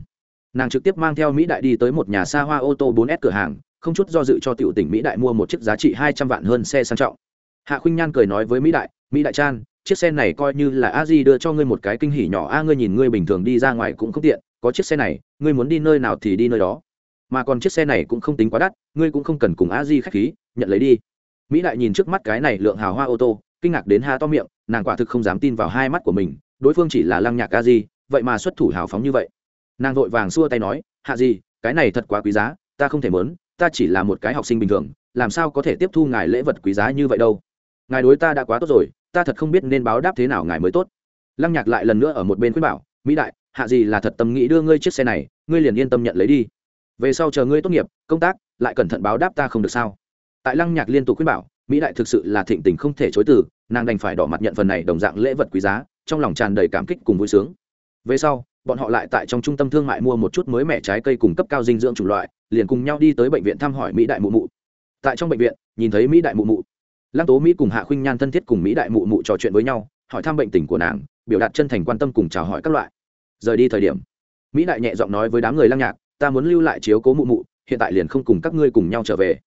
Nàng trực tiếp mang theo mỹ đại đi tới một nhà xa hoa ô tô 4S cửa hàng, không chút do dự cho tiểu tỉnh mỹ đại mua một chiếc giá trị hai trăm vạn hơn xe sang trọng. Hạ khuynh nhan cười nói với mỹ đại mỹ đại chan, chiếc xe này coi như là a di đưa cho ngươi một cái kinh hỉ nhỏ, a ngươi nhìn ngươi bình thường đi ra ngoài cũng không tiện, có chiếc xe này, ngươi muốn đi nơi nào thì đi nơi đó. Mà còn chiếc xe này cũng không tính quá đắt, ngươi cũng không cần cùng a di k h á c h khí, nhận lấy đi mỹ đại nhìn trước mắt cái này lượng hào hoa ô tô, kinh ngạc đến ha to miệng, nàng quả thực không dám tin vào hai mắt của mình, đối phương chỉ là lăng nhạc ca di, vậy mà xuất thủ hào phóng như vậy. Nàng vội vàng xua tay nói, hạ di, cái này thật quá quý giá, ta không thể mớn ta chỉ là một cái học sinh bình thường, làm sao có thể tiếp thu ngài lễ vật quý giá như vậy đâu? Ngài đối ta đã quá tốt rồi, ta thật không biết nên báo đáp thế nào ngài mới tốt. Lăng nhạc lại lần nữa ở một bên khuyên bảo, mỹ đại, hạ gì là thật tâm nghĩ đưa ngươi chiếc xe này, ngươi liền yên tâm nhận lấy đi. Về sau chờ ngươi tốt nghiệp, công tác, lại cẩn thận báo đáp ta không được sao? Tại lăng nhạc liên tục khuyên bảo, mỹ đại thực sự là thịnh tình không thể chối từ, nàng đành phải đỏ mặt nhận phần này đồng dạng lễ vật quý giá, trong lòng tràn đầy cảm kích cùng vui sướng. Về sau, bọn họ lại tại trong trung tâm thương mại mua một chút mới mẻ trái cây cùng cấp cao dinh dưỡng chủng loại, liền cùng nhau đi tới bệnh viện thăm hỏi mỹ đại mụ mụ. Tại trong bệnh viện, nhìn thấy mỹ đại mụ mụ, lăng tố mỹ cùng hạ khuynh nhan thân thiết cùng mỹ đại mụ mụ trò chuyện với nhau, hỏi thăm bệnh tình của nàng, biểu đạt chân thành quan tâm cùng chào hỏi các loại. Rời đi thời điểm, mỹ đại nhẹ giọng nói với đám người lăng nhạc, ta muốn lưu lại chiếu cố mụ mụ, hiện tại liền không cùng các ngươi cùng nhau trở về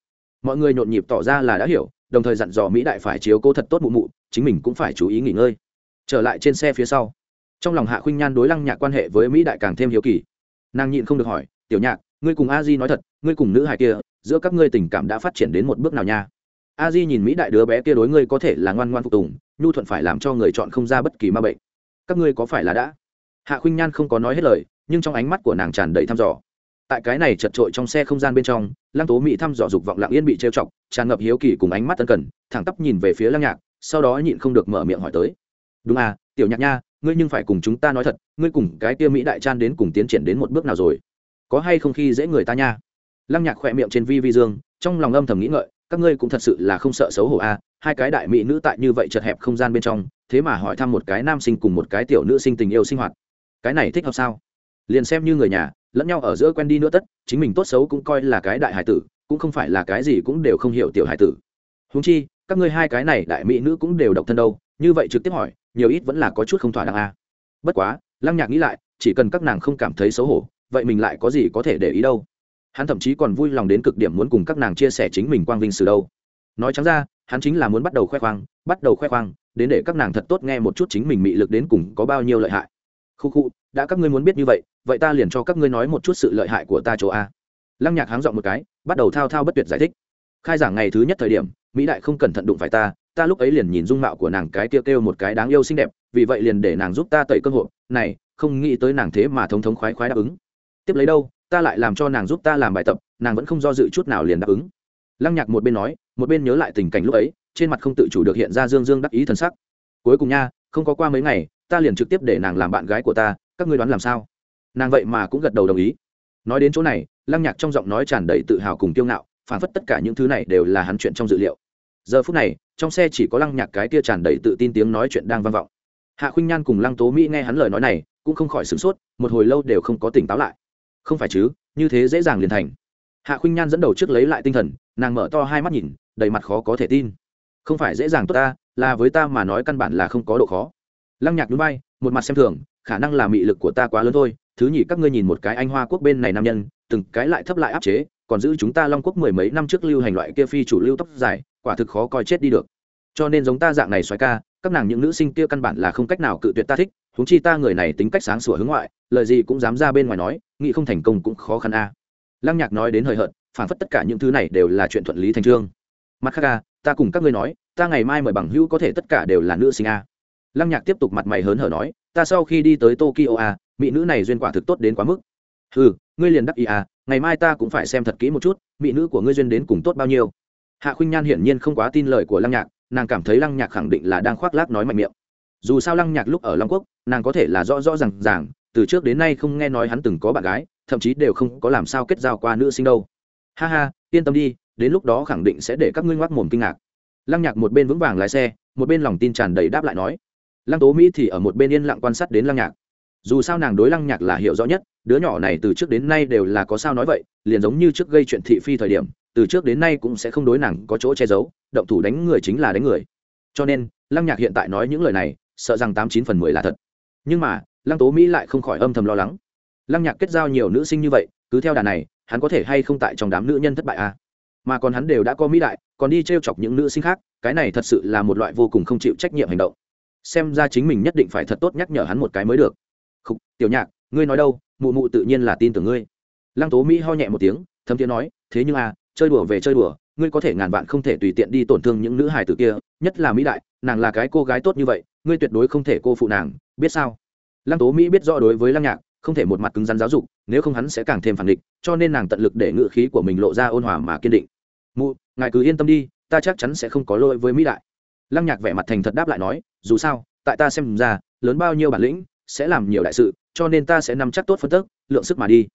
mọi người nhộn nhịp tỏ ra là đã hiểu, đồng thời dặn dò mỹ đại phải chiếu cố thật tốt mụ mụ, chính mình cũng phải chú ý nghỉ ngơi. Trở lại trên xe phía sau, trong lòng hạ khuynh nhan đối lăng nhạc quan hệ với mỹ đại càng thêm hiếu kỳ. Nàng nhịn không được hỏi, tiểu nhạc, ngươi cùng a di nói thật, ngươi cùng nữ hài kia, giữa các ngươi tình cảm đã phát triển đến một bước nào nha? A di nhìn mỹ đại đứa bé kia đối ngươi có thể là ngoan ngoan phục tùng, nhu thuận phải làm cho người chọn không ra bất kỳ ma bệnh. Các ngươi có phải là đã? Hạ khuynh nhan không có nói hết lời, nhưng trong ánh mắt của nàng tràn đầy thăm dò tại cái này chật trội trong xe không gian bên trong lăng tố mỹ thăm dò dục vọng lặng yên bị trêu chọc tràn ngập hiếu kỳ cùng ánh mắt tân cần thẳng tắp nhìn về phía lăng nhạc sau đó nhịn không được mở miệng hỏi tới. Đúng à tiểu nhạc nha ngươi nhưng phải cùng chúng ta nói thật ngươi cùng cái kia mỹ đại trang đến cùng tiến triển đến một bước nào rồi? Có hay không khi dễ người ta nha? Lăng nhạc khỏe miệng trên vi vi dương trong lòng âm thầm nghĩ ngợi các ngươi cũng thật sự là không sợ xấu hổ a à, hai cái đại mỹ nữ tại như vậy chật hẹp không gian bên trong thế mà hỏi thăm một cái nam sinh cùng một cái tiểu nữ sinh tình yêu sinh hoạt. Cái này thích hợp sao? Liền xem như người nhà lẫn nhau ở giữa quen đi nữa tất, chính mình tốt xấu cũng coi là cái đại hải tử, cũng không phải là cái gì cũng đều không hiểu tiểu hải tử. Húng chi, các ngươi hai cái này đại mỹ nữ cũng đều độc thân đâu, như vậy trực tiếp hỏi, nhiều ít vẫn là có chút không thỏa đáng a à. bất quá, lăng nhạc nghĩ lại, chỉ cần các nàng không cảm thấy xấu hổ, vậy mình lại có gì có thể để ý đâu. Hắn thậm chí còn vui lòng đến cực điểm muốn cùng các nàng chia sẻ chính mình quang vinh sự đâu. Nói trắng ra, hắn chính là muốn bắt đầu khoe khoang, bắt đầu khoe khoang, đến để các nàng thật tốt nghe một chút chính mình mị lực đến cùng có bao nhiêu lợi hại. Khu khu đã các ngươi muốn biết như vậy vậy ta liền cho các ngươi nói một chút sự lợi hại của ta chỗ a. Lăng nhạc háng dọn một cái, bắt đầu thao thao bất tuyệt giải thích. Khai giảng ngày thứ nhất thời điểm, mỹ đại không cẩn thận đụng phải ta ta lúc ấy liền nhìn dung mạo của nàng cái tiêu kêu một cái đáng yêu xinh đẹp, vì vậy liền để nàng giúp ta tẩy cơ hội này, không nghĩ tới nàng thế mà thống thống khoái khoái đáp ứng. Tiếp lấy đâu, ta lại làm cho nàng giúp ta làm bài tập, nàng vẫn không do dự chút nào liền đáp ứng. Lăng nhạc một bên nói, một bên nhớ lại tình cảnh lúc ấy, trên mặt không tự chủ được hiện ra dương dương đắc ý thần sắc. Cuối cùng nha, không có qua mấy ngày, ta liền trực tiếp để nàng làm bạn gái của ta các ngươi đoán làm sao? Nàng vậy mà cũng gật đầu đồng ý. Nói đến chỗ này, lăng nhạc trong giọng nói tràn đầy tự hào cùng kiêu ngạo, phản phất tất cả những thứ này đều là hắn chuyện trong dự liệu. Giờ phút này, trong xe chỉ có lăng nhạc cái kia tràn đầy tự tin tiếng nói chuyện đang vang vọng. Hạ khuynh nhan cùng lăng tố mỹ nghe hắn lời nói này, cũng không khỏi sửng sốt, một hồi lâu đều không có tỉnh táo lại. Không phải chứ, như thế dễ dàng liền thành. Hạ khuynh nhan dẫn đầu trước lấy lại tinh thần, nàng mở to hai mắt nhìn, đầy mặt khó có thể tin. Không phải dễ dàng tốt ta, là với ta mà nói căn bản là không có độ khó. Lăng nhạc núi bay một mặt xem thường khả năng là mị lực của ta quá lớn thôi, thứ nhì các ngươi nhìn một cái anh hoa quốc bên này nam nhân, từng cái lại thấp lại áp chế, còn giữ chúng ta long quốc mười mấy năm trước lưu hành loại kia phi chủ lưu tóc dài, quả thực khó coi chết đi được. Cho nên giống ta dạng này xoáy ca, các nàng những nữ sinh kia căn bản là không cách nào cự tuyệt ta thích, huống chi ta người này tính cách sáng sủa hướng ngoại, lời gì cũng dám ra bên ngoài nói, nghĩ không thành công cũng khó khăn a. Lăng nhạc nói đến hời hợt, phản phất tất cả những thứ này đều là chuyện thuận lý thành trương. Mặt khác a, ta cùng các ngươi nói, ta ngày mai mời bằng hữu có thể tất cả đều là nữ sinh a. Lăng nhạc tiếp tục mặt mày hớn hở nói ta sau khi đi tới tokyo à, mỹ nữ này duyên quả thực tốt đến quá mức. Ừ ngươi liền đắc ý à? ngày mai ta cũng phải xem thật kỹ một chút mỹ nữ của ngươi duyên đến cùng tốt bao nhiêu. Hạ khuynh nhan hiển nhiên không quá tin lời của lăng nhạc nàng cảm thấy lăng nhạc khẳng định là đang khoác lác nói mạnh miệng. Dù sao lăng nhạc lúc ở long quốc nàng có thể là rõ rõ r à n g ràng từ trước đến nay không nghe nói hắn từng có bạn gái thậm chí đều không có làm sao kết giao qua nữ sinh đâu. Ha ha yên tâm đi đến lúc đó khẳng định sẽ để các ngươi ngoác mồm kinh ngạc. Lăng nhạc một bên vững vàng lái xe một bên lòng tin tràn đầy đáp lại nói lăng tố mỹ thì ở một bên yên lặng quan sát đến lăng nhạc. Dù sao nàng đối lăng nhạc là hiểu rõ nhất, đứa nhỏ này từ trước đến nay đều là có sao nói vậy, liền giống như trước gây chuyện thị phi thời điểm, từ trước đến nay cũng sẽ không đối nàng có chỗ che giấu, động thủ đánh người chính là đánh người. Cho nên, lăng nhạc hiện tại nói những lời này, sợ rằng tám chín phần mười là thật. Nhưng mà, lăng tố mỹ lại không khỏi âm thầm lo lắng. Lăng nhạc kết giao nhiều nữ sinh như vậy, cứ theo đà này, hắn có thể hay không tại trong đám nữ nhân thất bại à? mà còn hắn đều đã có mỹ đại, còn đi t r e o chọc những nữ sinh khác, cái này thật sự là một loại vô cùng không chịu trách nhiệm hành động xem ra chính mình nhất định phải thật tốt nhắc nhở hắn một cái mới được. Khúc, tiểu nhạc ngươi nói đâu mụ mụ tự nhiên là tin tưởng ngươi. Lăng tố mỹ ho nhẹ một tiếng thấm tiếng nói thế nhưng à chơi đùa về chơi đùa ngươi có thể ngàn vạn không thể tùy tiện đi tổn thương những nữ hài tử kia nhất là mỹ đại nàng là cái cô gái tốt như vậy ngươi tuyệt đối không thể cô phụ nàng biết sao? Lăng tố mỹ biết rõ đối với lăng nhạc không thể một mặt cứng rắn giáo dục nếu không hắn sẽ càng thêm phản địch cho nên nàng tận lực để ngự khí của mình lộ ra ôn hòa mà kiên định. Mụ ngài cứ yên tâm đi ta chắc chắn sẽ không có lỗi với mỹ đại. Lăng nhạc vẻ mặt thành thật đáp lại nói dù sao, tại ta xem ra, lớn bao nhiêu bản lĩnh sẽ làm nhiều đại sự, cho nên ta sẽ nắm chắc tốt phân tức, lượng sức mà đi.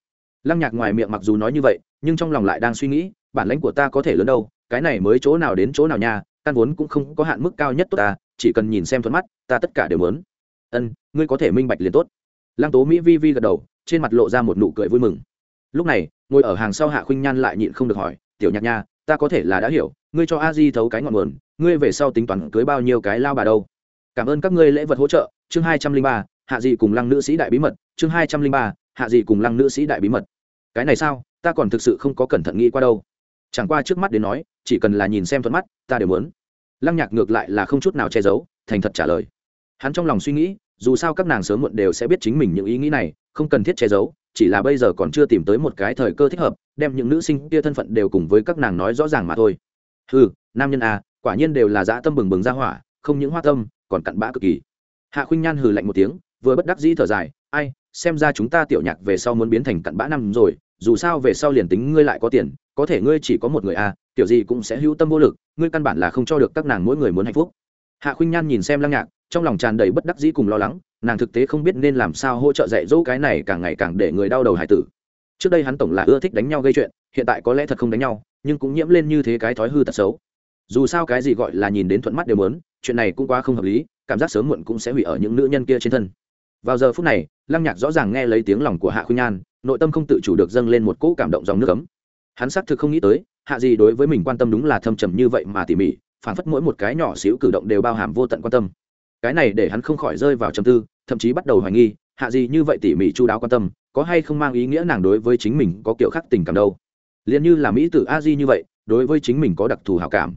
Lăng nhạc ngoài miệng mặc dù nói như vậy, nhưng trong lòng lại đang suy nghĩ, bản lãnh của ta có thể lớn đâu, cái này mới chỗ nào đến chỗ nào nha, căn vốn cũng không có hạn mức cao nhất tốt ta, chỉ cần nhìn xem thuận mắt, ta tất cả đều muốn. Ân, ngươi có thể minh bạch liền tốt. Lăng tố mỹ vi vi gật đầu, trên mặt lộ ra một nụ cười vui mừng. Lúc này, ngồi ở hàng sau hạ khuynh nhan lại nhịn không được hỏi, tiểu nhạc nha, ta có thể là đã hiểu, ngươi cho a di thấu cái ngọn nguồn, ngươi về sau tính toán cưới bao nhiêu cái lao bà đâu? Cảm ơn các ngươi lễ vật hỗ trợ, chương hai trăm linh ba, hạ dị cùng lăng nữ sĩ đại bí mật, chương hai trăm linh ba, hạ dị cùng lăng nữ sĩ đại bí mật. Cái này sao? Ta còn thực sự không có cẩn thận nghĩ qua đâu. Chẳng qua trước mắt đến nói, chỉ cần là nhìn xem thuận mắt, ta đều muốn. Lăng nhạc ngược lại là không chút nào che giấu, thành thật trả lời. Hắn trong lòng suy nghĩ, dù sao các nàng sớm muộn đều sẽ biết chính mình những ý nghĩ này, không cần thiết che giấu, chỉ là bây giờ còn chưa tìm tới một cái thời cơ thích hợp, đem những nữ sinh kia thân phận đều cùng với các nàng nói rõ ràng mà thôi. Ừ nam nhân à quả nhiên đều là dã tâm bừng bừng ra hỏa, không những hoa tâm còn cặn bã cực kỳ. Hạ khuynh nhan hừ lạnh một tiếng, vừa bất đắc dĩ thở dài, ai, xem ra chúng ta tiểu nhạc về sau muốn biến thành cặn bã năm rồi, dù sao về sau liền tính ngươi lại có tiền, có thể ngươi chỉ có một người à tiểu gì cũng sẽ hữu tâm vô lực, ngươi căn bản là không cho được các nàng mỗi người muốn hạnh phúc. Hạ khuynh nhan nhìn xem lăng nhạc, trong lòng tràn đầy bất đắc dĩ cùng lo lắng, nàng thực tế không biết nên làm sao hỗ trợ dạy dỗ cái này càng ngày càng để người đau đầu hải tử. Trước đây hắn tổng là ưa thích đánh nhau gây chuyện, hiện tại có lẽ thật không đánh nhau, nhưng cũng nhiễm lên như thế cái thói hư tật xấu. Dù sao cái gì gọi là nhìn đến thuận mắt đều muốn chuyện này cũng quá không hợp lý, cảm giác sớm muộn cũng sẽ hủy ở những nữ nhân kia trên thân. Vào giờ phút này, lăng nhạc rõ ràng nghe lấy tiếng lòng của hạ khuynh nhan, nội tâm không tự chủ được dâng lên một cỗ cảm động dòng nước cấm hắn xác thực không nghĩ tới, hạ gì đối với mình quan tâm đúng là thâm trầm như vậy mà tỉ mỉ phản phất mỗi một cái nhỏ xíu cử động đều bao hàm vô tận quan tâm. Cái này để hắn không khỏi rơi vào trầm tư, thậm chí bắt đầu hoài nghi, hạ gì như vậy tỉ mỉ chu đáo quan tâm, có hay không mang ý nghĩa nàng đối với chính mình có kiểu khác tình cảm đâu? Liền như là mỹ tử a di như vậy, đối với chính mình có đặc thù hảo cảm.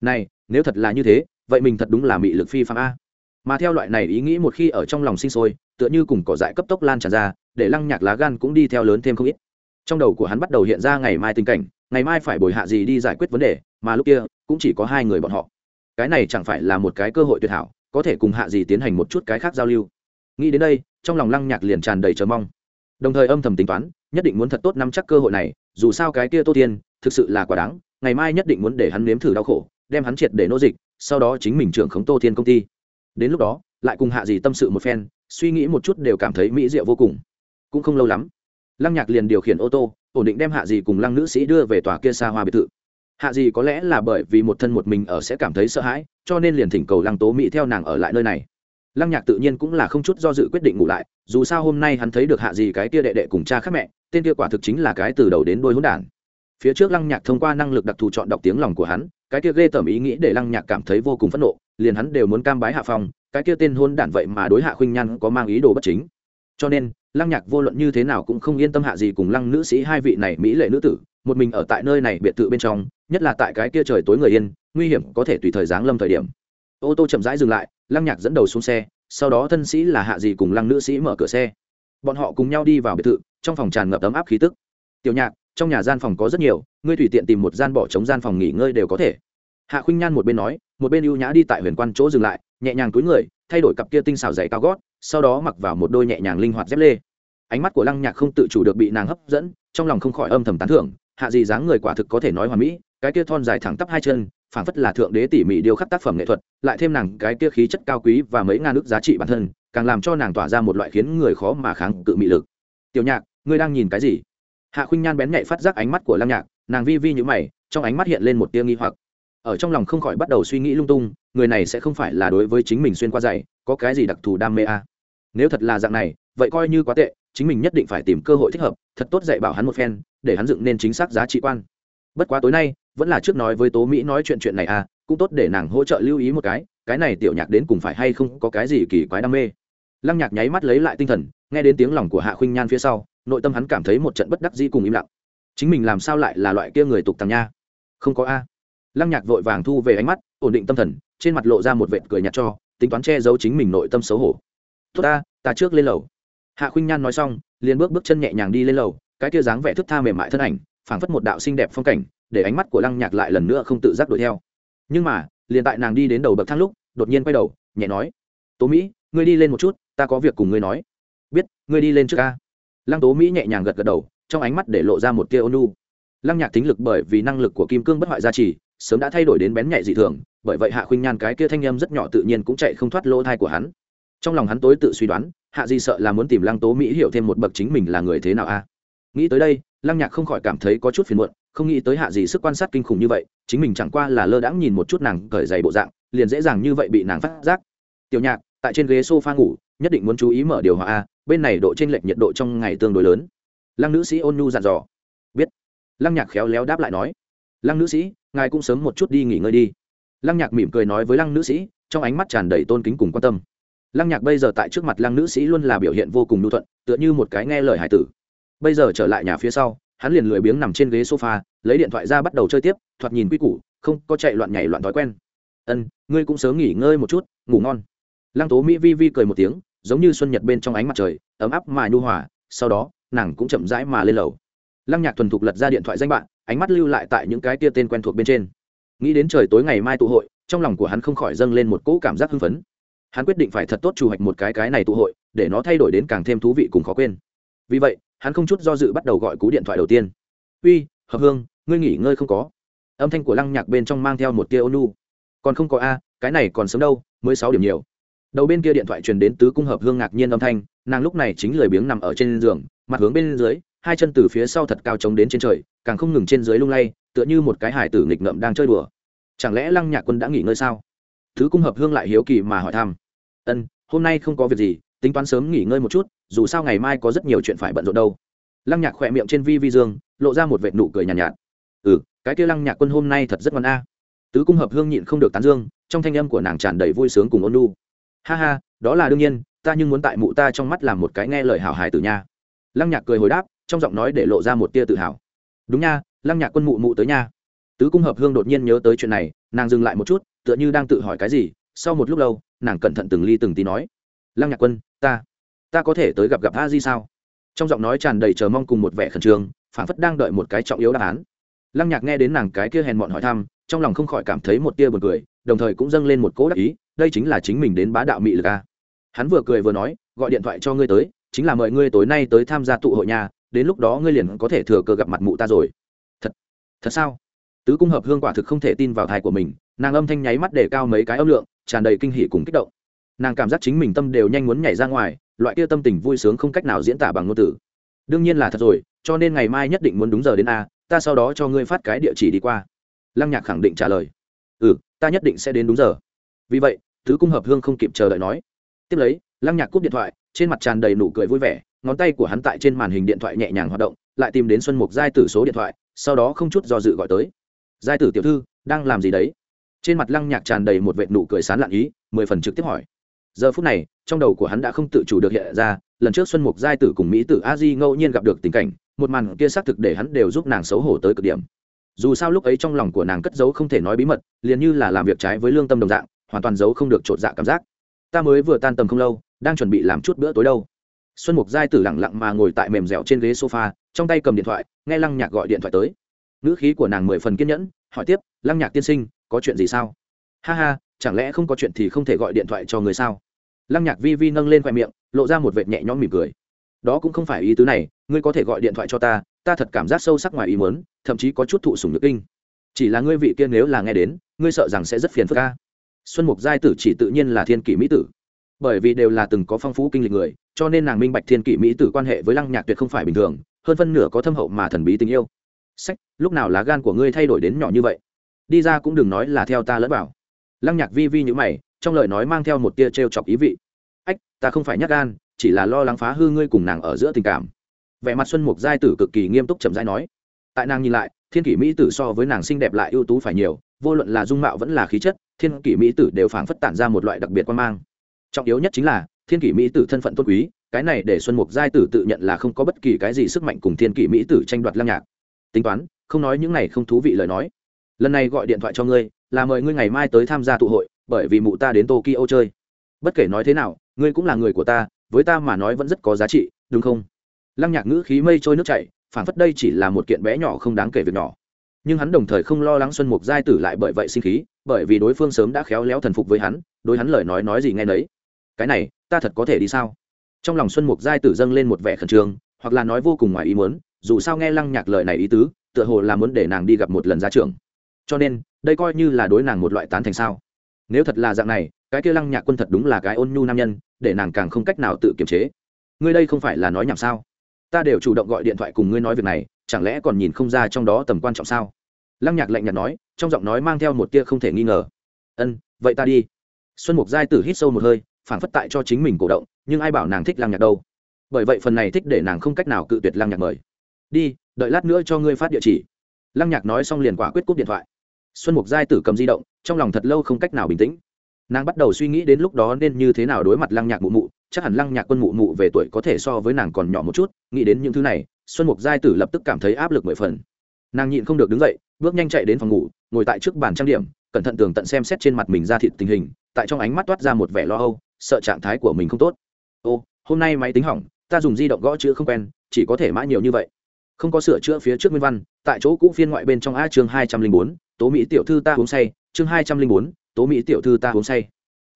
Này, nếu thật là như thế vậy mình thật đúng là mị lực phi phạm a. Mà theo loại này ý nghĩ một khi ở trong lòng sinh sôi, tựa như cùng cỏ dại cấp tốc lan tràn ra, để lăng nhạc lá gan cũng đi theo lớn thêm không ít. Trong đầu của hắn bắt đầu hiện ra ngày mai tình cảnh, ngày mai phải bồi hạ gì đi giải quyết vấn đề, mà lúc kia, cũng chỉ có hai người bọn họ. Cái này chẳng phải là một cái cơ hội tuyệt hảo, có thể cùng hạ gì tiến hành một chút cái khác giao lưu. Nghĩ đến đây, trong lòng lăng nhạc liền tràn đầy chờ mong. Đồng thời âm thầm tính toán, nhất định muốn thật tốt nắm chắc cơ hội này, dù sao cái kia tô tiên thực sự là quả đáng, ngày mai nhất định muốn để hắn nếm thử đau khổ, đem hắn triệt để nô dịch sau đó chính mình trưởng khống tô thiên công ty. Đến lúc đó, lại cùng hạ dì tâm sự một phen, suy nghĩ một chút đều cảm thấy mỹ diệu vô cùng. Cũng không lâu lắm, lăng nhạc liền điều khiển ô tô, ổn định đem hạ dì cùng lăng nữ sĩ đưa về tòa kia xa hoa biệt thự. Hạ dì có lẽ là bởi vì một thân một mình ở sẽ cảm thấy sợ hãi, cho nên liền thỉnh cầu lăng tố mỹ theo nàng ở lại nơi này. Lăng nhạc tự nhiên cũng là không chút do dự quyết định ngủ lại, dù sao hôm nay hắn thấy được hạ dì cái kia đệ đệ cùng cha khác mẹ, tên kia quả thực chính là cái từ đầu đến đôi hỗn đản phía trước lăng nhạc thông qua năng lực đặc thù chọn đọc tiếng lòng của hắn, cái kia ghê tởm ý nghĩ để lăng nhạc cảm thấy vô cùng phẫn nộ, liền hắn đều muốn cam bái hạ phong, cái kia tên hôn đản vậy mà đối hạ khuynh nhan có mang ý đồ bất chính. Cho nên, lăng nhạc vô luận như thế nào cũng không yên tâm hạ gì cùng lăng nữ sĩ hai vị này mỹ lệ nữ tử, một mình ở tại nơi này biệt thự bên trong, nhất là tại cái kia trời tối người yên, nguy hiểm có thể tùy thời giáng lâm thời điểm. Ô tô chậm rãi dừng lại, lăng nhạc dẫn đầu xuống xe, sau đó thân sĩ là hạ gì cùng lăng nữ sĩ mở cửa xe. Bọn họ cùng nhau đi vào biệt thự, trong phòng tràn ngập ấm áp khí tức. Tiểu nhạc trong nhà gian phòng có rất nhiều, ngươi tùy tiện tìm một gian bỏ trống gian phòng nghỉ ngơi đều có thể. Hạ khuynh nhan một bên nói, một bên ưu nhã đi tại huyền quan chỗ dừng lại, nhẹ nhàng túi người, thay đổi cặp kia tinh xào dày cao gót, sau đó mặc vào một đôi nhẹ nhàng linh hoạt dép lê. Ánh mắt của lăng nhạc không tự chủ được bị nàng hấp dẫn, trong lòng không khỏi âm thầm tán thưởng, hạ gì dáng người quả thực có thể nói hoàn mỹ, cái kia thon dài thẳng tắp hai chân, phảng phất là thượng đế tỉ mỉ điêu khắc tác phẩm nghệ thuật, lại thêm nàng cái kia khí chất cao quý và mấy ngàn ước giá trị bản thân, càng làm cho nàng tỏa ra một loại khiến người khó mà kháng cự mị lực. Tiểu nhạc, ngươi đang nhìn cái gì? Hạ khuynh nhan bén nhạy phát giác ánh mắt của lăng nhạc, nàng vi vi nhữ mày, trong ánh mắt hiện lên một tia nghi hoặc. Ở trong lòng không khỏi bắt đầu suy nghĩ lung tung, người này sẽ không phải là đối với chính mình xuyên qua dày có cái gì đặc thù đam mê à. nếu thật là dạng này, vậy coi như quá tệ, chính mình nhất định phải tìm cơ hội thích hợp, thật tốt dạy bảo hắn một phen, để hắn dựng nên chính xác giá trị quan. Bất quá tối nay, vẫn là trước nói với tố mỹ nói chuyện chuyện này à cũng tốt để nàng hỗ trợ lưu ý một cái cái này tiểu nhạc đến cùng phải hay không có cái gì kỳ quái đam mê. Lăng nhạc nháy mắt lấy lại tinh thần, nghe đến tiếng lòng của hạ khuynh nhan phía sau nội tâm hắn cảm thấy một trận bất đắc dĩ cùng im lặng. Chính mình làm sao lại là loại kia người tục tàng nha? Không có a. Lăng nhạc vội vàng thu về ánh mắt, ổn định tâm thần, trên mặt lộ ra một vệt cười nhạt cho, tính toán che giấu chính mình nội tâm xấu hổ. Tốt ta ta trước lên lầu. Hạ khuynh nhan nói xong, liền bước bước chân nhẹ nhàng đi lên lầu, cái kia dáng vẻ thức tha mềm mại thân ảnh, phảng phất một đạo xinh đẹp phong cảnh, để ánh mắt của lăng nhạc lại lần nữa không tự giác đuổi theo. Nhưng mà, liền tại nàng đi đến đầu bậc thang lúc, đột nhiên quay đầu, nhẹ nói, tố mỹ, ngươi đi lên một chút, ta có việc cùng ngươi nói. Biết, ngươi đi lên trước ca lăng tố mỹ nhẹ nhàng gật gật đầu, trong ánh mắt để lộ ra một tia ônu lăng nhạc tính lực bởi vì năng lực của kim cương bất hoại gia trì, sớm đã thay đổi đến bén nhạy dị thường, bởi vậy hạ khuynh nhan cái kia thanh âm rất nhỏ tự nhiên cũng chạy không thoát lỗ thai của hắn. Trong lòng hắn tối tự suy đoán, hạ di sợ là muốn tìm lăng tố mỹ hiểu thêm một bậc chính mình là người thế nào a. Nghĩ tới đây, lăng nhạc không khỏi cảm thấy có chút phiền muộn, không nghĩ tới hạ gì sức quan sát kinh khủng như vậy, chính mình chẳng qua là lơ đãng nhìn một chút nàng cởi giày bộ dạng, liền dễ dàng như vậy bị nàng phát giác. Tiểu nhạc, tại trên ghế sofa ngủ nhất định muốn chú ý mở điều hòa a, bên này độ t r ê n lệch nhiệt độ trong ngày tương đối lớn. Lăng nữ sĩ ôn nhu dặn dò. Biết. Lăng nhạc khéo léo đáp lại nói. Lăng nữ sĩ, ngài cũng sớm một chút đi nghỉ ngơi đi. Lăng nhạc mỉm cười nói với lăng nữ sĩ, trong ánh mắt tràn đầy tôn kính cùng quan tâm. Lăng nhạc bây giờ tại trước mặt lăng nữ sĩ luôn là biểu hiện vô cùng nhu thuận, tựa như một cái nghe lời hải tử. Bây giờ trở lại nhà phía sau, hắn liền lười biếng nằm trên ghế sofa, lấy điện thoại ra bắt đầu chơi tiếp, thoạt nhìn quy củ, không có chạy loạn nhảy loạn thói quen. Ân, ngươi cũng sớm nghỉ ngơi một chút, ngủ ngon. Lăng tố mỹ vi vi cười một tiếng giống như xuân nhật bên trong ánh mặt trời, ấm áp mà nhu hòa, sau đó, nàng cũng chậm rãi mà lên lầu. Lăng nhạc thuần thục lật ra điện thoại danh bạn, ánh mắt lưu lại tại những cái tia tên quen thuộc bên trên. Nghĩ đến trời tối ngày mai tụ hội, trong lòng của hắn không khỏi dâng lên một cỗ cảm giác hưng phấn. Hắn quyết định phải thật tốt chủ hoạch một cái cái này tụ hội, để nó thay đổi đến càng thêm thú vị cùng khó quên. Vì vậy, hắn không chút do dự bắt đầu gọi cú điện thoại đầu tiên. Uy, hợp hương, ngươi nghỉ ngơi không có. Âm thanh của lăng nhạc bên trong mang theo một tia ônu còn không có a, cái này còn sớm đâu, mới sáu điểm nhiều đầu bên kia điện thoại truyền đến tứ cung hợp hương ngạc nhiên âm thanh nàng lúc này chính lười biếng nằm ở trên giường mặt hướng bên dưới hai chân từ phía sau thật cao trống đến trên trời càng không ngừng trên dưới lung lay tựa như một cái hải tử nghịch ngợm đang chơi đùa. Chẳng lẽ lăng nhạc quân đã nghỉ ngơi sao? Thứ cung hợp hương lại hiếu kỳ mà hỏi thăm. Ân hôm nay không có việc gì tính toán sớm nghỉ ngơi một chút dù sao ngày mai có rất nhiều chuyện phải bận rộn đâu. Lăng nhạc khỏe miệng trên vi vi dương lộ ra một vệt nụ cười nhàn nhạt, nhạt. Ừ cái kia lăng nhạc quân hôm nay thật rất ngon a. Tứ cung hợp hương nhịn không được tán dương trong thanh âm của nàng tràn đầy vui sướng cùng ôn lu ha ha, đó là đương nhiên, ta nhưng muốn tại mụ ta trong mắt làm một cái nghe lời hảo hài tử nha. Lăng nhạc cười hồi đáp, trong giọng nói để lộ ra một tia tự hào. Đúng nha, lăng nhạc quân mụ mụ tới nha. Tứ cung hợp hương đột nhiên nhớ tới chuyện này, nàng dừng lại một chút, tựa như đang tự hỏi cái gì, sau một lúc lâu, nàng cẩn thận từng ly từng tí nói. Lăng nhạc quân, ta ta có thể tới gặp gặp a di sao? Trong giọng nói tràn đầy chờ mong cùng một vẻ khẩn trương, phảng phất đang đợi một cái trọng yếu đáp án. Lăng nhạc nghe đến nàng cái kia hèn mọn hỏi thăm, trong lòng không khỏi cảm thấy một tia buồn cười, đồng thời cũng dâng lên một cỗ đắc ý đây chính là chính mình đến bá đạo mị lực a hắn vừa cười vừa nói, gọi điện thoại cho ngươi tới, chính là mời ngươi tối nay tới tham gia tụ hội nhà, đến lúc đó ngươi liền có thể thừa cơ gặp mặt mụ ta rồi. Thật thật sao? Tứ cung hợp hương quả thực không thể tin vào thai của mình, nàng âm thanh nháy mắt để cao mấy cái âm lượng, tràn đầy kinh hỉ cùng kích động. Nàng cảm giác chính mình tâm đều nhanh muốn nhảy ra ngoài, loại kia tâm tình vui sướng không cách nào diễn tả bằng ngôn từ. Đương nhiên là thật rồi, cho nên ngày mai nhất định muốn đúng giờ đến a, ta sau đó cho ngươi phát cái địa chỉ đi qua. Lăng nhạc khẳng định trả lời. Ừ ta nhất định sẽ đến đúng giờ vì vậy thứ cung hợp hương không kịp chờ đợi nói. Tiếp lấy, lăng nhạc cúp điện thoại, trên mặt tràn đầy nụ cười vui vẻ, ngón tay của hắn tại trên màn hình điện thoại nhẹ nhàng hoạt động, lại tìm đến xuân mục giai tử số điện thoại, sau đó không chút do dự gọi tới. Giai tử tiểu thư, đang làm gì đấy? Trên mặt lăng nhạc tràn đầy một vệt nụ cười sán lạn ý, mười phần trực tiếp hỏi. Giờ phút này, trong đầu của hắn đã không tự chủ được hiện ra, lần trước xuân mục giai tử cùng mỹ tử a di ngẫu nhiên gặp được tình cảnh, một màn kia xác thực để hắn đều giúp nàng xấu hổ tới cực điểm. Dù sao lúc ấy trong lòng của nàng cất giấu không thể nói bí mật, liền như là làm việc trái với lương tâm đồng dạng hoàn toàn giấu không được chột dạ cảm giác. Ta mới vừa tan tầm không lâu, đang chuẩn bị làm chút bữa tối đâu. Xuân mục giai tử lẳng lặng mà ngồi tại mềm dẻo trên ghế sofa, trong tay cầm điện thoại, nghe lăng nhạc gọi điện thoại tới. Ngữ khí của nàng mười phần kiên nhẫn, hỏi tiếp, lăng nhạc tiên sinh, có chuyện gì sao? Ha ha, chẳng lẽ không có chuyện thì không thể gọi điện thoại cho người sao? Lăng nhạc vi vi nâng lên khoe miệng, lộ ra một vệt nhẹ nhõm mỉm cười. Đó cũng không phải ý tứ này, ngươi có thể gọi điện thoại cho ta ta thật cảm giác sâu sắc ngoài ý muốn, thậm chí có chút thụ sùng nước kinh. Chỉ là ngươi vị kia nếu là nghe đến, ngươi sợ rằng sẽ rất phiền phức ca xuân mục giai tử chỉ tự nhiên là thiên kỷ mỹ tử. Bởi vì đều là từng có phong phú kinh lịch người, cho nên nàng minh bạch thiên kỷ mỹ tử quan hệ với lăng nhạc tuyệt không phải bình thường, hơn phân nửa có thâm hậu mà thần bí tình yêu. Sách, lúc nào lá gan của ngươi thay đổi đến nhỏ như vậy? Đi ra cũng đừng nói là theo ta lẫn vào. Lăng nhạc vi vi như mày, trong lời nói mang theo một tia t r e o chọc ý vị. Ách, ta không phải nhắc gan, chỉ là lo lắng phá hư ngươi cùng nàng ở giữa tình cảm. Vẻ mặt xuân mục giai tử cực kỳ nghiêm túc chậm rãi nói. Tại nàng nhìn lại, thiên kỷ mỹ tử so với nàng xinh đẹp lại ưu tú phải nhiều, vô luận là dung mạo vẫn là khí chất thiên kỷ mỹ tử đều phảng phất tản ra một loại đặc biệt quan mang. Trọng yếu nhất chính là, thiên kỷ mỹ tử thân phận tôn quý, cái này để xuân mục giai tử tự nhận là không có bất kỳ cái gì sức mạnh cùng thiên kỷ mỹ tử tranh đoạt lăng nhạc. Tính toán, không nói những này không thú vị lời nói. Lần này gọi điện thoại cho ngươi, là mời ngươi ngày mai tới tham gia tụ hội, bởi vì mụ ta đến tokyo chơi. Bất kể nói thế nào, ngươi cũng là người của ta, với ta mà nói vẫn rất có giá trị, đúng không? Lăng nhạc ngữ khí mây trôi nước chảy phản phất đây chỉ là một kiện bé nhỏ không đáng kể việc nhỏ nhưng hắn đồng thời không lo lắng xuân mục giai tử lại bởi vậy sinh khí, bởi vì đối phương sớm đã khéo léo thần phục với hắn, đối hắn lời nói nói gì nghe nấy. Cái này, ta thật có thể đi sao? Trong lòng xuân mục giai tử dâng lên một vẻ khẩn trương, hoặc là nói vô cùng ngoài ý muốn, dù sao nghe lăng nhạc lời này ý tứ, tựa hồ là muốn để nàng đi gặp một lần ra trường cho nên, đây coi như là đối nàng một loại tán thành sao? Nếu thật là dạng này, cái kia lăng nhạc quân thật đúng là cái ôn nhu nam nhân, để nàng càng không cách nào tự kiềm chế. Ngươi đây không phải là nói nhảm sao? Ta đều chủ động gọi điện thoại cùng ngươi nói việc này, chẳng lẽ còn nhìn không ra trong đó tầm quan trọng sao? Lăng nhạc lạnh nhạt nói, trong giọng nói mang theo một tia không thể nghi ngờ. Ân, vậy ta đi. Xuân mục giai tử hít sâu một hơi phản phất tại cho chính mình cổ động, nhưng ai bảo nàng thích lăng nhạc đâu? Bởi vậy phần này thích để nàng không cách nào cự tuyệt lăng nhạc mời. Đi, đợi lát nữa cho ngươi phát địa chỉ. Lăng nhạc nói xong liền quả quyết cúp điện thoại. Xuân mục giai tử cầm di động, trong lòng thật lâu không cách nào bình tĩnh nàng bắt đầu suy nghĩ đến lúc đó nên như thế nào đối mặt lăng nhạc mụ mụ, chắc hẳn lăng nhạc quân mụ mụ về tuổi có thể so với nàng còn nhỏ một chút, nghĩ đến những thứ này, xuân mục giai tử lập tức cảm thấy áp lực mười phần. Nàng nhịn không được đứng dậy, bước nhanh chạy đến phòng ngủ, ngồi tại trước bàn trang điểm, cẩn thận tường tận xem xét trên mặt mình ra thịt tình hình, tại trong ánh mắt toát ra một vẻ lo âu, sợ trạng thái của mình không tốt. Ô, hôm nay máy tính hỏng, ta dùng di động gõ chữ không quen, chỉ có thể mã nhiều như vậy. Không có sửa chữa phía trước nguyên văn, tại chỗ cũ phiên ngoại bên trong a chương hai trăm linh bốn, tố mỹ tiểu thư ta uống say. Chương hai trăm linh bốn tố mỹ tiểu thư ta uống say.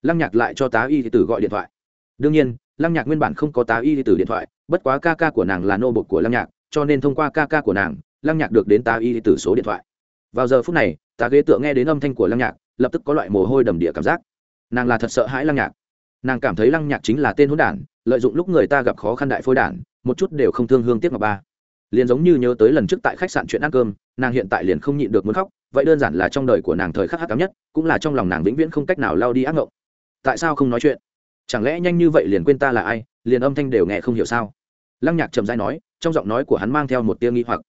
Lăng nhạc lại cho tá y tử gọi điện thoại. Đương nhiên, lăng nhạc nguyên bản không có tá y tử điện thoại, bất quá ca ca của nàng là nô bột của lăng nhạc, cho nên thông qua ca ca của nàng, lăng nhạc được đến tá y tử số điện thoại. Vào giờ phút này, tá ghế tựa nghe đến âm thanh của lăng nhạc, lập tức có loại mồ hôi đầm địa cảm giác. Nàng là thật sợ hãi lăng nhạc. Nàng cảm thấy lăng nhạc chính là tên hỗn đản, lợi dụng lúc người ta gặp khó khăn đại phôi đản, một chút đều không thương hương tiếc ngọc ba. Liền giống như nhớ tới lần trước tại khách sạn chuyện ăn cơm, nàng hiện tại liền không nhịn được muốn khóc vậy đơn giản là trong đời của nàng thời khắc hắc cám nhất, cũng là trong lòng nàng vĩnh viễn không cách nào lao đi ác ngộng. Tại sao không nói chuyện? Chẳng lẽ nhanh như vậy liền quên ta là ai, liền âm thanh đều nghe không hiểu sao? Lăng nhạc trầm dai nói, trong giọng nói của hắn mang theo một tia nghi hoặc.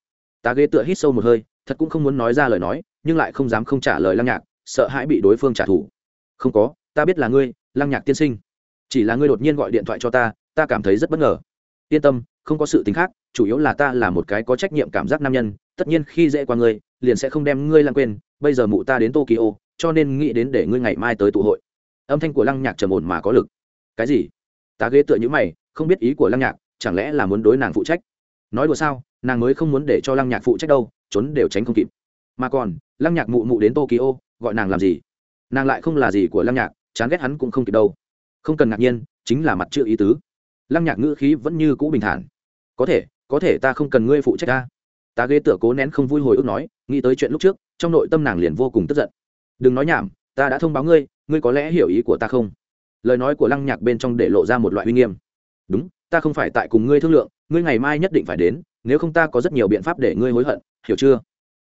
Tá ghế tựa hít sâu một hơi, thật cũng không muốn nói ra lời nói, nhưng lại không dám không trả lời lăng nhạc, sợ hãi bị đối phương trả thù. Không có, ta biết là ngươi, lăng nhạc tiên sinh. Chỉ là ngươi đột nhiên gọi điện thoại cho ta ta cảm thấy rất bất ngờ. Yên tâm, không có sự tình khác, chủ yếu là ta là một cái có trách nhiệm cảm giác nam nhân tất nhiên khi dễ qua ngươi, liền sẽ không đem ngươi lãng quên, bây giờ mụ ta đến tokyo, cho nên nghĩ đến để ngươi ngày mai tới tụ hội. Âm thanh của lăng nhạc trầm ổn mà có lực. Cái gì? Tá ghế tựa như mày, không biết ý của lăng nhạc, chẳng lẽ là muốn đối nàng phụ trách? Nói đùa sao, nàng mới không muốn để cho lăng nhạc phụ trách đâu, trốn đều tránh không kịp. Mà còn, lăng nhạc mụ mụ đến tokyo, gọi nàng làm gì? Nàng lại không là gì của lăng nhạc, chán ghét hắn cũng không kịp đâu. Không cần ngạc nhiên, chính là mặt chữ ý tứ. Lăng nhạc ngữ khí vẫn như cũ bình thản. Có thể có thể ta không cần ngươi phụ trách ta ta ghế tựa cố nén không vui hồi ức nói, nghĩ tới chuyện lúc trước, trong nội tâm nàng liền vô cùng tức giận. Đừng nói nhảm, ta đã thông báo ngươi ngươi có lẽ hiểu ý của ta không? Lời nói của lăng nhạc bên trong để lộ ra một loại uy nghiêm. Đúng, ta không phải tại cùng ngươi thương lượng, ngươi ngày mai nhất định phải đến, nếu không ta có rất nhiều biện pháp để ngươi hối hận, hiểu chưa?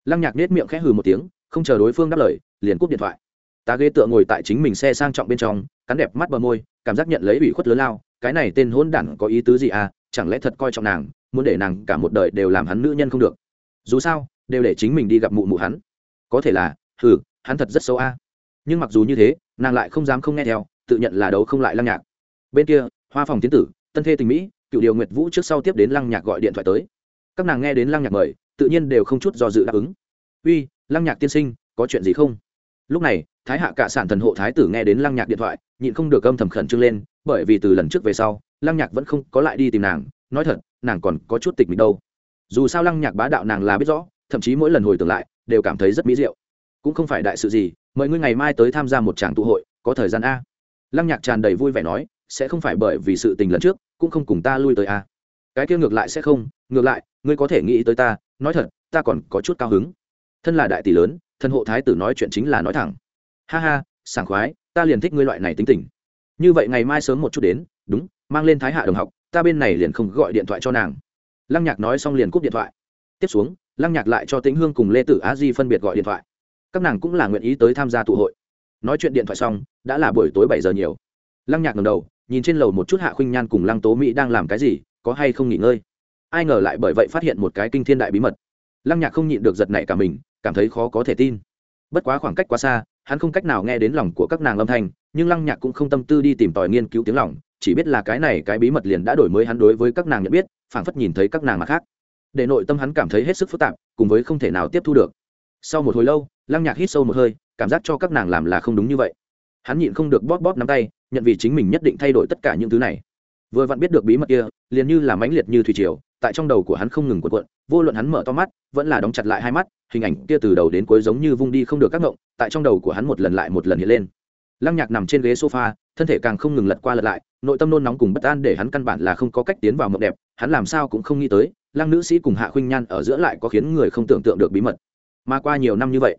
Lăng nhạc nết miệng khẽ hừ một tiếng, không chờ đối phương đáp lời, liền cúp điện thoại. Ta ghế tựa ngồi tại chính mình xe sang trọng bên trong, cắn đẹp mắt bờ môi, cảm giác nhận lấy ủy khuất lớn lao, cái này tên hôn đản có ý tứ gì à chẳng lẽ thật coi trọng nàng, muốn để nàng cả một đời đều làm hắn nữ nhân không được dù sao, đều để chính mình đi gặp mụ mụ hắn. Có thể là, hừ, hắn thật rất xấu a. Nhưng mặc dù như thế, nàng lại không dám không nghe theo, tự nhận là đấu không lại lăng nhạc. Bên kia, hoa phòng tiến tử, tân thê tình mỹ, cựu điều nguyệt vũ trước sau tiếp đến lăng nhạc gọi điện thoại tới. Các nàng nghe đến lăng nhạc mời, tự nhiên đều không chút do dự đáp ứng. Uy, lăng nhạc tiên sinh, có chuyện gì không? Lúc này, thái hạ cả sản thần hộ thái tử nghe đến lăng nhạc điện thoại, nhịn không được âm thầm khẩn trương lên, bởi vì từ lần trước về sau, lăng nhạc vẫn không có lại đi tìm nàng. Nói thật, nàng còn có chút tịch mịch đâu dù sao lăng nhạc bá đạo nàng là biết rõ, thậm chí mỗi lần hồi tưởng lại, đều cảm thấy rất mỹ diệu. Cũng không phải đại sự gì, mời ngươi ngày mai tới tham gia một tràng tụ hội, có thời gian a? Lăng nhạc tràn đầy vui vẻ nói, sẽ không phải bởi vì sự tình lần trước, cũng không cùng ta lui tới a. Cái kia ngược lại sẽ không, ngược lại, ngươi có thể nghĩ tới ta, nói thật, ta còn có chút cao hứng. Thân là đại tỷ lớn, thân hộ thái tử nói chuyện chính là nói thẳng. Ha ha, sảng khoái, ta liền thích ngươi loại này tính tình. Như vậy ngày mai sớm một chút đến, đúng, mang lên thái hạ đồng học, ta bên này liền không gọi điện thoại cho nàng lăng nhạc nói xong liền cúp điện thoại. Tiếp xuống, lăng nhạc lại cho tĩnh hương cùng lê tử á di phân biệt gọi điện thoại. Các nàng cũng là nguyện ý tới tham gia tụ hội. Nói chuyện điện thoại xong, đã là buổi tối bảy giờ nhiều. Lăng nhạc ngầm đầu, nhìn trên lầu một chút hạ khuynh nhan cùng lăng tố mỹ đang làm cái gì, có hay không nghỉ ngơi. Ai ngờ lại bởi vậy phát hiện một cái kinh thiên đại bí mật. Lăng nhạc không nhịn được giật nảy cả mình, cảm thấy khó có thể tin. Bất quá khoảng cách quá xa, hắn không cách nào nghe đến lòng của các nàng âm thanh, nhưng lăng nhạc cũng không tâm tư đi tìm tòi nghiên cứu tiếng lòng, chỉ biết là cái này cái bí mật liền đã đổi mới hắn đối với các nàng nhận biết phảng phất nhìn thấy các nàng mặt khác. Để nội tâm hắn cảm thấy hết sức phức tạp, cùng với không thể nào tiếp thu được. Sau một hồi lâu, lăng nhạc hít sâu một hơi, cảm giác cho các nàng làm là không đúng như vậy. Hắn nhịn không được bóp bóp nắm tay, nhận vì chính mình nhất định thay đổi tất cả những thứ này. Vừa vặn biết được bí mật kia, liền như là mãnh liệt như thủy triều, tại trong đầu của hắn không ngừng cuộn cuộn, vô luận hắn mở to mắt, vẫn là đóng chặt lại hai mắt, hình ảnh kia từ đầu đến cuối giống như vung đi không được các ngộng, tại trong đầu của hắn một lần lại một lần hiện lên. Lăng nhạc nằm trên ghế sofa thân thể càng không ngừng lật qua lật lại, nội tâm nôn nóng cùng bất an để hắn căn bản là không có cách tiến vào mộng đẹp, hắn làm sao cũng không nghĩ tới, lăng nữ sĩ cùng hạ khuynh nhan ở giữa lại có khiến người không tưởng tượng được bí mật. Mà qua nhiều năm như vậy,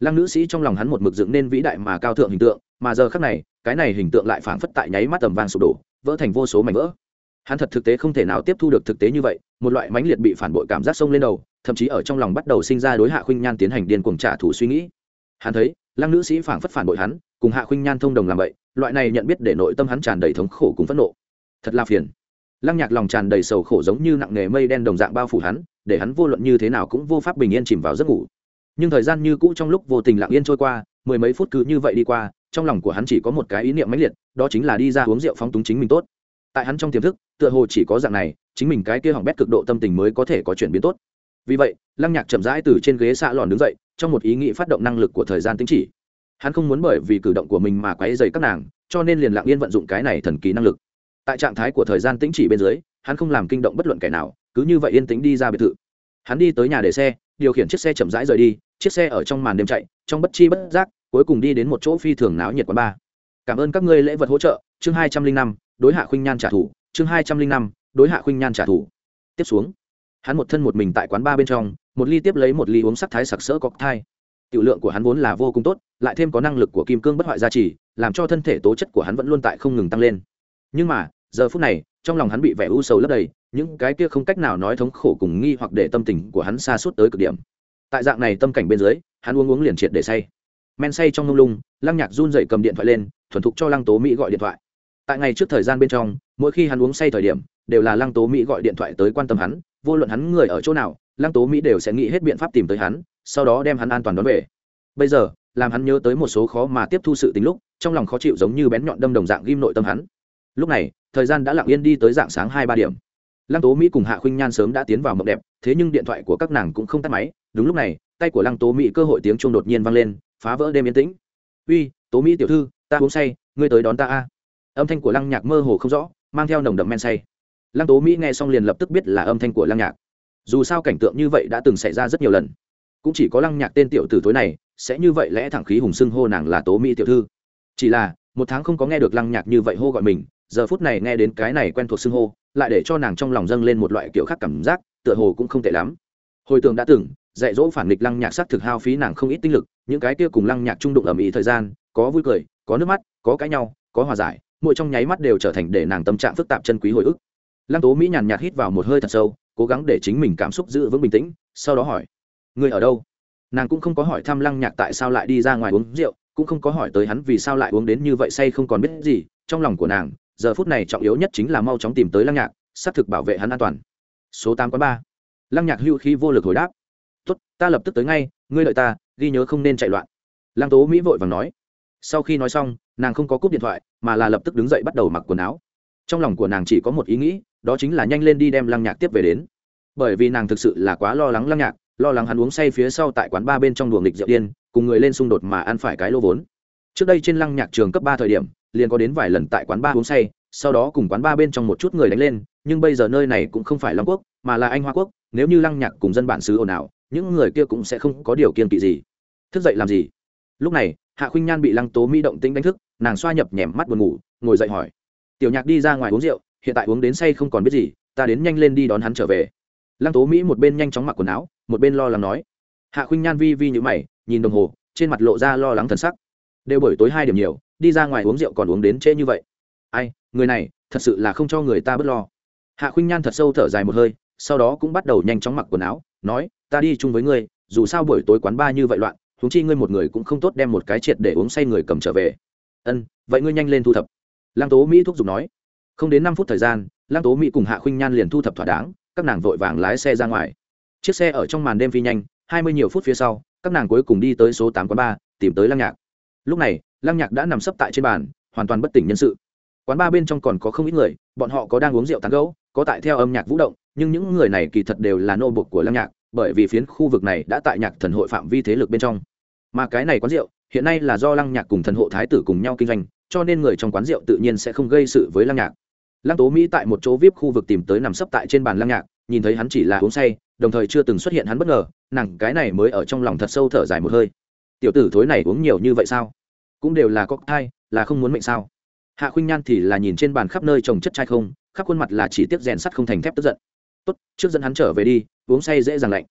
lăng nữ sĩ trong lòng hắn một mực dựng nên vĩ đại mà cao thượng hình tượng, mà giờ khác này, cái này hình tượng lại phảng phất tại nháy mắt tầm vang sụp đổ, vỡ thành vô số mảnh vỡ. Hắn thật thực tế không thể nào tiếp thu được thực tế như vậy, một loại mãnh liệt bị phản bội cảm giác sông lên đầu, thậm chí ở trong lòng bắt đầu sinh ra đối hạ khuynh nhan tiến hành điên cuồng trả thù suy nghĩ. Hắn thấy, lăng nữ sĩ phảng phất phản bội hắn, cùng hạ khuynh nhan thông đồng làm vậy loại này nhận biết để nội tâm hắn tràn đầy thống khổ cùng phẫn nộ. Thật là phiền. Lăng nhạc lòng tràn đầy sầu khổ giống như nặng nghề mây đen đồng dạng bao phủ hắn, để hắn vô luận như thế nào cũng vô pháp bình yên chìm vào giấc ngủ. Nhưng thời gian như cũ trong lúc vô tình lặng yên trôi qua, mười mấy phút cứ như vậy đi qua, trong lòng của hắn chỉ có một cái ý niệm mãnh liệt, đó chính là đi ra uống rượu phóng túng chính mình tốt. Tại hắn trong tiềm thức, tựa hồ chỉ có dạng này, chính mình cái kia hỏng bét cực độ tâm tình mới có thể có chuyển biến tốt. Vì vậy, lăng nhạc chậm rãi từ trên ghế xạ lòn đứng dậy, trong một ý nghĩ phát động năng lực của thời gian tính chỉ hắn không muốn bởi vì cử động của mình mà quấy dày các nàng, cho nên liền lặng yên vận dụng cái này thần kỳ năng lực. Tại trạng thái của thời gian tĩnh chỉ bên dưới, hắn không làm kinh động bất luận kẻ nào, cứ như vậy yên tĩnh đi ra biệt thự. Hắn đi tới nhà để xe, điều khiển chiếc xe chậm rãi rời đi, chiếc xe ở trong màn đêm chạy, trong bất chi bất giác, cuối cùng đi đến một chỗ phi thường náo nhiệt quán ba cảm ơn các ngươi lễ vật hỗ trợ, chương hai trăm linh năm, đối hạ khuynh nhan trả thù, chương hai trăm linh năm, đối hạ khuynh nhan trả thù. Tiếp xuống, hắn một thân một mình tại quán ba bên trong, một ly tiếp lấy một ly uống sắc thái sặc sỡ cocktail. thai tiểu lượng của hắn vốn là vô cùng tốt, lại thêm có năng lực của kim cương bất hoại gia trì, làm cho thân thể tố chất của hắn vẫn luôn tại không ngừng tăng lên. Nhưng mà, giờ phút này, trong lòng hắn bị vẻ u sầu lấp đầy, những cái kia không cách nào nói thống khổ cùng nghi hoặc để tâm tình của hắn xa suốt tới cực điểm. Tại dạng này tâm cảnh bên dưới, hắn uống uống liền triệt để say. Men say trong lung lung, lăng nhạc run dậy cầm điện thoại lên, thuần thục cho lăng tố mỹ gọi điện thoại. Tại ngày trước thời gian bên trong, mỗi khi hắn uống say thời điểm, đều là lăng tố mỹ gọi điện thoại tới quan tâm hắn, vô luận hắn người ở chỗ nào, lăng tố mỹ đều sẽ nghĩ hết biện pháp tìm tới hắn sau đó đem hắn an toàn đón về. Bây giờ, làm hắn nhớ tới một số khó mà tiếp thu sự tính lúc, trong lòng khó chịu giống như bén nhọn đâm đồng dạng ghim nội tâm hắn. Lúc này, thời gian đã lặng yên đi tới dạng sáng hai ba điểm. Lăng tố mỹ cùng hạ khuynh nhan sớm đã tiến vào mộng đẹp, thế nhưng điện thoại của các nàng cũng không tắt máy. Đúng lúc này, tay của lăng tố mỹ cơ hội tiếng chuông đột nhiên vang lên, phá vỡ đêm yên tĩnh. Uy, tố mỹ tiểu thư, ta uống say, ngươi tới đón ta a. Âm thanh của lăng nhạc mơ hồ không rõ, mang theo nồng đậm men say. Lăng tố mỹ nghe xong liền lập tức biết là âm thanh của lăng nhạc. Dù sao cảnh tượng như vậy đã từng xảy ra rất nhiều lần cũng chỉ có lăng nhạc tên tiểu tử tối này, sẽ như vậy lẽ thẳng khí hùng xưng hô nàng là tố mỹ tiểu thư. Chỉ là, một tháng không có nghe được lăng nhạc như vậy hô gọi mình, giờ phút này nghe đến cái này quen thuộc xưng hô, lại để cho nàng trong lòng dâng lên một loại kiểu khác cảm giác, tựa hồ cũng không tệ lắm. Hồi tưởng đã từng, dạy dỗ phản nghịch lăng nhạc sắc thực hao phí nàng không ít tinh lực, những cái kia cùng lăng nhạc trung đụng ở mỹ thời gian, có vui cười, có nước mắt, có cãi nhau, có hòa giải, mỗi trong nháy mắt đều trở thành để nàng tâm trạng phức tạp chân quý hồi ức. Lăng tố mỹ nhàn nhạt hít vào một hơi thật sâu, cố gắng để chính mình cảm xúc giữ vững bình tĩnh, sau đó hỏi người ở đâu? Nàng cũng không có hỏi thăm lăng nhạc tại sao lại đi ra ngoài uống rượu, cũng không có hỏi tới hắn vì sao lại uống đến như vậy say không còn biết gì. Trong lòng của nàng, giờ phút này trọng yếu nhất chính là mau chóng tìm tới lăng nhạc, xác thực bảo vệ hắn an toàn. Số tám quá ba. Lăng nhạc hưu khi vô lực hồi đáp. Tốt, ta lập tức tới ngay, ngươi lợi ta, ghi nhớ không nên chạy loạn. Lăng tố mỹ vội vàng nói. Sau khi nói xong, nàng không có cúp điện thoại, mà là lập tức đứng dậy bắt đầu mặc quần áo. Trong lòng của nàng chỉ có một ý nghĩ, đó chính là nhanh lên đi đem lăng nhạc tiếp về đến. Bởi vì nàng thực sự là quá lo lắng lăng nhạc lo lắng hắn uống say phía sau tại quán ba bên trong đùa nghịch rượu điên, cùng người lên xung đột mà ăn phải cái lô vốn. Trước đây trên lăng nhạc trường cấp ba thời điểm, liền có đến vài lần tại quán ba uống say, sau đó cùng quán ba bên trong một chút người đánh lên, nhưng bây giờ nơi này cũng không phải long quốc, mà là anh hoa quốc, nếu như lăng nhạc cùng dân bản xứ ồn ào, những người kia cũng sẽ không có điều kiên kỵ gì. Thức dậy làm gì? Lúc này, hạ khuynh nhan bị lăng tố mỹ động tính đánh thức, nàng xoa nhập nhèm mắt buồn ngủ, ngồi dậy hỏi. Tiểu nhạc đi ra ngoài uống rượu, hiện tại uống đến say không còn biết gì, ta đến nhanh lên đi đón hắn trở về lăng tố mỹ một bên nhanh chóng mặc quần áo, một bên lo lắng nói. Hạ khuynh nhan vi vi như mày, nhìn đồng hồ, trên mặt lộ ra lo lắng thần sắc. Đều buổi tối hai điểm nhiều, đi ra ngoài uống rượu còn uống đến trễ như vậy. Ai, người này, thật sự là không cho người ta bớt lo. Hạ khuynh nhan thật sâu thở dài một hơi, sau đó cũng bắt đầu nhanh chóng mặc quần áo, nói, ta đi chung với ngươi, dù sao buổi tối quán ba như vậy loạn thúng chi ngươi một người cũng không tốt đem một cái triệt để uống say người cầm trở về. Ân, vậy ngươi nhanh lên thu thập. Lăng tố mỹ thúc giục nói. Không đến năm phút thời gian, lăng tố mỹ cùng hạ khuynh nhan liền thu thập thỏa đáng các nàng vội vàng lái xe ra ngoài. Chiếc xe ở trong màn đêm phi nhanh hai mươi nhiều phút phía sau các nàng cuối cùng đi tới số tám quán ba tìm tới lăng nhạc. Lúc này lăng nhạc đã nằm sấp tại trên bàn hoàn toàn bất tỉnh nhân sự. Quán ba bên trong còn có không ít người bọn họ có đang uống rượu tán gẫu, có tại theo âm nhạc vũ động nhưng những người này kỳ thật đều là nô bộc của lăng nhạc bởi vì phiến khu vực này đã tại nhạc thần hội phạm vi thế lực bên trong. Mà cái này quán rượu hiện nay là do lăng nhạc cùng thần hộ thái tử cùng nhau kinh doanh cho nên người trong quán rượu tự nhiên sẽ không gây sự với lăng nhạc lăng tố mỹ tại một chỗ vip khu vực tìm tới nằm sấp tại trên bàn lăng nhạc, nhìn thấy hắn chỉ là uống say, đồng thời chưa từng xuất hiện hắn bất ngờ, nàng cái này mới ở trong lòng thật sâu thở dài một hơi. Tiểu tử thối này uống nhiều như vậy sao? Cũng đều là có thai, là không muốn mệnh sao? Hạ khuynh nhan thì là nhìn trên bàn khắp nơi trồng chất chai không, khắp khuôn mặt là chỉ tiếc rèn sắt không thành thép tức giận. Tốt, trước dẫn hắn trở về đi, uống say dễ dàng lạnh.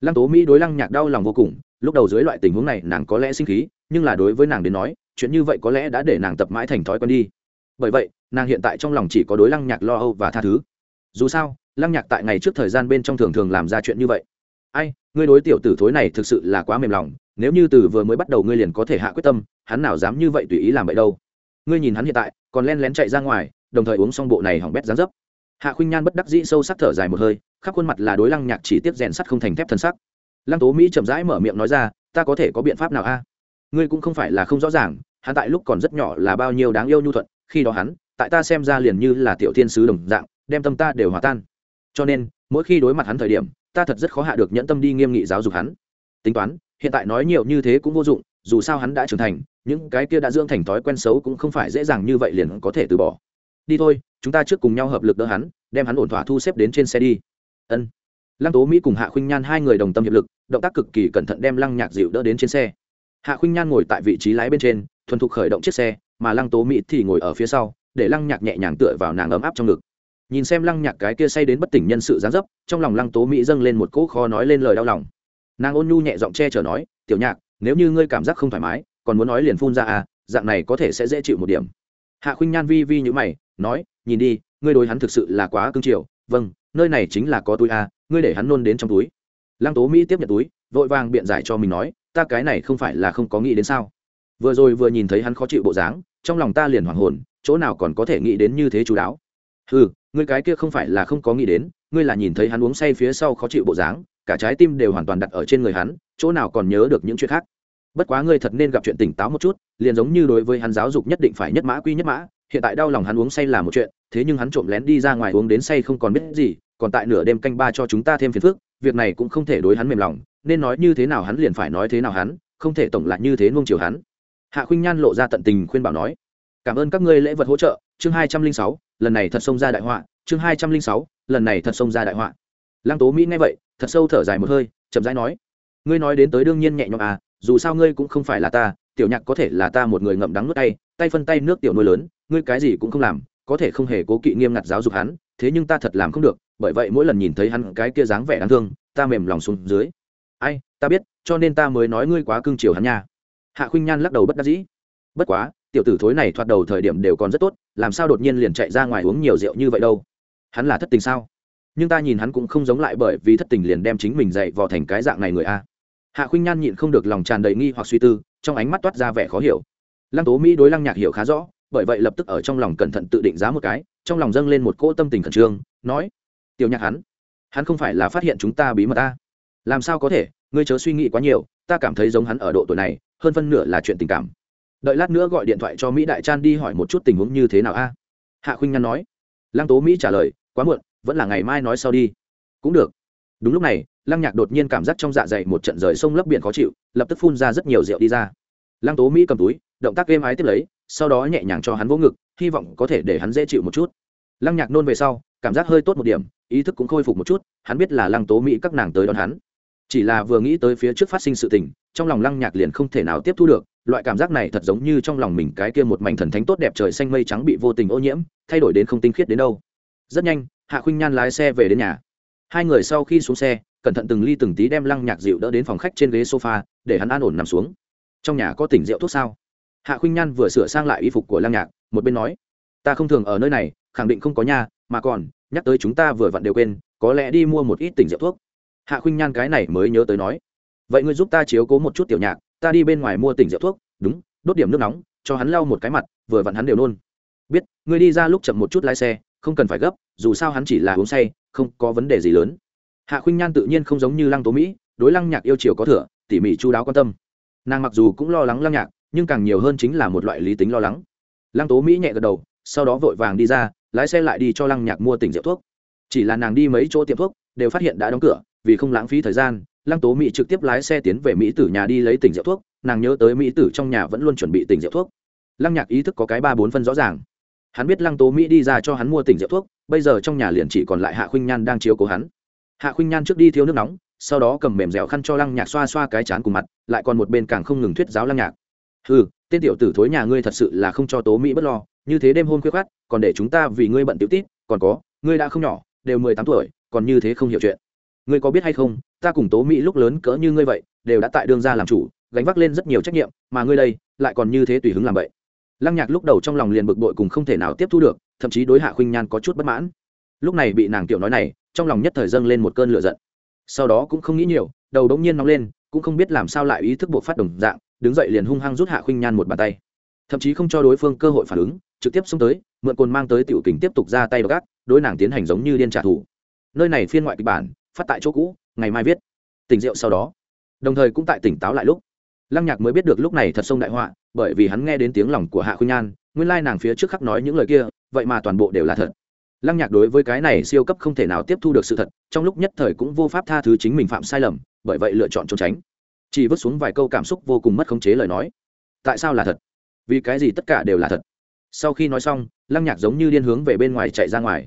Lăng tố mỹ đối lăng nhạc đau lòng vô cùng, lúc đầu dưới loại tình huống này nàng có lẽ sinh khí, nhưng là đối với nàng đến nói, chuyện như vậy có lẽ đã để nàng tập mãi thành thói quen đi. Bởi vậy nàng hiện tại trong lòng chỉ có đối lăng nhạc lo âu và tha thứ. Dù sao, lăng nhạc tại ngày trước thời gian bên trong thường thường làm ra chuyện như vậy. Ai, ngươi đối tiểu tử thối này thực sự là quá mềm lòng, nếu như từ vừa mới bắt đầu ngươi liền có thể hạ quyết tâm, hắn nào dám như vậy tùy ý làm vậy đâu. Ngươi nhìn hắn hiện tại, còn len lén chạy ra ngoài, đồng thời uống xong bộ này hỏng bét dán dấp. Hạ khuynh nhan bất đắc dĩ sâu sắc thở dài một hơi, khắp khuôn mặt là đối lăng nhạc chỉ tiếp rèn sắt không thành thép thân sắc. Lăng tố mỹ chậm rãi mở miệng nói ra, ta có thể có biện pháp nào a? Ngươi cũng không phải là không rõ ràng, hắn tại lúc còn rất nhỏ là bao nhiêu đáng yêu nhu thuận, khi đó hắn tại ta xem ra liền như là tiểu thiên sứ đồng dạng, đem tâm ta đều hòa tan. Cho nên, mỗi khi đối mặt hắn thời điểm, ta thật rất khó hạ được nhẫn tâm đi nghiêm nghị giáo dục hắn. Tính toán, hiện tại nói nhiều như thế cũng vô dụng, dù sao hắn đã trưởng thành, những cái kia đã dưỡng thành thói quen xấu cũng không phải dễ dàng như vậy liền có thể từ bỏ. Đi thôi, chúng ta trước cùng nhau hợp lực đỡ hắn, đem hắn ổn thỏa thu xếp đến trên xe đi. Ân. Lăng tố mỹ cùng hạ khuynh nhan hai người đồng tâm hiệp lực, động tác cực kỳ cẩn thận đem lăng nhạc dịu đỡ đến trên xe. Hạ khuynh nhan ngồi tại vị trí lái bên trên, thuần thục khởi động chiếc xe, mà lăng tố mỹ thì ngồi ở phía sau để lăng nhạc nhẹ nhàng tựa vào nàng ấm áp trong ngực. Nhìn xem lăng nhạc cái kia say đến bất tỉnh nhân sự gián dấp, trong lòng lăng tố mỹ dâng lên một cỗ kho nói lên lời đau lòng. Nàng ôn nhu nhẹ giọng che chở nói, tiểu nhạc, nếu như ngươi cảm giác không thoải mái, còn muốn nói liền phun ra à dạng này có thể sẽ dễ chịu một điểm. Hạ khuynh nhan vi vi như mày, nói, nhìn đi, ngươi đối hắn thực sự là quá cưng chiều. Vâng nơi này chính là có túi à ngươi để hắn nôn đến trong túi. Lăng tố mỹ tiếp nhận túi, vội vàng biện giải cho mình nói, ta cái này không phải là không có nghĩ đến sao? Vừa rồi vừa nhìn thấy hắn khó chịu bộ dáng, trong lòng ta liền hoảng hồn chỗ nào còn có thể nghĩ đến như thế chú đáo. Ừ ngươi cái kia không phải là không có nghĩ đến, ngươi là nhìn thấy hắn uống say phía sau khó chịu bộ dáng, cả trái tim đều hoàn toàn đặt ở trên người hắn, chỗ nào còn nhớ được những chuyện khác. Bất quá ngươi thật nên gặp chuyện tỉnh táo một chút, liền giống như đối với hắn giáo dục nhất định phải nhất mã quy nhất mã, hiện tại đau lòng hắn uống say là một chuyện, thế nhưng hắn trộm lén đi ra ngoài uống đến say không còn biết gì, còn tại nửa đêm canh ba cho chúng ta thêm phiền phức, việc này cũng không thể đối hắn mềm lòng, nên nói như thế nào hắn liền phải nói thế nào hắn, không thể tổng lại như thế nuông chiều hắn. Hạ khuynh nhan lộ ra tận tình khuyên bảo nói cảm ơn các ngươi lễ vật hỗ trợ, chương hai trăm linh sáu, lần này thật xông ra đại họa, chương hai trăm linh sáu, lần này thật xông ra đại họa. Lăng tố mỹ nghe vậy, thật sâu thở dài một hơi, chậm rãi nói, ngươi nói đến tới đương nhiên nhẹ nhõm à dù sao ngươi cũng không phải là ta, tiểu nhạc có thể là ta một người ngậm đắng nuốt tay tay phân tay nước tiểu nuôi lớn, ngươi cái gì cũng không làm, có thể không hề cố kỵ nghiêm ngặt giáo dục hắn, thế nhưng ta thật làm không được, bởi vậy mỗi lần nhìn thấy hắn cái kia dáng vẻ đáng thương, ta mềm lòng xuống dưới. Ai, ta biết, cho nên ta mới nói ngươi quá cưng chiều hắn nha. Hạ khuynh nhan lắc đầu bất đắc dĩ. Bất quá tiểu tử thối này thoạt đầu thời điểm đều còn rất tốt, làm sao đột nhiên liền chạy ra ngoài uống nhiều rượu như vậy đâu? Hắn là thất tình sao? Nhưng ta nhìn hắn cũng không giống lại bởi vì thất tình liền đem chính mình dạy vò thành cái dạng này người a. Hạ khuynh nhan nhịn không được lòng tràn đầy nghi hoặc suy tư, trong ánh mắt toát ra vẻ khó hiểu. Lăng tố mỹ đối lăng nhạc hiểu khá rõ, bởi vậy lập tức ở trong lòng cẩn thận tự định giá một cái, trong lòng dâng lên một cỗ tâm tình khẩn trương, nói, tiểu nhạc hắn hắn không phải là phát hiện chúng ta bí mật ta. Làm sao có thể? Ngươi chớ suy nghĩ quá nhiều, ta cảm thấy giống hắn ở độ tuổi này, hơn phân nửa là chuyện tình cảm đợi lát nữa gọi điện thoại cho mỹ đại chan đi hỏi một chút tình huống như thế nào a? Hạ khuynh ngăn nói. Lăng tố mỹ trả lời, quá muộn, vẫn là ngày mai nói sau đi. Cũng được. Đúng lúc này, lăng nhạc đột nhiên cảm giác trong dạ dày một trận rời sông lấp biển khó chịu, lập tức phun ra rất nhiều rượu đi ra. Lăng tố mỹ cầm túi, động tác êm ái tiếp lấy, sau đó nhẹ nhàng cho hắn vỗ ngực, hy vọng có thể để hắn dễ chịu một chút. Lăng nhạc nôn về sau, cảm giác hơi tốt một điểm, ý thức cũng khôi phục một chút, hắn biết là lăng tố mỹ các nàng tới đón hắn. Chỉ là vừa nghĩ tới phía trước phát sinh sự tình, trong lòng lăng nhạc liền không thể nào tiếp thu được loại cảm giác này thật giống như trong lòng mình cái kia một mảnh thần thánh tốt đẹp trời xanh mây trắng bị vô tình ô nhiễm, thay đổi đến không tinh khiết đến đâu. Rất nhanh, hạ khuynh nhan lái xe về đến nhà. Hai người sau khi xuống xe, cẩn thận từng ly từng tí đem lăng nhạc dịu đỡ đến phòng khách trên ghế sofa, để hắn an ổn nằm xuống. Trong nhà có tỉnh rượu thuốc sao? Hạ khuynh nhan vừa sửa sang lại y phục của lăng nhạc, một bên nói, ta không thường ở nơi này, khẳng định không có nhà, mà còn, nhắc tới chúng ta vừa vặn đều quên, có lẽ đi mua một ít tỉnh rượu thuốc. Hạ khuynh nhan cái này mới nhớ tới nói vậy ngươi giúp ta chiếu cố một chút tiểu nhạc, ta đi bên ngoài mua tỉnh rượu thuốc, đúng, đốt điểm nước nóng, cho hắn lau một cái mặt, vừa vặn hắn đều nôn. Biết, ngươi đi ra lúc chậm một chút lái xe, không cần phải gấp, dù sao hắn chỉ là uống say, không có vấn đề gì lớn. Hạ khuynh nhan tự nhiên không giống như lăng tố mỹ, đối lăng nhạc yêu chiều có thừa, tỉ mỉ chu đáo quan tâm. Nàng mặc dù cũng lo lắng lăng nhạc, nhưng càng nhiều hơn chính là một loại lý tính lo lắng. Lăng tố mỹ nhẹ gật đầu, sau đó vội vàng đi ra, lái xe lại đi cho lăng nhạc mua tỉnh rượu thuốc. Chỉ là nàng đi mấy chỗ tiệm thuốc, đều phát hiện đã đóng cửa, vì không lãng phí thời gian lăng tố mỹ trực tiếp lái xe tiến về mỹ tử nhà đi lấy tỉnh rượu thuốc, nàng nhớ tới mỹ tử trong nhà vẫn luôn chuẩn bị tỉnh rượu thuốc. Lăng nhạc ý thức có cái ba bốn phân rõ ràng. Hắn biết lăng tố mỹ đi ra cho hắn mua tỉnh rượu thuốc, bây giờ trong nhà liền chỉ còn lại hạ khuynh nhan đang chiếu cố hắn. Hạ khuynh nhan trước đi thiếu nước nóng, sau đó cầm mềm dẻo khăn cho lăng nhạc xoa xoa cái chán cùng mặt, lại còn một bên càng không ngừng thuyết giáo lăng nhạc. Ừ tên tiểu tử thối nhà ngươi thật sự là không cho tố mỹ bất lo, như thế đêm hôn khuyết khát còn để chúng ta vì ngươi bận tiểu tít còn có, ngươi đã không nhỏ, đều mười tám tuổi, còn như thế không hiểu chuyện ngươi có biết hay không, ta cùng tố mỹ lúc lớn cỡ như ngươi vậy, đều đã tại đương gia làm chủ, gánh vác lên rất nhiều trách nhiệm, mà ngươi đây, lại còn như thế tùy hứng làm vậy. Lăng nhạc lúc đầu trong lòng liền bực bội cùng không thể nào tiếp thu được, thậm chí đối hạ khuynh nhan có chút bất mãn. Lúc này bị nàng tiểu nói này, trong lòng nhất thời dâng lên một cơn lửa giận. Sau đó cũng không nghĩ nhiều, đầu đống nhiên nóng lên, cũng không biết làm sao lại ý thức buộc phát đồng dạng, đứng dậy liền hung hăng rút hạ khuynh nhan một bàn tay. Thậm chí không cho đối phương cơ hội phản ứng, trực tiếp xông tới, mượn cồn mang tới tiểu kính tiếp tục ra tay gác, đối nàng tiến hành giống như điên trả thù. Nơi này phiên ngoại kịch bản phát tại chỗ cũ, ngày mai viết. Tỉnh rượu sau đó. Đồng thời cũng tại tỉnh táo lại lúc. Lăng nhạc mới biết được lúc này thật sông đại họa, bởi vì hắn nghe đến tiếng lòng của hạ khuynh nhan nguyên lai nàng phía trước khắc nói những lời kia, vậy mà toàn bộ đều là thật. Lăng nhạc đối với cái này siêu cấp không thể nào tiếp thu được sự thật, trong lúc nhất thời cũng vô pháp tha thứ chính mình phạm sai lầm, bởi vậy lựa chọn trốn tránh. Chỉ vứt xuống vài câu cảm xúc vô cùng mất khống chế lời nói. Tại sao là thật? Vì cái gì tất cả đều là thật? Sau khi nói xong, lăng nhạc giống như điên hướng về bên ngoài chạy ra ngoài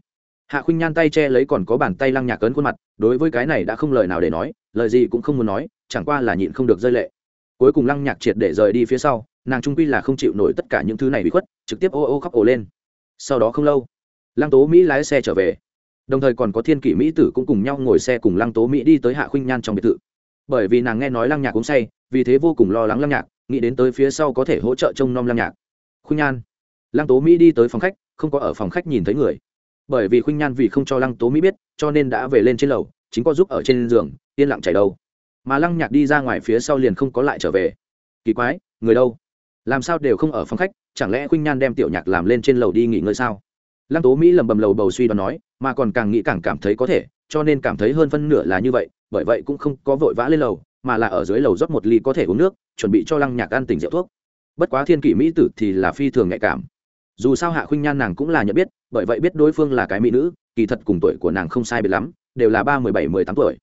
hạ khuynh nhan tay che lấy còn có bàn tay lăng nhạc cấn khuôn mặt, đối với cái này đã không lời nào để nói, lời gì cũng không muốn nói, chẳng qua là nhịn không được rơi lệ. Cuối cùng lăng nhạc triệt để rời đi phía sau, nàng trung quy là không chịu nổi tất cả những thứ này bị khuất, trực tiếp ô ô khóc ồ lên. Sau đó không lâu, lăng tố mỹ lái xe trở về. Đồng thời còn có thiên kỷ mỹ tử cũng cùng nhau ngồi xe cùng lăng tố mỹ đi tới hạ khuynh nhan trong biệt thự. Bởi vì nàng nghe nói lăng nhạc uống say, vì thế vô cùng lo lắng lăng nhạc, nghĩ đến tới phía sau có thể hỗ trợ trông nom lăng nhạc. Khuynh nhan, lăng tố mỹ đi tới phòng khách, không có ở phòng khách nhìn thấy người bởi vì khuynh nhan vì không cho lăng tố mỹ biết, cho nên đã về lên trên lầu, chính có giúp ở trên giường, yên lặng chảy đâu. Mà lăng nhạc đi ra ngoài phía sau liền không có lại trở về. Kỳ quái, người đâu? Làm sao đều không ở phòng khách, chẳng lẽ khuynh nhan đem tiểu nhạc làm lên trên lầu đi nghỉ ngơi sao? Lăng tố mỹ lầm bầm lầu bầu suy đoán nói, mà còn càng nghĩ càng cảm thấy có thể, cho nên cảm thấy hơn phân nửa là như vậy, bởi vậy cũng không có vội vã lên lầu, mà là ở dưới lầu rót một ly có thể uống nước, chuẩn bị cho lăng nhạc ăn tỉnh rượu thuốc. Bất quá thiên kỷ mỹ tử thì là phi thường nhạy cảm dù sao hạ khuynh nhan nàng cũng là nhận biết, bởi vậy biết đối phương là cái mỹ nữ, kỳ thật cùng tuổi của nàng không sai biệt lắm, đều là ba mười bảy, mười tám tuổi.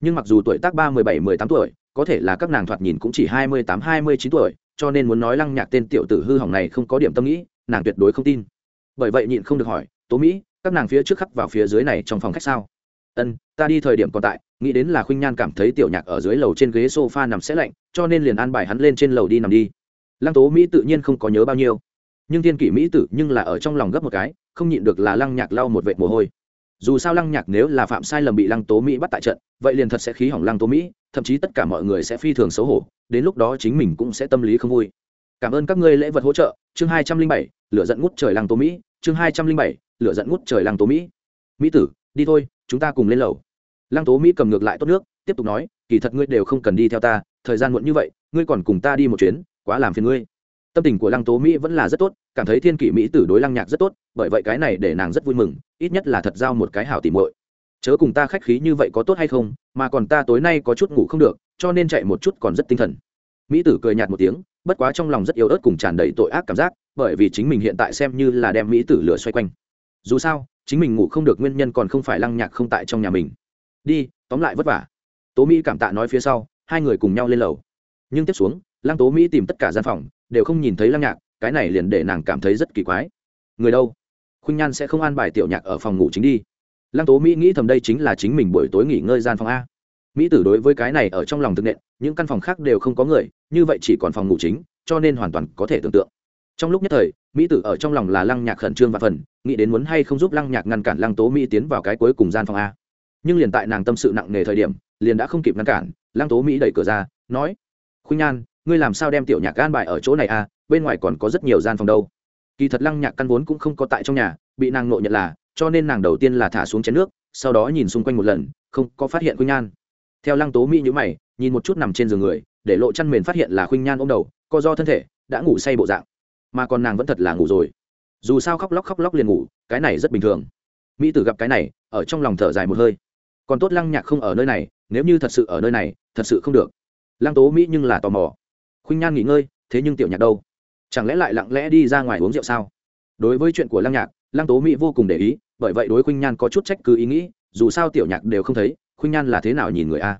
Nhưng mặc dù tuổi tác ba mười bảy, mười tám tuổi, có thể là các nàng thoạt nhìn cũng chỉ hai mươi tám, hai mươi chín tuổi, cho nên muốn nói lăng nhạc tên tiểu tử hư hỏng này không có điểm tâm nghĩ, nàng tuyệt đối không tin. Bởi vậy nhịn không được hỏi, tố mỹ, các nàng phía trước khắp vào phía dưới này trong phòng khách sao? Ân, ta đi thời điểm còn tại, nghĩ đến là khuynh nhan cảm thấy tiểu nhạc ở dưới lầu trên ghế s o f a nằm sẽ lạnh, cho nên liền an bài hắn lên trên lầu đi nằm đi. Lăng tố mỹ tự nhiên không có nhớ bao nhiêu nhưng thiên kỷ mỹ tử nhưng là ở trong lòng gấp một cái, không nhịn được là lăng nhạc lau một vệ mồ hôi. Dù sao lăng nhạc nếu là phạm sai lầm bị lăng tố mỹ bắt tại trận, vậy liền thật sẽ khí hỏng lăng tố mỹ, thậm chí tất cả mọi người sẽ phi thường xấu hổ, đến lúc đó chính mình cũng sẽ tâm lý không vui. Cảm ơn các ngươi lễ vật hỗ trợ, chương hai trăm linh bảy, lửa dẫn ngút trời lăng tố mỹ, chương hai trăm linh bảy, lửa dẫn ngút trời lăng tố mỹ. Mỹ tử, đi thôi, chúng ta cùng lên lầu. Lăng tố mỹ cầm ngược lại tốt nước, tiếp tục nói, kỳ thật ngươi đều không cần đi theo ta, thời gian muộn như vậy, ngươi còn cùng ta đi một chuyến, quá làm phiền ngươi tâm tình của lăng tố mỹ vẫn là rất tốt, cảm thấy thiên kỷ mỹ tử đối lăng nhạc rất tốt, bởi vậy cái này để nàng rất vui mừng, ít nhất là thật giao một cái hảo tìm muội. Chớ cùng ta khách khí như vậy có tốt hay không, mà còn ta tối nay có chút ngủ không được, cho nên chạy một chút còn rất tinh thần. Mỹ tử cười nhạt một tiếng, bất quá trong lòng rất yếu ớt cùng tràn đầy tội ác cảm giác, bởi vì chính mình hiện tại xem như là đem mỹ tử lửa xoay quanh. Dù sao, chính mình ngủ không được nguyên nhân còn không phải lăng nhạc không tại trong nhà mình. Đi, tóm lại vất vả. Tố mỹ cảm tạ nói phía sau, hai người cùng nhau lên lầu. Nhưng tiếp xuống, lăng tố mỹ tìm tất cả gian phòng đều không nhìn thấy lăng nhạc, cái này liền để nàng cảm thấy rất kỳ quái. Người đâu? Khuynh nhan sẽ không an bài tiểu nhạc ở phòng ngủ chính đi. Lăng tố mỹ nghĩ thầm đây chính là chính mình buổi tối nghỉ ngơi gian phòng a. Mỹ tử đối với cái này ở trong lòng thực nện, những căn phòng khác đều không có người, như vậy chỉ còn phòng ngủ chính, cho nên hoàn toàn có thể tưởng tượng. Trong lúc nhất thời, mỹ tử ở trong lòng là lăng nhạc khẩn trương và phần, nghĩ đến muốn hay không giúp lăng nhạc ngăn cản lăng tố mỹ tiến vào cái cuối cùng gian phòng a. Nhưng liền tại nàng tâm sự nặng nề thời điểm, liền đã không kịp ngăn cản, lăng tố mỹ đẩy cửa ra, nói, khuynh nhan ngươi làm sao đem tiểu nhạc gan bài ở chỗ này à bên ngoài còn có rất nhiều gian phòng đâu. Kỳ thật lăng nhạc căn vốn cũng không có tại trong nhà, bị nàng nội nhận là, cho nên nàng đầu tiên là thả xuống chén nước, sau đó nhìn xung quanh một lần, không có phát hiện khuynh nhan. Theo lăng tố mỹ nhữ mày, nhìn một chút nằm trên giường người, để lộ chăn mền phát hiện là khuynh nhan ôm đầu, co do thân thể, đã ngủ say bộ dạng. Mà còn nàng vẫn thật là ngủ rồi. Dù sao khóc lóc khóc lóc liền ngủ, cái này rất bình thường. Mỹ tử gặp cái này, ở trong lòng thở dài một hơi. Còn tốt lăng nhạc không ở nơi này, nếu như thật sự ở nơi này, thật sự không được. Lăng tố mỹ nhưng là tò mò khuynh nhan nghỉ ngơi, thế nhưng tiểu nhạc đâu? Chẳng lẽ lại lặng lẽ đi ra ngoài uống rượu sao? Đối với chuyện của lăng nhạc, lăng tố mỹ vô cùng để ý, bởi vậy đối khuynh nhan có chút trách cứ ý nghĩ, dù sao tiểu nhạc đều không thấy, khuynh nhan là thế nào nhìn người a?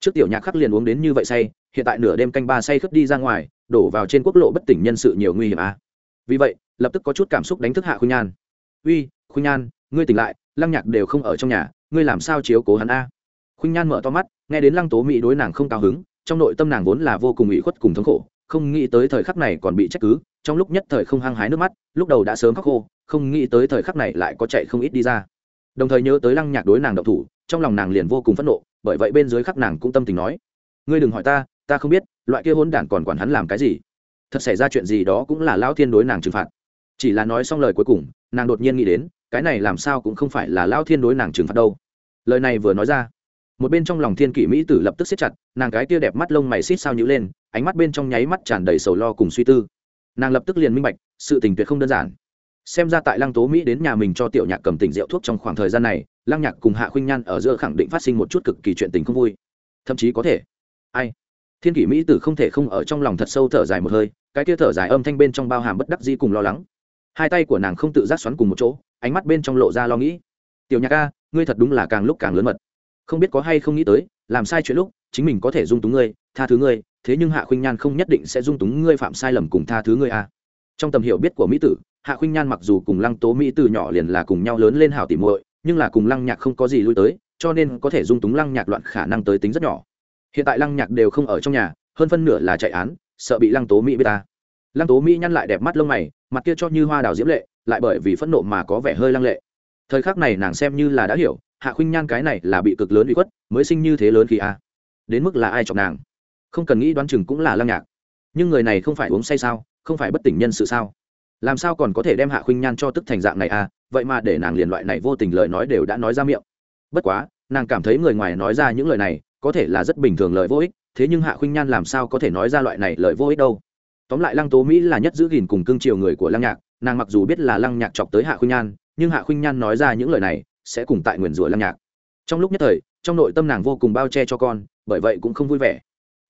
Trước tiểu nhạc khắc liền uống đến như vậy say, hiện tại nửa đêm canh ba say khất đi ra ngoài, đổ vào trên quốc lộ bất tỉnh nhân sự nhiều nguy hiểm a. Vì vậy, lập tức có chút cảm xúc đánh thức hạ khuynh nhan. Uy, khuynh nhan, ngươi tỉnh lại, lăng nhạc đều không ở trong nhà, ngươi làm sao chiếu cố hắn a? Khuynh nhan mở to mắt, nghe đến lăng tố mỹ đối nàng không cao hứng trong nội tâm nàng vốn là vô cùng ủy khuất cùng thống khổ, không nghĩ tới thời khắc này còn bị trách cứ, trong lúc nhất thời không hăng hái nước mắt, lúc đầu đã sớm khóc khô, không nghĩ tới thời khắc này lại có chạy không ít đi ra. Đồng thời nhớ tới lăng nhạc đối nàng độc thủ, trong lòng nàng liền vô cùng phẫn nộ, bởi vậy bên dưới khắc nàng cũng tâm tình nói, ngươi đừng hỏi ta ta không biết, loại kia hôn đản còn quản hắn làm cái gì. Thật xảy ra chuyện gì đó cũng là lao thiên đối nàng trừng phạt. Chỉ là nói xong lời cuối cùng, nàng đột nhiên nghĩ đến, cái này làm sao cũng không phải là lao thiên đối nàng trừng phạt đâu. Lời này vừa nói ra một bên trong lòng thiên kỷ mỹ tử lập tức siết chặt, nàng cái kia đẹp mắt lông mày xít sao nhữ lên, ánh mắt bên trong nháy mắt tràn đầy sầu lo cùng suy tư. Nàng lập tức liền minh bạch, sự tình tuyệt không đơn giản. Xem ra tại lăng tố mỹ đến nhà mình cho tiểu nhạc cầm tỉnh rượu thuốc trong khoảng thời gian này, lăng nhạc cùng hạ khuynh nhan ở giữa khẳng định phát sinh một chút cực kỳ chuyện tình không vui. Thậm chí có thể, ai? Thiên kỷ mỹ tử không thể không ở trong lòng thật sâu thở dài một hơi, cái kia thở dài âm thanh bên trong bao hàm bất đắc di cùng lo lắng. Hai tay của nàng không tự giác xoắn cùng một chỗ, ánh mắt bên trong lộ ra lo nghĩ. Tiểu nhạc ca ngươi thật đúng là càng lúc càng lớn mật không biết có hay không nghĩ tới, làm sai chuyện lúc, chính mình có thể dung túng ngươi, tha thứ ngươi, thế nhưng hạ khuynh nhan không nhất định sẽ dung túng ngươi phạm sai lầm cùng tha thứ ngươi a trong tầm hiểu biết của mỹ tử, hạ khuynh nhan mặc dù cùng lăng tố mỹ từ nhỏ liền là cùng nhau lớn lên hảo tỉ muội, nhưng là cùng lăng nhạc không có gì lui tới, cho nên có thể dung túng lăng nhạc loạn khả năng tới tính rất nhỏ. Hiện tại lăng nhạc đều không ở trong nhà, hơn phân nửa là chạy án, sợ bị lăng tố mỹ bê ta. Lăng tố mỹ nhăn lại đẹp mắt lông mày, mặt kia cho như hoa đào diễm lệ, lại bởi vì phẫn nộ mà có vẻ hơi lăng lệ. Thời khắc này nàng xem như là đã hiểu hạ khuynh nhan cái này là bị cực lớn bị khuất, mới sinh như thế lớn khi a. Đến mức là ai chọc nàng? Không cần nghĩ đoán chừng cũng là lăng nhạc. Nhưng người này không phải uống say sao, không phải bất tỉnh nhân sự sao? Làm sao còn có thể đem hạ khuynh nhan cho tức thành dạng này à vậy mà để nàng liền loại này vô tình lời nói đều đã nói ra miệng. Bất quá, nàng cảm thấy người ngoài nói ra những lời này, có thể là rất bình thường lời vô ích, thế nhưng hạ khuynh nhan làm sao có thể nói ra loại này lời vô ích đâu? Tóm lại lăng tố mỹ là nhất giữ gìn cùng cương triều người của lăng nhạc, nàng mặc dù biết là lăng nhạc chọc tới hạ khuynh nhan, nhưng hạ khuynh nhan nói ra những lời này sẽ cùng tại nguyền rủa lăng nhạc. Trong lúc nhất thời, trong nội tâm nàng vô cùng bao che cho con, bởi vậy cũng không vui vẻ.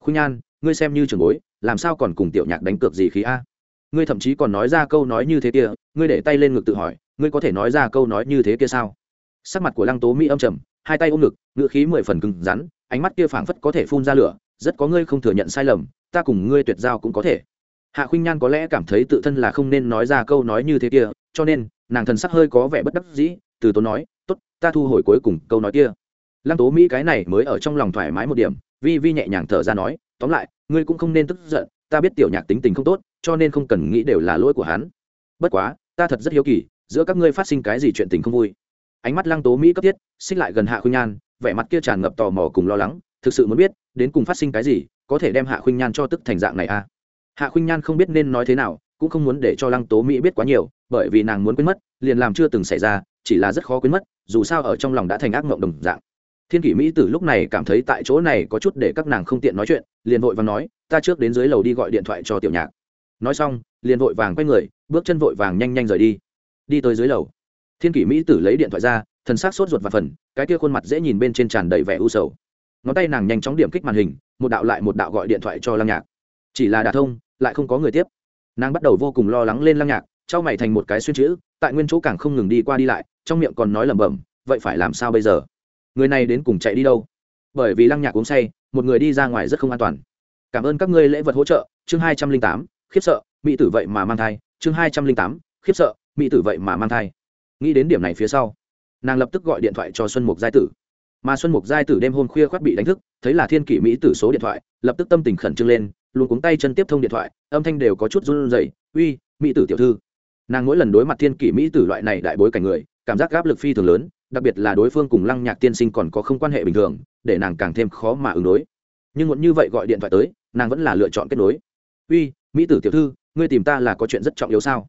Khuynh nhan ngươi xem như trường bối, làm sao còn cùng tiểu nhạc đánh cược gì khí a? Ngươi thậm chí còn nói ra câu nói như thế kia, ngươi để tay lên ngực tự hỏi, ngươi có thể nói ra câu nói như thế kia sao? Sắc mặt của lăng tố mỹ âm trầm, hai tay ôm ngực ngự khí mười phần cứng rắn, ánh mắt kia phảng phất có thể phun ra lửa, rất có ngươi không thừa nhận sai lầm, ta cùng ngươi tuyệt giao cũng có thể. Hạ khuynh nhan có lẽ cảm thấy tự thân là không nên nói ra câu nói như thế kia, cho nên nàng thần sắc hơi có vẻ bất đắc dĩ, từ tốn nói ta thu hồi cuối cùng câu nói kia. Lăng tố mỹ cái này mới ở trong lòng thoải mái một điểm, vi vi nhẹ nhàng thở ra nói, tóm lại, ngươi cũng không nên tức giận, ta biết tiểu nhạc tính tình không tốt, cho nên không cần nghĩ đều là lỗi của hắn. Bất quá, ta thật rất hiếu kỳ, giữa các ngươi phát sinh cái gì chuyện tình không vui? Ánh mắt lăng tố mỹ cấp thiết, xích lại gần hạ khuynh nhan, vẻ mặt kia tràn ngập tò mò cùng lo lắng, thực sự muốn biết, đến cùng phát sinh cái gì, có thể đem hạ khuynh nhan cho tức thành dạng này à? Hạ khuynh nhan không biết nên nói thế nào, cũng không muốn để cho lăng tố mỹ biết quá nhiều, bởi vì nàng muốn quên mất, liền làm chưa từng xảy ra, chỉ là rất khó quên mất dù sao ở trong lòng đã thành ác mộng đồng dạng. Thiên kỷ mỹ Tử lúc này cảm thấy tại chỗ này có chút để các nàng không tiện nói chuyện, liền vội vàng nói, ta trước đến dưới lầu đi gọi điện thoại cho tiểu nhạc. Nói xong, liền vội vàng quay người, bước chân vội vàng nhanh nhanh rời đi. Đi tới dưới lầu. Thiên kỷ mỹ tử lấy điện thoại ra, thần s á c sốt ruột và phần, cái kia khuôn mặt dễ nhìn bên trên tràn đầy vẻ u sầu. Ngón tay nàng nhanh chóng điểm kích màn hình, một đạo lại một đạo gọi điện thoại cho lăng nhạc. Chỉ là đà thông, lại không có người tiếp. Nàng bắt đầu vô cùng lo lắng lên lăng nhạc, trao mày thành một cái xuyên chữ, tại nguyên chỗ càng không ngừng đi qua đi lại trong miệng còn nói lẩm bẩm, vậy phải làm sao bây giờ? Người này đến cùng chạy đi đâu? Bởi vì lăng nhạc uống say, một người đi ra ngoài rất không an toàn. Cảm ơn các ngươi lễ vật hỗ trợ, chương hai trăm linh tám, khiếp sợ, mỹ tử vậy mà mang thai, chương hai trăm linh tám, khiếp sợ, mỹ tử vậy mà mang thai. Nghĩ đến điểm này phía sau, nàng lập tức gọi điện thoại cho xuân mục giai tử. Mà xuân mục giai tử đêm hôm khuya khoác bị đánh thức, thấy là thiên kỷ mỹ tử số điện thoại, lập tức tâm tình khẩn trương lên, luôn cuống tay chân tiếp thông điện thoại, âm thanh đều có chút run rẩy, uy, mỹ tử tiểu thư. Nàng mỗi lần đối mặt thiên kỷ mỹ tử loại này đại bối cảnh người cảm giác gáp lực phi thường lớn, đặc biệt là đối phương cùng lăng nhạc tiên sinh còn có không quan hệ bình thường, để nàng càng thêm khó mà ứng đối. Nhưng muốn như vậy gọi điện thoại tới, nàng vẫn là lựa chọn kết nối. Uy, mỹ tử tiểu thư, ngươi tìm ta là có chuyện rất trọng yếu sao?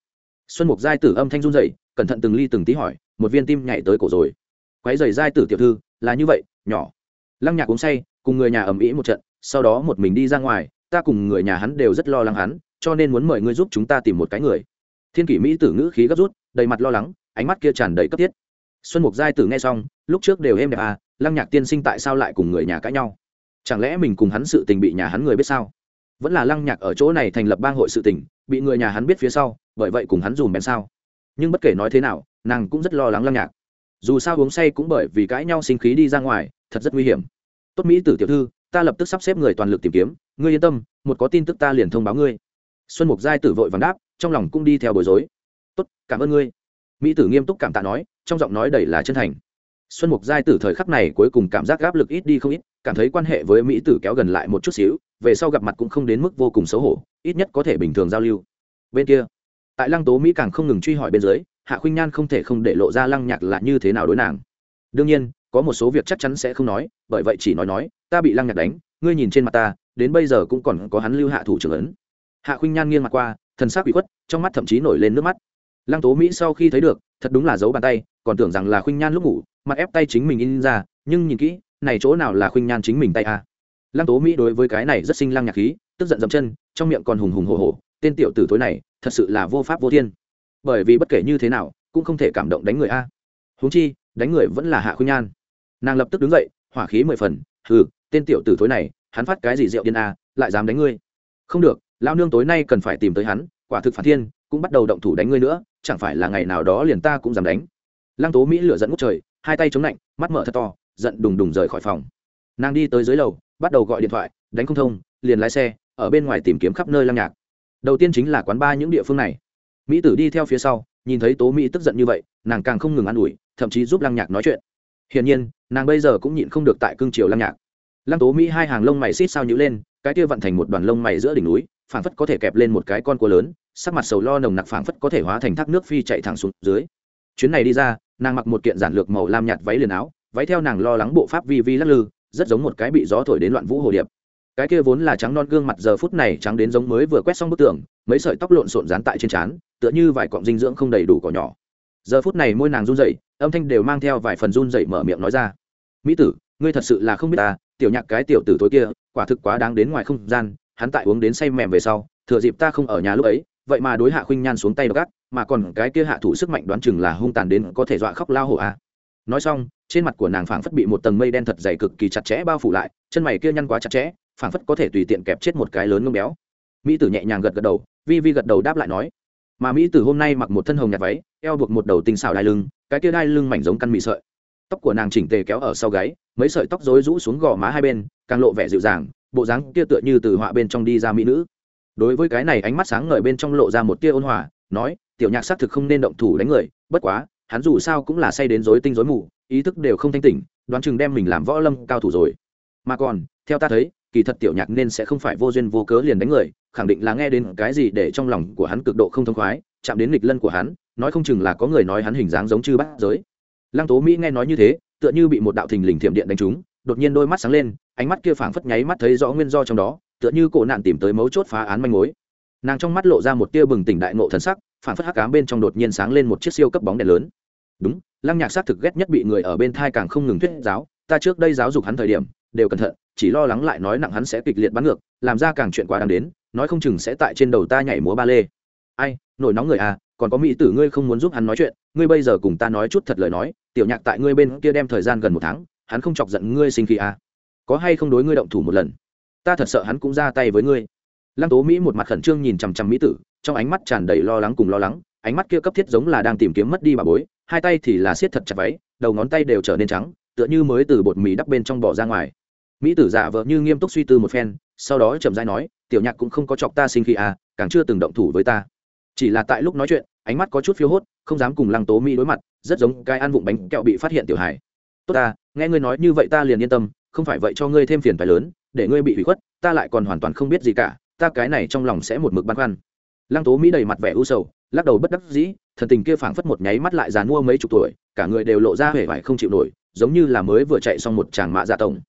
Xuân mục giai tử âm thanh run dậy cẩn thận từng ly từng tí hỏi, một viên tim nhảy tới cổ rồi. Quái dày giai tử tiểu thư, là như vậy, nhỏ. Lăng nhạc uống say, cùng người nhà ầm ĩ một trận, sau đó một mình đi ra ngoài, ta cùng người nhà hắn đều rất lo lắng hắn, cho nên muốn mời ngươi giúp chúng ta tìm một cái người. Thiên kỷ mỹ tử ngữ khí gấp rút, đầy mặt lo lắng ánh mắt kia tràn đầy cấp thiết. Xuân mục giai tử nghe xong, lúc trước đều êm đẹp à lăng nhạc tiên sinh tại sao lại cùng người nhà cãi nhau? Chẳng lẽ mình cùng hắn sự tình bị nhà hắn người biết sao? Vẫn là lăng nhạc ở chỗ này thành lập bang hội sự tình, bị người nhà hắn biết phía sau, bởi vậy cùng hắn dùm bèn sao? Nhưng bất kể nói thế nào, nàng cũng rất lo lắng lăng nhạc. Dù sao uống say cũng bởi vì cãi nhau sinh khí đi ra ngoài, thật rất nguy hiểm. Tốt mỹ tử tiểu thư, ta lập tức sắp xếp người toàn lực tìm kiếm, ngươi yên tâm, một có tin tức ta liền thông báo ngươi. Xuân mục giai tử vội vàng đáp, trong lòng cũng đi theo bối rối. Tốt, cảm ơn ngươi mỹ tử nghiêm túc cảm tạ nói, trong giọng nói đầy là chân thành. Xuân mục giai tử thời khắc này cuối cùng cảm giác gáp lực ít đi không ít, cảm thấy quan hệ với mỹ tử kéo gần lại một chút xíu, về sau gặp mặt cũng không đến mức vô cùng xấu hổ, ít nhất có thể bình thường giao lưu. Bên kia, tại lăng tố mỹ càng không ngừng truy hỏi bên dưới, hạ khuynh nhan không thể không để lộ ra lăng nhạc là như thế nào đối nàng. Đương nhiên, có một số việc chắc chắn sẽ không nói, bởi vậy chỉ nói nói, ta bị lăng nhạc đánh, ngươi nhìn trên mặt ta, đến bây giờ cũng còn có hắn lưu hạ thủ trưởng ấn. Hạ khuynh nhan nghiêng mặt qua, thần sắc bị khuất, trong mắt thậm chí nổi lên nước mắt lăng tố mỹ sau khi thấy được, thật đúng là giấu bàn tay, còn tưởng rằng là khuynh nhan lúc ngủ mặt ép tay chính mình in ra, nhưng nhìn kỹ, này chỗ nào là khuynh nhan chính mình tay a à. lăng tố mỹ đối với cái này rất sinh lăng nhạc khí, tức giận dậm chân, trong miệng còn hùng hùng hồ hồ tên tiểu tử thối này, thật sự là vô pháp vô thiên. Bởi vì bất kể như thế nào, cũng không thể cảm động đánh người a. Huống chi, đánh người vẫn là hạ khuynh nhan. Nàng lập tức đứng dậy, hỏa khí mười phần, hừ, tên tiểu tử thối này, hắn phát cái gì rượu điên a, lại dám đánh ngươi? Không được lao nương tối nay cần phải tìm tới hắn, quả thực phản thiên, cũng bắt đầu động thủ đánh ngươi nữa chẳng phải là ngày nào đó liền ta cũng dám đánh. Lăng tố mỹ lửa dẫn ngút trời, hai tay chống lạnh, mắt mở thật to, giận đùng đùng rời khỏi phòng. Nàng đi tới dưới lầu, bắt đầu gọi điện thoại, đánh không thông, liền lái xe, ở bên ngoài tìm kiếm khắp nơi lăng nhạc. Đầu tiên chính là quán ba những địa phương này. Mỹ tử đi theo phía sau, nhìn thấy tố mỹ tức giận như vậy, nàng càng không ngừng an ủi, thậm chí giúp lăng nhạc nói chuyện. Hiển nhiên, nàng bây giờ cũng nhịn không được tại cương triều lăng nhạc. Lăng tố mỹ hai hàng lông mày xít sao nhữ lên, cái kia vận thành một đoàn lông mày giữa đỉnh núi phảng phất có thể kẹp lên một cái con cua lớn, sắc mặt sầu lo nồng nặc phảng phất có thể hóa thành thác nước phi chạy thẳng xuống dưới. Chuyến này đi ra, nàng mặc một kiện giản lược màu lam nhạt váy liền áo, váy theo nàng lo lắng bộ pháp vi vi lắc lư, rất giống một cái bị gió thổi đến loạn vũ hồ điệp. Cái kia vốn là trắng non gương mặt giờ phút này trắng đến giống mới vừa quét xong bức tường, mấy sợi tóc lộn xộn dán tại trên trán, tựa như vài cọng dinh dưỡng không đầy đủ cỏ nhỏ. Giờ phút này môi nàng run rẩy, âm thanh đều mang theo vài phần run rẩy mở miệng nói ra. Mỹ tử, ngươi thật sự là không biết ta, tiểu nhạc cái tiểu tử tối kia, quả thực quá đáng đến ngoài không gian hắn tại uống đến say mềm về sau, thừa dịp ta không ở nhà lúc ấy, vậy mà đối hạ khuynh nhan xuống tay gác mà còn cái kia hạ thủ sức mạnh đoán chừng là hung tàn đến có thể dọa khóc lao hổ à. nói xong, trên mặt của nàng phảng phất bị một tầng mây đen thật dày cực kỳ chặt chẽ bao phủ lại, chân mày kia nhăn quá chặt chẽ, phảng phất có thể tùy tiện kẹp chết một cái lớn ngông béo mỹ tử nhẹ nhàng gật gật đầu, vi vi gật đầu đáp lại nói, mà mỹ tử hôm nay mặc một thân hồng nhạt váy, eo buộc một đầu tinh xảo đai lưng, cái kia đai lưng mảnh giống căn mị sợi tóc của nàng chỉnh tề kéo ở sau gáy, mấy sợi tóc rối rũ xuống gò má hai bên, càng lộ vẻ dịu dàng bộ dáng kia tựa như từ họa bên trong đi ra mỹ nữ. Đối với cái này ánh mắt sáng ngời bên trong lộ ra một tia ôn hòa, nói, tiểu nhạc xác thực không nên động thủ đánh người, bất quá, hắn dù sao cũng là say đến rối tinh rối mù, ý thức đều không thanh tỉnh, đoán chừng đem mình làm võ lâm cao thủ rồi. Mà còn, theo ta thấy, kỳ thật tiểu nhạc nên sẽ không phải vô duyên vô cớ liền đánh người, khẳng định là nghe đến cái gì để trong lòng của hắn cực độ không thông khoái, chạm đến nghịch lân của hắn, nói không chừng là có người nói hắn hình dáng giống chư bát giới. Lăng tố mỹ nghe nói như thế, tựa như bị một đạo thình lình thiểm điện đánh trúng, đột nhiên đôi mắt sáng lên ánh mắt kia phảng phất nháy mắt thấy rõ nguyên do trong đó, tựa như cổ nạn tìm tới mấu chốt phá án manh mối. Nàng trong mắt lộ ra một tia bừng tỉnh đại ngộ thần sắc, phảng phất hắc cám bên trong đột nhiên sáng lên một chiếc siêu cấp bóng đèn lớn. Đúng, lăng nhạc xác thực ghét nhất bị người ở bên thai càng không ngừng thuyết giáo, ta trước đây giáo dục hắn thời điểm, đều cẩn thận, chỉ lo lắng lại nói nặng hắn sẽ kịch liệt bắn ngược, làm ra càng chuyện quá đáng đến, nói không chừng sẽ tại trên đầu ta nhảy múa ba lê. Ai, nổi nóng người à còn có mỹ tử ngươi không muốn giúp hắn nói chuyện, ngươi bây giờ cùng ta nói chút thật lời nói, tiểu nhạc tại ngươi bên kia đem thời gian gần một tháng, hắn không chọc giận ngươi sinh khí à có hay không đối ngươi động thủ một lần? Ta thật sợ hắn cũng ra tay với ngươi. Lăng tố mỹ một mặt khẩn trương nhìn chằm chằm mỹ tử, trong ánh mắt tràn đầy lo lắng cùng lo lắng, ánh mắt kia cấp thiết giống là đang tìm kiếm mất đi bà bối, hai tay thì là siết thật chặt váy, đầu ngón tay đều trở nên trắng, tựa như mới từ bột mì đắp bên trong bỏ ra ngoài. Mỹ tử giả vờ như nghiêm túc suy tư một phen, sau đó chậm dai nói, tiểu nhạc cũng không có chọc ta sinh khí à càng chưa từng động thủ với ta. Chỉ là tại lúc nói chuyện, ánh mắt có chút phiếu hốt, không dám cùng lăng tố mỹ đối mặt, rất giống cái ăn vụng bánh kẹo bị phát hiện tiểu hải tốt ta, nghe ngươi nói như vậy ta liền yên tâm không phải vậy cho ngươi thêm phiền phải lớn, để ngươi bị hủy khuất, ta lại còn hoàn toàn không biết gì cả, ta cái này trong lòng sẽ một mực băn khoăn. Lăng tố mỹ đầy mặt vẻ u sầu, lắc đầu bất đắc dĩ, thần tình kia phảng phất một nháy mắt lại dàn mua mấy chục tuổi, cả người đều lộ ra hề vải không chịu nổi, giống như là mới vừa chạy xong một tràng mạ dạ tổng.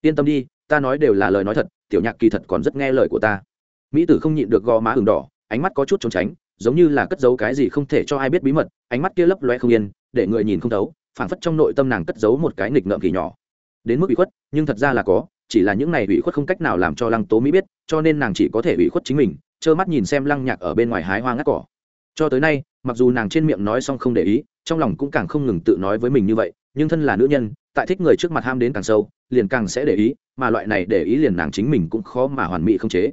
Yên tâm đi, ta nói đều là lời nói thật, tiểu nhạc kỳ thật còn rất nghe lời của ta. Mỹ tử không nhịn được gò má ửng đỏ, ánh mắt có chút trốn tránh, giống như là cất giấu cái gì không thể cho ai biết bí mật, ánh mắt kia lấp loe không yên, để người nhìn không thấu, phảng phất trong nội tâm nàng cất giấu một cái nghịch ngợm kỳ nhỏ đến mức ủy khuất, nhưng thật ra là có, chỉ là những này ủy khuất không cách nào làm cho lăng tố mỹ biết, cho nên nàng chỉ có thể ủy khuất chính mình, trơ mắt nhìn xem lăng nhạc ở bên ngoài hái hoa ngắt cỏ. Cho tới nay, mặc dù nàng trên miệng nói xong không để ý, trong lòng cũng càng không ngừng tự nói với mình như vậy, nhưng thân là nữ nhân, tại thích người trước mặt ham đến càng sâu, liền càng sẽ để ý, mà loại này để ý liền nàng chính mình cũng khó mà hoàn mỹ không chế.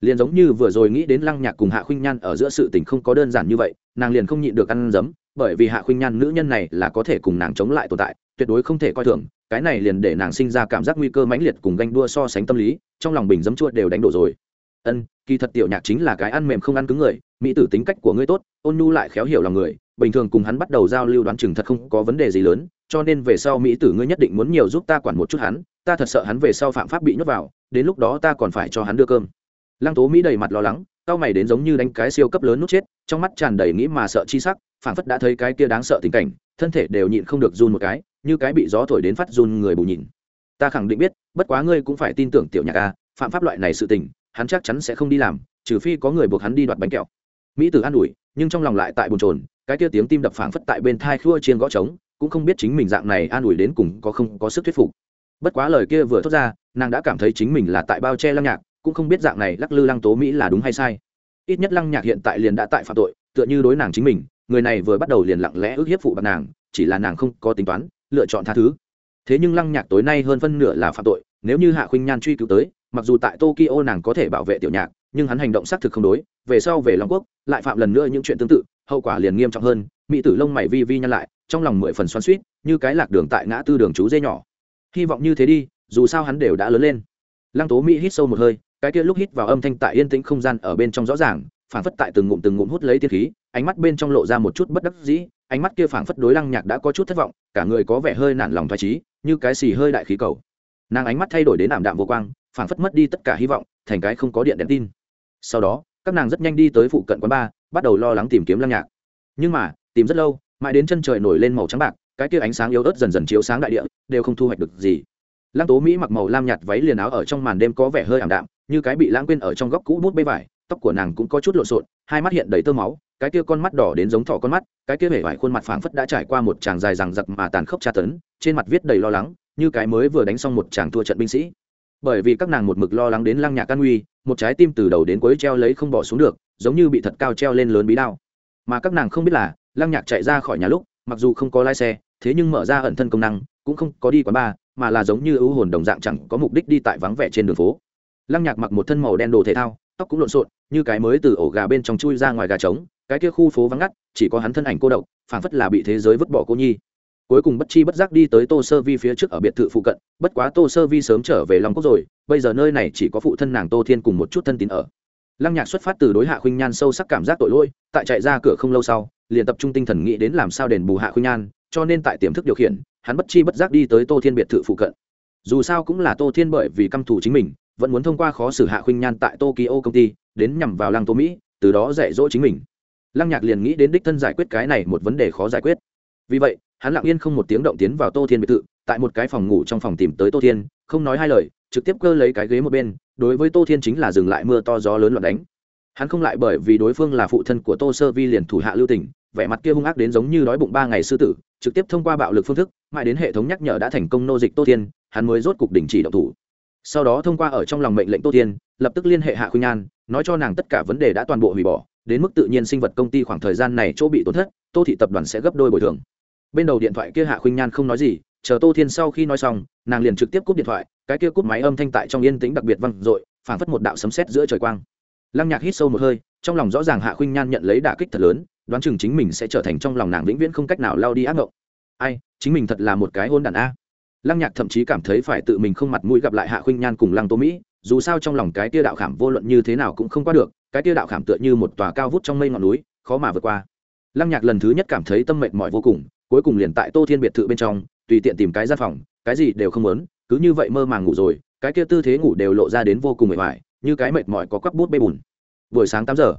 Liền giống như vừa rồi nghĩ đến lăng nhạc cùng hạ khuynh nhan ở giữa sự tình không có đơn giản như vậy, nàng liền không nhịn được ăn dấm bởi vì hạ khuynh nhan nữ nhân này là có thể cùng nàng chống lại tồn tại, tuyệt đối không thể coi thường, cái này liền để nàng sinh ra cảm giác nguy cơ mãnh liệt cùng ganh đua so sánh tâm lý, trong lòng bình dấm chua đều đánh đổ rồi. Ân, kỳ thật tiểu nhạc chính là cái ăn mềm không ăn cứng người, mỹ tử tính cách của ngươi tốt, ôn nhu lại khéo hiểu lòng người, bình thường cùng hắn bắt đầu giao lưu đoán chừng thật không có vấn đề gì lớn, cho nên về sau mỹ tử ngươi nhất định muốn nhiều giúp ta quản một chút hắn, ta thật sợ hắn về sau phạm pháp bị nhốt vào, đến lúc đó ta còn phải cho hắn đưa cơm. Lăng tố mỹ đầy mặt lo lắng tao mày đến giống như đánh cái siêu cấp lớn nút chết, trong mắt tràn đầy nghĩ mà sợ chi sắc phảng phất đã thấy cái kia đáng sợ tình cảnh, thân thể đều nhịn không được run một cái, như cái bị gió thổi đến phát run người bù nhìn. Ta khẳng định biết, bất quá ngươi cũng phải tin tưởng tiểu nhạc a, phạm pháp loại này sự tình, hắn chắc chắn sẽ không đi làm, trừ phi có người buộc hắn đi đoạt bánh kẹo. Mỹ tử an ủi, nhưng trong lòng lại tại bồn trồn cái kia tiếng tim đập phảng phất tại bên thai khua chiên gõ trống, cũng không biết chính mình dạng này an ủi đến cùng có không có sức thuyết phục. Bất quá lời kia vừa thốt ra, nàng đã cảm thấy chính mình là tại bao che lăng nhạc, cũng không biết dạng này lắc lư lăng tố mỹ là đúng hay sai. Ít nhất lăng nhạc hiện tại liền đã tại phạm tội, tựa như đối nàng chính mình người này vừa bắt đầu liền lặng lẽ ước hiếp phụ bạc nàng, chỉ là nàng không có tính toán, lựa chọn tha thứ. Thế nhưng lăng nhạc tối nay hơn phân nửa là phạm tội, nếu như hạ khuynh nhan truy cứu tới, mặc dù tại tokyo nàng có thể bảo vệ tiểu nhạc, nhưng hắn hành động xác thực không đối, về sau về long quốc, lại phạm lần nữa những chuyện tương tự, hậu quả liền nghiêm trọng hơn, mỹ tử lông mày vi vi nhăn lại, trong lòng mười phần xoắn suýt như cái lạc đường tại ngã tư đường chú dê nhỏ. Hy vọng như thế đi, dù sao hắn đều đã lớn lên. Lăng tố mỹ hít sâu một hơi, cái kia lúc hít vào âm thanh tại yên tĩnh không gian ở bên trong rõ ràng phảng phất tại từng ngụm từng ngụm hút lấy tiên khí, ánh mắt bên trong lộ ra một chút bất đắc dĩ, ánh mắt kia phảng phất đối lăng nhạc đã có chút thất vọng, cả người có vẻ hơi nản lòng thoải trí như cái xì hơi đại khí cầu. Nàng ánh mắt thay đổi đến ảm đạm vô quang, phảng phất mất đi tất cả hy vọng, thành cái không có điện đèn tin. Sau đó, các nàng rất nhanh đi tới phụ cận quán bar, bắt đầu lo lắng tìm kiếm lăng nhạc. Nhưng mà, tìm rất lâu, mãi đến chân trời nổi lên màu trắng bạc, cái kia ánh sáng yếu ớt dần dần chiếu sáng đại địa, đều không thu hoạch được gì. Lăng tố mỹ mặc màu lam nhạt váy liền áo ở trong màn đêm có vẻ hơi ảm đạm, như cái bị lãng quên ở trong góc cũ bút bê vải tóc của nàng cũng có chút lộn xộn, hai mắt hiện đầy tơ máu, cái kia con mắt đỏ đến giống thỏ con mắt, cái kia vẻ vải khuôn mặt phảng phất đã trải qua một tràng dài rằng giặc mà tàn khốc tra tấn, trên mặt viết đầy lo lắng, như cái mới vừa đánh xong một tràng thua trận binh sĩ. Bởi vì các nàng một mực lo lắng đến lăng nhạc can nguy, một trái tim từ đầu đến cuối treo lấy không bỏ xuống được, giống như bị thật cao treo lên lớn bí đao. Mà các nàng không biết là, lăng nhạc chạy ra khỏi nhà lúc, mặc dù không có lái xe, thế nhưng mở ra ẩn thân công năng, cũng không có đi quán bar, mà là giống như ưu hồn đồng dạng chẳng có mục đích đi tại vắng vẻ trên đường phố. Lăng nhạc mặc một thân màu đen đồ thể thao tóc cũng lộn xộn, như cái mới từ ổ gà bên trong chui ra ngoài gà trống, cái kia khu phố vắng ngắt, chỉ có hắn thân ảnh cô độc, phảng phất là bị thế giới vứt bỏ cô nhi. Cuối cùng bất chi bất giác đi tới tô sơ vi phía trước ở biệt thự phụ cận, bất quá tô sơ vi sớm trở về long quốc rồi, bây giờ nơi này chỉ có phụ thân nàng tô thiên cùng một chút thân tín ở. Lăng nhạc xuất phát từ đối hạ khuynh nhan sâu sắc cảm giác tội lỗi, tại chạy ra cửa không lâu sau, liền tập trung tinh thần nghĩ đến làm sao đền bù hạ khuynh nhan, cho nên tại tiềm thức điều khiển, hắn bất chi bất giác đi tới tô thiên biệt thự phụ cận. Dù sao cũng là tô thiên bởi vì căm thù chính mình vẫn muốn thông qua khó xử hạ khuynh nhan tại tokyo công ty, đến nhằm vào lăng tô mỹ, từ đó dạy dỗ chính mình. Lăng nhạc liền nghĩ đến đích thân giải quyết cái này một vấn đề khó giải quyết. Vì vậy, hắn lặng yên không một tiếng động tiến vào tô thiên biệt thự, tại một cái phòng ngủ trong phòng tìm tới tô thiên, không nói hai lời, trực tiếp cơ lấy cái ghế một bên, đối với tô thiên chính là dừng lại mưa to gió lớn loạn đánh. Hắn không lại bởi vì đối phương là phụ thân của tô sơ vi liền thủ hạ lưu tỉnh vẻ mặt kia hung ác đến giống như đói bụng ba ngày sư tử, trực tiếp thông qua bạo lực phương thức, mãi đến hệ thống nhắc nhở đã thành công nô dịch tô thiên, hắn mới rốt cục đình chỉ động thủ sau đó thông qua ở trong lòng mệnh lệnh tô thiên, lập tức liên hệ hạ khuynh nhan nói cho nàng tất cả vấn đề đã toàn bộ hủy bỏ, đến mức tự nhiên sinh vật công ty khoảng thời gian này chỗ bị tổn thất, tô thị tập đoàn sẽ gấp đôi bồi thường. Bên đầu điện thoại kia hạ khuynh nhan không nói gì, chờ tô thiên sau khi nói xong, nàng liền trực tiếp cúp điện thoại, cái kia cúp máy âm thanh tại trong yên tĩnh đặc biệt vang dội, phảng phất một đạo sấm sét giữa trời quang. Lăng nhạc hít sâu một hơi, trong lòng rõ ràng hạ khuynh nhan nhận lấy đả kích thật lớn, đoán chừng chính mình sẽ trở thành trong lòng nàng vĩnh viễn không cách nào lao đi ác ngộng. Ai, chính mình thật là một cái hôn đàn a lăng nhạc thậm chí cảm thấy phải tự mình không mặt mũi gặp lại hạ khuynh nhan cùng lăng tô mỹ, dù sao trong lòng cái tia đạo khảm vô luận như thế nào cũng không qua được, cái tia đạo khảm tựa như một tòa cao vút trong mây ngọn núi, khó mà vượt qua. Lăng nhạc lần thứ nhất cảm thấy tâm mệnh mỏi vô cùng, cuối cùng liền tại tô thiên biệt thự bên trong, tùy tiện tìm cái gian phòng, cái gì đều không muốn, cứ như vậy mơ màng ngủ rồi, cái kia tư thế ngủ đều lộ ra đến vô cùng mệt mỏi, như cái mệt mỏi có quắp bút bê bùn. Buổi sáng tám giờ,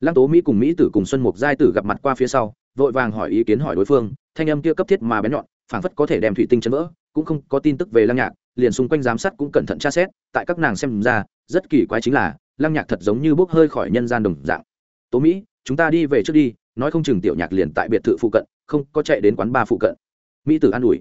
lăng tố mỹ cùng mỹ tử cùng xuân mục giai tử gặp mặt qua phía sau, vội vàng hỏi ý kiến hỏi đối phương, thanh âm kia cấp thiết mà bén nhọn, phảng phất có thể đem thủy tinh chấn vỡ cũng không có tin tức về lăng nhạc, liền xung quanh giám sát cũng cẩn thận tra xét, tại các nàng xem ra, rất kỳ quái chính là, lăng nhạc thật giống như bốc hơi khỏi nhân gian đồng dạng. Tố mỹ, chúng ta đi về trước đi, nói không chừng tiểu nhạc liền tại biệt thự phụ cận, không có chạy đến quán ba phụ cận. Mỹ tử an ủi.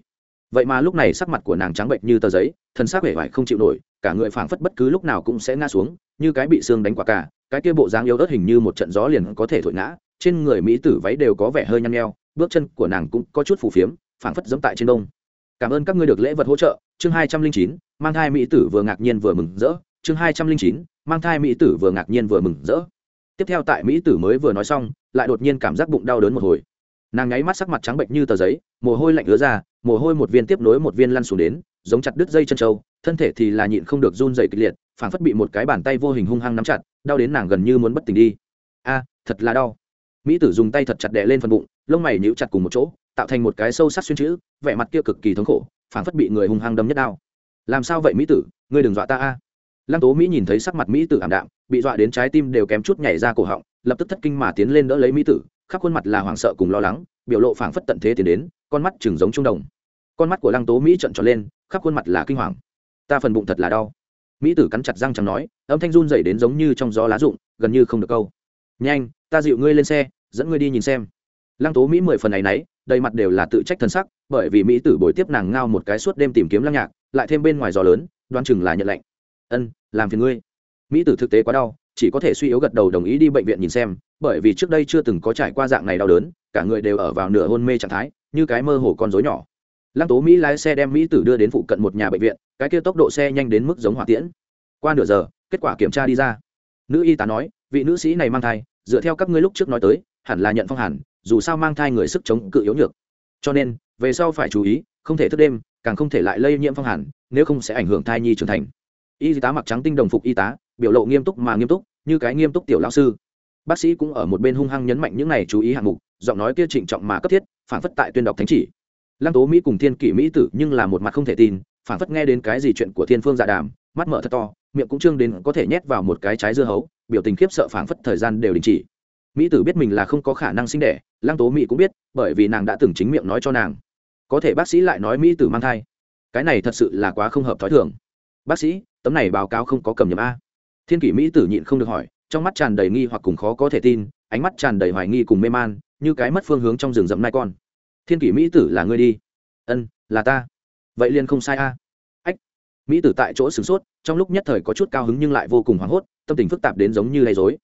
Vậy mà lúc này sắc mặt của nàng trắng bệnh như tờ giấy thân xác vẻ vải không chịu nổi, cả người phảng phất bất cứ lúc nào cũng sẽ ngã xuống, như cái bị xương đánh quả cả, cái kia bộ dáng yếu ớt hình như một trận gió liền có thể thổi ngã, trên người mỹ tử váy đều có vẻ hơi nhăn nheo, bước chân của nàng cũng có chút phù phiếm, phảng phất giống tại trên đông cảm ơn các ngươi được lễ vật hỗ trợ. Chương hai trăm linh chín, mang thai mỹ tử vừa ngạc nhiên vừa mừng rỡ. Chương hai trăm linh chín, mang thai mỹ tử vừa ngạc nhiên vừa mừng rỡ. Tiếp theo tại mỹ tử mới vừa nói xong, lại đột nhiên cảm giác bụng đau đớn một hồi. Nàng ngáy mắt sắc mặt trắng bệnh như tờ giấy, mồ hôi lạnh ứa ra, mồ hôi một viên tiếp nối một viên lăn xuống đến, giống chặt đứt dây chân trâu, thân thể thì là nhịn không được run dày kịch liệt, phảng phất bị một cái bàn tay vô hình hung hăng nắm chặt, đau đến nàng gần như muốn bất tỉnh đi. A, thật là đau. Mỹ tử dùng tay thật chặt đè lên phần bụng, lông mày nhíu chặt cùng một chỗ tạo thành một cái sâu sắc xuyên chữ, vẻ mặt kia cực kỳ thống khổ, phảng phất bị người hung hăng đâm nhất đau làm sao vậy, mỹ tử? Ngươi đừng dọa ta a. Lăng tố mỹ nhìn thấy sắc mặt mỹ tử ảm đạm, bị dọa đến trái tim đều kém chút nhảy ra cổ họng, lập tức thất kinh mà tiến lên đỡ lấy mỹ tử, khắp khuôn mặt là hoảng sợ cùng lo lắng, biểu lộ phảng phất tận thế tiến đến, con mắt chừng giống trung đồng. Con mắt của lăng tố mỹ trợn tròn lên, khắp khuôn mặt là kinh hoàng. Ta phần bụng thật là đau. Mỹ tử cắn chặt răng chẳng nói, âm thanh run dày đến giống như trong gió lá rụng, gần như không được câu. Nhanh, ta dịu ngươi lên xe, dẫn ngươi đi nhìn xem lăng tố mỹ mười phần này nấy đầy mặt đều là tự trách thân sắc, bởi vì mỹ tử bồi tiếp nàng ngao một cái suốt đêm tìm kiếm lăng nhạc, lại thêm bên ngoài gió lớn đoan chừng là nhận lệnh. Ân, làm phiền ngươi. Mỹ tử thực tế quá đau, chỉ có thể suy yếu gật đầu đồng ý đi bệnh viện nhìn xem, bởi vì trước đây chưa từng có trải qua dạng này đau đớn, cả người đều ở vào nửa hôn mê trạng thái, như cái mơ hồ con rối nhỏ. Lăng tố mỹ lái xe đem mỹ tử đưa đến phụ cận một nhà bệnh viện, cái kia tốc độ xe nhanh đến mức giống hỏa tiễn. Qua nửa giờ, kết quả kiểm tra đi ra. Nữ y tá nói, vị nữ sĩ này mang thai, dựa theo các ngươi lúc trước nói tới, hẳn là nhận phong hẳn dù sao mang thai người sức chống cự yếu nhược. Cho nên, về sau phải chú ý, không thể thức đêm, càng không thể lại lây nhiễm phong hàn, nếu không sẽ ảnh hưởng thai nhi trưởng thành. Y tá mặc trắng tinh đồng phục y tá, biểu lộ nghiêm túc mà nghiêm túc, như cái nghiêm túc tiểu lão sư. Bác sĩ cũng ở một bên hung hăng nhấn mạnh những này chú ý hạng mục, giọng nói kia trịnh trọng mà cấp thiết phản phất tại tuyên đọc thánh chỉ. Lăng tố mỹ cùng thiên kỷ mỹ tử nhưng là một mặt không thể tin phản phất nghe đến cái gì chuyện của thiên phương dạ đàm, mắt mở thật to, miệng cũng trương đến có thể nhét vào một cái trái dưa hấu, biểu tình khiếp sợ phản phất thời gian đều đình chỉ. Mỹ tử biết mình là không có khả năng sinh đẻ lăng tố mỹ cũng biết, bởi vì nàng đã từng chính miệng nói cho nàng. Có thể bác sĩ lại nói mỹ tử mang thai. Cái này thật sự là quá không hợp t h ó i thường. Bác sĩ, tấm này báo cáo không có cầm nhầm a. Thiên kỷ mỹ tử nhịn không được hỏi, trong mắt tràn đầy nghi hoặc cùng khó có thể tin, ánh mắt tràn đầy hoài nghi cùng mê man, như cái mất phương hướng trong rừng rậm nai con. Thiên kỷ mỹ tử là ngươi đi. Ân, là ta. Vậy liền không sai a. Ách. Mỹ tử tại chỗ sửng sốt, trong lúc nhất thời có chút cao hứng nhưng lại vô cùng hoảng hốt, tâm tình phức tạp đến giống như lay dối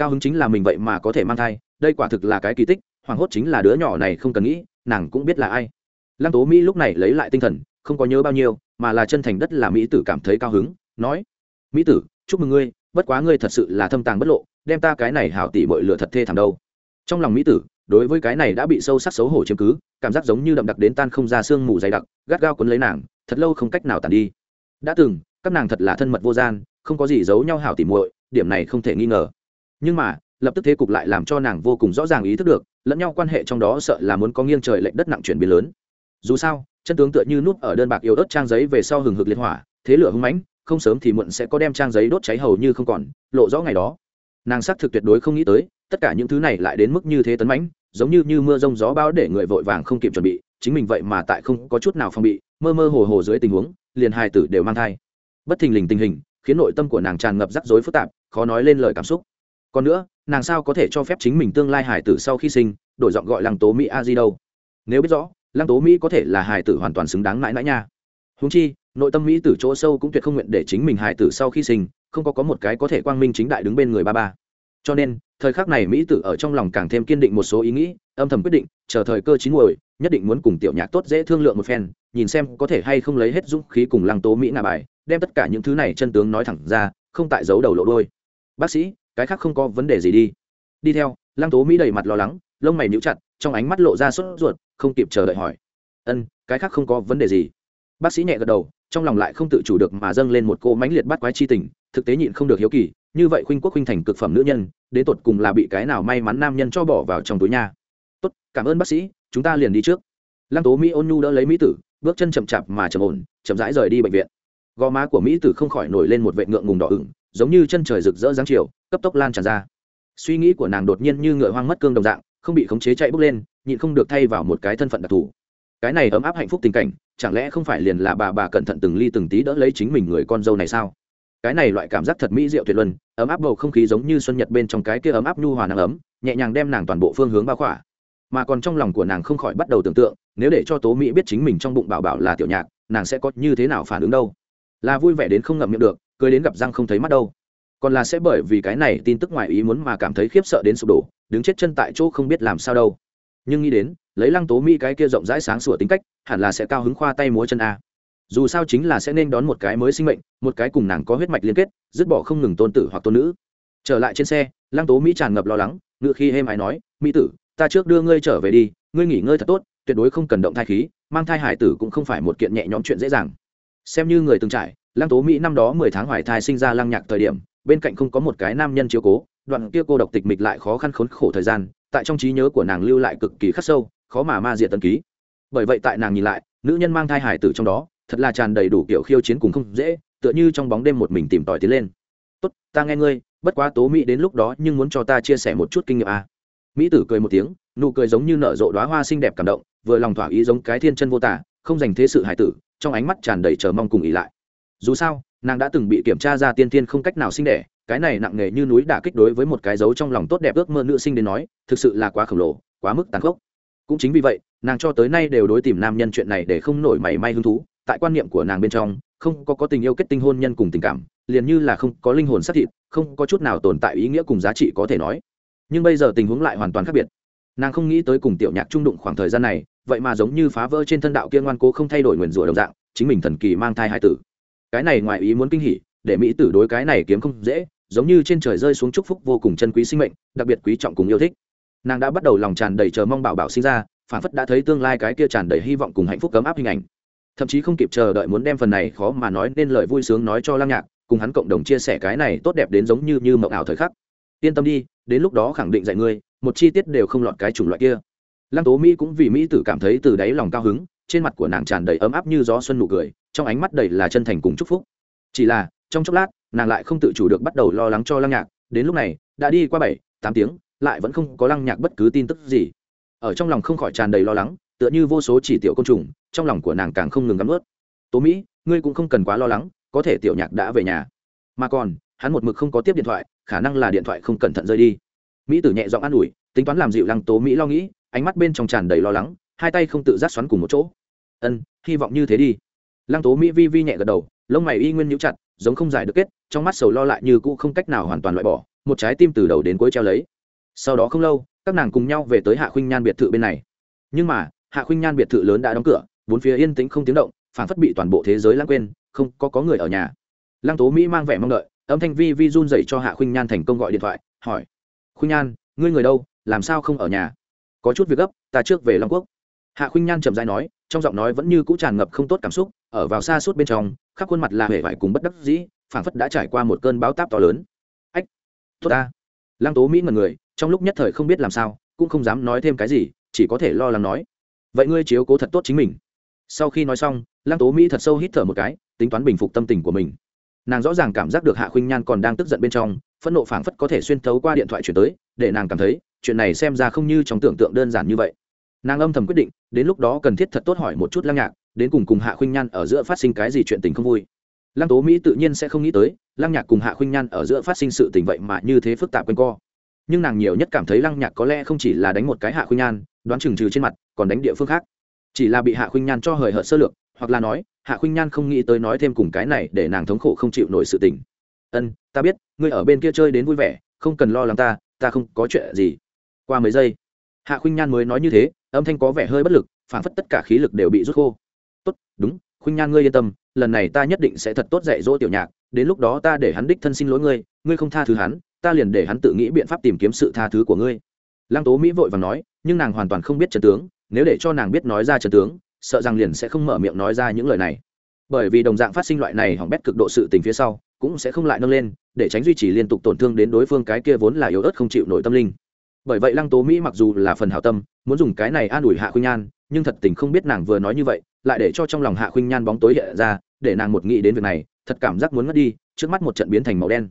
cao hứng chính là mình vậy mà có thể mang thai, đây quả thực là cái kỳ tích hoảng hốt chính là đứa nhỏ này không cần nghĩ, nàng cũng biết là ai. Lăng tố mỹ lúc này lấy lại tinh thần, không có nhớ bao nhiêu, mà là chân thành đất là mỹ tử cảm thấy cao hứng, nói, mỹ tử, chúc mừng ngươi, bất quá ngươi thật sự là thâm tàng bất lộ, đem ta cái này hảo tỉ bội lửa thật thê thảm đâu. Trong lòng mỹ tử, đối với cái này đã bị sâu sắc xấu hổ chiếm cứ, cảm giác giống như đậm đặc đến tan không ra sương mù dày đặc, gắt gao cuốn lấy nàng, thật lâu không cách nào tàn đi. Đã từng, các nàng thật là thân mật vô gian, không có gì giấu nhau hảo tỉ muội, điểm này không thể nghi ngờ. Nhưng mà lập tức thế cục lại làm cho nàng vô cùng rõ ràng ý thức được, lẫn nhau quan hệ trong đó sợ là muốn có nghiêng trời lệnh đất nặng chuyển biến lớn. Dù sao, chân tướng tựa như núp ở đơn bạc yếu ớt trang giấy về sau hừng hực liên hỏa, thế lửa hưng mãnh, không sớm thì muộn sẽ có đem trang giấy đốt cháy hầu như không còn, lộ rõ ngày đó. Nàng xác thực tuyệt đối không nghĩ tới, tất cả những thứ này lại đến mức như thế tấn mãnh, giống như như mưa rông gió bão để người vội vàng không kịp chuẩn bị, chính mình vậy mà tại không có chút nào phòng bị, mơ mơ hồ hồ dưới tình huống, liền hai tử đều mang thai. Bất thình lình tình hình, khiến nội tâm của nàng tràn ngập rắc rối phức tạp, khó nói lên lời cảm xúc còn nữa, nàng sao có thể cho phép chính mình tương lai hải tử sau khi sinh, đổi giọng gọi lăng tố mỹ a di đâu? Nếu biết rõ, lăng tố mỹ có thể là hải tử hoàn toàn xứng đáng mãi mãi nha. Húng chi, nội tâm mỹ từ chỗ sâu cũng tuyệt không nguyện để chính mình hải tử sau khi sinh, không có có một cái có thể quang minh chính đại đứng bên người ba ba. Cho nên, thời khắc này mỹ tử ở trong lòng càng thêm kiên định một số ý nghĩ, âm thầm quyết định, chờ thời cơ chín muồi, nhất định muốn cùng tiểu nhạc tốt dễ thương lượng một phen, nhìn xem có thể hay không lấy hết dũng khí cùng lăng tố mỹ ngà bài, đem tất cả những thứ này chân tướng nói thẳng ra, không tại giấu đầu lộ đôi bác sĩ cái khác không có vấn đề gì đi. Đi theo, lăng tố mỹ đầy mặt lo lắng, lông mày níu chặt, trong ánh mắt lộ ra sốt ruột, không kịp chờ đợi hỏi. Ân, cái khác không có vấn đề gì. Bác sĩ nhẹ gật đầu, trong lòng lại không tự chủ được mà dâng lên một cô mãnh liệt bắt quái chi tình, thực tế nhịn không được hiếu kỳ, như vậy khuynh quốc khuynh thành cực phẩm nữ nhân, đến tột cùng là bị cái nào may mắn nam nhân cho bỏ vào trong túi nha. Tốt, cảm ơn bác sĩ, chúng ta liền đi trước. Lăng tố mỹ ôn nhu đỡ lấy mỹ tử, bước chân chậm chạp mà trầm ổn, chậm rãi rời đi bệnh viện. Gò má của mỹ tử không khỏi nổi lên một vệ ngượng ngùng đỏ ửng, giống như chân trời rực rỡ giáng chiều cấp tốc lan tràn ra. Suy nghĩ của nàng đột nhiên như ngựa hoang mất cương đồng dạng, không bị khống chế chạy bước lên, nhịn không được thay vào một cái thân phận đặc thù. Cái này ấm áp hạnh phúc tình cảnh, chẳng lẽ không phải liền là bà bà cẩn thận từng ly từng tí đỡ lấy chính mình người con dâu này sao? Cái này loại cảm giác thật mỹ diệu tuyệt luân, ấm áp bầu không khí giống như xuân nhật bên trong cái kia ấm áp nhu hòa nắng ấm, nhẹ nhàng đem nàng toàn bộ phương hướng bao khỏa. Mà còn trong lòng của nàng không khỏi bắt đầu tưởng tượng, nếu để cho tố mỹ biết chính mình trong bụng bảo bảo là tiểu nhạc, nàng sẽ có như thế nào phản ứng đâu? Là vui vẻ đến không ngậm miệng được, cười đến gặp răng không thấy mắt đâu còn là sẽ bởi vì cái này tin tức ngoài ý muốn mà cảm thấy khiếp sợ đến sụp đổ, đứng chết chân tại chỗ không biết làm sao đâu. Nhưng nghĩ đến, lấy lăng tố mỹ cái kia rộng rãi sáng sủa tính cách, hẳn là sẽ cao hứng khoa tay múa chân a. Dù sao chính là sẽ nên đón một cái mới sinh mệnh, một cái cùng nàng có huyết mạch liên kết, dứt bỏ không ngừng tôn tử hoặc tôn nữ. Trở lại trên xe, lăng tố mỹ tràn ngập lo lắng, ngựa khi êm ái nói, mỹ tử, ta trước đưa ngươi trở về đi, ngươi nghỉ ngơi thật tốt, tuyệt đối không cần động thai khí, mang thai hải tử cũng không phải một kiện nhẹ nhõm chuyện dễ dàng. Xem như người từng trải, lăng tố mỹ năm đó mười tháng hoài thai sinh ra lăng nhạc thời điểm bên cạnh không có một cái nam nhân chiếu cố, đoạn kia cô độc tịch mịch lại khó khăn khốn khổ thời gian, tại trong trí nhớ của nàng lưu lại cực kỳ khắc sâu, khó mà ma diệt tân ký. Bởi vậy tại nàng nhìn lại, nữ nhân mang thai hải tử trong đó, thật là tràn đầy đủ kiểu khiêu chiến cùng không dễ, tựa như trong bóng đêm một mình tìm tòi tiến lên. Tốt, ta nghe ngươi, bất quá tố mỹ đến lúc đó nhưng muốn cho ta chia sẻ một chút kinh nghiệm à. mỹ tử cười một tiếng, nụ cười giống như nở rộ đoá hoa xinh đẹp cảm động, vừa lòng thỏa ý giống cái thiên chân vô tả, không dành thế sự hải tử, trong ánh mắt tràn đầy chờ mong cùng ý lại. Dù sao nàng đã từng bị kiểm tra ra tiên tiên không cách nào sinh đẻ, cái này nặng nề như núi đả kích đối với một cái dấu trong lòng tốt đẹp ước mơ nữ sinh đến nói, thực sự là quá khổng lồ, quá mức tàn khốc. Cũng chính vì vậy, nàng cho tới nay đều đối tìm nam nhân chuyện này để không nổi mảy may hứng thú, tại quan niệm của nàng bên trong, không có có tình yêu kết tinh hôn nhân cùng tình cảm, liền như là không có linh hồn sát thịt, không có chút nào tồn tại ý nghĩa cùng giá trị có thể nói. Nhưng bây giờ tình huống lại hoàn toàn khác biệt. Nàng không nghĩ tới cùng tiểu nhạc trung đụng khoảng thời gian này, vậy mà giống như phá vỡ trên thân đạo kia ngoan cố không thay đổi nguyền rủa đồng dạng, chính mình thần kỳ mang thai hai tử cái này ngoài ý muốn kinh hỉ, để mỹ tử đối cái này kiếm không dễ, giống như trên trời rơi xuống chúc phúc vô cùng chân quý sinh mệnh, đặc biệt quý trọng cùng yêu thích. Nàng đã bắt đầu lòng tràn đầy chờ mong bảo bảo sinh ra, phản phất đã thấy tương lai cái kia tràn đầy hy vọng cùng hạnh phúc cấm áp hình ảnh. Thậm chí không kịp chờ đợi muốn đem phần này khó mà nói nên lời vui sướng nói cho lăng nhạc, cùng hắn cộng đồng chia sẻ cái này tốt đẹp đến giống như như mộng ảo thời khắc. Yên tâm đi, đến lúc đó khẳng định dạy ngươi, một chi tiết đều không lọt cái chủng loại kia. Lăng tố mỹ cũng vì mỹ tử cảm thấy từ đáy lòng cao hứng trên mặt của nàng tràn đầy ấm áp như gió xuân nụ cười, trong ánh mắt đầy là chân thành cùng chúc phúc. Chỉ là, trong chốc lát, nàng lại không tự chủ được bắt đầu lo lắng cho lăng nhạc, đến lúc này, đã đi qua bảy, tám tiếng, lại vẫn không có lăng nhạc bất cứ tin tức gì. Ở trong lòng không khỏi tràn đầy lo lắng, tựa như vô số chỉ tiểu côn trùng, trong lòng của nàng càng không ngừng gắm ướt. Tố mỹ, ngươi cũng không cần quá lo lắng, có thể tiểu nhạc đã về nhà. Mà còn, hắn một mực không có tiếp điện thoại, khả năng là điện thoại không cẩn thận rơi đi. Mỹ tử nhẹ giọng an ủi, tính toán làm dịu lăng tố mỹ lo nghĩ, ánh mắt bên trong tràn đầy lo lắng, hai tay không tự giác xoắn cùng một chỗ ân, hy vọng như thế đi. Lăng tố mỹ vi vi nhẹ gật đầu, lông mày y nguyên nhũ chặt, giống không giải được kết, trong mắt sầu lo lại như cũ không cách nào hoàn toàn loại bỏ, một trái tim từ đầu đến cuối treo lấy. Sau đó không lâu, các nàng cùng nhau về tới hạ khuynh nhan biệt thự bên này. Nhưng mà, hạ khuynh nhan biệt thự lớn đã đóng cửa, bốn phía yên tĩnh không tiếng động phản phất bị toàn bộ thế giới lãng quên, không có có người ở nhà. Lăng tố mỹ mang vẻ mong đợi, âm thanh vi vi run dậy cho hạ khuynh nhan thành công gọi điện thoại, hỏi, khuynh nhan, ngươi người đâu, làm sao không ở nhà? Có chút việc gấp, ta trước về long quốc. Hạ khuynh nhan chậm dãi nói trong giọng nói vẫn như cũ tràn ngập không tốt cảm xúc, ở vào xa suốt bên trong, khắp khuôn mặt là hề vải cùng bất đắc dĩ, phảng phất đã trải qua một cơn báo táp to lớn. Ách, tốt ta. Lăng tố mỹ ngần người, trong lúc nhất thời không biết làm sao, cũng không dám nói thêm cái gì, chỉ có thể lo lắng nói, vậy ngươi chiếu cố thật tốt chính mình. Sau khi nói xong, lăng tố mỹ thật sâu hít thở một cái, tính toán bình phục tâm tình của mình. Nàng rõ ràng cảm giác được hạ khuynh nhan còn đang tức giận bên trong, phẫn nộ phảng phất có thể xuyên thấu qua điện thoại chuyển tới, để nàng cảm thấy, chuyện này xem ra không như trong tưởng tượng đơn giản như vậy nàng âm thầm quyết định, đến lúc đó cần thiết thật tốt hỏi một chút lăng nhạc, đến cùng cùng hạ khuynh nhan ở giữa phát sinh cái gì chuyện tình không vui. Lăng tố mỹ tự nhiên sẽ không nghĩ tới, lăng nhạc cùng hạ khuynh nhan ở giữa phát sinh sự tình vậy mà như thế phức tạp quanh co. Nhưng nàng nhiều nhất cảm thấy lăng nhạc có lẽ không chỉ là đánh một cái hạ khuynh nhan, đoán chừng trừ trên mặt, còn đánh địa phương khác. Chỉ là bị hạ khuynh nhan cho hời hợt sơ lược, hoặc là nói, hạ khuynh nhan không nghĩ tới nói thêm cùng cái này để nàng thống khổ không chịu nổi sự tình. Ân, ta biết, ngươi ở bên kia chơi đến vui vẻ, không cần lo lắng ta ta không có chuyện gì. Qua mấy giây, hạ khuynh nhan mới nói như thế âm thanh có vẻ hơi bất lực phản phất tất cả khí lực đều bị rút khô. Tốt, đúng, khuynh nhan ngươi yên tâm, lần này ta nhất định sẽ thật tốt dạy dỗ tiểu nhạc, đến lúc đó ta để hắn đích thân xin lỗi ngươi ngươi không tha thứ hắn, ta liền để hắn tự nghĩ biện pháp tìm kiếm sự tha thứ của ngươi. Lăng tố mỹ vội và nói, nhưng nàng hoàn toàn không biết trần tướng, nếu để cho nàng biết nói ra trần tướng, sợ rằng liền sẽ không mở miệng nói ra những lời này. Bởi vì đồng dạng phát sinh loại này hỏng bét cực độ sự tình phía sau, cũng sẽ không lại nâng lên, để tránh duy trì liên tục tổn thương đến đối phương cái kia vốn là yếu ớt không chịu nổi tâm linh bởi vậy lăng tố mỹ mặc dù là phần hảo tâm, muốn dùng cái này an ủi hạ khuynh nhan, nhưng thật tình không biết nàng vừa nói như vậy, lại để cho trong lòng hạ khuynh nhan bóng tối hiện ra, để nàng một nghĩ đến việc này, thật cảm giác muốn ngất đi, trước mắt một trận biến thành màu đen.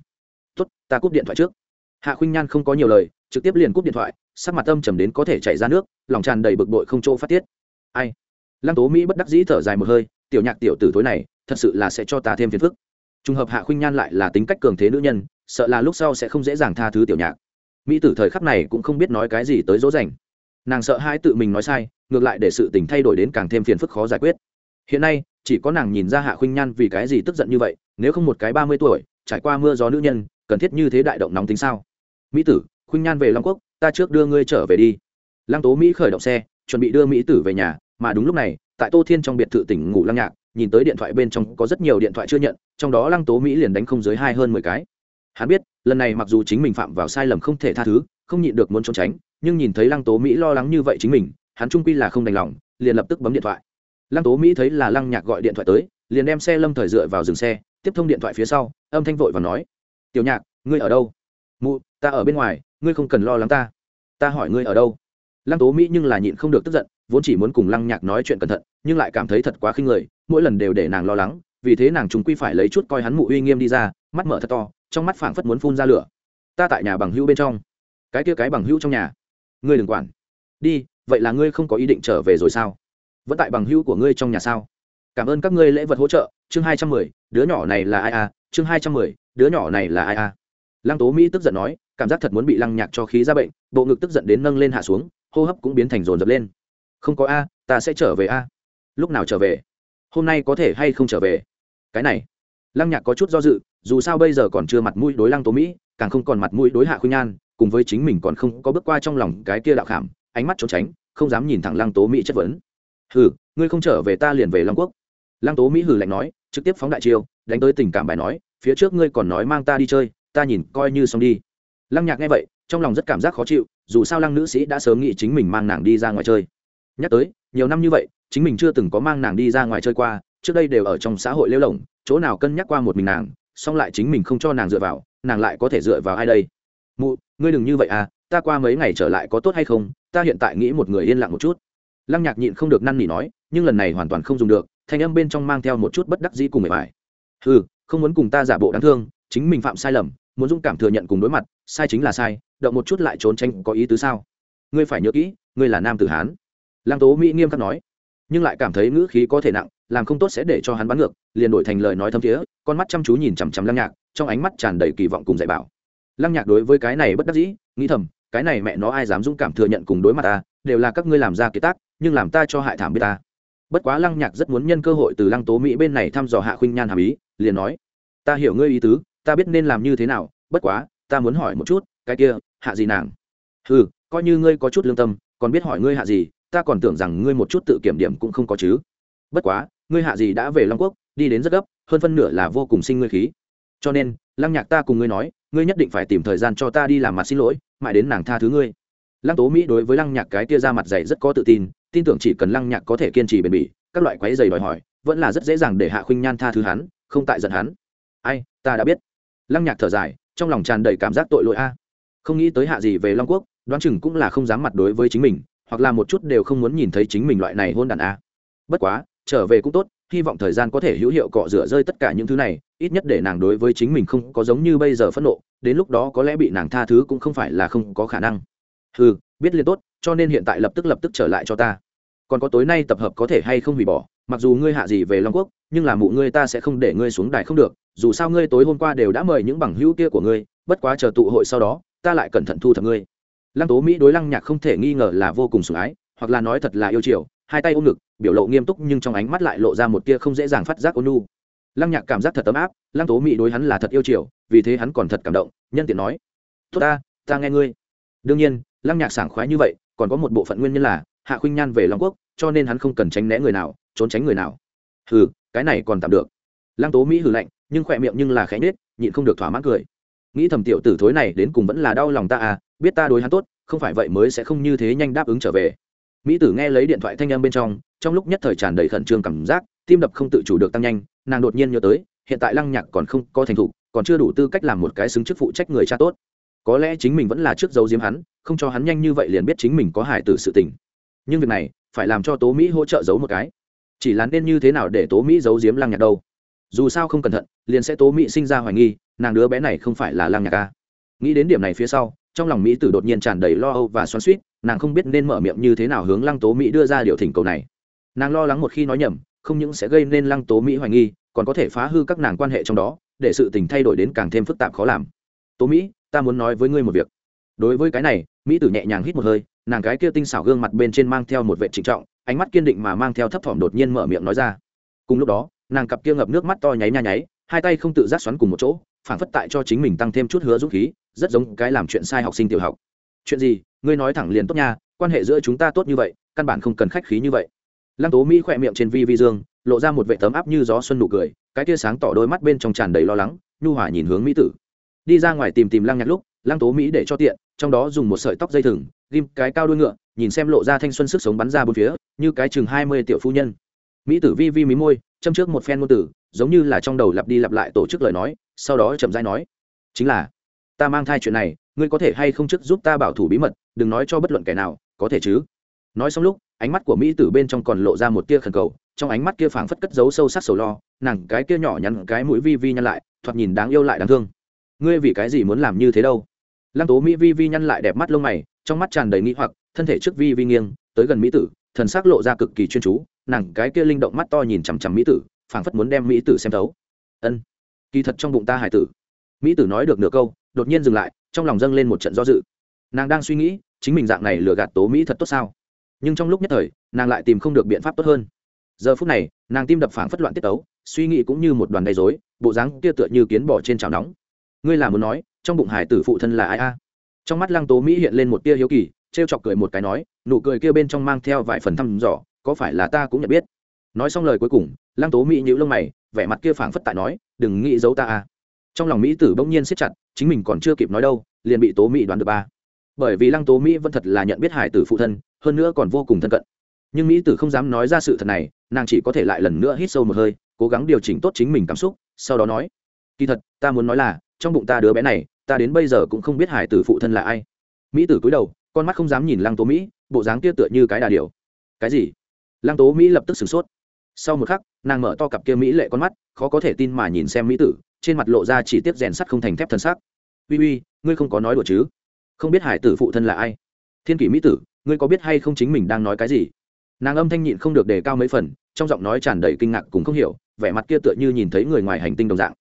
Tốt, ta cúp điện thoại trước. Hạ khuynh nhan không có nhiều lời, trực tiếp liền cúp điện thoại, sắc mặt âm trầm đến có thể chảy ra nước, lòng tràn đầy bực bội không chỗ phát tiết. Ai? Lăng tố mỹ bất đắc dĩ thở dài một hơi, tiểu nhạc tiểu tử tối này, thật sự là sẽ cho ta thêm phiền phức. Trùng hợp hạ khuynh nhan lại là tính cách cường thế nữ nhân, sợ là lúc sau sẽ không dễ dàng tha thứ tiểu nhạc mỹ tử thời khắc này cũng không biết nói cái gì tới dỗ dành. Nàng sợ hai tự mình nói sai, ngược lại để sự tình thay đổi đến càng thêm phiền phức khó giải quyết. Hiện nay, chỉ có nàng nhìn ra hạ khuynh nhan vì cái gì tức giận như vậy, nếu không một cái ba mươi tuổi, trải qua mưa gió nữ nhân, cần thiết như thế đại động nóng tính sao? Mỹ tử, khuynh nhan về long quốc, ta trước đưa ngươi trở về đi. Lăng tố mỹ khởi động xe, chuẩn bị đưa mỹ tử về nhà, mà đúng lúc này, tại tô thiên trong biệt thự tỉnh ngủ lăng nhạc, nhìn tới điện thoại bên trong có rất nhiều điện thoại chưa nhận, trong đó lăng tố mỹ liền đánh không dưới hai hơn mười cái hắn biết, lần này mặc dù chính mình phạm vào sai lầm không thể tha thứ, không nhịn được muốn trốn tránh, nhưng nhìn thấy lăng tố mỹ lo lắng như vậy chính mình, hắn trung quy là không đành lòng, liền lập tức bấm điện thoại. Lăng tố mỹ thấy là lăng nhạc gọi điện thoại tới, liền đem xe lâm thời dựa vào dừng xe, tiếp thông điện thoại phía sau, âm thanh vội và nói, tiểu nhạc, ngươi ở đâu? Mụ, ta ở bên ngoài, ngươi không cần lo lắng ta. Ta hỏi ngươi ở đâu? Lăng tố mỹ nhưng là nhịn không được tức giận, vốn chỉ muốn cùng lăng nhạc nói chuyện cẩn thận, nhưng lại cảm thấy thật quá khinh người, mỗi lần đều để nàng lo lắng, vì thế nàng chúng quy phải lấy chút coi hắn mụ uy nghiêm đi ra, mắt mở thật to trong mắt phảng phất muốn phun ra lửa. Ta tại nhà bằng hữu bên trong. Cái kia cái bằng hữu trong nhà. Ngươi đừng quản. Đi, vậy là ngươi không có ý định trở về rồi sao? Vẫn tại bằng hữu của ngươi trong nhà sao? Cảm ơn các ngươi lễ vật hỗ trợ, chương hai trăm mười, đứa nhỏ này là ai a chương hai trăm mười, đứa nhỏ này là ai a lăng tố mỹ tức giận nói, cảm giác thật muốn bị lăng nhạc cho khí ra bệnh, bộ ngực tức giận đến nâng lên hạ xuống, hô hấp cũng biến thành rồn rập lên. Không có a, ta sẽ trở về a. Lúc nào trở về? Hôm nay có thể hay không trở về? Cái này lăng nhạc có chút do dự, dù sao bây giờ còn chưa mặt mũi đối lăng tố mỹ, càng không còn mặt mũi đối hạ khuynh nhan cùng với chính mình còn không có bước qua trong lòng cái kia đạo khảm, ánh mắt trốn tránh, không dám nhìn thẳng lăng tố mỹ chất vấn. Hừ, ngươi không trở về ta liền về long quốc. Lăng tố mỹ hừ lạnh nói, trực tiếp phóng đại chiêu, đánh tới tình cảm bài nói, phía trước ngươi còn nói mang ta đi chơi, ta nhìn coi như xong đi. Lăng nhạc nghe vậy, trong lòng rất cảm giác khó chịu, dù sao lăng nữ sĩ đã sớm nghĩ chính mình mang nàng đi ra ngoài chơi. Nhắc tới, nhiều năm như vậy, chính mình chưa từng có mang nàng đi ra ngoài chơi qua trước đây đều ở trong xã hội lêu lỏng chỗ nào cân nhắc qua một mình nàng, song lại chính mình không cho nàng dựa vào, nàng lại có thể dựa vào ai đây? Mụ, ngươi đừng như vậy à ta qua mấy ngày trở lại có tốt hay không? Ta hiện tại nghĩ một người yên lặng một chút. Lăng nhạc nhịn không được năn nỉ nói, nhưng lần này hoàn toàn không dùng được, thanh âm bên trong mang theo một chút bất đắc dĩ cùng mệt mỏi. Ừ không muốn cùng ta giả bộ đáng thương, chính mình phạm sai lầm, muốn dũng cảm thừa nhận cùng đối mặt, sai chính là sai, động một chút lại trốn tranh có ý tứ sao? Ngươi phải nhớ kỹ, ngươi là nam tử hán. Lăng tố mỹ nghiêm khắc nói nhưng lại cảm thấy ngữ khí có thể nặng, làm không tốt sẽ để cho hắn bắn ngược, liền đổi thành lời nói thâm thiế, con mắt chăm chú nhìn chằm chằm lăng nhạc, trong ánh mắt tràn đầy kỳ vọng cùng dạy bảo. Lăng nhạc đối với cái này bất đắc dĩ, nghĩ thầm, cái này mẹ nó ai dám dũng cảm thừa nhận cùng đối mặt ta, đều là các ngươi làm ra kế tác, nhưng làm ta cho hại thảm biết ta. Bất quá lăng nhạc rất muốn nhân cơ hội từ lăng tố mỹ bên này thăm dò hạ khuynh nhan hàm ý, liền nói, ta hiểu ngươi ý tứ, ta biết nên làm như thế nào, bất quá, ta muốn hỏi một chút, cái kia, hạ gì nàng? Ừ coi như ngươi có chút lương tâm, còn biết hỏi ngươi hạ gì ta còn tưởng rằng ngươi một chút tự kiểm điểm cũng không có chứ. Bất quá, ngươi hạ gì đã về long quốc, đi đến rất gấp, hơn phân nửa là vô cùng sinh ngươi khí. Cho nên, lăng nhạc ta cùng ngươi nói, ngươi nhất định phải tìm thời gian cho ta đi làm mặt xin lỗi, mãi đến nàng tha thứ ngươi. Lăng tố mỹ đối với lăng nhạc cái tia ra mặt dày rất có tự tin tin tưởng chỉ cần lăng nhạc có thể kiên trì bền bỉ, các loại quáy dày đòi hỏi, vẫn là rất dễ dàng để hạ khuynh nhan tha thứ hắn, không tại giận hắn. Ai, ta đã biết. Lăng nhạc thở dài, trong lòng tràn đầy cảm giác tội lỗi a. Không nghĩ tới hạ gì về long quốc, đoán chừng cũng là không dám mặt đối với chính mình hoặc là một chút đều không muốn nhìn thấy chính mình loại này hôn đàn a. Bất quá, trở về cũng tốt, hy vọng thời gian có thể hữu hiệu cọ rửa rơi tất cả những thứ này, ít nhất để nàng đối với chính mình không có giống như bây giờ phẫn nộ, đến lúc đó có lẽ bị nàng tha thứ cũng không phải là không có khả năng. Ừ biết liền tốt, cho nên hiện tại lập tức lập tức trở lại cho ta. Còn có tối nay tập hợp có thể hay không hủy bỏ, mặc dù ngươi hạ gì về long quốc, nhưng là mụ ngươi ta sẽ không để ngươi xuống đài không được, dù sao ngươi tối hôm qua đều đã mời những bằng hữu kia của ngươi, bất quá chờ tụ hội sau đó, ta lại cẩn thận thu thập ngươi lăng tố mỹ đối lăng nhạc không thể nghi ngờ là vô cùng sủng ái, hoặc là nói thật là yêu chiều, hai tay ôm ngực, biểu lộ nghiêm túc nhưng trong ánh mắt lại lộ ra một tia không dễ dàng phát giác ôn nu lăng nhạc cảm giác thật ấm áp, lăng tố mỹ đối hắn là thật yêu chiều, vì thế hắn còn thật cảm động, nhân tiện nói, tốt ta ta nghe ngươi. Đương nhiên, lăng nhạc sảng khoái như vậy, còn có một bộ phận nguyên nhân là, hạ khuynh nhan về long quốc, cho nên hắn không cần tránh né người nào, trốn tránh người nào. Hừ, cái này còn tạm được. Lăng tố mỹ hừ lạnh, nhưng khỏe miệng nhưng là khẽ nết nhịn không được thỏa mãn cười nghĩ thầm tiểu tử thối này đến cùng vẫn là đau lòng ta à biết ta đối hắn tốt, không phải vậy mới sẽ không như thế nhanh đáp ứng trở về. Mỹ tử nghe lấy điện thoại thanh âm bên trong trong lúc nhất thời tràn đầy khẩn trương cảm giác, tim đập không tự chủ được tăng nhanh, nàng đột nhiên nhớ tới, hiện tại lăng nhạc còn không có thành thục, còn chưa đủ tư cách làm một cái xứng chức phụ trách người cha tốt. Có lẽ chính mình vẫn là trước dấu diếm hắn, không cho hắn nhanh như vậy liền biết chính mình có hại tử sự tình. Nhưng việc này, phải làm cho tố mỹ hỗ trợ giấu một cái. Chỉ là nên như thế nào để tố mỹ giấu diếm lăng nhạc đâu? Dù sao không cẩn thận, liền sẽ tố mỹ sinh ra hoài nghi nàng đứa bé này không phải là lăng nhạc ca. Nghĩ đến điểm này phía sau, trong lòng mỹ tử đột nhiên tràn đầy lo âu và xoắn suýt nàng không biết nên mở miệng như thế nào hướng lăng tố mỹ đưa ra điều thỉnh cầu này. Nàng lo lắng một khi nói nhầm, không những sẽ gây nên lăng tố mỹ hoài nghi, còn có thể phá hư các nàng quan hệ trong đó, để sự tình thay đổi đến càng thêm phức tạp khó làm. Tố mỹ, ta muốn nói với ngươi một việc. Đối với cái này, mỹ tử nhẹ nhàng hít một hơi, nàng cái kia tinh xảo gương mặt bên trên mang theo một vệ trịnh trọng, ánh mắt kiên định mà mang theo thấp thỏm đột nhiên mở miệng nói ra. Cùng lúc đó, nàng cặp kia ngập nước mắt to nháy nha nháy, hai tay không tự giác xoắn cùng một chỗ phản phất tại cho chính mình tăng thêm chút hứa dũng khí, rất giống cái làm chuyện sai học sinh tiểu học. Chuyện gì? Ngươi nói thẳng liền tốt nha, quan hệ giữa chúng ta tốt như vậy, căn bản không cần khách khí như vậy. Lăng tố mỹ khỏe miệng trên vi vi dương, lộ ra một vệ tấm áp như gió xuân nụ cười, cái tia sáng tỏ đôi mắt bên trong tràn đầy lo lắng, nhu hỏa nhìn hướng mỹ tử. Đi ra ngoài tìm tìm lăng nhạc lúc, lăng tố mỹ để cho tiện, trong đó dùng một sợi tóc dây thừng, ghim cái cao đuôi ngựa, nhìn xem lộ ra thanh xuân sức sống bắn ra bốn phía, như cái chừng hai mươi tiểu phu nhân. Mỹ tử vi vi mí môi, châm trước một phen ngôn tử giống như là trong đầu lặp đi lặp lại tổ chức lời nói sau đó chậm rãi nói, chính là, ta mang thai chuyện này, ngươi có thể hay không chức giúp ta bảo thủ bí mật, đừng nói cho bất luận kẻ nào, có thể chứ? Nói xong lúc, ánh mắt của mỹ tử bên trong còn lộ ra một tia khẩn cầu, trong ánh mắt kia phảng phất cất giấu sâu sắc sầu lo, nàng cái kia nhỏ nhắn, cái mũi vi vi nhăn lại, thoạt nhìn đáng yêu lại đáng thương. Ngươi vì cái gì muốn làm như thế đâu? Lăng tố mỹ vi vi nhăn lại đẹp mắt lông mày, trong mắt tràn đầy nghĩ hoặc, thân thể trước vi vi nghiêng, tới gần mỹ tử, thần sắc lộ ra cực kỳ chuyên chú, nàng cái kia linh động mắt to nhìn chằm chằm mỹ tử, phảng phất muốn đem mỹ tử xem thấu. Ân kỳ thật trong bụng ta hải tử. Mỹ tử nói được nửa câu, đột nhiên dừng lại, trong lòng dâng lên một trận do dự. Nàng đang suy nghĩ, chính mình dạng này lừa gạt tố mỹ thật tốt sao? Nhưng trong lúc nhất thời, nàng lại tìm không được biện pháp tốt hơn. Giờ phút này, nàng tim đập phảng phất loạn tiết tấu, suy nghĩ cũng như một đoàn gây dối bộ dáng kia tựa như kiến bỏ trên chảo nóng. Ngươi là muốn nói, trong bụng hải tử phụ thân là ai a? Trong mắt lăng tố mỹ hiện lên một tia hiếu kỳ t r e o chọc cười một cái nói, nụ cười kia bên trong mang theo vài phần thăm dò, có phải là ta cũng nhận biết? Nói xong lời cuối cùng, lăng tố mỹ nhữ lông mày, vẻ mặt kia phảng phất tại nói, đừng nghĩ giấu ta a trong lòng mỹ tử bỗng nhiên siết chặt, chính mình còn chưa kịp nói đâu, liền bị tố mỹ đoán được ba. Bởi vì lăng tố mỹ vẫn thật là nhận biết hải tử phụ thân, hơn nữa còn vô cùng thân cận. Nhưng mỹ tử không dám nói ra sự thật này, nàng chỉ có thể lại lần nữa hít sâu một hơi, cố gắng điều chỉnh tốt chính mình cảm xúc, sau đó nói, kỳ thật, ta muốn nói là, trong bụng ta đứa bé này, ta đến bây giờ cũng không biết hải tử phụ thân là ai. Mỹ tử cúi đầu, con mắt không dám nhìn lăng tố mỹ, bộ dáng kia tựa như cái đà điều cái gì? Lăng tố mỹ lập tức sửng sốt sau một khắc, nàng mở to cặp kia mỹ lệ con mắt, khó có thể tin mà nhìn xem mỹ tử, trên mặt lộ ra chỉ tiếp rèn sắt không thành thép thân xác. Uy uy, ngươi không có nói đùa chứ? Không biết hải tử phụ thân là ai? Thiên kỷ mỹ tử, ngươi có biết hay không chính mình đang nói cái gì? Nàng âm thanh nhịn không được đề cao mấy phần, trong giọng nói tràn đầy kinh ngạc cùng không hiểu, vẻ mặt kia tựa như nhìn thấy người ngoài hành tinh đồng dạng.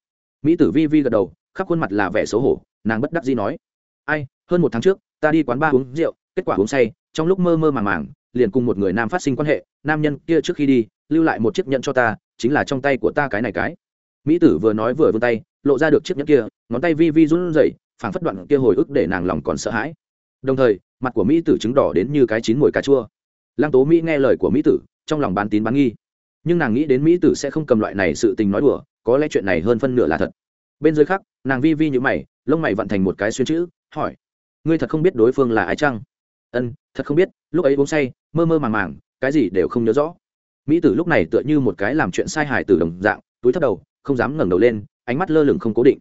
Mỹ tử vi vi gật đầu, khắp khuôn mặt là vẻ xấu hổ, nàng bất đắc dĩ nói, ai, hơn một tháng trước, ta đi quán ba uống rượu, kết quả uống say, trong lúc mơ mơ màng màng, liền cùng một người nam phát sinh quan hệ, nam nhân kia trước khi đi lưu lại một chiếc nhẫn cho ta, chính là trong tay của ta cái này cái. Mỹ tử vừa nói vừa vươn tay, lộ ra được chiếc nhẫn kia, ngón tay vi vi run rẩy, phảng phất đoạn kia hồi ức để nàng lòng còn sợ hãi. Đồng thời, mặt của mỹ tử chứng đỏ đến như cái chín mùi cà chua. Lăng tố mỹ nghe lời của mỹ tử, trong lòng bán tín bán nghi. Nhưng nàng nghĩ đến mỹ tử sẽ không cầm loại này sự tình nói đùa, có lẽ chuyện này hơn phân nửa là thật. Bên dưới khác, nàng vi vi như mày, lông mày vận thành một cái xuyên chữ, hỏi, ngươi thật không biết đối phương là ai chăng? Ân thật không biết, lúc ấy uống say, mơ mơ màng màng, cái gì đều không nhớ rõ mỹ tử lúc này tựa như một cái làm chuyện sai hài từ đồng dạng, túi thấp đầu, không dám ngẩng đầu lên, ánh mắt lơ lửng không cố định.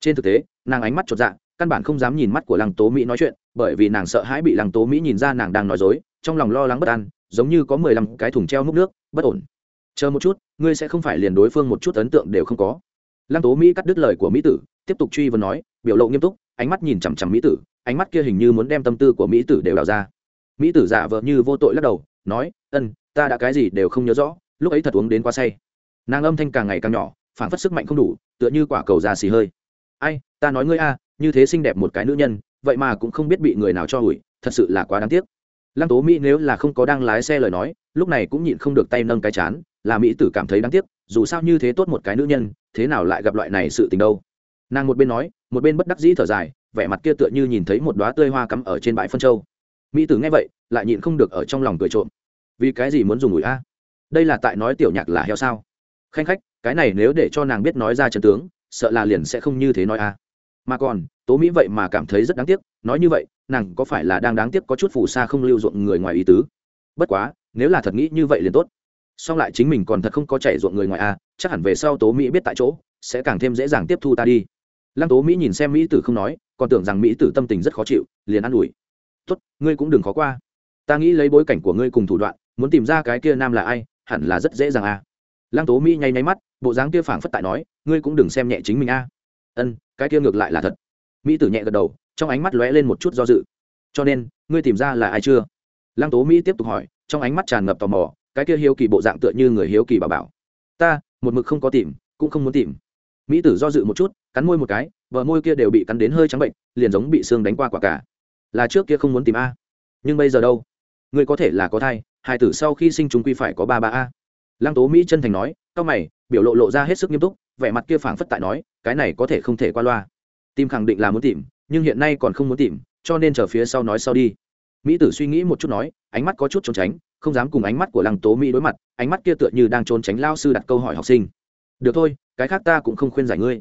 Trên thực tế, nàng ánh mắt chột dạ căn bản không dám nhìn mắt của lăng tố mỹ nói chuyện, bởi vì nàng sợ hãi bị lăng tố mỹ nhìn ra nàng đang nói dối, trong lòng lo lắng bất an, giống như có mười lăm cái thùng treo múc nước, bất ổn. Chờ một chút, ngươi sẽ không phải liền đối phương một chút ấn tượng đều không có. Lăng tố mỹ cắt đứt lời của mỹ tử, tiếp tục truy vấn nói, biểu lộ nghiêm túc, ánh mắt nhìn chằm chằm mỹ tử, ánh mắt kia hình như muốn đem tâm tư của mỹ tử đều đào ra. Mỹ tử giả vợ như vô tội lắc đầu, nói, ân ta đã cái gì đều không nhớ rõ, lúc ấy thật uống đến quá say. Nàng âm thanh càng ngày càng nhỏ phản phất sức mạnh không đủ, tựa như quả cầu già xì hơi. Ai, ta nói ngươi a, như thế xinh đẹp một cái nữ nhân, vậy mà cũng không biết bị người nào cho ủi, thật sự là quá đáng tiếc. Lăng tố mỹ nếu là không có đang lái xe lời nói, lúc này cũng nhịn không được tay nâng cái chán, là mỹ tử cảm thấy đáng tiếc, dù sao như thế tốt một cái nữ nhân, thế nào lại gặp loại này sự tình đâu. Nàng một bên nói, một bên bất đắc dĩ thở dài, vẻ mặt kia tựa như nhìn thấy một đoá tươi hoa cắm ở trên bãi phân châu. Mỹ tử nghe vậy, lại nhịn không được ở trong lòng cười trộm vì cái gì muốn dùng ủi a? Đây là tại nói tiểu nhạc là heo sao? Khanh khách, cái này nếu để cho nàng biết nói ra chân tướng, sợ là liền sẽ không như thế nói a. Mà còn, tố mỹ vậy mà cảm thấy rất đáng tiếc, nói như vậy, nàng có phải là đang đáng tiếc có chút phù sa không lưu ruộng người ngoài ý tứ? Bất quá, nếu là thật nghĩ như vậy liền tốt. Song lại chính mình còn thật không có chạy ruộng người ngoài a, chắc hẳn về sau tố mỹ biết tại chỗ, sẽ càng thêm dễ dàng tiếp thu ta đi. Lăng tố mỹ nhìn xem mỹ tử không nói, còn tưởng rằng mỹ tử tâm tình rất khó chịu, liền an ủi. Tốt, ngươi cũng đừng khó qua. Ta nghĩ lấy bối cảnh của ngươi cùng thủ đoạn muốn tìm ra cái kia nam là ai, hẳn là rất dễ dàng a lăng tố mỹ nháy nháy mắt, bộ dáng kia phảng phất tại nói, ngươi cũng đừng xem nhẹ chính mình a ân, cái kia ngược lại là thật. Mỹ tử nhẹ gật đầu, trong ánh mắt lóe lên một chút do dự. Cho nên, ngươi tìm ra là ai chưa? Lăng tố mỹ tiếp tục hỏi, trong ánh mắt tràn ngập tò mò, cái kia hiếu kỳ bộ dạng tựa như người hiếu kỳ bà bảo. Ta, một mực không có tìm, cũng không muốn tìm. Mỹ tử do dự một chút, cắn môi một cái vợ môi kia đều bị cắn đến hơi trắng bệnh, liền giống bị xương đánh qua quả cả. Là trước kia không muốn tìm a. Nhưng bây giờ đâu? Ngươi có thể là có thai hài tử sau khi sinh chúng quy phải có ba ba a. Lăng tố mỹ chân thành nói, cao mày, biểu lộ lộ ra hết sức nghiêm túc, vẻ mặt kia phảng phất tại nói, cái này có thể không thể qua loa. Tìm khẳng định là muốn tìm, nhưng hiện nay còn không muốn tìm, cho nên chờ phía sau nói sau đi. Mỹ tử suy nghĩ một chút nói, ánh mắt có chút trốn tránh, không dám cùng ánh mắt của lăng tố mỹ đối mặt, ánh mắt kia tựa như đang trốn tránh lao sư đặt câu hỏi học sinh. Được thôi, cái khác ta cũng không khuyên giải ngươi.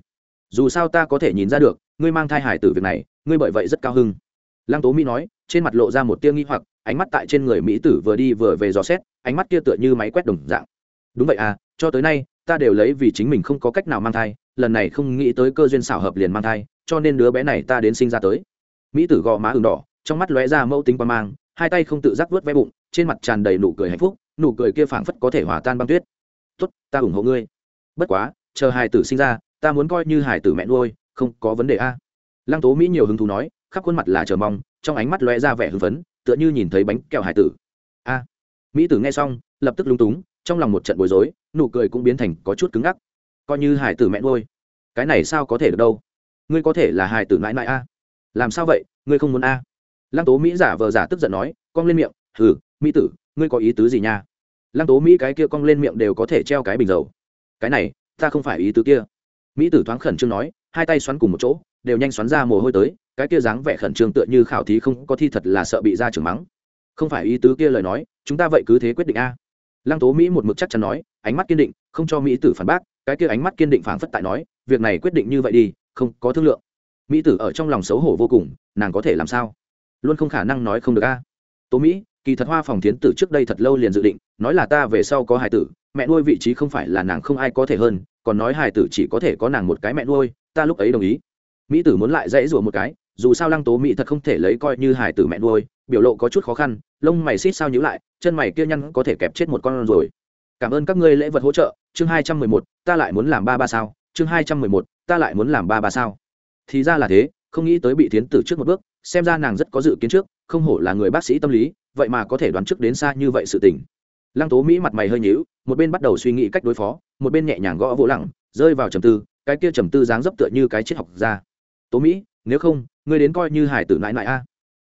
Dù sao ta có thể nhìn ra được, ngươi mang thai hải tử việc này, ngươi bởi vậy rất cao hưng lăng tố mỹ nói, trên mặt lộ ra một tia nghi hoặc ánh mắt tại trên người mỹ tử vừa đi vừa về dò xét, ánh mắt kia tựa như máy quét đồng dạng. Đúng vậy à cho tới nay, ta đều lấy vì chính mình không có cách nào mang thai, lần này không nghĩ tới cơ duyên xảo hợp liền mang thai, cho nên đứa bé này ta đến sinh ra tới. Mỹ tử gò má ừng đỏ, trong mắt lóe ra mẫu tính qua mang, hai tay không tự giác vớt ve bụng, trên mặt tràn đầy nụ cười hạnh phúc, nụ cười kia phảng phất có thể hòa tan băng tuyết. Tốt, ta ủng hộ ngươi. Bất quá, chờ hài tử sinh ra, ta muốn coi như hài tử mẹ nuôi, không có vấn đề a. Lăng tố mỹ nhiều hứng thú nói, khắp khuôn mặt là chờ mong, trong ánh mắt lóe ra vẻ hưng phấn tựa như nhìn thấy bánh kẹo hải tử. A. Mỹ tử nghe xong, lập tức lung túng, trong lòng một trận bối rối, nụ cười cũng biến thành có chút cứng ngắc. Coi như hải tử mẹ nuôi, cái này sao có thể được đâu? Ngươi có thể là hải tử mãi mãi a. Làm sao vậy? Ngươi không muốn a? Lăng tố mỹ giả vờ giả tức giận nói, cong lên miệng, hừ, mỹ tử, ngươi có ý tứ gì nha? Lăng tố mỹ cái kia cong lên miệng đều có thể treo cái bình dầu. Cái này, ta không phải ý tứ kia. Mỹ tử thoáng khẩn trương nói, hai tay xoắn cùng một chỗ, đều nhanh xoắn ra mồ hôi tới cái kia dáng vẻ khẩn trương tựa như khảo thí không có thi thật là sợ bị ra trường mắng. Không phải ý tứ kia lời nói, chúng ta vậy cứ thế quyết định a. Lăng tố mỹ một mực chắc chắn nói, ánh mắt kiên định, không cho mỹ tử phản bác, cái kia ánh mắt kiên định phảng phất tại nói, việc này quyết định như vậy đi, không có thương lượng. Mỹ tử ở trong lòng xấu hổ vô cùng, nàng có thể làm sao? Luôn không khả năng nói không được a. Tố mỹ, kỳ thật hoa phòng tiến tử trước đây thật lâu liền dự định, nói là ta về sau có hài tử, mẹ nuôi vị trí không phải là nàng không ai có thể hơn, còn nói hài tử chỉ có thể có nàng một cái mẹ nuôi, ta lúc ấy đồng ý. Mỹ tử muốn lại dãy rủa một cái dù sao lăng tố mỹ thật không thể lấy coi như hải tử mẹ nuôi, biểu lộ có chút khó khăn, lông mày xít sao nhữ lại, chân mày kia nhăn có thể kẹp chết một con rồi. Cảm ơn các ngươi lễ vật hỗ trợ, chương hai trăm mười một, ta lại muốn làm ba ba sao, chương hai trăm mười một, ta lại muốn làm ba ba sao. Thì ra là thế, không nghĩ tới bị tiến tử trước một bước, xem ra nàng rất có dự kiến trước, không hổ là người bác sĩ tâm lý, vậy mà có thể đoán trước đến xa như vậy sự tình. Lăng tố mỹ mặt mày hơi nhíu, một bên bắt đầu suy nghĩ cách đối phó, một bên nhẹ nhàng gõ vỗ lặng rơi vào trầm tư, cái kia trầm tư dáng dấp tựa như cái triết học ra tố mỹ, nếu không, ngươi đến coi như hải tử nại nại a.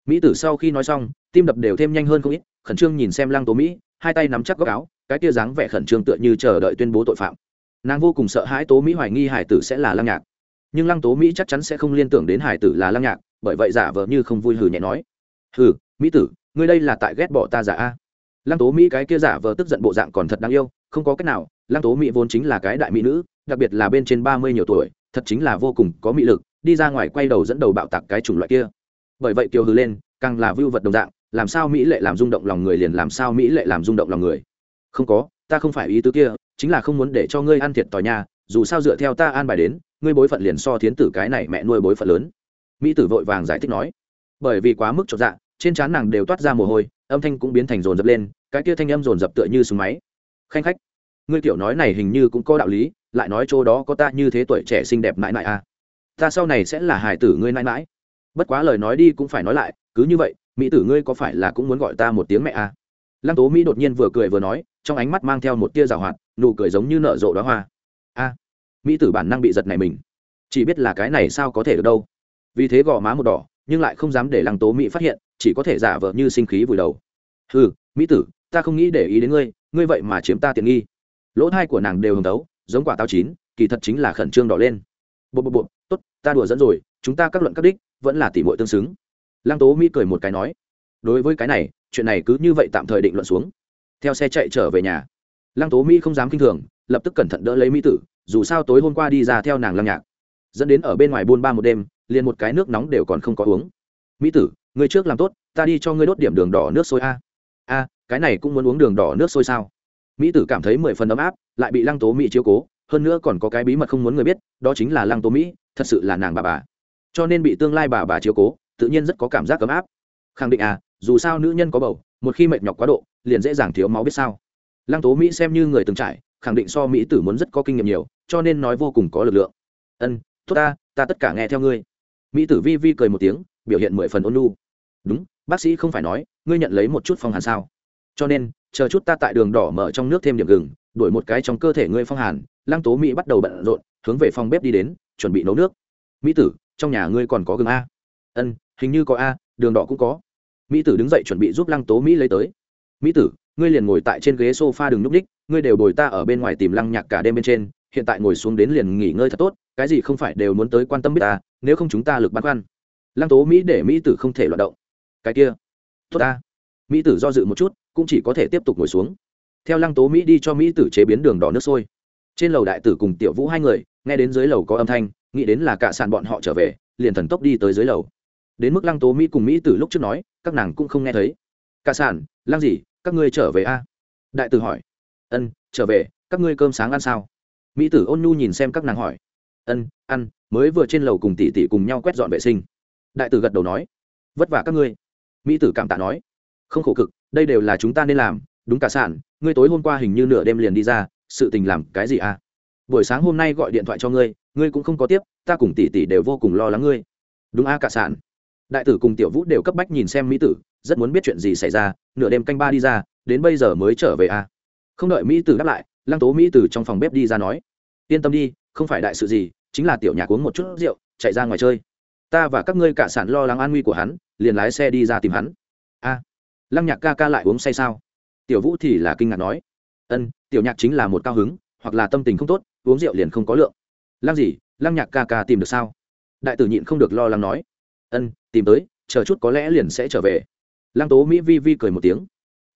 Mỹ tử sau khi nói xong, tim đập đều thêm nhanh hơn không ít, khẩn trương nhìn xem lăng tố mỹ, hai tay nắm chắc góc áo, cái kia dáng vẻ khẩn trương tựa như chờ đợi tuyên bố tội phạm. Nàng vô cùng sợ hãi tố mỹ hoài nghi hải tử sẽ là lăng nhạc. Nhưng lăng tố mỹ chắc chắn sẽ không liên tưởng đến hải tử là lăng nhạc, bởi vậy giả vờ như không vui hừ nhẹ nói. Hừ, mỹ tử, ngươi đây là tại ghét bỏ ta giả a? Lăng tố mỹ cái kia giả vờ tức giận bộ dạng còn thật đáng yêu, không có cách nào, lăng tố mỹ vốn chính là cái đại mỹ nữ, đặc biệt là bên trên ba mươi nhiều tuổi, thật chính là vô cùng có mỹ lực đi ra ngoài quay đầu dẫn đầu bạo tạc cái chủng loại kia. Bởi vậy kiều hừ lên, càng là vưu vật đồng dạng, làm sao mỹ lệ làm rung động lòng người liền làm sao mỹ lệ làm rung động lòng người. Không có, ta không phải ý tứ kia, chính là không muốn để cho ngươi ăn thiệt tỏi nhà dù sao dựa theo ta an bài đến, ngươi bối phận liền so thiến tử cái này mẹ nuôi bối phận lớn. Mỹ tử vội vàng giải thích nói. Bởi vì quá mức chột dạ trên trán nàng đều toát ra mồ hôi, âm thanh cũng biến thành rồn rập lên, cái kia thanh âm rồn rập tựa như súng máy. Khanh khách, ngươi tiểu nói này hình như cũng có đạo lý, lại nói chỗ đó có ta như thế tuổi trẻ xinh đẹp mãi mãi à ta sau này sẽ là hài tử ngươi mãi mãi. Bất quá lời nói đi cũng phải nói lại, cứ như vậy, mỹ tử ngươi có phải là cũng muốn gọi ta một tiếng mẹ à? lăng tố mỹ đột nhiên vừa cười vừa nói, trong ánh mắt mang theo một tia rào hoạt, nụ cười giống như nở rộ đoá hoa. A, mỹ tử bản năng bị giật này mình. Chỉ biết là cái này sao có thể được đâu. Vì thế gò má một đỏ, nhưng lại không dám để lăng tố mỹ phát hiện, chỉ có thể giả vờ như sinh khí vùi đầu. Ừ mỹ tử, ta không nghĩ để ý đến ngươi ngươi vậy mà chiếm ta tiện nghi. Lỗ thai của nàng đều hồng tấu, giống quả táo chín, kỳ thật chính là khẩn trương đỏ lên. Bộ bộ bộ tốt ta đùa dẫn rồi, chúng ta các luận các đích, vẫn là tỷ muội tương xứng. Lăng tố mỹ cười một cái nói, đối với cái này, chuyện này cứ như vậy tạm thời định luận xuống. Theo xe chạy trở về nhà, lăng tố mỹ không dám k i n h thường, lập tức cẩn thận đỡ lấy mỹ tử, dù sao tối hôm qua đi ra theo nàng lăng nhạc. Dẫn đến ở bên ngoài buôn ba một đêm, liền một cái nước nóng đều còn không có uống. Mỹ tử, người trước làm tốt, ta đi cho ngươi đốt điểm đường đỏ nước sôi a. A, cái này cũng muốn uống đường đỏ nước sôi sao? Mỹ tử cảm thấy mười phần ấm áp, lại bị lăng tố mỹ chiếu cố hơn nữa còn có cái bí mật không muốn người biết, đó chính là lăng tố mỹ, thật sự là nàng bà bà. Cho nên bị tương lai bà bà chiếu cố, tự nhiên rất có cảm giác ấm áp. Khẳng định à dù sao nữ nhân có bầu, một khi mệt nhọc quá độ, liền dễ dàng thiếu máu biết sao. Lăng tố mỹ xem như người từng trải, khẳng định so mỹ tử muốn rất có kinh nghiệm nhiều, cho nên nói vô cùng có lực lượng. Ân, tốt ta ta tất cả nghe theo ngươi. Mỹ tử vi vi cười một tiếng, biểu hiện mười phần ôn lu đúng, bác sĩ không phải nói, ngươi nhận lấy một chút phong hàn sao. Cho nên, chờ chút ta tại đường đỏ mở trong nước thêm điểm gừng đổi một cái trong cơ thể ngươi phong hàn, lăng tố mỹ bắt đầu bận rộn, hướng về phòng bếp đi đến, chuẩn bị nấu nước. Mỹ tử, trong nhà ngươi còn có gừng a? Ân, hình như có a, đường đỏ cũng có. Mỹ tử đứng dậy chuẩn bị giúp lăng tố mỹ lấy tới. Mỹ tử, ngươi liền ngồi tại trên ghế s o f a đừng núp ních, ngươi đều bồi ta ở bên ngoài tìm lăng nhạc cả đêm bên trên, hiện tại ngồi xuống đến liền nghỉ ngơi thật tốt, cái gì không phải đều muốn tới quan tâm biết ta, nếu không chúng ta lực băn khoăn. Lăng tố mỹ để mỹ tử không thể loạt động. Cái kia, tốt ta. Mỹ tử do dự một chút, cũng chỉ có thể tiếp tục ngồi xuống theo lăng tố mỹ đi cho mỹ tử chế biến đường đỏ nước sôi. Trên lầu đại tử cùng tiểu vũ hai người, nghe đến dưới lầu có âm thanh, nghĩ đến là cả sàn bọn họ trở về, liền thần tốc đi tới dưới lầu. Đến mức lăng tố mỹ cùng mỹ tử lúc trước nói, các nàng cũng không nghe thấy. Cả sàn lăng gì, các ngươi trở về a? Đại tử hỏi. Ân, trở về, các ngươi cơm sáng ăn sao? Mỹ tử ôn nhu nhìn xem các nàng hỏi. Ân, ăn, mới vừa trên lầu cùng tỷ tỷ cùng nhau quét dọn vệ sinh. Đại tử gật đầu nói. Vất vả các ngươi. Mỹ tử cảm tạ nói. Không khổ cực, đây đều là chúng ta nên làm, đúng cả sản ngươi tối hôm qua hình như nửa đêm liền đi ra, sự tình làm cái gì à? Buổi sáng hôm nay gọi điện thoại cho ngươi ngươi cũng không có tiếp, ta cùng tỷ tỷ đều vô cùng lo lắng ngươi. Đúng a à cả sản. Đại tử cùng tiểu vũ đều cấp bách nhìn xem mỹ tử, rất muốn biết chuyện gì xảy ra, nửa đêm canh ba đi ra, đến bây giờ mới trở về a. À. không đợi mỹ tử đáp lại, lăng tố mỹ tử trong phòng bếp đi ra nói, yên tâm đi, không phải đại sự gì, chính là tiểu nhạc uống một chút rượu, chạy ra ngoài chơi. Ta và các ngươi cả sản lo lắng an nguy của hắn, liền lái xe đi ra tìm hắn. A, lăng nhạc ca ca lại uống say sao? Tiểu vũ thì là kinh ngạc nói, ân, tiểu nhạc chính là một cao hứng, hoặc là tâm tình không tốt, uống rượu liền không có lượng. Lăng gì, lăng nhạc ca ca tìm được sao? Đại tử nhịn không được lo lắng nói, ân, tìm tới, chờ chút có lẽ liền sẽ trở về. Lăng tố mỹ vi vi cười một tiếng.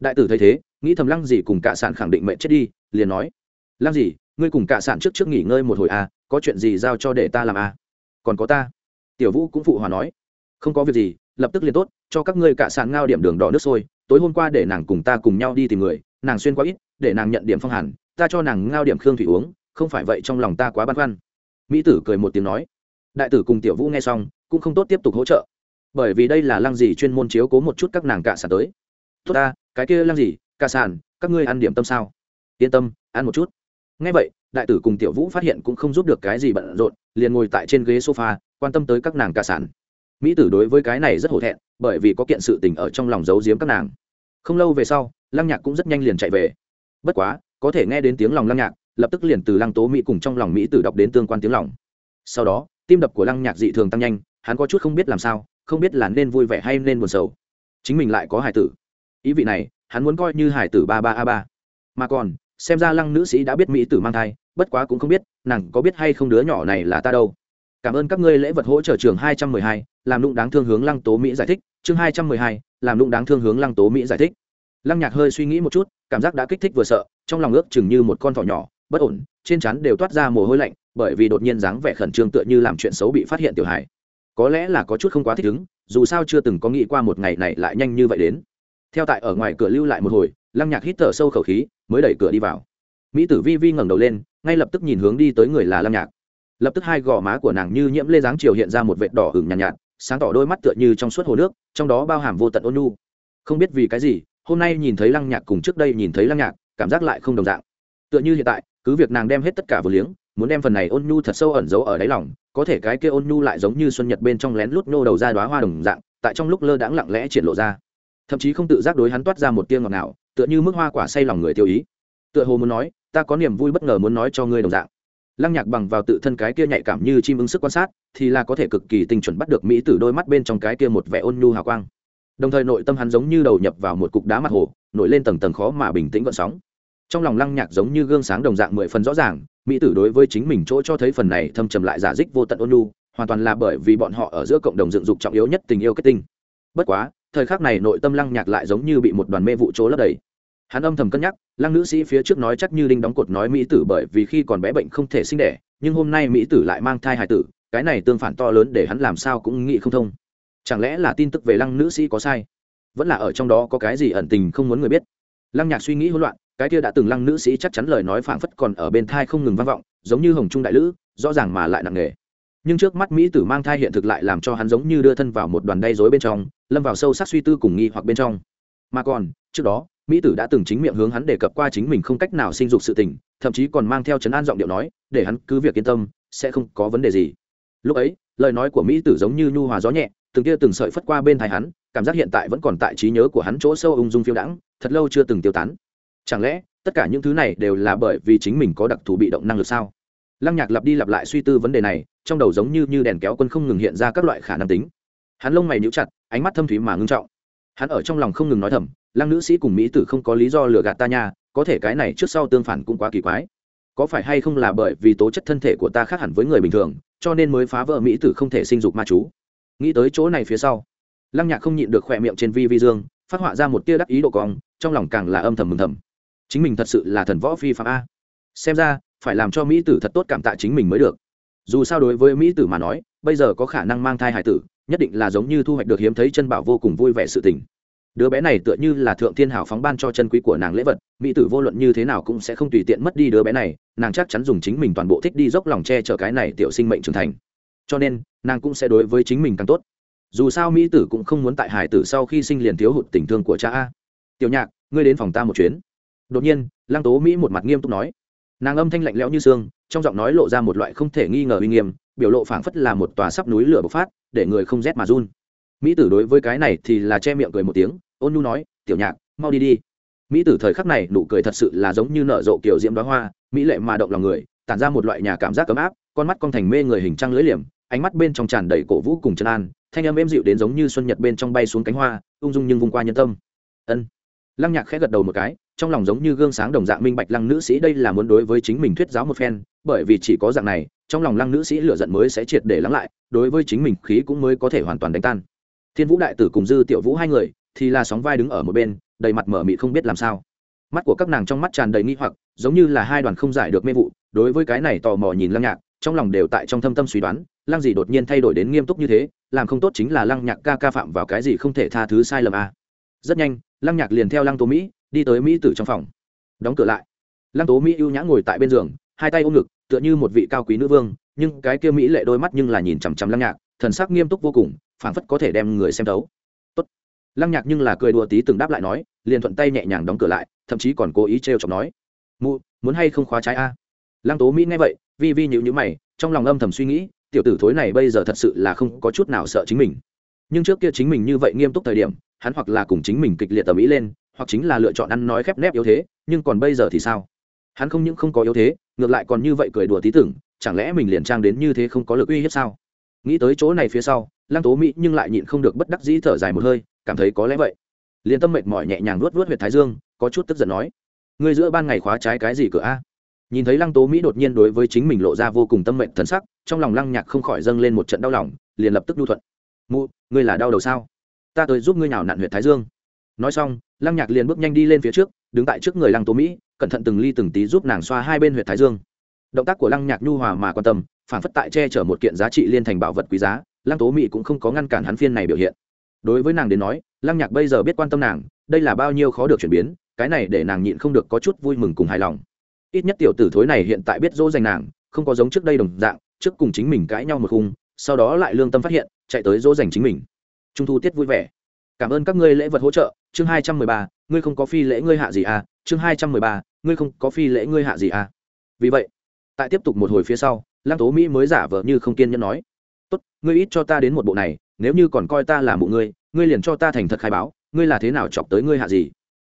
Đại tử thấy thế, nghĩ thầm lăng gì cùng cả sản khẳng định mệnh chết đi, liền nói, lăng gì, ngươi cùng cả sản trước trước nghỉ ngơi một hồi à có chuyện gì giao cho để ta làm à? Còn có ta. Tiểu vũ cũng phụ hòa nói, không có việc gì lập tức liền tốt, cho các ngươi cả sàn ngao điểm đường đỏ nước sôi, tối hôm qua để nàng cùng ta cùng nhau đi tìm người, nàng xuyên quá ít, để nàng nhận điểm phong hàn, ta cho nàng ngao điểm khương thủy uống, không phải vậy trong lòng ta quá băn khoăn. Mỹ tử cười một tiếng nói. Đại tử cùng tiểu vũ nghe xong, cũng không tốt tiếp tục hỗ trợ. Bởi vì đây là lăng gì chuyên môn chiếu cố một chút các nàng cả sàn tới. Tốt ta, cái kia lăng gì, cả sàn, các ngươi ăn điểm tâm sao? Yên tâm, ăn một chút. Ngay vậy, đại tử cùng tiểu vũ phát hiện cũng không giúp được cái gì bận rộn, liền ngồi tại trên ghế sofa, quan tâm tới các nàng cả sản mỹ tử đối với cái này rất hổ thẹn, bởi vì có kiện sự tình ở trong lòng giấu giếm các nàng. Không lâu về sau, lăng nhạc cũng rất nhanh liền chạy về. Bất quá, có thể nghe đến tiếng lòng lăng nhạc, lập tức liền từ lăng tố mỹ cùng trong lòng mỹ tử đọc đến tương quan tiếng lòng. Sau đó, tim đập của lăng nhạc dị thường tăng nhanh, hắn có chút không biết làm sao, không biết là nên vui vẻ hay nên buồn sầu. Chính mình lại có hải tử. Ý vị này, hắn muốn coi như hải tử ba ba a ba. Mà còn, xem ra lăng nữ sĩ đã biết mỹ tử mang thai, bất quá cũng không biết, nàng có biết hay không đứa nhỏ này là ta đâu cảm ơn các ngươi lễ vật hỗ trợ trường hai trăm mười hai, làm lụng đáng thương hướng lăng tố mỹ giải thích. Chương hai trăm mười hai, làm lụng đáng thương hướng lăng tố mỹ giải thích. Lăng nhạc hơi suy nghĩ một chút, cảm giác đã kích thích vừa sợ, trong lòng ước chừng như một con thỏ nhỏ, bất ổn, trên chắn đều toát ra mồ hôi lạnh, bởi vì đột nhiên dáng vẻ khẩn trương tựa như làm chuyện xấu bị phát hiện tiểu hải có lẽ là có chút không quá thích ứng, dù sao chưa từng có nghĩ qua một ngày này lại nhanh như vậy đến. Theo tại ở ngoài cửa lưu lại một hồi, lăng nhạc hít thở sâu khẩu khí, mới đẩy cửa đi vào. Mỹ tử vi vi ngẩng đầu lên, ngay lập tức nhìn hướng đi tới người là lăng nhạc lập tức hai gò má của nàng như nhiễm lê dáng chiều hiện ra một vệt đỏ hừng nhàn nhạt, nhạt sáng tỏ đôi mắt tựa như trong suốt hồ nước trong đó bao hàm vô tận ôn nhu. Không biết vì cái gì hôm nay nhìn thấy lăng nhạc cùng trước đây nhìn thấy lăng nhạc cảm giác lại không đồng dạng. Tựa như hiện tại cứ việc nàng đem hết tất cả vừa liếng muốn đem phần này ôn nhu thật sâu ẩn giấu ở đáy lòng có thể cái kia ôn nhu lại giống như xuân nhật bên trong lén lút nô đầu ra đoá hoa đồng dạng tại trong lúc lơ đãng lặng lẽ triển lộ ra. Thậm chí không tự giác đối hắn toát ra một tiếng ngọt ngào tựa như mức hoa quả say lòng người tiêu ý. Tựa hồ muốn nói ta có niềm vui bất ngờ muốn nói cho ngươi đồng dạng lăng nhạc bằng vào tự thân cái kia nhạy cảm như chim ứng sức quan sát, thì là có thể cực kỳ tinh chuẩn bắt được mỹ từ đôi mắt bên trong cái kia một vẻ ôn nhu hào quang. Đồng thời nội tâm hắn giống như đầu nhập vào một cục đá mặt hồ, nổi lên tầng tầng khó mà bình tĩnh gợn sóng. Trong lòng lăng nhạc giống như gương sáng đồng dạng mười phần rõ ràng, mỹ tử đối với chính mình chỗ cho thấy phần này thâm trầm lại giả dích vô tận ôn nhu, hoàn toàn là bởi vì bọn họ ở giữa cộng đồng dựng dục trọng yếu nhất tình yêu kết tinh. Bất quá, thời khắc này nội tâm lăng nhạc lại giống như bị một đoàn mê vụ chỗ lấp đầy hắn âm thầm cân nhắc, lăng nữ sĩ phía trước nói chắc như đinh đóng cột nói mỹ tử bởi vì khi còn bé bệnh không thể sinh đẻ, nhưng hôm nay mỹ tử lại mang thai hài tử, cái này tương phản to lớn để hắn làm sao cũng nghĩ không thông. Chẳng lẽ là tin tức về lăng nữ sĩ có sai? Vẫn là ở trong đó có cái gì ẩn tình không muốn người biết? Lăng nhạc suy nghĩ hỗn loạn, cái kia đã từng lăng nữ sĩ chắc chắn lời nói phảng phất còn ở bên thai không ngừng vang vọng, giống như hồng trung đại lữ, rõ ràng mà lại nặng nề. Nhưng trước mắt mỹ tử mang thai hiện thực lại làm cho hắn giống như đưa thân vào một đoàn đay dối bên trong, lâm vào sâu sắc suy tư cùng nghi hoặc bên trong. Mà còn, trước đó mỹ tử đã từng chính miệng hướng hắn đề cập qua chính mình không cách nào sinh dục sự tình, thậm chí còn mang theo chấn an giọng điệu nói, để hắn cứ việc yên tâm, sẽ không có vấn đề gì. Lúc ấy, lời nói của mỹ tử giống như nhu hòa gió nhẹ, từng tia từng sợi phất qua bên thái hắn, cảm giác hiện tại vẫn còn tại trí nhớ của hắn chỗ sâu ung dung phiêu đãng, thật lâu chưa từng tiêu tán. Chẳng lẽ, tất cả những thứ này đều là bởi vì chính mình có đặc thù bị động năng lực sao? Lăng nhạc lặp đi lặp lại suy tư vấn đề này, trong đầu giống như như đèn kéo quân không ngừng hiện ra các loại khả năng tính. Hắn lông mày níu chặt, ánh mắt thâm thúy mà ngưng trọng. Hắn ở trong lòng không ngừng nói thầm lăng nữ sĩ cùng mỹ tử không có lý do lừa gạt ta nha, có thể cái này trước sau tương phản cũng quá kỳ quái. Có phải hay không là bởi vì tố chất thân thể của ta khác hẳn với người bình thường, cho nên mới phá vỡ mỹ tử không thể sinh dục ma chú? Nghĩ tới chỗ này phía sau, lăng nhạc không nhịn được khỏe miệng trên vi vi dương, phát họa ra một tia đắc ý độ cong, trong lòng càng là âm thầm mừng thầm. Chính mình thật sự là thần võ phi phạm a. Xem ra, phải làm cho mỹ tử thật tốt cảm tạ chính mình mới được. Dù sao đối với mỹ tử mà nói, bây giờ có khả năng mang thai hải tử, nhất định là giống như thu hoạch được hiếm thấy chân bảo vô cùng vui vẻ sự tình đứa bé này tựa như là thượng thiên hảo phóng ban cho chân quý của nàng lễ vật, mỹ tử vô luận như thế nào cũng sẽ không tùy tiện mất đi đứa bé này, nàng chắc chắn dùng chính mình toàn bộ thích đi dốc lòng che chở cái này tiểu sinh mệnh trưởng thành. Cho nên, nàng cũng sẽ đối với chính mình càng tốt. Dù sao mỹ tử cũng không muốn tại hải tử sau khi sinh liền thiếu hụt tình thương của cha a. Tiểu nhạc, ngươi đến phòng ta một chuyến. Đột nhiên, lăng tố mỹ một mặt nghiêm túc nói. Nàng âm thanh lạnh lẽo như xương trong giọng nói lộ ra một loại không thể nghi ngờ uy nghiêm, biểu lộ phảng phất là một tòa sắp núi lửa bộc phát, để người không rét mà run. Mỹ tử đối với cái này thì là che miệng cười một tiếng ôn nhu nói, tiểu nhạc, mau đi đi. Mỹ tử thời khắc này nụ cười thật sự là giống như nở rộ kiểu diễm đoá hoa, mỹ lệ mà động lòng người, tản ra một loại nhà cảm giác ấm áp, con mắt con thành mê người hình trăng lưỡi liềm, ánh mắt bên trong tràn đầy cổ vũ cùng chân an, thanh âm êm dịu đến giống như xuân nhật bên trong bay xuống cánh hoa, ung dung nhưng vung qua nhân tâm. Ân. Lăng nhạc khẽ gật đầu một cái, trong lòng giống như gương sáng đồng dạng minh bạch lăng nữ sĩ đây là muốn đối với chính mình thuyết giáo một phen, bởi vì chỉ có dạng này, trong lòng lăng nữ sĩ lựa giận mới sẽ triệt để lắng lại, đối với chính mình khí cũng mới có thể hoàn toàn đánh tan. Thiên vũ đại tử cùng dư tiểu vũ hai người thì là sóng vai đứng ở một bên, đầy mặt mở mị không biết làm sao mắt của các nàng trong mắt tràn đầy nghi hoặc, giống như là hai đoàn không giải được mê vụ, đối với cái này tò mò nhìn lăng nhạc, trong lòng đều tại trong thâm tâm suy đoán, lăng gì đột nhiên thay đổi đến nghiêm túc như thế, làm không tốt chính là lăng nhạc ca ca phạm vào cái gì không thể tha thứ sai lầm à. rất nhanh, lăng nhạc liền theo lăng tố mỹ đi tới mỹ tử trong phòng đóng cửa lại lăng tố mỹ ưu nhã ngồi tại bên giường, hai tay ôm ngực, tựa như một vị cao quý nữ vương, nhưng cái kia mỹ lệ đôi mắt nhưng là nhìn chằm chằm lăng nhạc, thần sắc nghiêm túc vô cùng, phảng phất có thể đem người xem tấu lăng nhạc nhưng là cười đùa tí từng đáp lại nói, liền thuận tay nhẹ nhàng đóng cửa lại, thậm chí còn cố ý trêu chọc nói. Mụ, muốn hay không khóa trái a? Lăng tố mỹ nghe vậy, vi vi nhịu nhữ mày, trong lòng âm thầm suy nghĩ, tiểu tử thối này bây giờ thật sự là không có chút nào sợ chính mình. Nhưng trước kia chính mình như vậy nghiêm túc thời điểm, hắn hoặc là cùng chính mình kịch liệt tầm ý lên, hoặc chính là lựa chọn ăn nói khép nép yếu thế, nhưng còn bây giờ thì sao? Hắn không những không có yếu thế, ngược lại còn như vậy cười đùa tí tưởng, chẳng lẽ mình liền trang đến như thế không có lực uy hiếp sao? Nghĩ tới chỗ này phía sau, lăng tố mỹ nhưng lại nhịn không được bất đắc dĩ thở dài một hơi cảm thấy có lẽ vậy. Liền tâm mệt mỏi nhẹ nhàng luốt vớt huyệt thái dương, có chút tức giận nói, ngươi giữa ban ngày khóa trái cái gì cửa a? Nhìn thấy lăng tố mỹ đột nhiên đối với chính mình lộ ra vô cùng tâm mệnh thần sắc, trong lòng lăng nhạc không khỏi dâng lên một trận đau lòng, liền lập tức nhu thuận, mụ, ngươi là đau đầu sao? Ta tới giúp ngươi nào nặn huyệt thái dương. Nói xong, lăng nhạc liền bước nhanh đi lên phía trước, đứng tại trước người lăng tố mỹ, cẩn thận từng ly từng tí giúp nàng xoa hai bên huyệt thái dương. Động tác của lăng nhạc nhu hòa mà quan tâm, phản phất tại che chở một kiện giá trị liên thành bảo vật quý giá, lăng tố mỹ cũng không có ngăn cản hắn phiên này biểu hiện đối với nàng đến nói, lăng nhạc bây giờ biết quan tâm nàng, đây là bao nhiêu khó được chuyển biến, cái này để nàng nhịn không được có chút vui mừng cùng hài lòng. Ít nhất tiểu tử thối này hiện tại biết dỗ dành nàng, không có giống trước đây đồng dạng, trước cùng chính mình cãi nhau một khung, sau đó lại lương tâm phát hiện, chạy tới dỗ dành chính mình. Trung thu tiết vui vẻ. Cảm ơn các ngươi lễ vật hỗ trợ, chương hai trăm mười ba, ngươi không có phi lễ ngươi hạ gì à chương hai trăm mười ba, ngươi không có phi lễ ngươi hạ gì à. Vì vậy, tại tiếp tục một hồi phía sau, lăng tố mỹ mới giả vờ như không kiên nhẫn nói, tốt, ngươi ít cho ta đến một bộ này nếu như còn coi ta là mụ ngươi ngươi liền cho ta thành thật khai báo, ngươi là thế nào chọc tới ngươi hạ gì?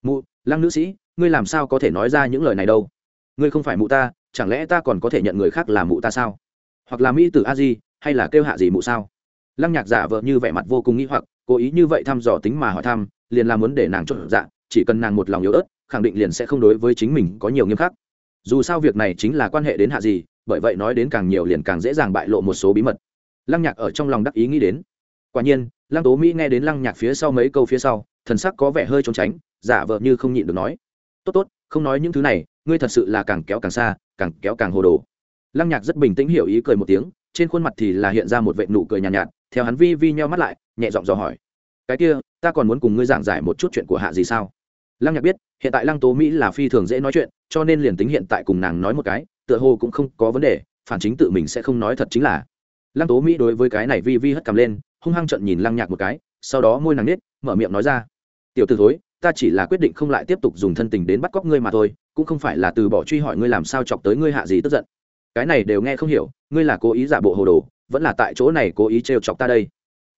Mụ, lăng nữ sĩ, ngươi làm sao có thể nói ra những lời này đâu? Ngươi không phải mụ ta, chẳng lẽ ta còn có thể nhận người khác là mụ ta sao? Hoặc là mỹ tử a di, hay là kêu hạ gì mụ sao? Lăng nhạc giả vợ như vẻ mặt vô cùng nghĩ hoặc, cố ý như vậy thăm dò tính mà hỏi thăm, liền là muốn để nàng chốt dạ chỉ cần nàng một lòng yếu ớt, khẳng định liền sẽ không đối với chính mình có nhiều nghiêm khắc. Dù sao việc này chính là quan hệ đến hạ gì, bởi vậy nói đến càng nhiều liền càng dễ dàng bại lộ một số bí mật. Lăng nhạc ở trong lòng đắc ý nghĩ đến quả nhiên lăng tố mỹ nghe đến lăng nhạc phía sau mấy câu phía sau thần sắc có vẻ hơi trốn tránh giả vợ như không nhịn được nói. Tốt tốt không nói những thứ này ngươi thật sự là càng kéo càng xa càng kéo càng hồ đồ. Lăng nhạc rất bình tĩnh hiểu ý cười một tiếng trên khuôn mặt thì là hiện ra một vệ nụ cười nhàn nhạt, nhạt theo hắn vi vi nheo mắt lại nhẹ giọng dò hỏi. Cái kia ta còn muốn cùng ngươi giảng giải một chút chuyện của hạ gì sao? Lăng nhạc biết hiện tại lăng tố mỹ là phi thường dễ nói chuyện cho nên liền tính hiện tại cùng nàng nói một cái tựa hồ cũng không có vấn đề phản chính tự mình sẽ không nói thật chính là. Lăng tố mỹ đối với cái này vi vi hất cầm lên hung hăng trận nhìn lăng nhạc một cái, sau đó môi nàng nết, mở miệng nói ra. Tiểu t ử thối, ta chỉ là quyết định không lại tiếp tục dùng thân tình đến bắt cóc ngươi mà thôi, cũng không phải là từ bỏ truy hỏi ngươi làm sao chọc tới ngươi hạ gì tức giận. Cái này đều nghe không hiểu, ngươi là cố ý giả bộ hồ đồ, vẫn là tại chỗ này cố ý trêu chọc ta đây.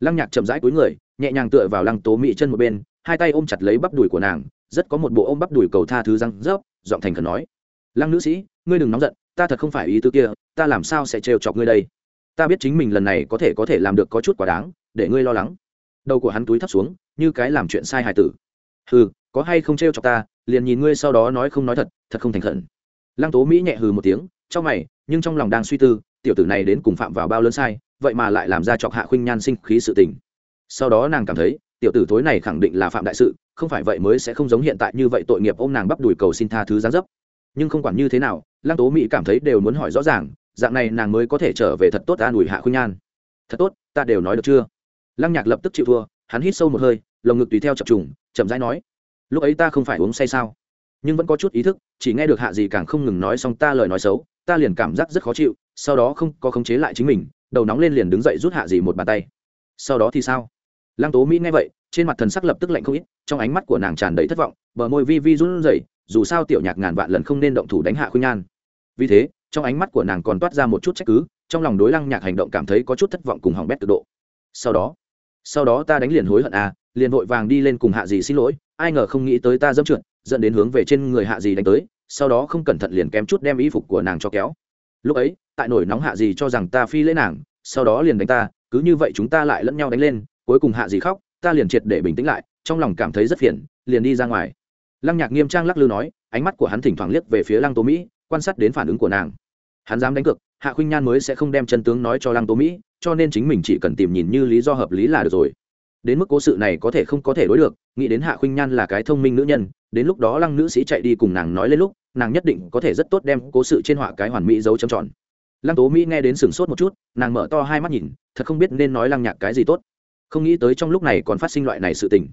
Lăng nhạc chậm rãi cúi người, nhẹ nhàng tựa vào lăng tố mỹ chân một bên, hai tay ôm chặt lấy bắp đùi của nàng, rất có một bộ ôm bắp đùi cầu tha thứ răng rớp, giọng thành khẩn nói. Lăng nữ sĩ, ngươi đừng nóng giận, ta thật không phải ý tứ kia, ta làm sao sẽ trêu chọc ngươi đây? Ta biết chính mình lần này có thể có thể làm được có chút quá đáng, để ngươi lo lắng. Đầu của hắn túi thấp xuống, như cái làm chuyện sai hài tử. Hừ, có hay không trêu chọc ta, liền nhìn ngươi sau đó nói không nói thật thật không thành khẩn. Lăng tố mỹ nhẹ hừ một tiếng, trong mày, nhưng trong lòng đang suy tư, tiểu tử này đến cùng phạm vào bao lớn sai, vậy mà lại làm ra chọc hạ khuynh nhan sinh khí sự tình. Sau đó nàng cảm thấy, tiểu tử thối này khẳng định là phạm đại sự, không phải vậy mới sẽ không giống hiện tại như vậy tội nghiệp ôm nàng bắp đùi cầu xin tha thứ gián dấp. Nhưng không quản như thế nào, lăng tố mỹ cảm thấy đều muốn hỏi rõ ràng dạng này nàng mới có thể trở về thật tốt an ủi hạ khuynh nhan. Thật tốt, ta đều nói được chưa? Lăng nhạc lập tức chịu thua, hắn hít sâu một hơi, lồng ngực tùy theo chập trùng, chậm rãi nói, lúc ấy ta không phải uống say sao? Nhưng vẫn có chút ý thức, chỉ nghe được hạ gì càng không ngừng nói xong ta lời nói xấu, ta liền cảm giác rất khó chịu, sau đó không có khống chế lại chính mình, đầu nóng lên liền đứng dậy rút hạ gì một bàn tay. Sau đó thì sao? Lăng tố mỹ nghe vậy, trên mặt thần sắc lập tức lạnh không ít, trong ánh mắt của nàng tràn đầy thất vọng, bờ môi vi vi run rẩy, dù sao tiểu nhạc ngàn vạn lần không nên động thủ đánh hạ khuynh nhan. Vì thế trong ánh mắt của nàng còn toát ra một chút trách cứ, trong lòng đối lăng nhạc hành động cảm thấy có chút thất vọng cùng hỏng bét cực độ. Sau đó sau đó ta đánh liền hối hận à liền vội vàng đi lên cùng hạ dì xin lỗi, ai ngờ không nghĩ tới ta dẫm trượt, dẫn đến hướng về trên người hạ dì đánh tới, sau đó không cẩn thận liền kém chút đem y phục của nàng cho kéo. Lúc ấy, tại nổi nóng hạ dì cho rằng ta phi lễ nàng, sau đó liền đánh ta, cứ như vậy chúng ta lại lẫn nhau đánh lên, cuối cùng hạ dì khóc, ta liền triệt để bình tĩnh lại, trong lòng cảm thấy rất phiền, liền đi ra ngoài. Lăng nhạc nghiêm trang lắc lư nói, ánh mắt của hắn thỉnh thoảng liếc về phía lăng tố mỹ quan sát đến phản ứng của nàng. Hắn dám đánh cược, hạ khuynh nhan mới sẽ không đem chân tướng nói cho lăng tố mỹ, cho nên chính mình chỉ cần tìm nhìn như lý do hợp lý là được rồi. Đến mức cố sự này có thể không có thể đối được, nghĩ đến hạ khuynh nhan là cái thông minh nữ nhân, đến lúc đó lăng nữ sĩ chạy đi cùng nàng nói lên lúc, nàng nhất định có thể rất tốt đem cố sự trên họa cái hoàn mỹ dấu trầm tròn. Lăng tố mỹ nghe đến sửng sốt một chút, nàng mở to hai mắt nhìn, thật không biết nên nói lăng nhạc cái gì tốt. Không nghĩ tới trong lúc này còn phát sinh loại này sự tình.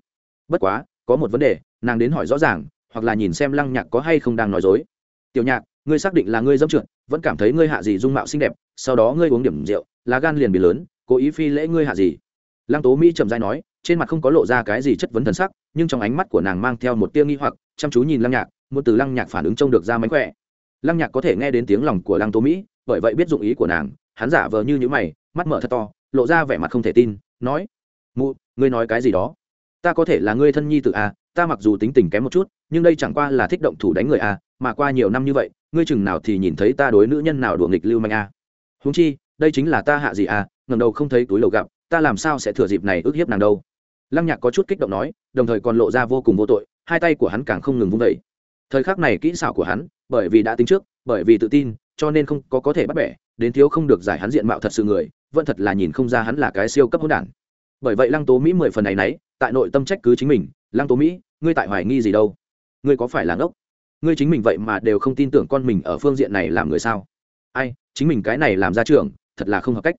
Bất quá, có một vấn đề, nàng đến hỏi rõ ràng, hoặc là nhìn xem lăng nhạc có hay không đang nói dối. Tiểu nhạc ngươi xác định là ngươi dâm trượt, vẫn cảm thấy ngươi hạ gì dung mạo xinh đẹp, sau đó ngươi uống điểm rượu, lá gan liền bị lớn, cố ý phi lễ ngươi hạ gì lăng tố mỹ trầm dai nói, trên mặt không có lộ ra cái gì chất vấn thần sắc, nhưng trong ánh mắt của nàng mang theo một tia nghi hoặc, chăm chú nhìn lăng nhạc một từ lăng nhạc phản ứng trông được ra mánh khỏe lăng nhạc có thể nghe đến tiếng lòng của lăng tố mỹ, bởi vậy biết dụng ý của nàng, hắn giả vờ như những mày, mắt mở thật to, lộ ra vẻ mặt không thể tin, nói, mụ, ngươi nói cái gì đó ta có thể là ngươi thân nhi tự à? Ta mặc dù tính tình kém một chút, nhưng đây chẳng qua là thích động thủ đánh người a mà qua nhiều năm như vậy, ngươi chừng nào thì nhìn thấy ta đối nữ nhân nào đùa nghịch lưu manh à. a húng chi, đây chính là ta hạ gì à, a ngầm đầu không thấy túi lầu gặp, ta làm sao sẽ thừa dịp này ức hiếp nàng đâu. Lăng nhạc có chút kích động nói, đồng thời còn lộ ra vô cùng vô tội, hai tay của hắn càng không ngừng vung vẩy thời khắc này kỹ xảo của hắn, bởi vì đã tính trước, bởi vì tự tin, cho nên không có có thể bắt bẻ, đến thiếu không được giải hắn diện mạo thật sự người, vẫn thật là nhìn không ra hắn là cái siêu cấp hỗn đản. Bởi vậy lăng tố mỹ mười phần này nấy tại nội tâm trách cứ chính mình, lăng tố mỹ ngươi tại hoài nghi gì đâu? Ngươi có phải là ngốc? Ngươi chính mình vậy mà đều không tin tưởng con mình ở phương diện này làm người sao? Ai, chính mình cái này làm ra trường thật là không hợp cách.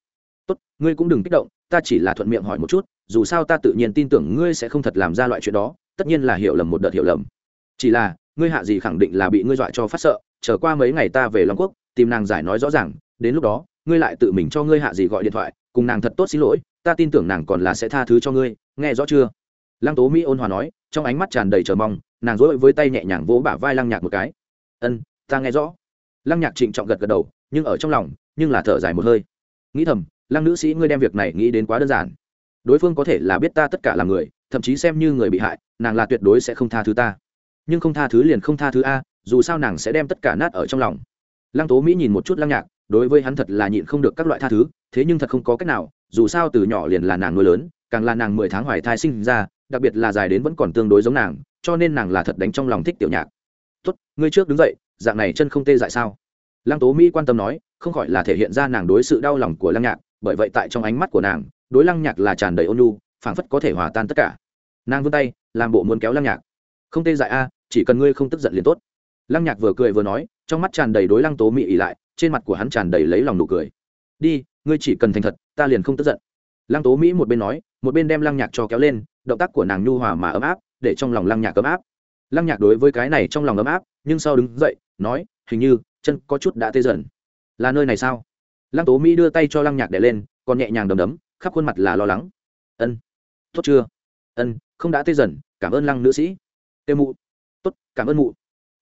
Tốt, ngươi cũng đừng kích động, ta chỉ là thuận miệng hỏi một chút, dù sao ta tự nhiên tin tưởng ngươi sẽ không thật làm ra loại chuyện đó, tất nhiên là hiểu lầm một đợt hiểu lầm. Chỉ là, ngươi hạ gì khẳng định là bị ngươi dọa cho phát sợ trở qua mấy ngày ta về long quốc, tìm nàng giải nói rõ ràng, đến lúc đó, ngươi lại tự mình cho ngươi hạ gì gọi điện thoại, cùng nàng thật tốt xin lỗi, ta tin tưởng nàng còn là sẽ tha thứ cho ngươi, nghe rõ chưa? Lăng tố mỹ ôn hòa nói, trong ánh mắt tràn đầy chờ mong, nàng dối với tay nhẹ nhàng vỗ bả vai lăng nhạc một cái. Ân, ta nghe rõ. Lăng nhạc trịnh trọng gật gật đầu, nhưng ở trong lòng, nhưng là thở dài một hơi. Nghĩ thầm, lăng nữ sĩ ngươi đem việc này nghĩ đến quá đơn giản. Đối phương có thể là biết ta tất cả là người, thậm chí xem như người bị hại, nàng là tuyệt đối sẽ không tha thứ ta. Nhưng không tha thứ liền không tha thứ a, dù sao nàng sẽ đem tất cả nát ở trong lòng. Lăng tố mỹ nhìn một chút lăng nhạc, đối với hắn thật là nhịn không được các loại tha thứ, thế nhưng thật không có cách nào, dù sao từ nhỏ liền là nàng nuôi lớn, càng là nàng mười tháng hoài thai sinh ra đặc biệt là dài đến vẫn còn tương đối giống nàng, cho nên nàng là thật đánh trong lòng thích tiểu nhạc. Tốt, ngươi trước đứng dậy, dạng này chân không tê dại sao? Lăng tố mỹ quan tâm nói, không khỏi là thể hiện ra nàng đối sự đau lòng của lăng nhạc, bởi vậy tại trong ánh mắt của nàng, đối lăng nhạc là tràn đầy ôn nhu, phảng phất có thể hòa tan tất cả. Nàng vươn tay, làm bộ muốn kéo lăng nhạc. Không tê dại a, chỉ cần ngươi không tức giận liền tốt. Lăng nhạc vừa cười vừa nói, trong mắt tràn đầy đối lăng tố mỹ ỉ lại, trên mặt của hắn tràn đầy lấy lòng nụ cười. Đi, ngươi chỉ cần thành thật, ta liền không tức giận. Lăng tố mỹ một bên nói, một bên đem lăng nhạc cho kéo lên động tác của nàng nhu hòa mà ấm áp, để trong lòng lăng nhạc ấm áp. Lăng nhạc đối với cái này trong lòng ấm áp, nhưng sau đứng dậy, nói, hình như, chân có chút đã tê dần. Là nơi này sao? Lăng tố mỹ đưa tay cho lăng nhạc để lên, còn nhẹ nhàng đầm đấm, khắp khuôn mặt là lo lắng. Ân, tốt chưa? Ân, không đã tê dần, cảm ơn lăng nữ sĩ. Tê mụ. Tốt, cảm ơn mụ.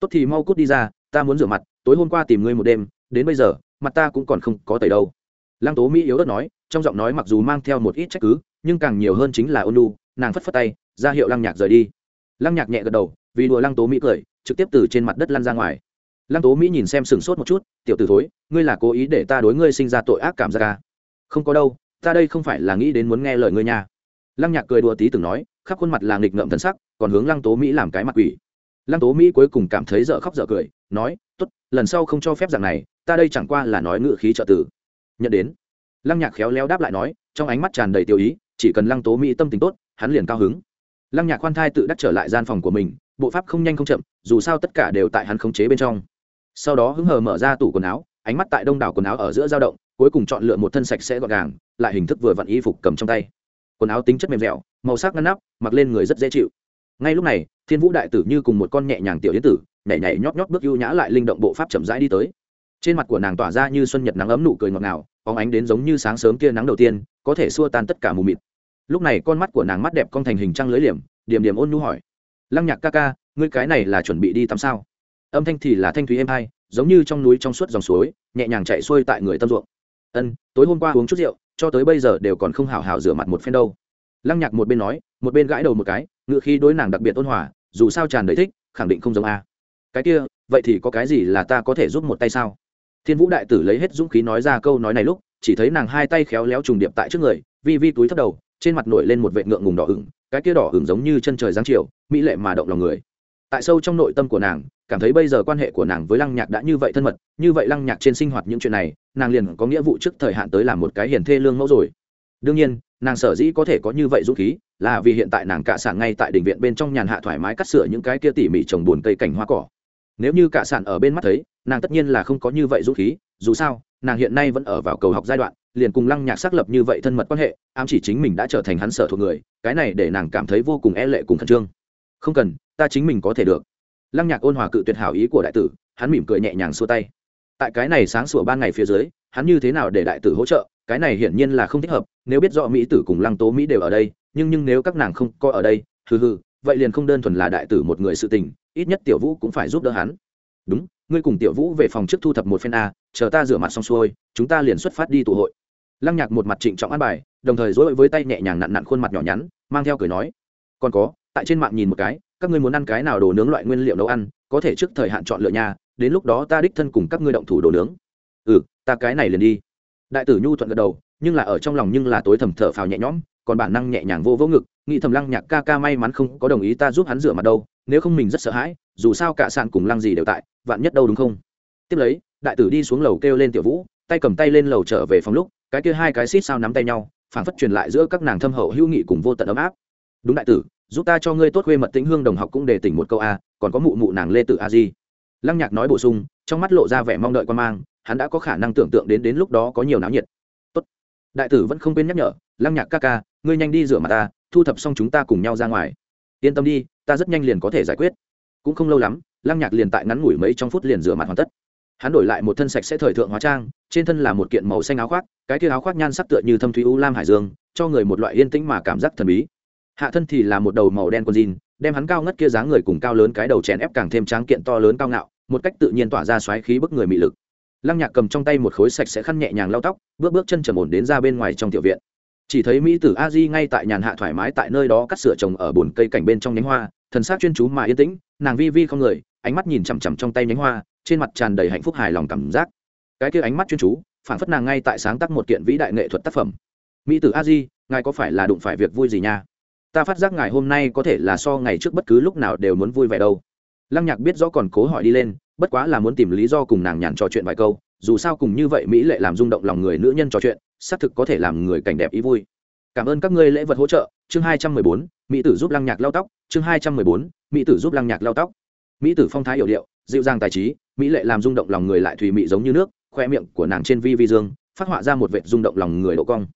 Tốt thì mau cút đi ra, ta muốn rửa mặt, tối hôm qua tìm ngươi một đêm, đến bây giờ, mặt ta cũng còn không có tẩy đâu. Lăng tố mỹ yếu ớt nói, trong giọng nói mặc dù mang theo một ít trách cứ, nhưng càng nhiều hơn chính là ôn lu nàng phất phất tay, ra hiệu lăng nhạc rời đi. Lăng nhạc nhẹ gật đầu, vì đùa lăng tố mỹ cười, trực tiếp từ trên mặt đất lăn ra ngoài. Lăng tố mỹ nhìn xem sừng sốt một chút, tiểu t ử thối, ngươi là cố ý để ta đối ngươi sinh ra tội ác cảm giác ca không có đâu, ta đây không phải là nghĩ đến muốn nghe lời ngươi nha. Lăng nhạc cười đùa tí từng nói, khắp khuôn mặt là nghịch ngợm thần sắc, còn hướng lăng tố mỹ làm cái mặt quỷ. Lăng tố mỹ cuối cùng cảm thấy dở khóc dở cười, nói t ố t lần sau không cho phép dạng này, ta đây chẳng qua là nói ngự khí trợ tử. Nhận đến, lăng nhạc khéo léo đáp lại nói, trong ánh mắt tràn đầy tiêu ý, chỉ cần lăng tố mỹ tâm tình tốt hắn liền cao hứng. Lăng nhạc khoan thai tự đắc trở lại gian phòng của mình, bộ pháp không nhanh không chậm, dù sao tất cả đều tại hắn khống chế bên trong. Sau đó hứng hờ mở ra tủ quần áo, ánh mắt tại đông đảo quần áo ở giữa dao động, cuối cùng chọn lựa một thân sạch sẽ gọn gàng, lại hình thức vừa vặn y phục cầm trong tay. Quần áo tính chất mềm dẻo, màu sắc ngăn nắp, mặc lên người rất dễ chịu. Ngay lúc này, thiên vũ đại tử như cùng một con nhẹ nhàng tiểu yến tử, nhảy nhảy nhót nhót bước ưu nhã lại linh động bộ pháp chậm rãi đi tới. Trên mặt của nàng tỏa ra như xuân nhật nắng ấm nụ cười ngọt ngào óng ánh đến giống như sáng sớm kia nắng đầu tiên, có thể xua tan tất cả mù mịt lúc này con mắt của nàng mắt đẹp con thành hình trăng lưới liềm, điểm điểm ôn nhu hỏi. Lăng nhạc ca ca, ngươi cái này là chuẩn bị đi tắm sao? Âm thanh thì là thanh thúy êm hai, giống như trong núi trong suốt dòng suối, nhẹ nhàng chạy xuôi tại người tâm ruộng. Ân, tối hôm qua uống chút rượu, cho tới bây giờ đều còn không hào hào rửa mặt một phen đâu. Lăng nhạc một bên nói, một bên gãi đầu một cái, ngựa khi đối nàng đặc biệt ôn hòa, dù sao tràn đầy thích, khẳng định không giống a. Cái kia, vậy thì có cái gì là ta có thể giúp một tay sao? Thiên vũ đại tử lấy hết dũng khí nói ra câu nói này lúc, chỉ thấy nàng hai tay khéo léo trùng điệp tại trước người, vi vi túi thấp đầu trên mặt nổi lên một vệ ngượng ngùng đỏ ửng, cái kia đỏ ửng giống như chân trời giáng chiều, mỹ lệ mà động lòng người. Tại sâu trong nội tâm của nàng, cảm thấy bây giờ quan hệ của nàng với lăng nhạc đã như vậy thân mật, như vậy lăng nhạc trên sinh hoạt những chuyện này, nàng liền có nghĩa vụ trước thời hạn tới làm một cái hiền thê lương mẫu rồi. Đương nhiên, nàng sở dĩ có thể có như vậy dũng khí, là vì hiện tại nàng cạ sản ngay tại đình viện bên trong nhàn hạ thoải mái cắt sửa những cái kia tỉ mỉ trồng buồn cây cảnh hoa cỏ. Nếu như cạ sản ở bên mắt thấy, nàng tất nhiên là không có như vậy dũng khí, dù sao nàng hiện nay vẫn ở vào cầu học giai đoạn, liền cùng lăng nhạc xác lập như vậy thân mật quan hệ, ám chỉ chính mình đã trở thành hắn sở thuộc người, cái này để nàng cảm thấy vô cùng e lệ cùng khẩn trương. Không cần, ta chính mình có thể được. Lăng nhạc ôn hòa cự tuyệt hảo ý của đại tử, hắn mỉm cười nhẹ nhàng xua tay. Tại cái này sáng sủa ban ngày phía dưới, hắn như thế nào để đại tử hỗ trợ, cái này hiển nhiên là không thích hợp, nếu biết rõ mỹ tử cùng lăng tố mỹ đều ở đây, nhưng nhưng nếu các nàng không có ở đây, hừ hừ, vậy liền không đơn thuần là đại tử một người sự tình, ít nhất tiểu vũ cũng phải giúp đỡ hắn. Đúng, ngươi cùng tiểu vũ về phòng trước thu thập một phen a chờ ta rửa mặt xong xuôi, chúng ta liền xuất phát đi tụ hội. Lăng nhạc một mặt trịnh trọng ăn bài, đồng thời dối với tay nhẹ nhàng nặn nặn khuôn mặt nhỏ nhắn, mang theo cười nói, còn có, tại trên mạng nhìn một cái, các ngươi muốn ăn cái nào đồ nướng loại nguyên liệu nấu ăn, có thể trước thời hạn chọn lựa nhà đến lúc đó ta đích thân cùng các ngươi động thủ đồ nướng. Ừ ta cái này liền đi. Đại tử nhu thuận gật đầu, nhưng là ở trong lòng nhưng là tối thầm thở phào nhẹ nhõm, còn bản năng nhẹ nhàng vô vô ngực, nghĩ thầm lăng nhạc ca ca may mắn không có đồng ý ta giúp hắn rửa mặt đâu, nếu không mình rất sợ hãi, dù sao cả sàn cùng lăng gì đều tại, vạn nhất đâu đúng không? Tiếp lấy đại tử đi xuống lầu kêu lên tiểu vũ, tay cầm tay lên lầu trở về phòng lúc, cái kia hai cái xít sao nắm tay nhau phản phất truyền lại giữa các nàng thâm hậu hữu nghị cùng vô tận ấm áp. Đúng đại tử, giúp ta cho ngươi tốt khuê mật tĩnh hương đồng học cũng để tỉnh một câu a, còn có mụ mụ nàng lê tử a di. Lăng nhạc nói bổ sung, trong mắt lộ ra vẻ mong đợi quan mang, hắn đã có khả năng tưởng tượng đến đến lúc đó có nhiều náo nhiệt. Tốt. Đại tử vẫn không quên nhắc nhở, lăng nhạc ca ca, ngươi nhanh đi rửa mặt ta, thu thập xong chúng ta cùng nhau ra ngoài. Yên tâm đi, ta rất nhanh liền có thể giải quyết. Cũng không lâu lắm, lăng nhạc liền tại ngắn ngủi mấy trong phút liền rửa mặt hoàn tất hắn đổi lại một thân sạch sẽ thời thượng hóa trang, trên thân là một kiện màu xanh áo khoác, cái kia áo khoác nhan sắc tựa như thâm thúy u lam hải dương, cho người một loại yên tĩnh mà cảm giác thần bí. Hạ thân thì là một đầu màu đen con jean, đem hắn cao ngất kia dáng người cùng cao lớn cái đầu chèn ép càng thêm tráng kiện to lớn cao ngạo, một cách tự nhiên tỏa ra xoáy khí bức người mị lực. Lăng nhạc cầm trong tay một khối sạch sẽ khăn nhẹ nhàng lau tóc, bước bước chân trầm ổn đến ra bên ngoài trong tiểu viện. Chỉ thấy mỹ tử a di ngay tại nhàn hạ thoải mái tại nơi đó cắt sửa trồng ở bồn cây cảnh bên trong nhánh hoa, thần s á c chuyên chú mà yên tĩnh, nàng vi vi không người ánh mắt nhìn chằm chằm trong tay nhánh hoa, trên mặt tràn đầy hạnh phúc hài lòng cảm giác. Cái kia ánh mắt chuyên chú, phản phất nàng ngay tại sáng tác một kiện vĩ đại nghệ thuật tác phẩm. Mỹ tử a di, ngài có phải là đụng phải việc vui gì nha? Ta phát giác ngài hôm nay có thể là so ngày trước bất cứ lúc nào đều muốn vui vẻ đâu. Lăng nhạc biết rõ còn cố hỏi đi lên, bất quá là muốn tìm lý do cùng nàng nhàn trò chuyện vài câu, dù sao cùng như vậy mỹ lệ làm rung động lòng người nữ nhân trò chuyện, xác thực có thể làm người cảnh đẹp ý vui. Cảm ơn các ngươi lễ vật hỗ trợ. Chương hai trăm mười bốn, mỹ tử giúp lăng nhạc lau tóc. Chương hai trăm mười bốn, mỹ tử giúp lăng nhạc lau tóc mỹ tử phong thái hiểu điệu, dịu dàng tài trí, mỹ lệ làm rung động lòng người lại thùy mị giống như nước, khoe miệng của nàng trên vi vi dương, phát họa ra một vệt rung động lòng người độ cong.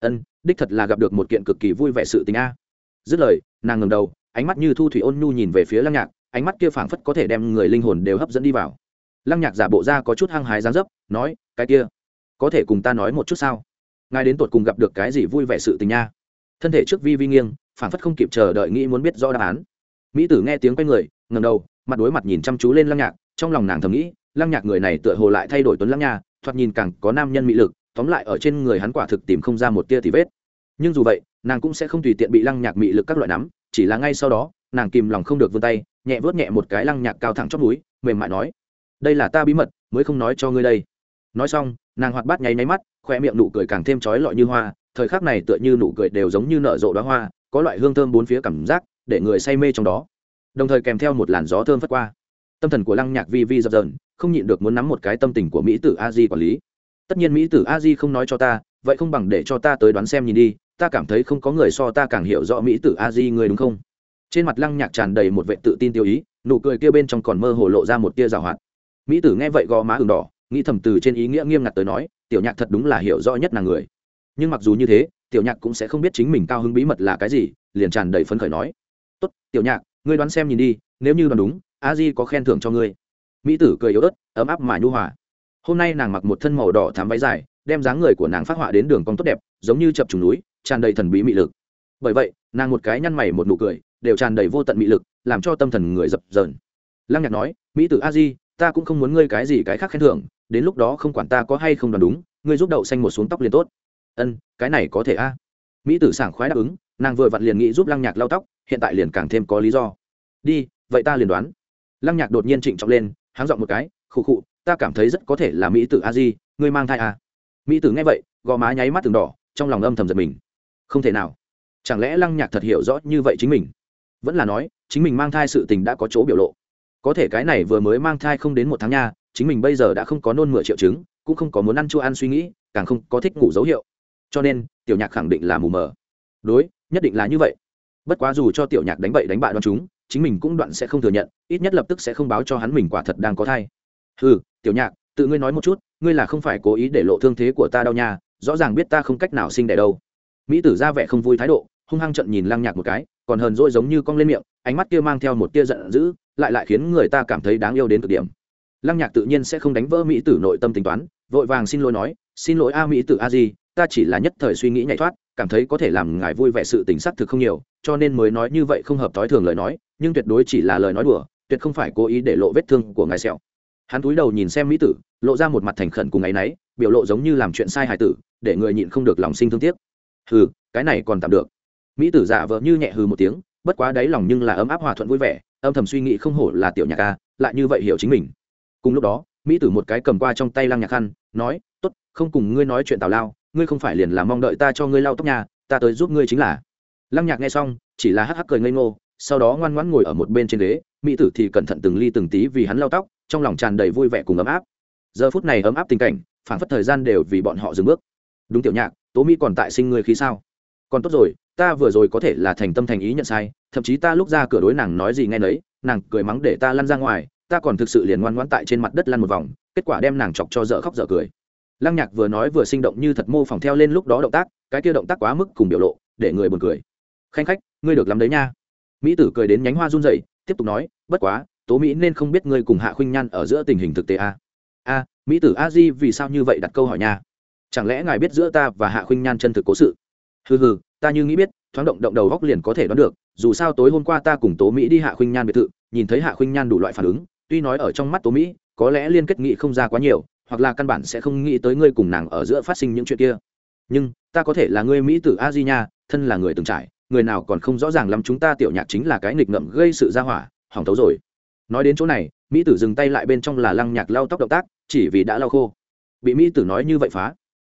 Ân, đích thật là gặp được một kiện cực kỳ vui vẻ sự tình a. Dứt lời, nàng ngầm đầu, ánh mắt như thu thủy ôn nhu nhìn về phía lăng nhạc, ánh mắt kia phảng phất có thể đem người linh hồn đều hấp dẫn đi vào. Lăng nhạc giả bộ ra có chút hăng hái dáng dấp, nói, cái kia, có thể cùng ta nói một chút sao? Ngài đến tột cùng gặp được cái gì vui vẻ sự tình nha? Thân thể trước vi vi nghiêng, phảng phất không kịp chờ đợi nghĩ muốn biết rõ đáp án. Mỹ tử nghe tiếng quay người ngầm đầu mặt đối mặt nhìn chăm chú lên lăng nhạc, trong lòng nàng thầm nghĩ, lăng nhạc người này tựa hồ lại thay đổi tuấn lăng nha, thoạt nhìn càng có nam nhân mỹ lực, tóm lại ở trên người hắn quả thực tìm không ra một tia thì vết. Nhưng dù vậy, nàng cũng sẽ không tùy tiện bị lăng nhạc mị lực các loại nắm, chỉ là ngay sau đó, nàng kìm lòng không được vươn tay, nhẹ vớt nhẹ một cái lăng nhạc cao thẳng chót núi mềm mại nói, đây là ta bí mật, mới không nói cho ngươi đây. Nói xong, nàng hoạt bát nháy nháy mắt khoe miệng nụ cười càng thêm trói lọi như hoa, thời khắc này tựa như nụ cười đều giống như nở rộ đóa hoa, có loại hương thơm bốn phía cảm giác, để người say mê trong đó đồng thời kèm theo một làn gió thơm phất qua. Tâm thần của lăng nhạc vi vi dập dờn, không nhịn được muốn nắm một cái tâm tình của mỹ tử a di quản lý. Tất nhiên mỹ tử a di không nói cho ta, vậy không bằng để cho ta tới đoán xem nhìn đi, ta cảm thấy không có người so ta càng hiểu rõ mỹ tử a di người đúng không? Trên mặt lăng nhạc tràn đầy một vệ tự tin tiêu ý, nụ cười kia bên trong còn mơ hồ lộ ra một tia rào hoạt. Mỹ tử nghe vậy gò má ừng đỏ, nghĩ thầm từ trên ý nghĩa nghiêm ngặt tới nói, tiểu nhạc thật đúng là hiểu rõ nhất là người. Nhưng mặc dù như thế, tiểu nhạc cũng sẽ không biết chính mình cao hứng bí mật là cái gì, liền tràn đầy phấn khởi nói, tốt, tiểu nhạc ngươi đoán xem nhìn đi, nếu như đoán đúng, a di có khen thưởng cho ngươi. Mỹ tử cười yếu ớt, ấm áp mà nhu hòa. Hôm nay nàng mặc một thân màu đỏ thám váy dài, đem dáng người của nàng phát họa đến đường cong tốt đẹp, giống như chập trùng núi, tràn đầy thần bí mị lực. Bởi vậy, nàng một cái nhăn mày một nụ cười, đều tràn đầy vô tận mị lực, làm cho tâm thần người dập dờn. Lăng nhạc nói, mỹ tử a di, ta cũng không muốn ngươi cái gì cái khác khen thưởng, đến lúc đó không quản ta có hay không đoán đúng, ngươi giúp đậu xanh một xuống tóc liền tốt. Ân, cái này có thể a. Mỹ tử sảng khoái đáp ứng, nàng vừa vặn liền nghĩ giúp lăng nhạc lau tóc, hiện tại liền càng thêm có lý do đi, vậy ta liền đoán. Lăng nhạc đột nhiên trịnh trọng lên, háng dọn một cái, khụ khụ, ta cảm thấy rất có thể là mỹ tử a di, ngươi mang thai à. mỹ tử nghe vậy, gò má nháy mắt từng đỏ, trong lòng âm thầm giật mình. Không thể nào. Chẳng lẽ lăng nhạc thật hiểu rõ như vậy chính mình? Vẫn là nói, chính mình mang thai sự tình đã có chỗ biểu lộ. Có thể cái này vừa mới mang thai không đến một tháng nha, chính mình bây giờ đã không có nôn mửa triệu chứng, cũng không có muốn ăn chua ăn suy nghĩ, càng không có thích ngủ dấu hiệu. Cho nên, tiểu nhạc khẳng định là mù mờ. Đối, nhất định là như vậy. Bất quá dù cho tiểu nhạc đánh bậy đánh bại đoan chúng chính mình cũng đoạn sẽ không thừa nhận, ít nhất lập tức sẽ không báo cho hắn mình quả thật đang có thai. Ừ tiểu nhạc, tự ngươi nói một chút, ngươi là không phải cố ý để lộ thương thế của ta đâu nha, rõ ràng biết ta không cách nào sinh đẻ đâu. Mỹ tử ra vẻ không vui thái độ, hung hăng trận nhìn lăng nhạc một cái, còn hờn dỗi giống như cong lên miệng, ánh mắt kia mang theo một tia giận dữ, lại lại khiến người ta cảm thấy đáng yêu đến cực điểm. Lăng nhạc tự nhiên sẽ không đánh vỡ mỹ tử nội tâm tính toán, vội vàng xin lỗi nói, xin lỗi a mỹ tử a di, ta chỉ là nhất thời suy nghĩ nhảy thoát cảm thấy có thể làm ngài vui vẻ sự tình sắc thực không nhiều, cho nên mới nói như vậy không hợp thói thường lời nói, nhưng tuyệt đối chỉ là lời nói đùa, tuyệt không phải cố ý để lộ vết thương của ngài sẹo. Hắn cúi đầu nhìn xem mỹ tử, lộ ra một mặt thành khẩn cùng ngày y náy, biểu lộ giống như làm chuyện sai hài tử, để người nhịn không được lòng sinh thương tiếc. Hừ, cái này còn tạm được. Mỹ tử giả vợ như nhẹ hừ một tiếng, bất quá đáy lòng nhưng là ấm áp hòa thuận vui vẻ, âm thầm suy nghĩ không hổ là tiểu nhạc ca, lại như vậy hiểu chính mình. Cùng lúc đó, mỹ tử một cái cầm qua trong tay lăng nhạc khăn, nói t ố t không cùng ngươi nói chuyện tào lao ngươi không phải liền là mong đợi ta cho ngươi lau tóc nhà, ta tới giúp ngươi chính là. Lăng nhạc nghe xong, chỉ là hắc hắc cười ngây ngô, sau đó ngoan ngoãn ngồi ở một bên trên ghế, mỹ tử thì cẩn thận từng ly từng tí vì hắn lau tóc, trong lòng tràn đầy vui vẻ cùng ấm áp. Giờ phút này ấm áp tình cảnh phản phất thời gian đều vì bọn họ dừng bước. Đúng tiểu nhạc, tố mỹ còn tại sinh ngươi khí sao? Còn tốt rồi, ta vừa rồi có thể là thành tâm thành ý nhận sai, thậm chí ta lúc ra cửa đối nàng nói gì nghe nấy, nàng cười mắng để ta lăn ra ngoài, ta còn thực sự liền ngoan ngoãn tại trên mặt đất lăn một vòng, kết quả đem nàng chọc cho dở khóc dở cười lăng nhạc vừa nói vừa sinh động như thật mô phỏng theo lên lúc đó động tác, cái kia động tác quá mức cùng biểu lộ, để người buồn cười. Khanh khách, ngươi được lắm đấy nha. Mỹ tử cười đến nhánh hoa run rẩy, tiếp tục nói, bất quá, tố mỹ nên không biết ngươi cùng hạ khuynh nhan ở giữa tình hình thực tế a a, mỹ tử a di vì sao như vậy đặt câu hỏi nha? Chẳng lẽ ngài biết giữa ta và hạ khuynh nhan chân thực cố sự? Hừ hừ, ta như nghĩ biết, thoáng động động đầu góc liền có thể đoán được, dù sao tối hôm qua ta cùng tố mỹ đi hạ khuynh nhan biệt thự, nhìn thấy hạ khuynh nhan đủ loại phản ứng, tuy nói ở trong mắt tố mỹ, có lẽ liên kết nghị không ra quá nhiều hoặc là căn bản sẽ không nghĩ tới ngươi cùng nàng ở giữa phát sinh những chuyện kia. Nhưng, ta có thể là ngươi mỹ tử a di nha, thân là người từng trải, người nào còn không rõ ràng lắm chúng ta tiểu nhạc chính là cái nghịch ngợm gây sự ra hỏa, hỏng thấu rồi. Nói đến chỗ này, mỹ tử dừng tay lại bên trong là lăng nhạc lau tóc động tác, chỉ vì đã lau khô. Bị mỹ tử nói như vậy phá.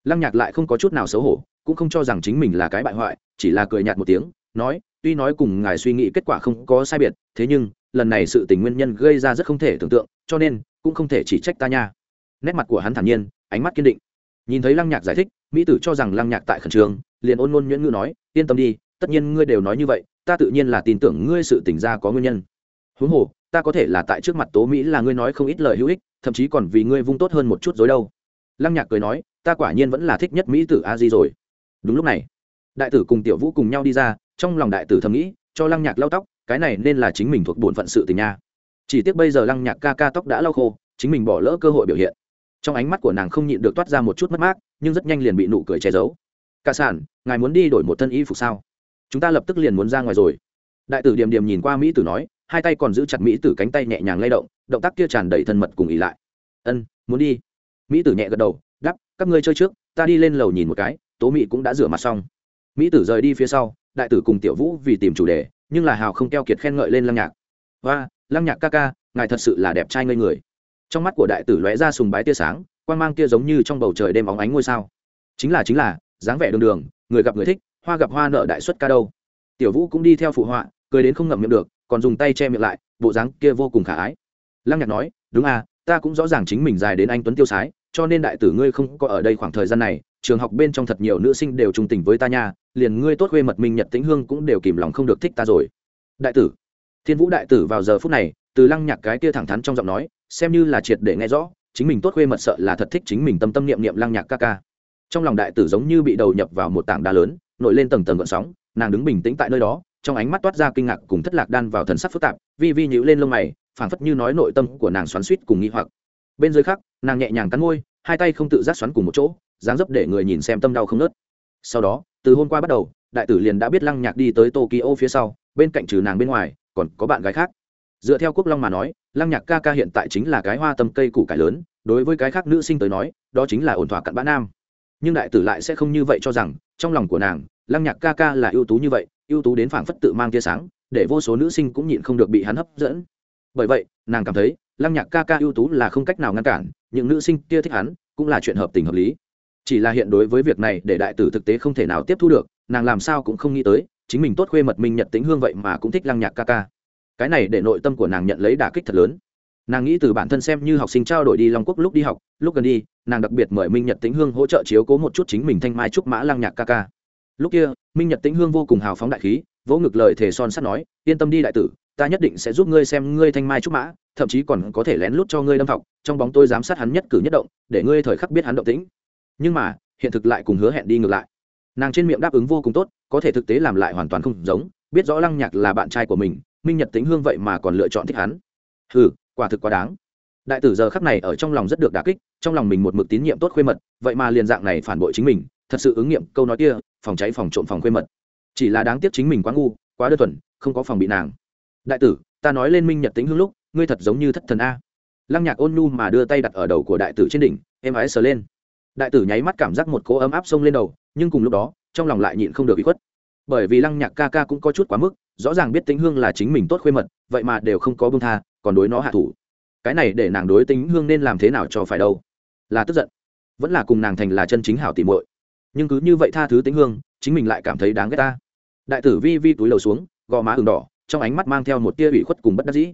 Lăng nhạc lại không có chút nào xấu hổ, cũng không cho rằng chính mình là cái bại hoại, chỉ là cười nhạt một tiếng, nói, tuy nói cùng ngài suy nghĩ kết quả không có sai biệt, thế nhưng, lần này sự tình nguyên nhân gây ra rất không thể tưởng tượng, cho nên, cũng không thể chỉ trách ta nha nét mặt của hắn thản nhiên, ánh mắt kiên định. Nhìn thấy lăng nhạc giải thích, mỹ tử cho rằng lăng nhạc tại khẩn trường liền ôn ngôn nhuyễn ngữ nói, yên tâm đi, tất nhiên ngươi đều nói như vậy, ta tự nhiên là tin tưởng ngươi sự tỉnh ra có nguyên nhân. Huống hồ, ta có thể là tại trước mặt tố mỹ là ngươi nói không ít lời hữu ích, thậm chí còn vì ngươi vung tốt hơn một chút dối đâu. Lăng nhạc cười nói, ta quả nhiên vẫn là thích nhất mỹ tử a di rồi. Đúng lúc này, đại tử cùng tiểu vũ cùng nhau đi ra, trong lòng đại tử thầm nghĩ, cho lăng nhạc lau tóc, cái này nên là chính mình thuộc bổn phận sự tình nha. Chỉ tiếc bây giờ lăng nhạc ca ca tóc đã lau khô, chính mình bỏ lỡ cơ hội biểu hiện trong ánh mắt của nàng không nhịn được toát ra một chút mất mát, nhưng rất nhanh liền bị nụ cười che giấu. Cả sản, ngài muốn đi đổi một thân y phục sao? Chúng ta lập tức liền muốn ra ngoài rồi. Đại tử điềm điềm nhìn qua mỹ tử nói, hai tay còn giữ chặt mỹ tử cánh tay nhẹ nhàng lay động động tác kia tràn đầy thân mật cùng ý lại. Ân, muốn đi. Mỹ tử nhẹ gật đầu đắp các ngươi chơi trước, ta đi lên lầu nhìn một cái, tố mỹ cũng đã rửa mặt xong. Mỹ tử rời đi phía sau, đại tử cùng tiểu vũ vì tìm chủ đề, nhưng là hào không keo kiệt khen ngợi lên lăng nhạc. Và lăng nhạc ca ca, ngài thật sự là đẹp trai ngây người trong mắt của đại tử lóe ra sùng bái tia sáng quan g mang tia giống như trong bầu trời đêm óng ánh ngôi sao. Chính là chính là, dáng vẻ đường đường, người gặp người thích, hoa gặp hoa nợ đại xuất ca đâu. Tiểu vũ cũng đi theo phụ họa, cười đến không ngậm miệng được, còn dùng tay che miệng lại, bộ dáng kia vô cùng khả ái. Lăng nhạc nói, đúng à ta cũng rõ ràng chính mình dài đến anh tuấn tiêu sái, cho nên đại tử ngươi không có ở đây khoảng thời gian này, trường học bên trong thật nhiều nữ sinh đều trung tình với ta nha, liền ngươi tốt khuê mật minh nhật tĩnh hương cũng đều kìm lòng không được thích ta rồi. Đại tử, thiên vũ đại tử vào giờ phút này, từ lăng nhạc cái kia thẳng thắn trong giọng nói xem như là triệt để nghe rõ, chính mình tốt khuê mật sợ là thật thích chính mình tâm tâm niệm niệm lăng nhạc ca ca. Trong lòng đại tử giống như bị đầu nhập vào một tảng đá lớn, nổi lên tầng tầng gợn sóng, nàng đứng bình tĩnh tại nơi đó, trong ánh mắt toát ra kinh ngạc cùng thất lạc đan vào thần sắc phức tạp, vi vi nhíu lên lông mày, phảng phất như nói nội tâm của nàng xoắn suýt cùng nghi hoặc. Bên dưới khác, nàng nhẹ nhàng cắn môi, hai tay không tự giác xoắn cùng một chỗ, dáng dấp để người nhìn xem tâm đau không nớt sau đó, từ hôm qua bắt đầu, đại tử liền đã biết lăng nhạc đi tới tokyo phía sau, bên cạnh trừ nàng bên ngoài, còn có bạn gái khác dựa theo quốc long mà nói, lăng nhạc ca ca hiện tại chính là cái hoa tâm cây củ cải lớn, đối với cái khác nữ sinh tới nói, đó chính là ổn thỏa cặn bã nam. Nhưng đại tử lại sẽ không như vậy cho rằng, trong lòng của nàng, lăng nhạc ca ca là ưu tú như vậy, ưu tú đến phảng phất tự mang tia sáng, để vô số nữ sinh cũng nhịn không được bị hắn hấp dẫn. Bởi vậy, nàng cảm thấy, lăng nhạc ca ca ưu tú là không cách nào ngăn cản, những nữ sinh kia thích hắn, cũng là chuyện hợp tình hợp lý. Chỉ là hiện đối với việc này để đại tử thực tế không thể nào tiếp thu được, nàng làm sao cũng không nghĩ tới, chính mình tốt khuê mật minh nhật tính hương vậy mà cũng thích lăng nhạc ca ca cái này để nội tâm của nàng nhận lấy đả kích thật lớn. Nàng nghĩ từ bản thân xem như học sinh trao đổi đi long quốc lúc đi học, lúc gần đi, nàng đặc biệt mời minh nhật tĩnh hương hỗ trợ chiếu cố một chút chính mình thanh mai trúc mã lăng nhạc ca ca. Lúc kia, minh nhật tĩnh hương vô cùng hào phóng đại khí, vỗ ngực lời thề son sắt nói, yên tâm đi đại tử, ta nhất định sẽ giúp ngươi xem ngươi thanh mai trúc mã, thậm chí còn có thể lén lút cho ngươi đâm học trong bóng tôi giám sát hắn nhất cử nhất động, để ngươi thời khắc biết hắn động tĩnh. Nhưng mà, hiện thực lại cùng hứa hẹn đi ngược lại. Nàng trên miệng đáp ứng vô cùng tốt, có thể thực tế làm lại hoàn toàn không giống, biết rõ lăng nhạc là bạn trai của mình minh nhật tính hương vậy mà còn lựa chọn thích hắn. Ừ quả thực quá đáng. Đại tử giờ khắc này ở trong lòng rất được đà kích, trong lòng mình một mực tín nhiệm tốt khuê mật, vậy mà liền dạng này phản bội chính mình, thật sự ứng nghiệm câu nói kia, phòng cháy phòng trộm phòng khuê mật. Chỉ là đáng tiếc chính mình quá ngu, quá đơn thuần, không có phòng bị nàng. Đại tử, ta nói lên minh nhật tính hương lúc, ngươi thật giống như thất thần a. Lăng nhạc ôn nhu mà đưa tay đặt ở đầu của đại tử trên đỉnh em ái sờ lên. Đại tử nháy mắt cảm giác một cỗ ấm áp sông lên đầu, nhưng cùng lúc đó, trong lòng lại nhịn không được bị khuất. Bởi vì lăng nhạc ca ca cũng có chút quá mức rõ ràng biết tính hương là chính mình tốt khuê mật, vậy mà đều không có bông tha, còn đối nó hạ thủ. Cái này để nàng đối tính hương nên làm thế nào cho phải đâu? Là tức giận. Vẫn là cùng nàng thành là chân chính hảo tỉ muội. Nhưng cứ như vậy tha thứ tính hương, chính mình lại cảm thấy đáng ghét ta. Đại tử vi vi túi lầu xuống, gò má ừng đỏ, trong ánh mắt mang theo một tia ủy khuất cùng bất đắc dĩ.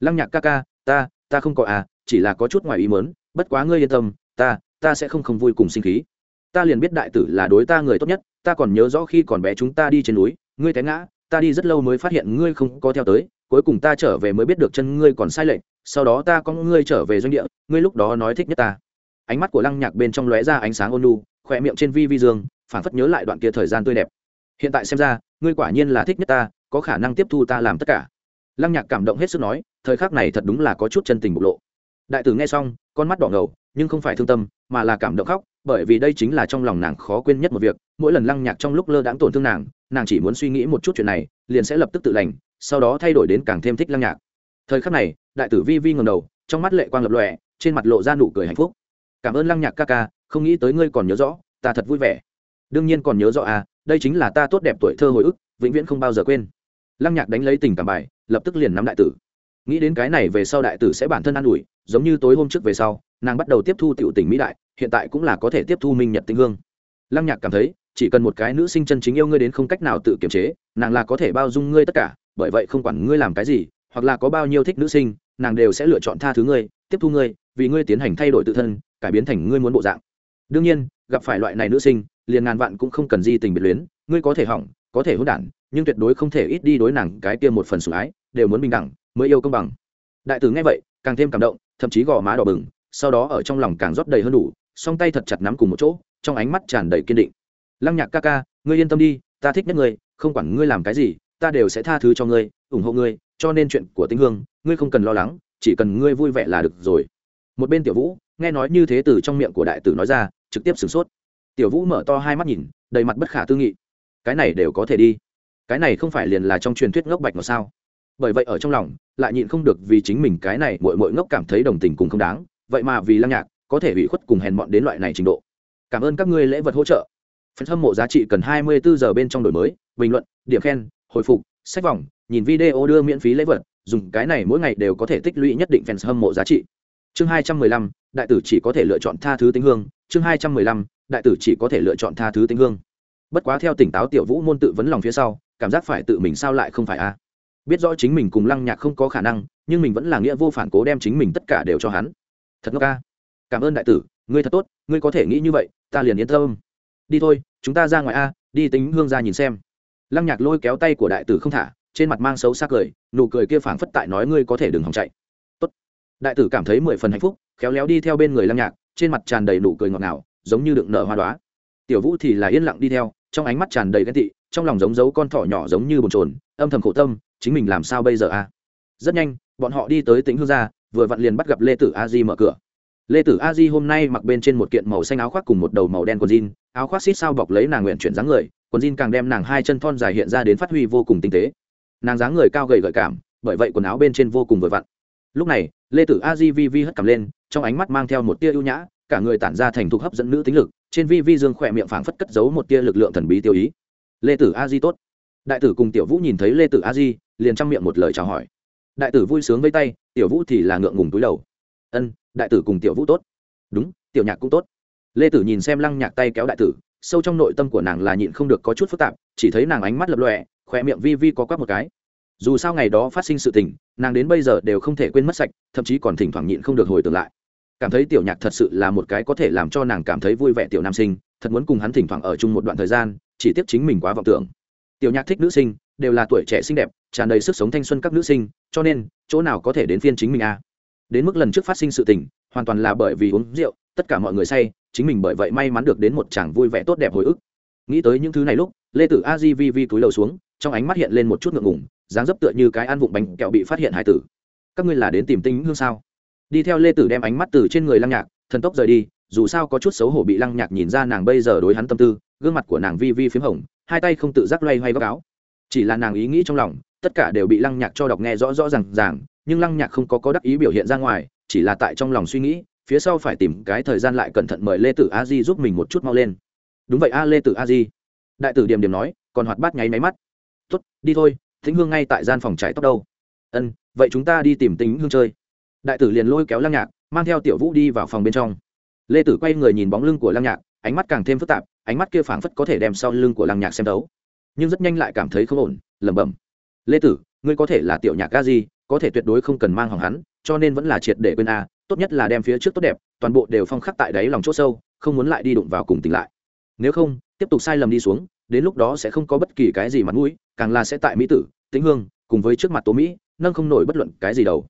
Lăng nhạc ca ca, ta ta không có à chỉ là có chút ngoài ý mớn bất quá ngươi yên tâm, ta ta sẽ không không vui cùng sinh khí. Ta liền biết đại tử là đối ta người tốt nhất, ta còn nhớ rõ khi còn bé chúng ta đi trên núi, ngươi té ngã ta đi rất lâu mới phát hiện ngươi không có theo tới, cuối cùng ta trở về mới biết được chân ngươi còn sai lệch, sau đó ta có ngươi trở về doanh địa, ngươi lúc đó nói thích nhất ta. Ánh mắt của lăng nhạc bên trong lóe ra ánh sáng ôn lu khỏe miệng trên vi vi dương phản phất nhớ lại đoạn kia thời gian tươi đẹp. Hiện tại xem ra, ngươi quả nhiên là thích nhất ta, có khả năng tiếp thu ta làm tất cả. Lăng nhạc cảm động hết sức nói, thời khắc này thật đúng là có chút chân tình bộc lộ. Đại tử nghe xong, con mắt đỏ ngầu, nhưng không phải thương tâm, mà là cảm động khóc, bởi vì đây chính là trong lòng nàng khó quên nhất một việc, mỗi lần lăng nhạc trong lúc lơ đãng tổn thương nàng nàng chỉ muốn suy nghĩ một chút chuyện này, liền sẽ lập tức tự lành, sau đó thay đổi đến càng thêm thích lăng nhạc. Thời khắc này, đại tử vi vi ngầm đầu, trong mắt lệ quang lập lòe, trên mặt lộ ra nụ cười hạnh phúc. Cảm ơn lăng nhạc ca ca, không nghĩ tới ngươi còn nhớ rõ, ta thật vui vẻ. Đương nhiên còn nhớ rõ à đây chính là ta tốt đẹp tuổi thơ hồi ức, vĩnh viễn không bao giờ quên. Lăng nhạc đánh lấy tình cảm bài, lập tức liền nắm đại tử. Nghĩ đến cái này về sau đại tử sẽ bản thân an ủi, giống như tối hôm trước về sau, nàng bắt đầu tiếp thu tiểu tình mỹ đại, hiện tại cũng là có thể tiếp thu minh nhật tinh hương. Lăng nhạc cảm thấy chỉ cần một cái nữ sinh chân chính yêu ngươi đến không cách nào tự kiềm chế, nàng là có thể bao dung ngươi tất cả, bởi vậy không quản ngươi làm cái gì, hoặc là có bao nhiêu thích nữ sinh, nàng đều sẽ lựa chọn tha thứ ngươi, tiếp thu ngươi, vì ngươi tiến hành thay đổi tự thân, cải biến thành ngươi muốn bộ dạng. Đương nhiên, gặp phải loại này nữ sinh, liền ngàn vạn cũng không cần di tình biệt luyến, ngươi có thể hỏng, có thể hỗn đản, nhưng tuyệt đối không thể ít đi đối nàng cái kia một phần sủng ái, đều muốn bình đẳng, mới yêu công bằng. Đại tử nghe vậy, càng thêm cảm động, thậm chí gò má đỏ bừng, sau đó ở trong lòng càng rót đầy hơn đủ, song tay thật chặt nắm cùng một chỗ, trong ánh mắt tràn đầy kiên định lăng nhạc ca ca, ngươi yên tâm đi, ta thích nhất ngươi, không quản ngươi làm cái gì, ta đều sẽ tha thứ cho ngươi, ủng hộ ngươi, cho nên chuyện của tinh hương, ngươi không cần lo lắng, chỉ cần ngươi vui vẻ là được rồi. Một bên tiểu vũ, nghe nói như thế từ trong miệng của đại tử nói ra, trực tiếp sửng sốt. Tiểu vũ mở to hai mắt nhìn, đầy mặt bất khả tư nghị. Cái này đều có thể đi. Cái này không phải liền là trong truyền thuyết ngốc bạch mà sao? Bởi vậy ở trong lòng, lại nhịn không được vì chính mình cái này mội mội ngốc cảm thấy đồng tình cùng không đáng. Vậy mà vì lăng nhạc, có thể bị khuất cùng hèn mọn đến loại này trình độ. Cảm ơn các ngươi lễ vật hỗ trợ phần hâm mộ giá trị cần 24 giờ bên trong đổi mới bình luận điểm khen hồi phục sách vòng nhìn video đưa miễn phí lễ vật dùng cái này mỗi ngày đều có thể tích lũy nhất định fans hâm mộ giá trị. Chương 215, đại tử chỉ có thể lựa chọn tha thứ tính hương. Chương 215, đại tử chỉ có thể lựa chọn tha thứ tính hương. Bất quá theo tỉnh táo tiểu vũ môn tự vấn lòng phía sau cảm giác phải tự mình sao lại không phải a? Biết rõ chính mình cùng lăng nhạc không có khả năng nhưng mình vẫn là nghĩa vô phản cố đem chính mình tất cả đều cho hắn. Thật ngốc ca cảm ơn đại tử ngươi thật tốt ngươi có thể nghĩ như vậy ta liền yên tâm đi thôi, chúng ta ra ngoài a, đi tính hương ra nhìn xem. Lăng nhạc lôi kéo tay của đại tử không thả, trên mặt mang xấu xác cười, nụ cười kia phảng phất tại nói ngươi có thể đừng hòng chạy. Tốt. Đại tử cảm thấy mười phần hạnh phúc, khéo léo đi theo bên người lăng nhạc, trên mặt tràn đầy nụ cười ngọt ngào, giống như đựng nở hoa đoá tiểu vũ thì là yên lặng đi theo, trong ánh mắt tràn đầy ghen tị, trong lòng giống dấu con thỏ nhỏ giống như bồn trồn âm thầm khổ tâm, chính mình làm sao bây giờ a? Rất nhanh, bọn họ đi tới tính hương gia vừa vặn liền bắt gặp lê tử a di mở cửa lê tử a di hôm nay mặc bên trên một kiện màu xanh áo khoác cùng một đầu màu đen quần jean, áo khoác xít sao bọc lấy nàng nguyện chuyển dáng người, quần jean càng đem nàng hai chân thon dài hiện ra đến phát huy vô cùng tinh tế. Nàng dáng người cao gầy gợi cảm, bởi vậy quần áo bên trên vô cùng vừa vặn. Lúc này, lê tử a di vi vi hất cầm lên, trong ánh mắt mang theo một tia ưu nhã, cả người tản ra thành thục hấp dẫn nữ tính lực, trên vi vi dương khỏe miệng phảng phất cất giấu một tia lực lượng thần bí tiêu ý. Lê tử a di tốt. Đại tử cùng tiểu vũ nhìn thấy lê tử a di, liền trong miệng một lời chào hỏi. Đại tử vui sướng với tay, tiểu vũ thì là ngượng ngùng túi đầu. Ân đại tử cùng tiểu vũ tốt. Đúng, tiểu nhạc cũng tốt. Lê tử nhìn xem lăng nhạc tay kéo đại tử, sâu trong nội tâm của nàng là nhịn không được có chút phức tạp, chỉ thấy nàng ánh mắt lập lọe khỏe miệng vi vi có quắc một cái. Dù sao ngày đó phát sinh sự tình, nàng đến bây giờ đều không thể quên mất sạch, thậm chí còn thỉnh thoảng nhịn không được hồi tưởng lại. Cảm thấy tiểu nhạc thật sự là một cái có thể làm cho nàng cảm thấy vui vẻ tiểu nam sinh, thật muốn cùng hắn thỉnh thoảng ở chung một đoạn thời gian, chỉ tiếp chính mình quá vọng tưởng. Tiểu nhạc thích nữ sinh, đều là tuổi trẻ xinh đẹp, tràn đầy sức sống thanh xuân các nữ sinh, cho nên, chỗ nào có thể đến phiên chính mình à đến mức lần trước phát sinh sự tình, hoàn toàn là bởi vì uống rượu, tất cả mọi người say, chính mình bởi vậy may mắn được đến một chàng vui vẻ tốt đẹp hồi ức. Nghĩ tới những thứ này lúc, lê tử a di vi vi túi lầu xuống, trong ánh mắt hiện lên một chút ngượng ngùng, dáng dấp tựa như cái ăn vụng bánh kẹo bị phát hiện hải tử. Các ngươi là đến tìm tinh hương sao? Đi theo lê tử đem ánh mắt từ trên người lăng nhạc, thần tốc rời đi, dù sao có chút xấu hổ bị lăng nhạc nhìn ra nàng bây giờ đối hắn tâm tư, gương mặt của nàng vi vi p h í m hồng, hai tay không tự giác loay hoay góc áo. Chỉ là nàng ý nghĩ trong lòng, tất cả đều bị lăng nhạc cho đọc nghe rõ rõ r à n g ràng nhưng lăng nhạc không có có đắc ý biểu hiện ra ngoài, chỉ là tại trong lòng suy nghĩ, phía sau phải tìm cái thời gian lại cẩn thận mời lê tử a di giúp mình một chút mau lên. Đúng vậy a, lê tử a di. Đại tử điểm điểm nói, còn hoạt bát nháy máy mắt. Tuất đi thôi, thính hương ngay tại gian phòng trái tóc đâu. Ân, vậy chúng ta đi tìm tính hương chơi. Đại tử liền lôi kéo lăng nhạc, mang theo tiểu vũ đi vào phòng bên trong. Lê tử quay người nhìn bóng lưng của lăng nhạc, ánh mắt càng thêm phức tạp, ánh mắt kia phảng phất có thể đem sau lưng của lăng nhạc xem đấu nhưng rất nhanh lại cảm thấy không ổn, lẩm bẩm. Lê tử, ngươi có thể là tiểu nhạc ca gì có thể tuyệt đối không cần mang hỏng hắn, cho nên vẫn là triệt để quên a, tốt nhất là đem phía trước tốt đẹp, toàn bộ đều phong khắc tại đáy lòng chỗ sâu, không muốn lại đi đụng vào cùng tỉnh lại. Nếu không, tiếp tục sai lầm đi xuống, đến lúc đó sẽ không có bất kỳ cái gì mặt mũi, càng là sẽ tại mỹ tử, tĩnh hương, cùng với trước mặt tố mỹ, nâng không nổi bất luận cái gì đầu.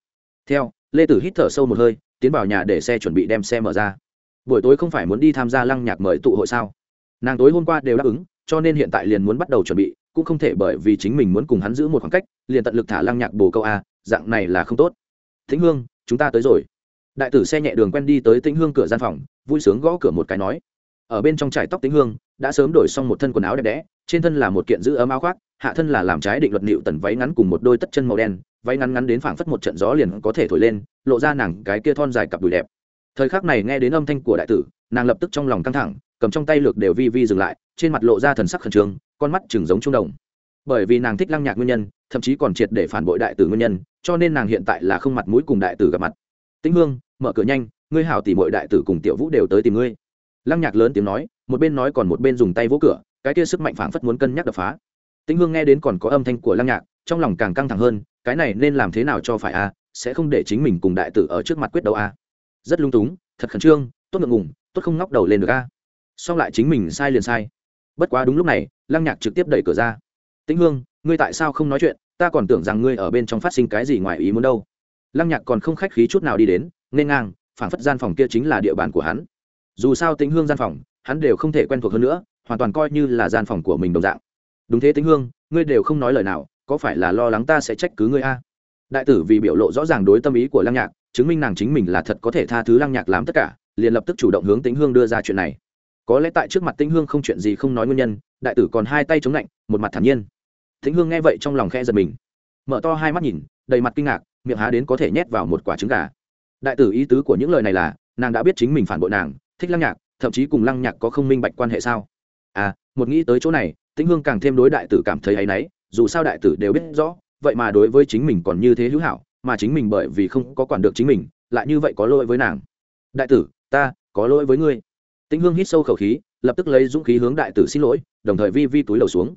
Theo, lê tử hít thở sâu một hơi, tiến vào nhà để xe chuẩn bị đem xe mở ra. Buổi tối không phải muốn đi tham gia lăng nhạc mời tụ hội sao? Nàng tối hôm qua đều đáp ứng, cho nên hiện tại liền muốn bắt đầu chuẩn bị, cũng không thể bởi vì chính mình muốn cùng hắn giữ một khoảng cách, liền tận lực thả lăng nhạc bồ câu a dạng này là không tốt. Thính hương, chúng ta tới rồi. Đại tử xe nhẹ đường quen đi tới tĩnh hương cửa gian phòng, vui sướng gõ cửa một cái nói. Ở bên trong trải tóc tĩnh hương, đã sớm đổi xong một thân quần áo đẹp đẽ, trên thân là một kiện giữ ấm áo khoác, hạ thân là làm trái định luật nịu tần váy ngắn cùng một đôi tất chân màu đen, váy ngắn ngắn đến phảng phất một trận gió liền có thể thổi lên, lộ ra nàng cái kia thon dài cặp đùi đẹp. Thời khắc này nghe đến âm thanh của đại tử, nàng lập tức trong lòng căng thẳng, cầm trong tay lược đều vi vi dừng lại, trên mặt lộ ra thần sắc khẩn trương, con mắt chừng giống trung đồng. Bởi vì nàng thích lăng nhạc nguyên nhân thậm chí còn triệt để phản bội đại tử nguyên nhân, cho nên nàng hiện tại là không mặt mũi cùng đại tử gặp mặt. Tĩnh hương, mở cửa nhanh, ngươi hảo tỉ mọi đại tử cùng tiểu vũ đều tới tìm ngươi. Lăng nhạc lớn tiếng nói, một bên nói còn một bên dùng tay vỗ cửa, cái kia sức mạnh phảng phất muốn cân nhắc đập phá. Tĩnh hương nghe đến còn có âm thanh của lăng nhạc, trong lòng càng căng thẳng hơn, cái này nên làm thế nào cho phải a, sẽ không để chính mình cùng đại tử ở trước mặt quyết đấu a. Rất lung túng, thật khẩn trương, tốt ngượng ngùng, tốt không ngóc đầu lên được a. Xong lại chính mình sai liền sai. Bất quá đúng lúc này, lăng nhạc trực tiếp đẩy cửa ra. Tĩnh hương ngươi tại sao không nói chuyện? Ta còn tưởng rằng ngươi ở bên trong phát sinh cái gì ngoài ý muốn đâu. Lăng nhạc còn không khách khí chút nào đi đến, nên ngang phản phất gian phòng kia chính là địa bàn của hắn. Dù sao tính hương gian phòng, hắn đều không thể quen thuộc hơn nữa, hoàn toàn coi như là gian phòng của mình đồng dạng. Đúng thế tính hương, ngươi đều không nói lời nào, có phải là lo lắng ta sẽ trách cứ ngươi a? Đại tử vì biểu lộ rõ ràng đối tâm ý của lăng nhạc, chứng minh nàng chính mình là thật có thể tha thứ lăng nhạc làm tất cả, liền lập tức chủ động hướng tính hương đưa ra chuyện này. Có lẽ tại trước mặt tĩnh hương không chuyện gì không nói nguyên nhân, đại tử còn hai tay chống lạnh, một mặt thản nhiên. Thính hương nghe vậy trong lòng khe giật mình. Mở to hai mắt nhìn, đầy mặt kinh ngạc, miệng há đến có thể nhét vào một quả trứng gà. Đại tử ý tứ của những lời này là, nàng đã biết chính mình phản bội nàng, thích lăng nhạc, thậm chí cùng lăng nhạc có không minh bạch quan hệ sao? À một nghĩ tới chỗ này tĩnh hương càng thêm đối đại tử cảm thấy áy náy, dù sao đại tử đều biết rõ, vậy mà đối với chính mình còn như thế hữu hảo, mà chính mình bởi vì không có quản được chính mình, lại như vậy có lỗi với nàng. Đại tử, ta, có lỗi với ngươi. Tĩnh hương hít sâu khẩu khí, lập tức lấy dũng khí hướng đại tử xin lỗi, đồng thời vi vi túi lầu xuống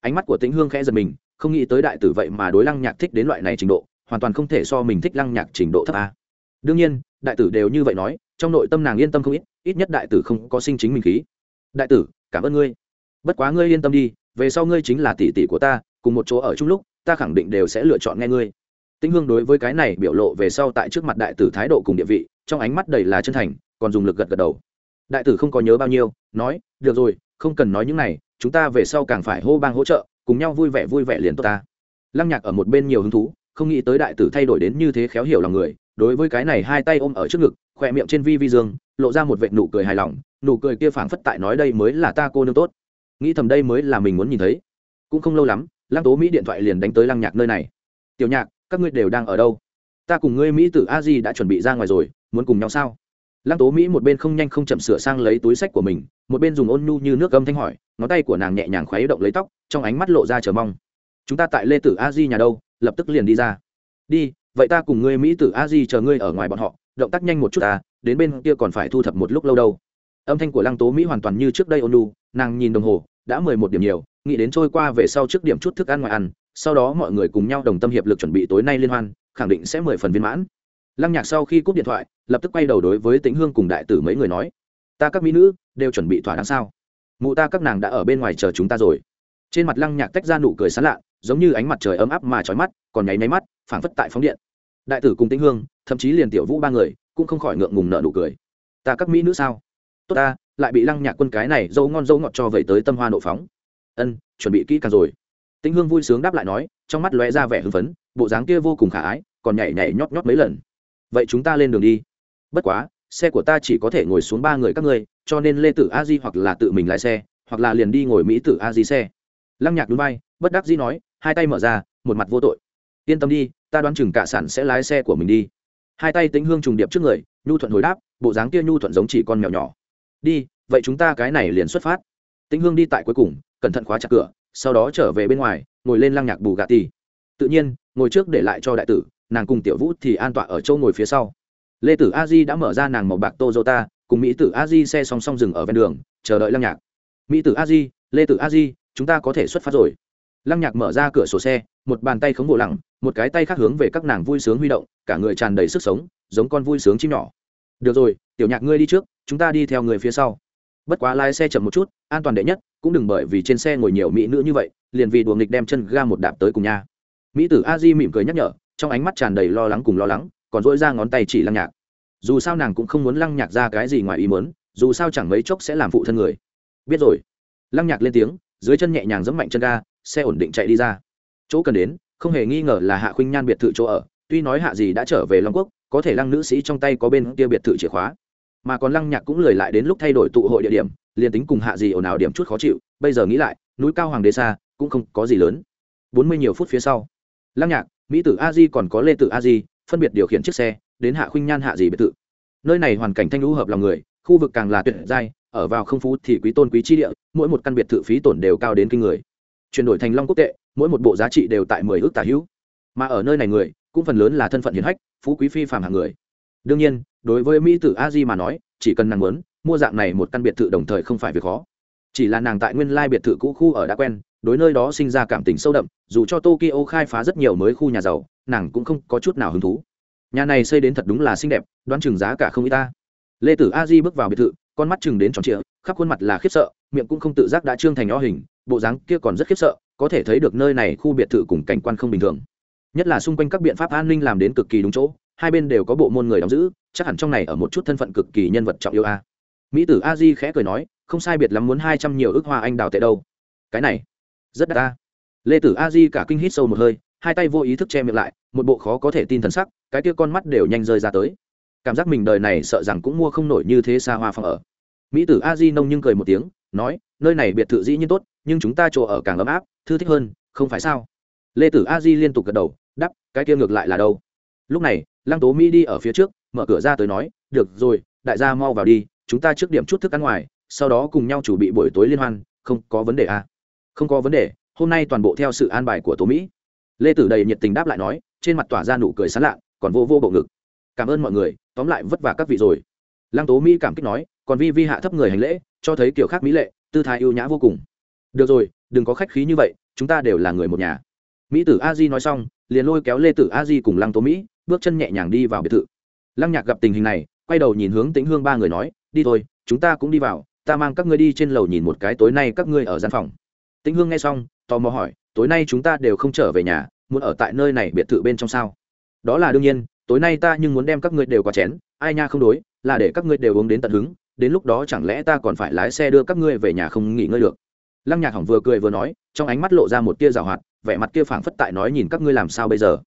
ánh mắt của tĩnh hương khẽ giật mình, không nghĩ tới đại tử vậy mà đối lăng nhạc thích đến loại này trình độ, hoàn toàn không thể so mình thích lăng nhạc trình độ thấp a. Đương nhiên, đại tử đều như vậy nói, trong nội tâm nàng yên tâm không ít ít nhất đại tử không có sinh chính mình khí. Đại tử, cảm ơn ngươi. Bất quá ngươi yên tâm đi, về sau ngươi chính là tỷ tỷ của ta, cùng một chỗ ở chung lúc, ta khẳng định đều sẽ lựa chọn nghe ngươi. Tĩnh hương đối với cái này biểu lộ về sau tại trước mặt đại tử thái độ cùng địa vị, trong ánh mắt đầy là chân thành, còn dùng lực gật gật đầu. Đại tử không có nhớ bao nhiêu, nói, được rồi, không cần nói những này chúng ta về sau càng phải hô bang hỗ trợ, cùng nhau vui vẻ vui vẻ liền tốt ta. Lăng nhạc ở một bên nhiều hứng thú, không nghĩ tới đại tử thay đổi đến như thế khéo hiểu lòng người, đối với cái này hai tay ôm ở trước ngực, khỏe miệng trên vi vi dương, lộ ra một vệ nụ cười hài lòng, nụ cười kia phảng phất tại nói đây mới là ta cô nương tốt. Nghĩ thầm đây mới là mình muốn nhìn thấy. Cũng không lâu lắm, lăng tố mỹ điện thoại liền đánh tới lăng nhạc nơi này. Tiểu nhạc, các ngươi đều đang ở đâu? Ta cùng ngươi mỹ tử a di đã chuẩn bị ra ngoài rồi, muốn cùng nhau sao? Lăng tố mỹ một bên không nhanh không chậm sửa sang lấy túi sách của mình, một bên dùng ôn nhu như nước gâm thanh hỏi, ngón tay của nàng nhẹ nhàng khuấy động lấy tóc, trong ánh mắt lộ ra chờ mong. Chúng ta tại lê tử a di nhà đâu? Lập tức liền đi ra. Đi, vậy ta cùng ngươi mỹ tử a di chờ ngươi ở ngoài bọn họ, động tác nhanh một chút ta, đến bên kia còn phải thu thập một lúc lâu đâu. Âm thanh của lăng tố mỹ hoàn toàn như trước đây ôn nhu, nàng nhìn đồng hồ, đã mười một điểm nhiều, nghĩ đến trôi qua về sau trước điểm chút thức ăn ngoài ăn, sau đó mọi người cùng nhau đồng tâm hiệp lực chuẩn bị tối nay liên hoan, khẳng định sẽ mười phần viên mãn lăng nhạc sau khi cúp điện thoại, lập tức quay đầu đối với tĩnh hương cùng đại tử mấy người nói, ta các mỹ nữ đều chuẩn bị thỏa đáng sao? Mụ ta các nàng đã ở bên ngoài chờ chúng ta rồi. Trên mặt lăng nhạc tách ra nụ cười sán lạ, giống như ánh mặt trời ấm áp mà trói mắt, còn nháy máy mắt, phảng phất tại phóng điện. Đại tử cùng tĩnh hương, thậm chí liền tiểu vũ ba người, cũng không khỏi ngượng ngùng nợ nụ cười. Ta các mỹ nữ sao? Tốt ta, lại bị lăng nhạc quân cái này dâu ngon dâu ngọt cho vậy tới tâm hoa nộ phóng. Ân, chuẩn bị kỹ càng rồi. Tĩnh hương vui sướng đáp lại nói, trong mắt lóe ra vẻ hưng phấn, bộ dáng kia vô cùng khả ái, còn nhảy nhảy nhót nhót mấy lần vậy chúng ta lên đường đi. Bất quá, xe của ta chỉ có thể ngồi xuống ba người các ngươi, cho nên lê tử a di hoặc là tự mình lái xe, hoặc là liền đi ngồi mỹ tử a di xe. Lăng nhạc núi bay bất đắc di nói, hai tay mở ra, một mặt vô tội. Yên tâm đi, ta đoán chừng cả sản sẽ lái xe của mình đi. Hai tay tính hương trùng điệp trước người, nhu thuận hồi đáp, bộ dáng kia nhu thuận giống chỉ con mèo nhỏ. Đi, vậy chúng ta cái này liền xuất phát. Tĩnh hương đi tại cuối cùng, cẩn thận khóa chặt cửa, sau đó trở về bên ngoài, ngồi lên lăng nhạc bù gà tì. Tự nhiên, ngồi trước để lại cho đại tử nàng cùng tiểu vũ thì an tọa ở châu ngồi phía sau. Lê tử a di đã mở ra nàng màu bạc tozota cùng mỹ tử a di xe song song dừng ở ven đường chờ đợi lăng nhạc. Mỹ tử a di lê tử a di chúng ta có thể xuất phát rồi. Lăng nhạc mở ra cửa sổ xe một bàn tay khống bộ lặng, một cái tay khác hướng về các nàng vui sướng huy động cả người tràn đầy sức sống giống con vui sướng chim nhỏ. Được rồi tiểu nhạc ngươi đi trước chúng ta đi theo người phía sau. Bất quá lái xe chậm một chút an toàn đệ nhất cũng đừng bởi vì trên xe ngồi nhiều mỹ nữ như vậy liền vì đùa nghịch đem chân ga một đạp tới cùng nha. Mỹ tử a di mỉm cười nhắc nhở trong ánh mắt tràn đầy lo lắng cùng lo lắng, còn dỗi ra ngón tay chỉ lăng nhạc. Dù sao nàng cũng không muốn lăng nhạc ra cái gì ngoài ý muốn, dù sao chẳng mấy chốc sẽ làm phụ thân người. Biết rồi. Lăng nhạc lên tiếng, dưới chân nhẹ nhàng giẫm mạnh chân ga, xe ổn định chạy đi ra. Chỗ cần đến, không hề nghi ngờ là hạ khuynh nhan biệt thự chỗ ở, tuy nói hạ gì đã trở về long quốc, có thể lăng nữ sĩ trong tay có bên kia biệt thự chìa khóa. Mà còn lăng nhạc cũng lười lại đến lúc thay đổi tụ hội địa điểm, liền tính cùng hạ gì ồn ào điểm chút khó chịu, bây giờ nghĩ lại, núi cao hoàng đế xa, cũng không có gì lớn. Bốn mươi nhiều phút phía sau, lăng nhạc mỹ tử a di còn có lê tử a di phân biệt điều khiển chiếc xe, đến hạ khuynh nhan hạ gì biệt thự. Nơi này hoàn cảnh thanh lũ hợp lòng người, khu vực càng là tuyệt giai, ở vào không phú thì quý tôn quý chi địa, mỗi một căn biệt thự phí tổn đều cao đến kinh người. Chuyển đổi thành long quốc tệ, mỗi một bộ giá trị đều tại mười ước tả hữu. Mà ở nơi này người, cũng phần lớn là thân phận hiền hách, phú quý phi phàm hạng người. Đương nhiên, đối với mỹ tử a di mà nói, chỉ cần nàng muốn, mua dạng này một căn biệt thự đồng thời không phải việc khó. Chỉ là nàng tại nguyên lai biệt thự cũ khu ở đã quen đối nơi đó sinh ra cảm tình sâu đậm, dù cho tokyo khai phá rất nhiều mới khu nhà giàu, nàng cũng không có chút nào hứng thú. Nhà này xây đến thật đúng là xinh đẹp, đoán chừng giá cả không y ta. Lê tử a di bước vào biệt thự, con mắt chừng đến tròn trịa, khắp khuôn mặt là khiếp sợ, miệng cũng không tự giác đã trương thành o hình, bộ dáng kia còn rất khiếp sợ, có thể thấy được nơi này khu biệt thự cùng cảnh quan không bình thường. Nhất là xung quanh các biện pháp an ninh làm đến cực kỳ đúng chỗ, hai bên đều có bộ môn người đóng giữ, chắc hẳn trong này ở một chút thân phận cực kỳ nhân vật trọng yêu a. Mỹ tử a di khẽ cười nói, không sai biệt lắm muốn hai trăm nhiều ước hoa anh đào tệ đâu. Cái này rất đắt ta. Lê tử a di cả kinh hít sâu một hơi, hai tay vô ý thức che miệng lại, một bộ khó có thể tin thần sắc, cái kia con mắt đều nhanh rơi ra tới. Cảm giác mình đời này sợ rằng cũng mua không nổi như thế xa hoa phòng ở. Mỹ tử a di nông nhưng cười một tiếng, nói, nơi này biệt thự dĩ nhiên tốt, nhưng chúng ta chỗ ở càng ấm áp, thư thích hơn, không phải sao? Lê tử a di liên tục gật đầu đắp cái kia ngược lại là đâu? Lúc này, lăng tố mỹ đi ở phía trước, mở cửa ra tới nói, được rồi, đại gia mau vào đi, chúng ta trước điểm chút thức ăn ngoài, sau đó cùng nhau chuẩn bị buổi tối liên hoan, không có vấn đề à không có vấn đề, hôm nay toàn bộ theo sự an bài của tố mỹ. Lê tử đầy nhiệt tình đáp lại nói, trên mặt tỏa ra nụ cười sán lạ, còn vô vô bộ ngực. Cảm ơn mọi người, tóm lại vất vả các vị rồi. Lăng tố mỹ cảm kích nói, còn vi vi hạ thấp người hành lễ, cho thấy kiểu khác mỹ lệ, tư thái ưu nhã vô cùng. Được rồi, đừng có khách khí như vậy, chúng ta đều là người một nhà. Mỹ tử a di nói xong, liền lôi kéo lê tử a di cùng lăng tố mỹ, bước chân nhẹ nhàng đi vào biệt thự. Lăng nhạc gặp tình hình này, quay đầu nhìn hướng tĩnh hương ba người nói, đi thôi, chúng ta cũng đi vào, ta mang các ngươi đi trên lầu nhìn một cái tối nay các ngươi ở gian phòng tĩnh hương nghe xong, tò mò hỏi, tối nay chúng ta đều không trở về nhà, muốn ở tại nơi này biệt thự bên trong sao? Đó là đương nhiên, tối nay ta nhưng muốn đem các ngươi đều qua chén, ai nha không đối, là để các ngươi đều uống đến tận hứng, đến lúc đó chẳng lẽ ta còn phải lái xe đưa các ngươi về nhà không nghỉ ngơi được? Lăng nhạc hỏng vừa cười vừa nói, trong ánh mắt lộ ra một tia rào hoạt, vẻ mặt kia phảng phất tại nói nhìn các ngươi làm sao bây giờ.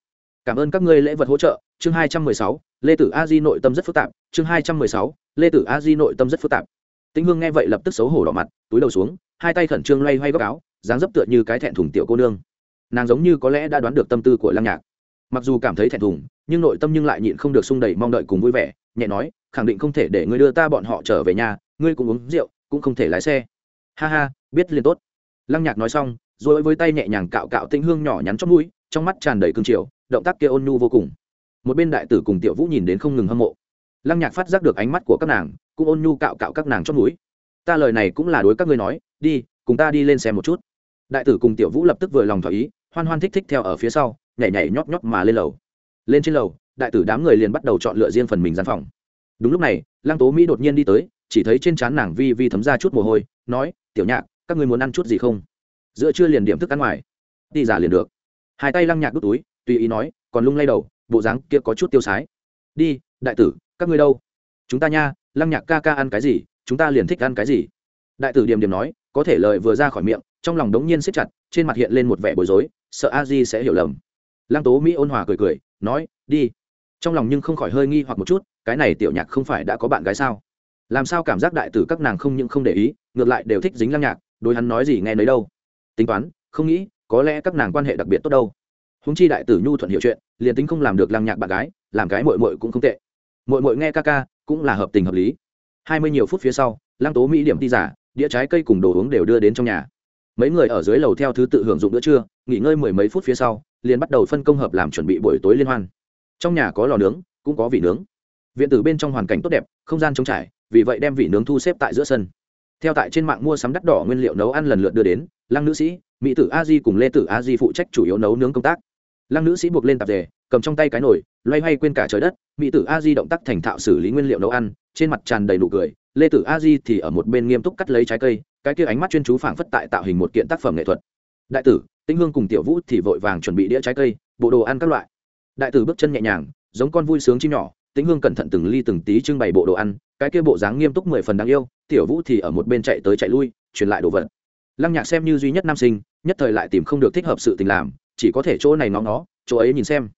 Cảm ơn các ngươi lễ vật hỗ trợ, chương hai trăm mười sáu, lê tử a di nội tâm rất phức tạp, chương hai trăm mười sáu, lê tử a di nội tâm rất phức tạp. Tĩnh hương nghe vậy lập tức xấu hổ đỏ mặt, túi đầu xuống hai tay khẩn trương loay hoay góc áo, dáng dấp tựa như cái thẹn thùng tiểu cô nương. Nàng giống như có lẽ đã đoán được tâm tư của lăng nhạc. Mặc dù cảm thấy thẹn thùng, nhưng nội tâm nhưng lại nhịn không được sung đầy mong đợi cùng vui vẻ, nhẹ nói, khẳng định không thể để ngươi đưa ta bọn họ trở về nhà, ngươi cũng uống rượu, cũng không thể lái xe. Ha ha, biết liền tốt. Lăng nhạc nói xong rồi với tay nhẹ nhàng cạo cạo tinh hương nhỏ nhắn chót mũi, trong mắt tràn đầy cương triều, động tác kia ôn nhu vô cùng. Một bên đại tử cùng tiểu vũ nhìn đến không ngừng hâm mộ. Lăng nhạc phát giác được ánh mắt của các nàng, cũng ôn nhu cạo cạo các nàng chót mũi ta lời này cũng là đối các ngươi nói, đi, cùng ta đi lên xem một chút. Đại tử cùng tiểu vũ lập tức vừa lòng thỏa ý, hoan hoan thích thích theo ở phía sau, nhảy nhảy nhóp nhóp mà lên lầu. Lên trên lầu, đại tử đám người liền bắt đầu chọn lựa riêng phần mình gian phòng. Đúng lúc này, lăng tố mỹ đột nhiên đi tới, chỉ thấy trên trán nàng vi vi thấm ra chút mồ hôi, nói, tiểu nhạc, các người muốn ăn chút gì không? Giữa chưa liền điểm thức ăn ngoài. Đi giả liền được. Hai tay lăng nhạc đút túi, tùy ý nói, còn lung lay đầu, bộ dáng kia có chút tiêu sái. Đi, đại tử, các ngươi đâu? Chúng ta nha, lăng nhạc ca ca ăn cái gì? Chúng ta liền thích ăn cái gì? Đại tử điểm điểm nói, có thể lời vừa ra khỏi miệng, trong lòng đống nhiên siết chặt, trên mặt hiện lên một vẻ bối rối, sợ a di sẽ hiểu lầm. Lăng tố mỹ ôn hòa cười cười, nói, đi. Trong lòng nhưng không khỏi hơi nghi hoặc một chút, cái này tiểu nhạc không phải đã có bạn gái sao? Làm sao cảm giác đại tử các nàng không những không để ý, ngược lại đều thích dính lăng nhạc, đối hắn nói gì nghe nấy đâu. Tính toán, không nghĩ, có lẽ các nàng quan hệ đặc biệt tốt đâu. Húng chi đại tử nhu thuận hiểu chuyện, liền tính không làm được lăng nhạc bạn gái, làm cái mội mội cũng không tệ. Mội mội nghe ca ca, cũng là hợp tình hợp lý hai mươi nhiều phút phía sau, lăng tố mỹ điểm đi giả, đĩa trái cây cùng đồ uống đều đưa đến trong nhà. Mấy người ở dưới lầu theo thứ tự hưởng dụng bữa trưa, nghỉ ngơi mười mấy phút phía sau, liền bắt đầu phân công hợp làm chuẩn bị buổi tối liên hoan. Trong nhà có lò nướng, cũng có vị nướng. Viện tử bên trong hoàn cảnh tốt đẹp, không gian trống trải, vì vậy đem vị nướng thu xếp tại giữa sân. Theo tại trên mạng mua sắm đắt đỏ nguyên liệu nấu ăn lần lượt đưa đến, lăng nữ sĩ, mỹ tử a di cùng lê tử a di phụ trách chủ yếu nấu nướng công tác. Lăng nữ sĩ buộc lên tạp dề cầm trong tay cái nồi loay hoay quên cả trời đất mỹ tử a di động tác thành thạo xử lý nguyên liệu nấu ăn trên mặt tràn đầy nụ cười lê tử a di thì ở một bên nghiêm túc cắt lấy trái cây cái kia ánh mắt chuyên chú phảng phất tại tạo hình một kiện tác phẩm nghệ thuật. Đại tử tinh hương cùng tiểu vũ thì vội vàng chuẩn bị đĩa trái cây bộ đồ ăn các loại. Đại tử bước chân nhẹ nhàng giống con vui sướng chim nhỏ tĩnh hương cẩn thận từng ly từng tí trưng bày bộ đồ ăn cái kia bộ dáng nghiêm túc mười phần đáng yêu tiểu vũ thì ở một bên chạy tới chạy lui truyền lại đồ vật. Lăng nhạc xem như duy nhất nam sinh nhất thời lại tìm không được thích hợp sự tình làm chỉ có thể chỗ này nó nó, chỗ ấy nhìn xem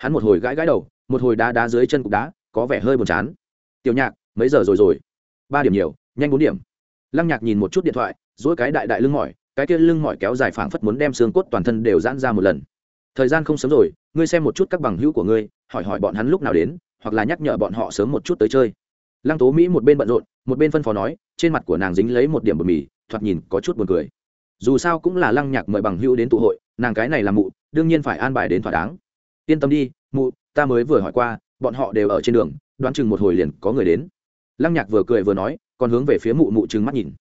hắn một hồi gãi gãi đầu, một hồi đá đá dưới chân cục đá, có vẻ hơi buồn chán. Tiểu nhạc, mấy giờ rồi rồi? Ba điểm nhiều, nhanh bốn điểm. Lăng nhạc nhìn một chút điện thoại dỗi cái đại đại lưng mỏi, cái kia lưng mỏi kéo dài phảng phất muốn đem xương cốt toàn thân đều giãn ra một lần. Thời gian không sớm rồi, ngươi xem một chút các bằng hữu của ngươi, hỏi hỏi bọn hắn lúc nào đến, hoặc là nhắc nhở bọn họ sớm một chút tới chơi. Lăng tố mỹ một bên bận rộn, một bên phân phó nói, trên mặt của nàng dính lấy một điểm bờ mì, thoạt nhìn có chút buồn cười. Dù sao cũng là lăng nhạc mời bằng hữu đến tụ hội, nàng cái này làm mụ, đương nhiên phải an bài đến thỏa đáng yên tâm đi, mụ, ta mới vừa hỏi qua, bọn họ đều ở trên đường, đoán chừng một hồi liền có người đến. Lăng nhạc vừa cười vừa nói, còn hướng về phía mụ mụ trừng mắt nhìn.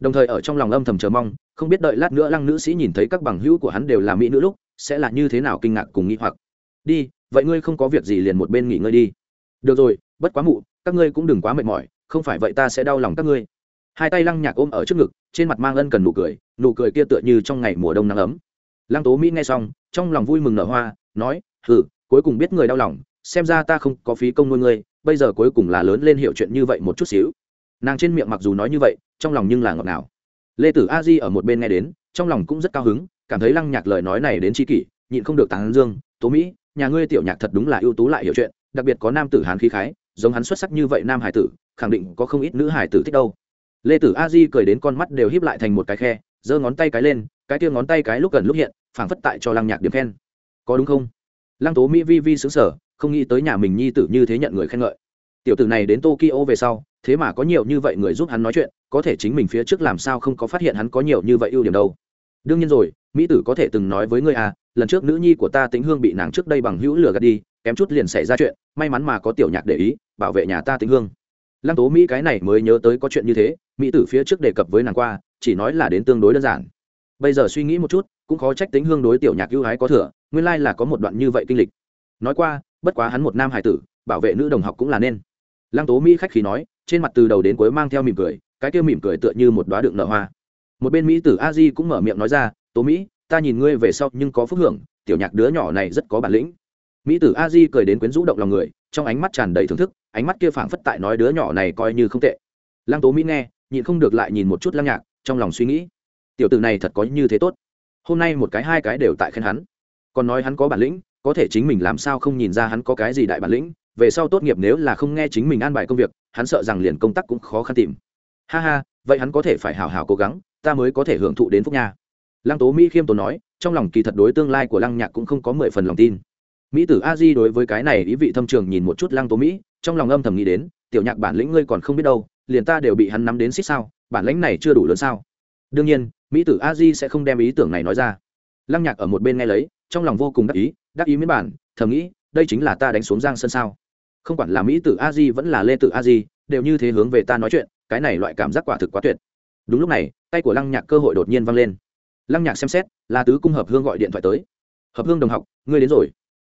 Đồng thời ở trong lòng âm thầm chờ mong, không biết đợi lát nữa lăng nữ sĩ nhìn thấy các bằng hữu của hắn đều là mỹ nữ lúc, sẽ là như thế nào kinh ngạc cùng nghĩ hoặc. Đi, vậy ngươi không có việc gì liền một bên nghỉ ngơi đi. Được rồi, bất quá mụ, các ngươi cũng đừng quá mệt mỏi, không phải vậy ta sẽ đau lòng các ngươi. Hai tay lăng nhạc ôm ở trước ngực, trên mặt mang ân cần nụ cười nụ cười kia tựa như trong ngày mùa đông nắng ấm. Lăng tố mỹ nghe xong, trong lòng vui mừng nở hoa, nói hừ, cuối cùng biết người đau lòng, xem ra ta không có phí công nuôi ngươi, bây giờ cuối cùng là lớn lên hiểu chuyện như vậy một chút xíu. Nàng trên miệng mặc dù nói như vậy, trong lòng nhưng là ngọt ngào. Lê tử a di ở một bên nghe đến, trong lòng cũng rất cao hứng, cảm thấy lăng nhạc lời nói này đến tri kỷ, nhịn không được tán dương, tố mỹ, nhà ngươi tiểu nhạc thật đúng là ưu tú lại hiểu chuyện, đặc biệt có nam tử hán khí khái, giống hắn xuất sắc như vậy nam hải tử, khẳng định có không ít nữ hải tử thích đâu. Lê tử a di cười đến con mắt đều híp lại thành một cái khe, giơ ngón tay cái lên, cái kia ngón tay cái lúc gần lúc hiện, phảng phất tại cho lăng nhạc điểm khen. Có đúng không? Lăng tố mỹ vi vi xứng sở không nghĩ tới nhà mình nhi tử như thế nhận người khen ngợi. Tiểu tử này đến tokyo về sau, thế mà có nhiều như vậy người giúp hắn nói chuyện, có thể chính mình phía trước làm sao không có phát hiện hắn có nhiều như vậy ưu điểm đâu. Đương nhiên rồi, mỹ tử có thể từng nói với ngươi à lần trước nữ nhi của ta tính hương bị nàng trước đây bằng hữu lửa gạt đi, kém chút liền xảy ra chuyện, may mắn mà có tiểu nhạc để ý, bảo vệ nhà ta tính hương. Lăng tố mỹ cái này mới nhớ tới có chuyện như thế, mỹ tử phía trước đề cập với nàng qua, chỉ nói là đến tương đối đơn giản. Bây giờ suy nghĩ một chút, cũng khó trách tính hương đối tiểu nhạc ưu hái có thừa nguyên lai là có một đoạn như vậy kinh lịch. Nói qua, bất quá hắn một nam hải tử, bảo vệ nữ đồng học cũng là nên. Lăng tố mỹ khách khí nói, trên mặt từ đầu đến cuối mang theo mỉm cười, cái kia mỉm cười tựa như một đoá đựng nợ hoa. Một bên mỹ tử a di cũng mở miệng nói ra, tố mỹ, ta nhìn ngươi về sau nhưng có phúc hưởng, tiểu nhạc đứa nhỏ này rất có bản lĩnh. Mỹ tử a di cười đến quyến rũ động lòng người, trong ánh mắt tràn đầy thưởng thức, ánh mắt kia phảng phất tại nói đứa nhỏ này coi như không tệ. Lăng tố mỹ nghe, nhịn không được lại nhìn một chút lăng nhạc, trong lòng suy nghĩ, tiểu tử này thật có như thế tốt. Hôm nay một cái hai cái đều tại khen hắn còn nói hắn có bản lĩnh, có thể chính mình làm sao không nhìn ra hắn có cái gì đại bản lĩnh, về sau tốt nghiệp nếu là không nghe chính mình an bài công việc, hắn sợ rằng liền công tác cũng khó khăn tìm. Ha ha, vậy hắn có thể phải hào hào cố gắng, ta mới có thể hưởng thụ đến phúc nha. Lăng tố mỹ khiêm tốn nói, trong lòng kỳ thật đối tương lai của lăng nhạc cũng không có mười phần lòng tin. Mỹ tử a di đối với cái này ý vị thâm trường nhìn một chút lăng tố mỹ, trong lòng âm thầm nghĩ đến, tiểu nhạc bản lĩnh ngươi còn không biết đâu, liền ta đều bị hắn nắm đến xích sao, bản lĩnh này chưa đủ lớn sao? Đương nhiên, mỹ tử a di sẽ không đem ý tưởng này nói ra. Lăng nhạc ở một bên nghe lấy trong lòng vô cùng đắc ý đắc ý miễn bản thầm nghĩ, đây chính là ta đánh xuống giang sân sao? Không quản là mỹ tử a di vẫn là lê tử a di, đều như thế hướng về ta nói chuyện, cái này loại cảm giác quả thực quá tuyệt. Đúng lúc này, tay của lăng nhạc cơ hội đột nhiên văng lên. Lăng nhạc xem xét, là tứ cung hợp hương gọi điện thoại tới. Hợp hương đồng học, ngươi đến rồi.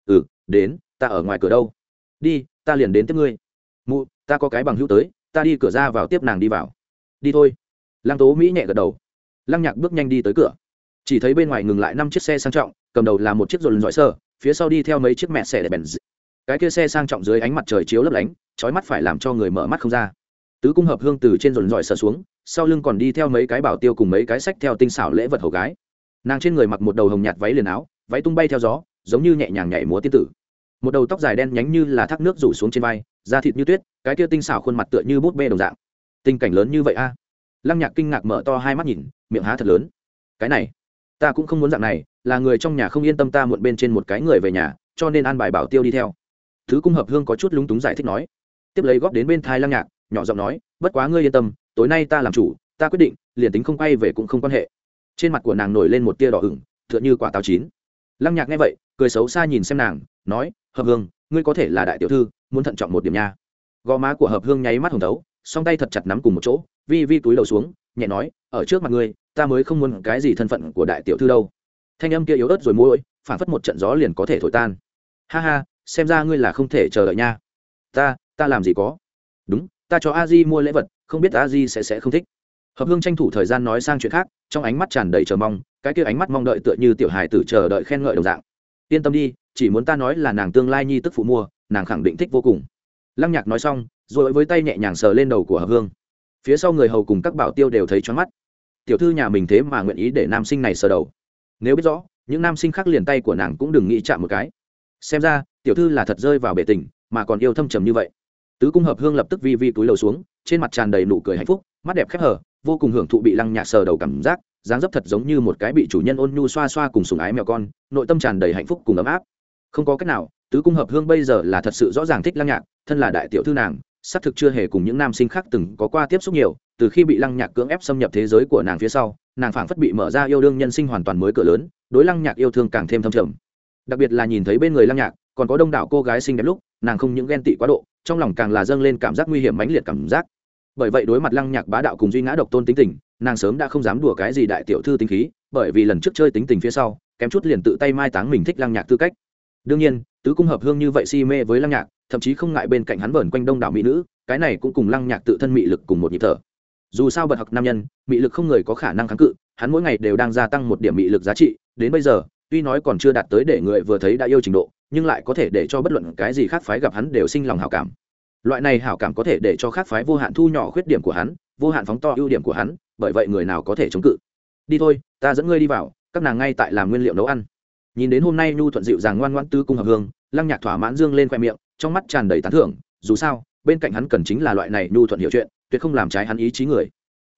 Ừ đến, ta ở ngoài cửa đâu? Đi, ta liền đến tiếp ngươi. Mụ, ta có cái bằng hữu tới, ta đi cửa ra vào tiếp nàng đi vào. Đi thôi. Lăng tố mỹ nhẹ gật đầu. Lăng nhạc bước nhanh đi tới cửa chỉ thấy bên ngoài ngừng lại năm chiếc xe sang trọng, cầm đầu là một chiếc dồn dọi sơ, phía sau đi theo mấy chiếc mẹ xe để bèn cái kia xe sang trọng dưới ánh mặt trời chiếu lấp lánh trói mắt phải làm cho người mở mắt không ra. Tứ cung hợp hương từ trên dồn dọi sờ xuống, sau lưng còn đi theo mấy cái bảo tiêu cùng mấy cái sách theo tinh xảo lễ vật hầu gái. Nàng trên người mặc một đầu hồng nhạt váy liền áo, váy tung bay theo gió, giống như nhẹ nhàng nhảy múa tiên tử. Một đầu tóc dài đen nhánh như là thác nước rủ xuống trên vai, da thịt như tuyết, cái kia tinh xảo khuôn mặt tựa như bút bê đồng dạng. Tình cảnh lớn như vậy a. Lăng nhạc kinh ngạc mở to hai mắt nhìn, miệng há thật lớn. Cái này ta cũng không muốn dạng này, là người trong nhà không yên tâm ta muộn bên trên một cái người về nhà, cho nên an bài bảo tiêu đi theo. Thứ cung hợp hương có chút lúng túng giải thích nói. Tiếp lấy góp đến bên thai lăng nhạc, nhỏ giọng nói, bất quá ngươi yên tâm, tối nay ta làm chủ, ta quyết định, liền tính không quay về cũng không quan hệ. Trên mặt của nàng nổi lên một tia đỏ ửng h như quả táo chín. Lăng nhạc nghe vậy, cười xấu xa nhìn xem nàng, nói, hợp hương, ngươi có thể là đại tiểu thư, muốn thận trọng một điểm nha. Gò má của hợp hương nháy mắt hồng thấu, song tay thật chặt nắm cùng một chỗ, vi vi túi đầu xuống nhẹ nói, ở trước mặt ngươi, ta mới không muốn cái gì thân phận của đại tiểu thư đâu. Thanh âm kia yếu ớt rồi mỗi phản phất một trận gió liền có thể thổi tan. Ha ha, xem ra ngươi là không thể chờ đợi nha. Ta ta làm gì có? Đúng, ta cho a di mua lễ vật, không biết a di sẽ sẽ không thích. Hợp hương tranh thủ thời gian nói sang chuyện khác, trong ánh mắt tràn đầy chờ mong, cái kia ánh mắt mong đợi tựa như tiểu hài tử chờ đợi khen ngợi đồng dạng. Yên tâm đi, chỉ muốn ta nói là nàng tương lai nhi tức phụ mua, nàng khẳng định thích vô cùng. Lăng nhạc nói xong, rồi với tay nhẹ nhàng sờ lên đầu của hợp hương phía sau người hầu cùng các bảo tiêu đều thấy choáng mắt. Tiểu thư nhà mình thế mà nguyện ý để nam sinh này sờ đầu. Nếu biết rõ, những nam sinh khác liền tay của nàng cũng đừng nghĩ chạm một cái. Xem ra, tiểu thư là thật rơi vào bể tình, mà còn yêu thâm trầm như vậy. Tứ cung hợp hương lập tức vi vi túi lầu xuống, trên mặt tràn đầy nụ cười hạnh phúc, mắt đẹp khép hở vô cùng hưởng thụ bị lăng nhạc sờ đầu cảm giác, dáng dấp thật giống như một cái bị chủ nhân ôn nhu xoa xoa cùng sùng ái mèo con, nội tâm tràn đầy hạnh phúc cùng ấm áp. Không có cách nào, tứ cung hợp hương bây giờ là thật sự rõ ràng thích lăng nhạc, thân là đại tiểu thư nàng xác thực chưa hề cùng những nam sinh khác từng có qua tiếp xúc nhiều, từ khi bị lăng nhạc cưỡng ép xâm nhập thế giới của nàng phía sau, nàng phảng phất bị mở ra yêu đương nhân sinh hoàn toàn mới cửa lớn, đối lăng nhạc yêu thương càng thêm thâm trầm. Đặc biệt là nhìn thấy bên người lăng nhạc, còn có đông đảo cô gái xinh đẹp lúc, nàng không những ghen tị quá độ, trong lòng càng là dâng lên cảm giác nguy hiểm mãnh liệt cảm giác. Bởi vậy đối mặt lăng nhạc bá đạo cùng duy ngã độc tôn tính tình, nàng sớm đã không dám đùa cái gì đại tiểu thư tính khí, bởi vì lần trước chơi tính tình phía sau, kém chút liền tự tay mai táng mình thích lăng nhạc tư cách. Đương nhiên, tứ cung hợp hương như vậy si mê với lăng nhạc thậm chí không ngại bên cạnh hắn vẩn quanh đông đảo mỹ nữ, cái này cũng cùng lăng nhạc tự thân mị lực cùng một nhịp thở. Dù sao bật học nam nhân, mị lực không người có khả năng kháng cự, hắn mỗi ngày đều đang gia tăng một điểm mị lực giá trị, đến bây giờ, tuy nói còn chưa đạt tới để người vừa thấy đã yêu trình độ, nhưng lại có thể để cho bất luận cái gì khác phái gặp hắn đều sinh lòng hảo cảm. Loại này hảo cảm có thể để cho khác phái vô hạn thu nhỏ khuyết điểm của hắn, vô hạn phóng to ưu điểm của hắn, bởi vậy người nào có thể chống cự? Đi thôi, ta dẫn ngươi đi vào, các nàng ngay tại làm nguyên liệu nấu ăn. Nhìn đến hôm nay nhu thuận dịu dàng ngoan ngoãn tư cung hợp hương, lăng nhạc thỏa mãn dương lên khoe miệng trong mắt tràn đầy tán thưởng, dù sao, bên cạnh hắn cần chính là loại này nhu thuận hiểu chuyện, tuyệt không làm trái hắn ý chí người.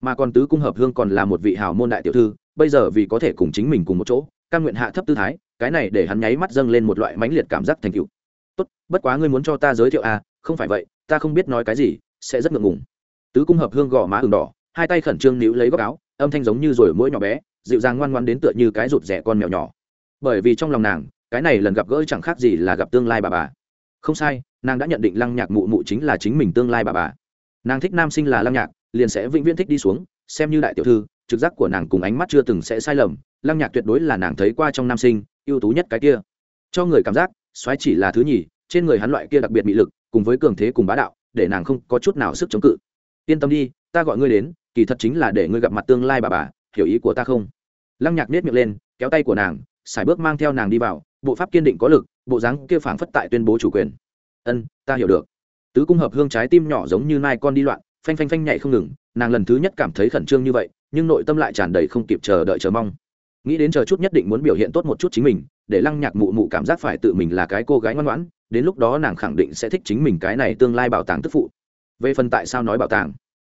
Mà còn tứ cung hợp hương còn là một vị hào môn đại tiểu thư, bây giờ vì có thể cùng chính mình cùng một chỗ, căn nguyện hạ thấp tư thái, cái này để hắn nháy mắt dâng lên một loại mãnh liệt cảm giác thành cựu tốt, bất quá ngươi muốn cho ta giới thiệu à không phải vậy, ta không biết nói cái gì, sẽ rất ngượng ngùng. Tứ cung hợp hương gò má ừng đỏ, hai tay khẩn trương níu lấy góc áo, âm thanh giống như rồi mỗi nhỏ bé, dịu dàng ngoan ngoan đến tựa như cái rụt rẻ con mèo nhỏ. Bởi vì trong lòng nàng, cái này lần gặp gỡ chẳng khác gì là gặp tương lai bà bà không sai, nàng đã nhận định lăng nhạc mụ mụ chính là chính mình tương lai bà bà. Nàng thích nam sinh là lăng nhạc, liền sẽ vĩnh viễn thích đi xuống, xem như đại tiểu thư, trực giác của nàng cùng ánh mắt chưa từng sẽ sai lầm, lăng nhạc tuyệt đối là nàng thấy qua trong nam sinh, ưu tú nhất cái kia. Cho người cảm giác xoáy chỉ là thứ nhì, trên người hắn loại kia đặc biệt bị lực, cùng với cường thế cùng bá đạo, để nàng không có chút nào sức chống cự. Yên tâm đi, ta gọi ngươi đến, kỳ thật chính là để ngươi gặp mặt tương lai bà bà, hiểu ý của ta không? Lăng nhạc nết miệng lên, kéo tay của nàng xài bước mang theo nàng đi vào, bộ pháp kiên định có lực bộ dáng kia phảng phất tại tuyên bố chủ quyền. Ân, ta hiểu được. Tứ cung hợp hương trái tim nhỏ giống như nai con đi loạn, phanh phanh phanh nhảy không ngừng, nàng lần thứ nhất cảm thấy khẩn trương như vậy, nhưng nội tâm lại tràn đầy không kịp chờ đợi chờ mong. Nghĩ đến chờ chút nhất định muốn biểu hiện tốt một chút chính mình, để lăng nhạc mụ mụ cảm giác phải tự mình là cái cô gái ngoan ngoãn, đến lúc đó nàng khẳng định sẽ thích chính mình cái này tương lai bảo tàng tức phụ. Về phần tại sao nói bảo tàng,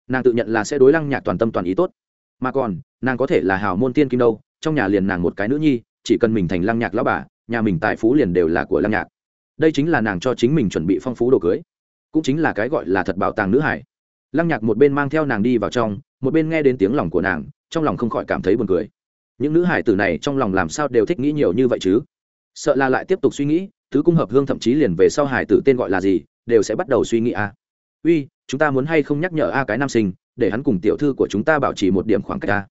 nàng tự nhận là sẽ đối lăng nhạc toàn tâm toàn ý tốt. Mà còn, nàng có thể là hào môn tiên kim đâu, trong nhà liền nàng một cái nữ nhi, chỉ cần mình thành lăng nhạc lão bà nhà mình tài phú liền đều là của lăng nhạc. Đây chính là nàng cho chính mình chuẩn bị phong phú đồ cưới, cũng chính là cái gọi là thật bảo tàng nữ hải. Lăng nhạc một bên mang theo nàng đi vào trong, một bên nghe đến tiếng lòng của nàng, trong lòng không khỏi cảm thấy buồn cười. Những nữ hải tử này trong lòng làm sao đều thích nghĩ nhiều như vậy chứ? Sợ là lại tiếp tục suy nghĩ, thứ cung hợp hương thậm chí liền về sau hải tử tên gọi là gì, đều sẽ bắt đầu suy nghĩ a. À. uy, chúng ta muốn hay không nhắc nhở a cái nam sinh, để hắn cùng tiểu thư của chúng ta bảo trì một điểm khoảng cách a?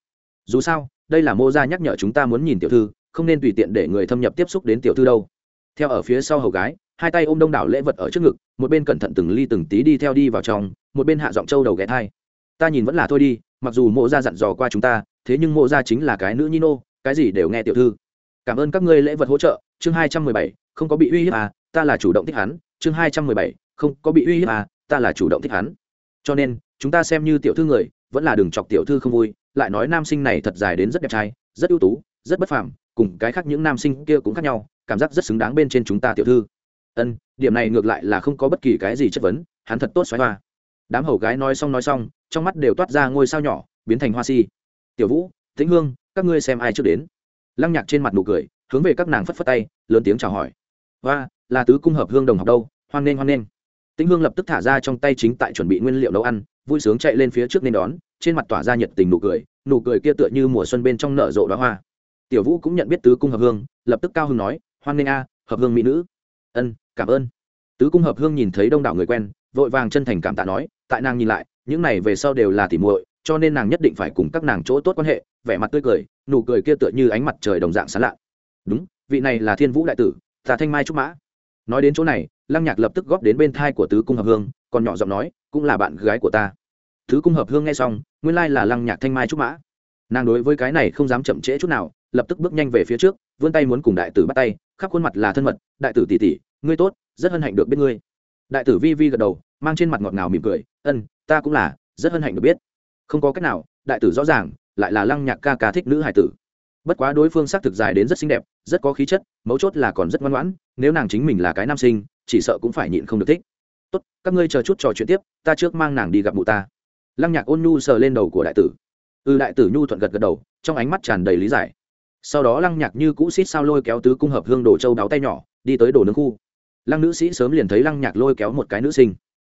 Dù sao, đây là mô gia nhắc nhở chúng ta muốn nhìn tiểu thư không nên tùy tiện để người thâm nhập tiếp xúc đến tiểu thư đâu. Theo ở phía sau hầu gái, hai tay ôm đông đảo lễ vật ở trước ngực, một bên cẩn thận từng ly từng tí đi theo đi vào trong, một bên hạ giọng châu đầu ghé thai. Ta nhìn vẫn là thôi đi, mặc dù mộ gia dặn dò qua chúng ta, thế nhưng mộ gia chính là cái nữ nhi nô, cái gì đều nghe tiểu thư. Cảm ơn các ngươi lễ vật hỗ trợ, chương hai trăm mười bảy, không có bị uy hiếp à ta là chủ động thích hắn, chương hai trăm mười bảy, không có bị uy hiếp à ta là chủ động thích hắn. Cho nên, chúng ta xem như tiểu thư người, vẫn là đừng chọc tiểu thư không vui, lại nói nam sinh này thật dài đến rất đẹp trai, rất ưu tú, rất bất phàm cùng cái khác những nam sinh kia cũng khác nhau, cảm giác rất xứng đáng bên trên chúng ta tiểu thư. Ân, điểm này ngược lại là không có bất kỳ cái gì chất vấn, hắn thật tốt xoáy hoa. Đám hầu gái nói xong nói xong, trong mắt đều toát ra ngôi sao nhỏ, biến thành hoa si. Tiểu vũ, tĩnh hương, các ngươi xem ai trước đến? Lăng nhạc trên mặt nụ cười, hướng về các nàng phất phất tay, lớn tiếng chào hỏi. Và là tứ cung hợp hương đồng học đâu? Hoan nghênh hoan nghênh. Tĩnh hương lập tức thả ra trong tay chính tại chuẩn bị nguyên liệu nấu ăn, vui sướng chạy lên phía trước nên đón, trên mặt tỏa ra nhiệt tình nụ cười nụ cười kia tựa như mùa xuân bên trong nở rộ đó hoa tiểu vũ cũng nhận biết tứ cung hợp hương, lập tức cao hưng nói, hoan nghênh a, hợp hương mỹ nữ. Ân, cảm ơn. Tứ cung hợp hương nhìn thấy đông đảo người quen, vội vàng chân thành cảm tạ nói, tại nàng nhìn lại, những này về sau đều là tỉ muội, cho nên nàng nhất định phải cùng các nàng chỗ tốt quan hệ. Vẻ mặt tươi cười, nụ cười kia tựa như ánh mặt trời đồng dạng sán lạ. Đúng, vị này là thiên vũ đại tử tà thanh mai trúc mã. Nói đến chỗ này, lăng nhạc lập tức góp đến bên thai của tứ cung hợp hương, còn nhỏ giọng nói, cũng là bạn gái của ta. Tứ cung hợp hương nghe xong, nguyên lai là lăng nhạc thanh mai trúc mã. Nàng đối với cái này không dám chậm trễ chút nào lập tức bước nhanh về phía trước, vươn tay muốn cùng đại tử bắt tay, khắp khuôn mặt là thân mật, đại tử tỉ tỉ ngươi tốt, rất hân hạnh được biết ngươi. Đại tử vi vi gật đầu, mang trên mặt ngọt ngào mỉm cười, ân, ta cũng là, rất hân hạnh được biết. Không có cách nào, đại tử rõ ràng, lại là lăng nhạc ca ca thích nữ hải tử. Bất quá đối phương xác thực dài đến rất xinh đẹp, rất có khí chất, mấu chốt là còn rất ngoan ngoãn, nếu nàng chính mình là cái nam sinh, chỉ sợ cũng phải nhịn không được thích. Tốt, các ngươi chờ chút trò chuyện tiếp, ta trước mang nàng đi gặp mụ ta. Lăng nhạc ôn nhu sờ lên đầu của đại tử. Ừ đại tử nhu thuận gật gật đầu, trong ánh mắt tràn đầy lý giải sau đó lăng nhạc như cũ xít sao lôi kéo tứ cung hợp hương đồ châu đáo tay nhỏ, đi tới đồ nướng khu. Lăng nữ sĩ sớm liền thấy lăng nhạc lôi kéo một cái nữ sinh.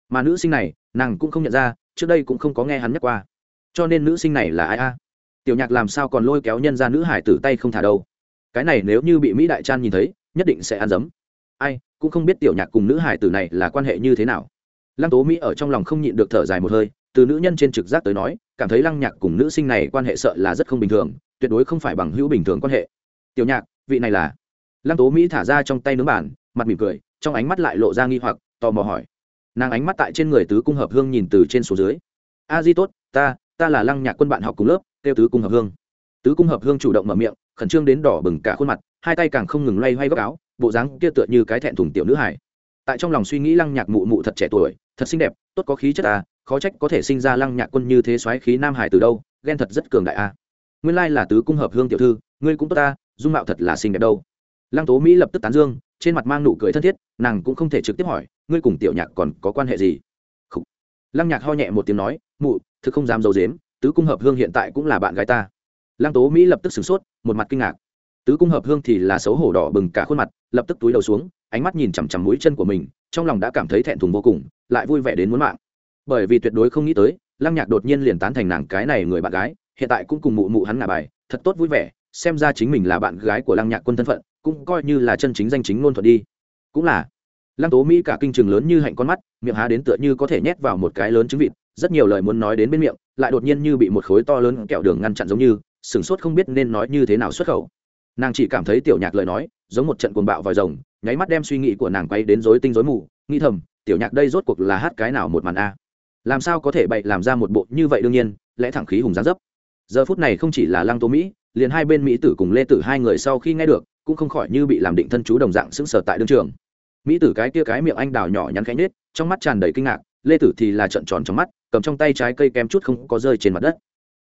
Mà nữ sinh này, nàng cũng không nhận ra, trước đây cũng không có nghe hắn nhắc qua. Cho nên nữ sinh này là ai a? Tiểu nhạc làm sao còn lôi kéo nhân ra nữ hải tử tay không thả đâu? Cái này nếu như bị mỹ đại trang nhìn thấy, nhất định sẽ ăn dấm. Ai, cũng không biết tiểu nhạc cùng nữ hải tử này là quan hệ như thế nào. Lăng tố mỹ ở trong lòng không nhịn được thở dài một hơi, từ nữ nhân trên trực giác tới nói cảm thấy lăng nhạc cùng nữ sinh này quan hệ sợ là rất không bình thường, tuyệt đối không phải bằng hữu bình thường quan hệ. Tiểu nhạc, vị này là? Lăng tố mỹ thả ra trong tay nướng bản mặt mỉm cười, trong ánh mắt lại lộ ra nghi hoặc, tò mò hỏi. Nàng ánh mắt tại trên người tứ cung hợp hương nhìn từ trên xuống dưới. A di tốt, ta ta là lăng nhạc quân bạn học cùng lớp, kêu tứ cung hợp hương. Tứ cung hợp hương chủ động mở miệng, khẩn trương đến đỏ bừng cả khuôn mặt, hai tay càng không ngừng loay hoay góc áo, bộ dáng kia tựa như cái thẹn thùng tiểu nữ hải tại trong lòng suy nghĩ lăng nhạc mụ mụ thật trẻ tuổi, thật xinh đẹp, tốt có khí chất à khó trách có thể sinh ra lăng nhạc quân như thế xoáy khí nam hải từ đâu, ghen thật rất cường đại à nguyên lai là tứ cung hợp hương tiểu thư, ngươi cũng tốt ta, dung mạo thật là xinh đẹp đâu. Lăng tố mỹ lập tức tán dương, trên mặt mang nụ cười thân thiết, nàng cũng không thể trực tiếp hỏi, ngươi cùng tiểu nhạc còn có quan hệ gì? Khủ. lăng nhạc ho nhẹ một tiếng nói, mụ, thực không dám d i ấ u dếm tứ cung hợp hương hiện tại cũng là bạn gái ta. Lăng tố mỹ lập tức sửng sốt, một mặt kinh ngạc. Tứ cung hợp hương thì là xấu hổ đỏ bừng cả khuôn mặt, lập tức túi đầu xuống, ánh mắt nhìn chằm chằm mũi chân của mình, trong lòng đã cảm thấy thẹn thùng vô cùng, lại vui vẻ đến muốn mạng bởi vì tuyệt đối không nghĩ tới, lăng nhạc đột nhiên liền tán thành nàng cái này người bạn gái, hiện tại cũng cùng mụ mụ hắn ngả bài, thật tốt vui vẻ, xem ra chính mình là bạn gái của lăng nhạc quân thân phận, cũng coi như là chân chính danh chính ngôn thuận đi. Cũng là, lăng tố mỹ cả kinh trường lớn như hạnh con mắt, miệng há đến tựa như có thể nhét vào một cái lớn trứng vịt, rất nhiều lời muốn nói đến bên miệng, lại đột nhiên như bị một khối to lớn kẹo đường ngăn chặn giống như, sửng sốt không biết nên nói như thế nào xuất khẩu. Nàng chỉ cảm thấy tiểu nhạc lời nói, giống một trận cuồng bạo vòi rồng, nháy mắt đem suy nghĩ của nàng quay đến rối tinh rối mù, nghĩ thầm, tiểu nhạc đây rốt cuộc là hát cái nào một màn a làm sao có thể bậy làm ra một bộ như vậy đương nhiên, lẽ thẳng khí hùng gián dấp. Giờ phút này không chỉ là lăng tố mỹ, liền hai bên mỹ tử cùng lê tử hai người sau khi nghe được, cũng không khỏi như bị làm định thân chú đồng dạng sững sờ tại đương trường. Mỹ tử cái kia cái miệng anh đào nhỏ nhắn khẽ nết trong mắt tràn đầy kinh ngạc, lê tử thì là trận tròn trong mắt, cầm trong tay trái cây kém chút không có rơi trên mặt đất.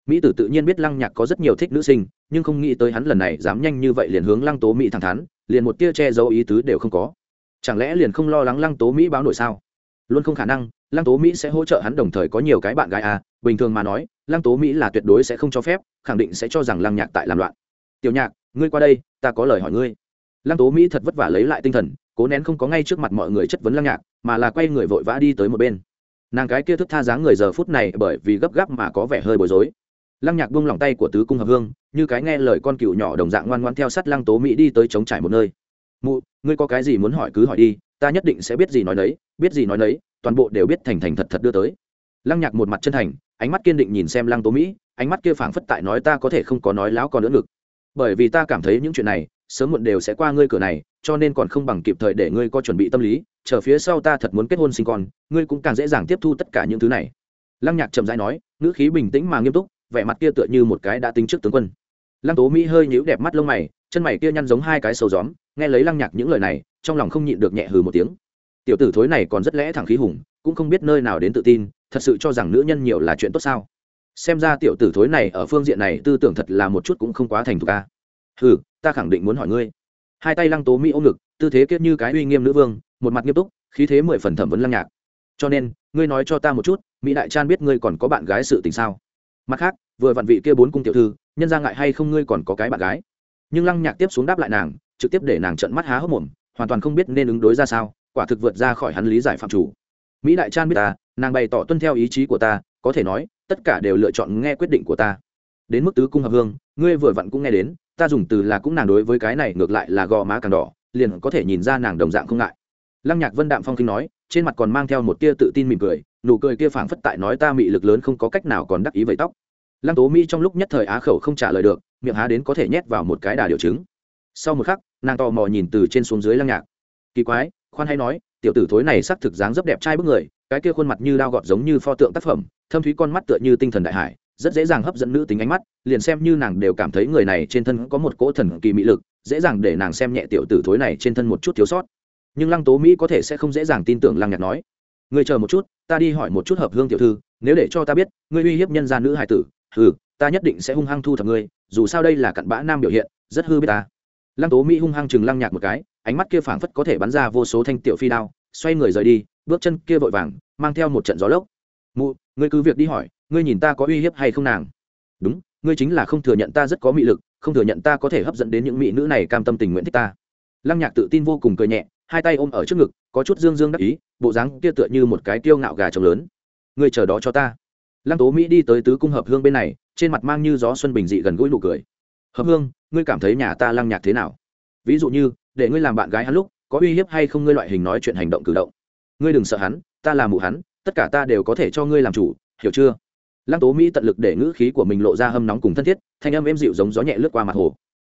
Mỹ tử tự nhiên biết lăng nhạc có rất nhiều thích nữ sinh, nhưng không nghĩ tới hắn lần này dám nhanh như vậy liền hướng lăng tố mỹ thẳng thắn, liền một tia che giấu ý tứ đều không có. Chẳng lẽ liền không lo lắng lăng tố mỹ báo nổi sao? Luôn không khả năng lăng tố mỹ sẽ hỗ trợ hắn đồng thời có nhiều cái bạn gái à bình thường mà nói, lăng tố mỹ là tuyệt đối sẽ không cho phép, khẳng định sẽ cho rằng lăng nhạc tại làm loạn. Tiểu nhạc, ngươi qua đây, ta có lời hỏi ngươi. Lăng tố mỹ thật vất vả lấy lại tinh thần, cố nén không có ngay trước mặt mọi người chất vấn lăng nhạc, mà là quay người vội vã đi tới một bên. Nàng cái kia thức tha dáng người giờ phút này bởi vì gấp gáp mà có vẻ hơi bối rối. Lăng nhạc buông lòng tay của tứ cung hợp hương, như cái nghe lời con cựu nhỏ đồng dạng ngoan ngoan theo sát lăng tố mỹ đi tới chống trải một nơi. Mụ, ngươi có cái gì muốn hỏi cứ hỏi đi, ta nhất định sẽ biết gì nói nấy, biết gì nói nấy toàn bộ đều biết thành thành thật thật đưa tới. Lăng nhạc một mặt chân thành, ánh mắt kiên định nhìn xem lăng tố mỹ, ánh mắt kia phảng phất tại nói ta có thể không có nói láo còn nữa ngực. Bởi vì ta cảm thấy những chuyện này, sớm muộn đều sẽ qua ngươi cửa này, cho nên còn không bằng kịp thời để ngươi có chuẩn bị tâm lý, chờ phía sau ta thật muốn kết hôn sinh con, ngươi cũng càng dễ dàng tiếp thu tất cả những thứ này. Lăng nhạc chậm rãi nói, ngữ khí bình tĩnh mà nghiêm túc, vẻ mặt kia tựa như một cái đã tính trước tướng quân. Lăng tố mỹ hơi nhíu đẹp mắt lông mày, chân mày kia nhăn giống hai cái sầu gióm, nghe lấy lăng nhạc những lời này, trong lòng không nhịn được nhẹ hừ một tiếng tiểu tử thối này còn rất lẽ thẳng khí hùng, cũng không biết nơi nào đến tự tin, thật sự cho rằng nữ nhân nhiều là chuyện tốt sao? Xem ra tiểu tử thối này ở phương diện này tư tưởng thật là một chút cũng không quá thành thục ca hừ, ta khẳng định muốn hỏi ngươi. Hai tay lăng tố mỹ ôm ngực, tư thế kiết như cái uy nghiêm nữ vương, một mặt nghiêm túc, khí thế mười phần thẩm vấn lăng nhạc. Cho nên, ngươi nói cho ta một chút, mỹ đại chan biết ngươi còn có bạn gái sự tình sao? Mặt khác, vừa vặn vị kia bốn cung tiểu thư, nhân ra ngại hay không ngươi còn có cái bạn gái? Nhưng lăng nhạc tiếp xuống đáp lại nàng, trực tiếp để nàng trận mắt há hốc mồm, hoàn toàn không biết nên ứng đối ra sao quả thực vượt ra khỏi hắn lý giải phạm chủ. Mỹ đại chan biết ta, nàng bày tỏ tuân theo ý chí của ta, có thể nói, tất cả đều lựa chọn nghe quyết định của ta. Đến mức tứ cung hợp hương, ngươi vừa vặn cũng nghe đến, ta dùng từ là cũng nàng đối với cái này ngược lại là gò má càng đỏ, liền có thể nhìn ra nàng đồng dạng không ngại. Lăng nhạc vân đạm phong kinh nói, trên mặt còn mang theo một tia tự tin mỉm cười, nụ cười kia phảng phất tại nói ta mị lực lớn không có cách nào còn đắc ý với tóc. Lăng tố mỹ trong lúc nhất thời á khẩu không trả lời được, miệng há đến có thể nhét vào một cái đà điều chứng. Sau một khắc, nàng tò mò nhìn từ trên xuống dưới lăng nhạc. Kỳ quái khoan hay nói, tiểu tử thối này xác thực dáng rất đẹp trai bức người, cái kia khuôn mặt như đao gọt giống như pho tượng tác phẩm, thâm thúy con mắt tựa như tinh thần đại hải, rất dễ dàng hấp dẫn nữ tính ánh mắt, liền xem như nàng đều cảm thấy người này trên thân có một cỗ thần kỳ mỹ lực, dễ dàng để nàng xem nhẹ tiểu tử thối này trên thân một chút thiếu sót. Nhưng lăng tố mỹ có thể sẽ không dễ dàng tin tưởng lăng nhạc nói người chờ một chút, ta đi hỏi một chút hợp hương tiểu thư, nếu để cho ta biết, ngươi uy hiếp nhân gia nữ hải tử ừ ta nhất định sẽ hung hăng thu thập ngươi, dù sao đây là cặn bã nam biểu hiện, rất hư biết ta lăng tố mỹ hung hăng chừng lăng nhạc một cái, ánh mắt kia phảng phất có thể bắn ra vô số thanh tiểu phi đao, xoay người rời đi, bước chân kia vội vàng, mang theo một trận gió lốc. Mụ, ngươi cứ việc đi hỏi, ngươi nhìn ta có uy hiếp hay không nàng? Đúng, ngươi chính là không thừa nhận ta rất có mị lực, không thừa nhận ta có thể hấp dẫn đến những mỹ nữ này cam tâm tình nguyện thích ta. Lăng nhạc tự tin vô cùng cười nhẹ, hai tay ôm ở trước ngực, có chút dương dương đắc ý, bộ dáng kia tựa như một cái tiêu ngạo gà trống lớn. Ngươi chờ đó cho ta. Lăng tố mỹ đi tới tứ cung hợp hương bên này, trên mặt mang như gió xuân bình dị gần gũi nụ cười hợp hương, ngươi cảm thấy nhà ta lăng nhạc thế nào? Ví dụ như, để ngươi làm bạn gái hắn lúc, có uy hiếp hay không ngươi loại hình nói chuyện hành động cử động? Ngươi đừng sợ hắn, ta là mụ hắn, tất cả ta đều có thể cho ngươi làm chủ, hiểu chưa? Lăng tố mỹ tận lực để ngữ khí của mình lộ ra hâm nóng cùng thân thiết, thanh âm êm dịu giống gió nhẹ lướt qua mặt hồ.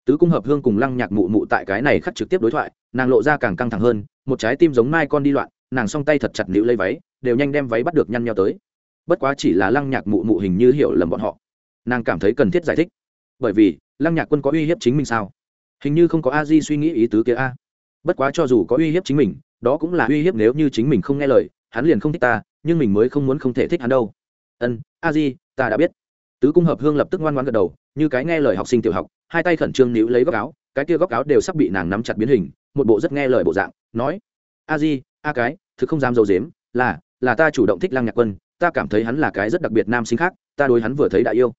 Tứ cung hợp hương cùng lăng nhạc mụ mụ tại cái này khắc trực tiếp đối thoại, nàng lộ ra càng căng thẳng hơn, một trái tim giống mai con đi loạn, nàng song tay thật chặt nịu lấy váy, đều nhanh đem váy bắt được nhăn nheo tới. Bất quá chỉ là lăng nhạc mụ mụ hình như hiểu lầm bọn họ. Nàng cảm thấy cần thiết giải thích bởi vì, lăng nhạc quân có uy hiếp chính mình sao? Hình như không có a di suy nghĩ ý tứ kia a. Bất quá cho dù có uy hiếp chính mình, đó cũng là uy hiếp nếu như chính mình không nghe lời, hắn liền không thích ta, nhưng mình mới không muốn không thể thích hắn đâu. Ân, a di, ta đã biết. Tứ cung hợp hương lập tức ngoan ngoan gật đầu, như cái nghe lời học sinh tiểu học, hai tay khẩn trương níu lấy góc áo, cái kia góc áo đều sắp bị nàng nắm chặt biến hình, một bộ rất nghe lời bộ dạng, nói, a di, a cái, thực không dám dầu dếm là là ta chủ động thích lăng nhạc quân, ta cảm thấy hắn là cái rất đặc biệt nam sinh khác, ta đối hắn vừa thấy đã yêu.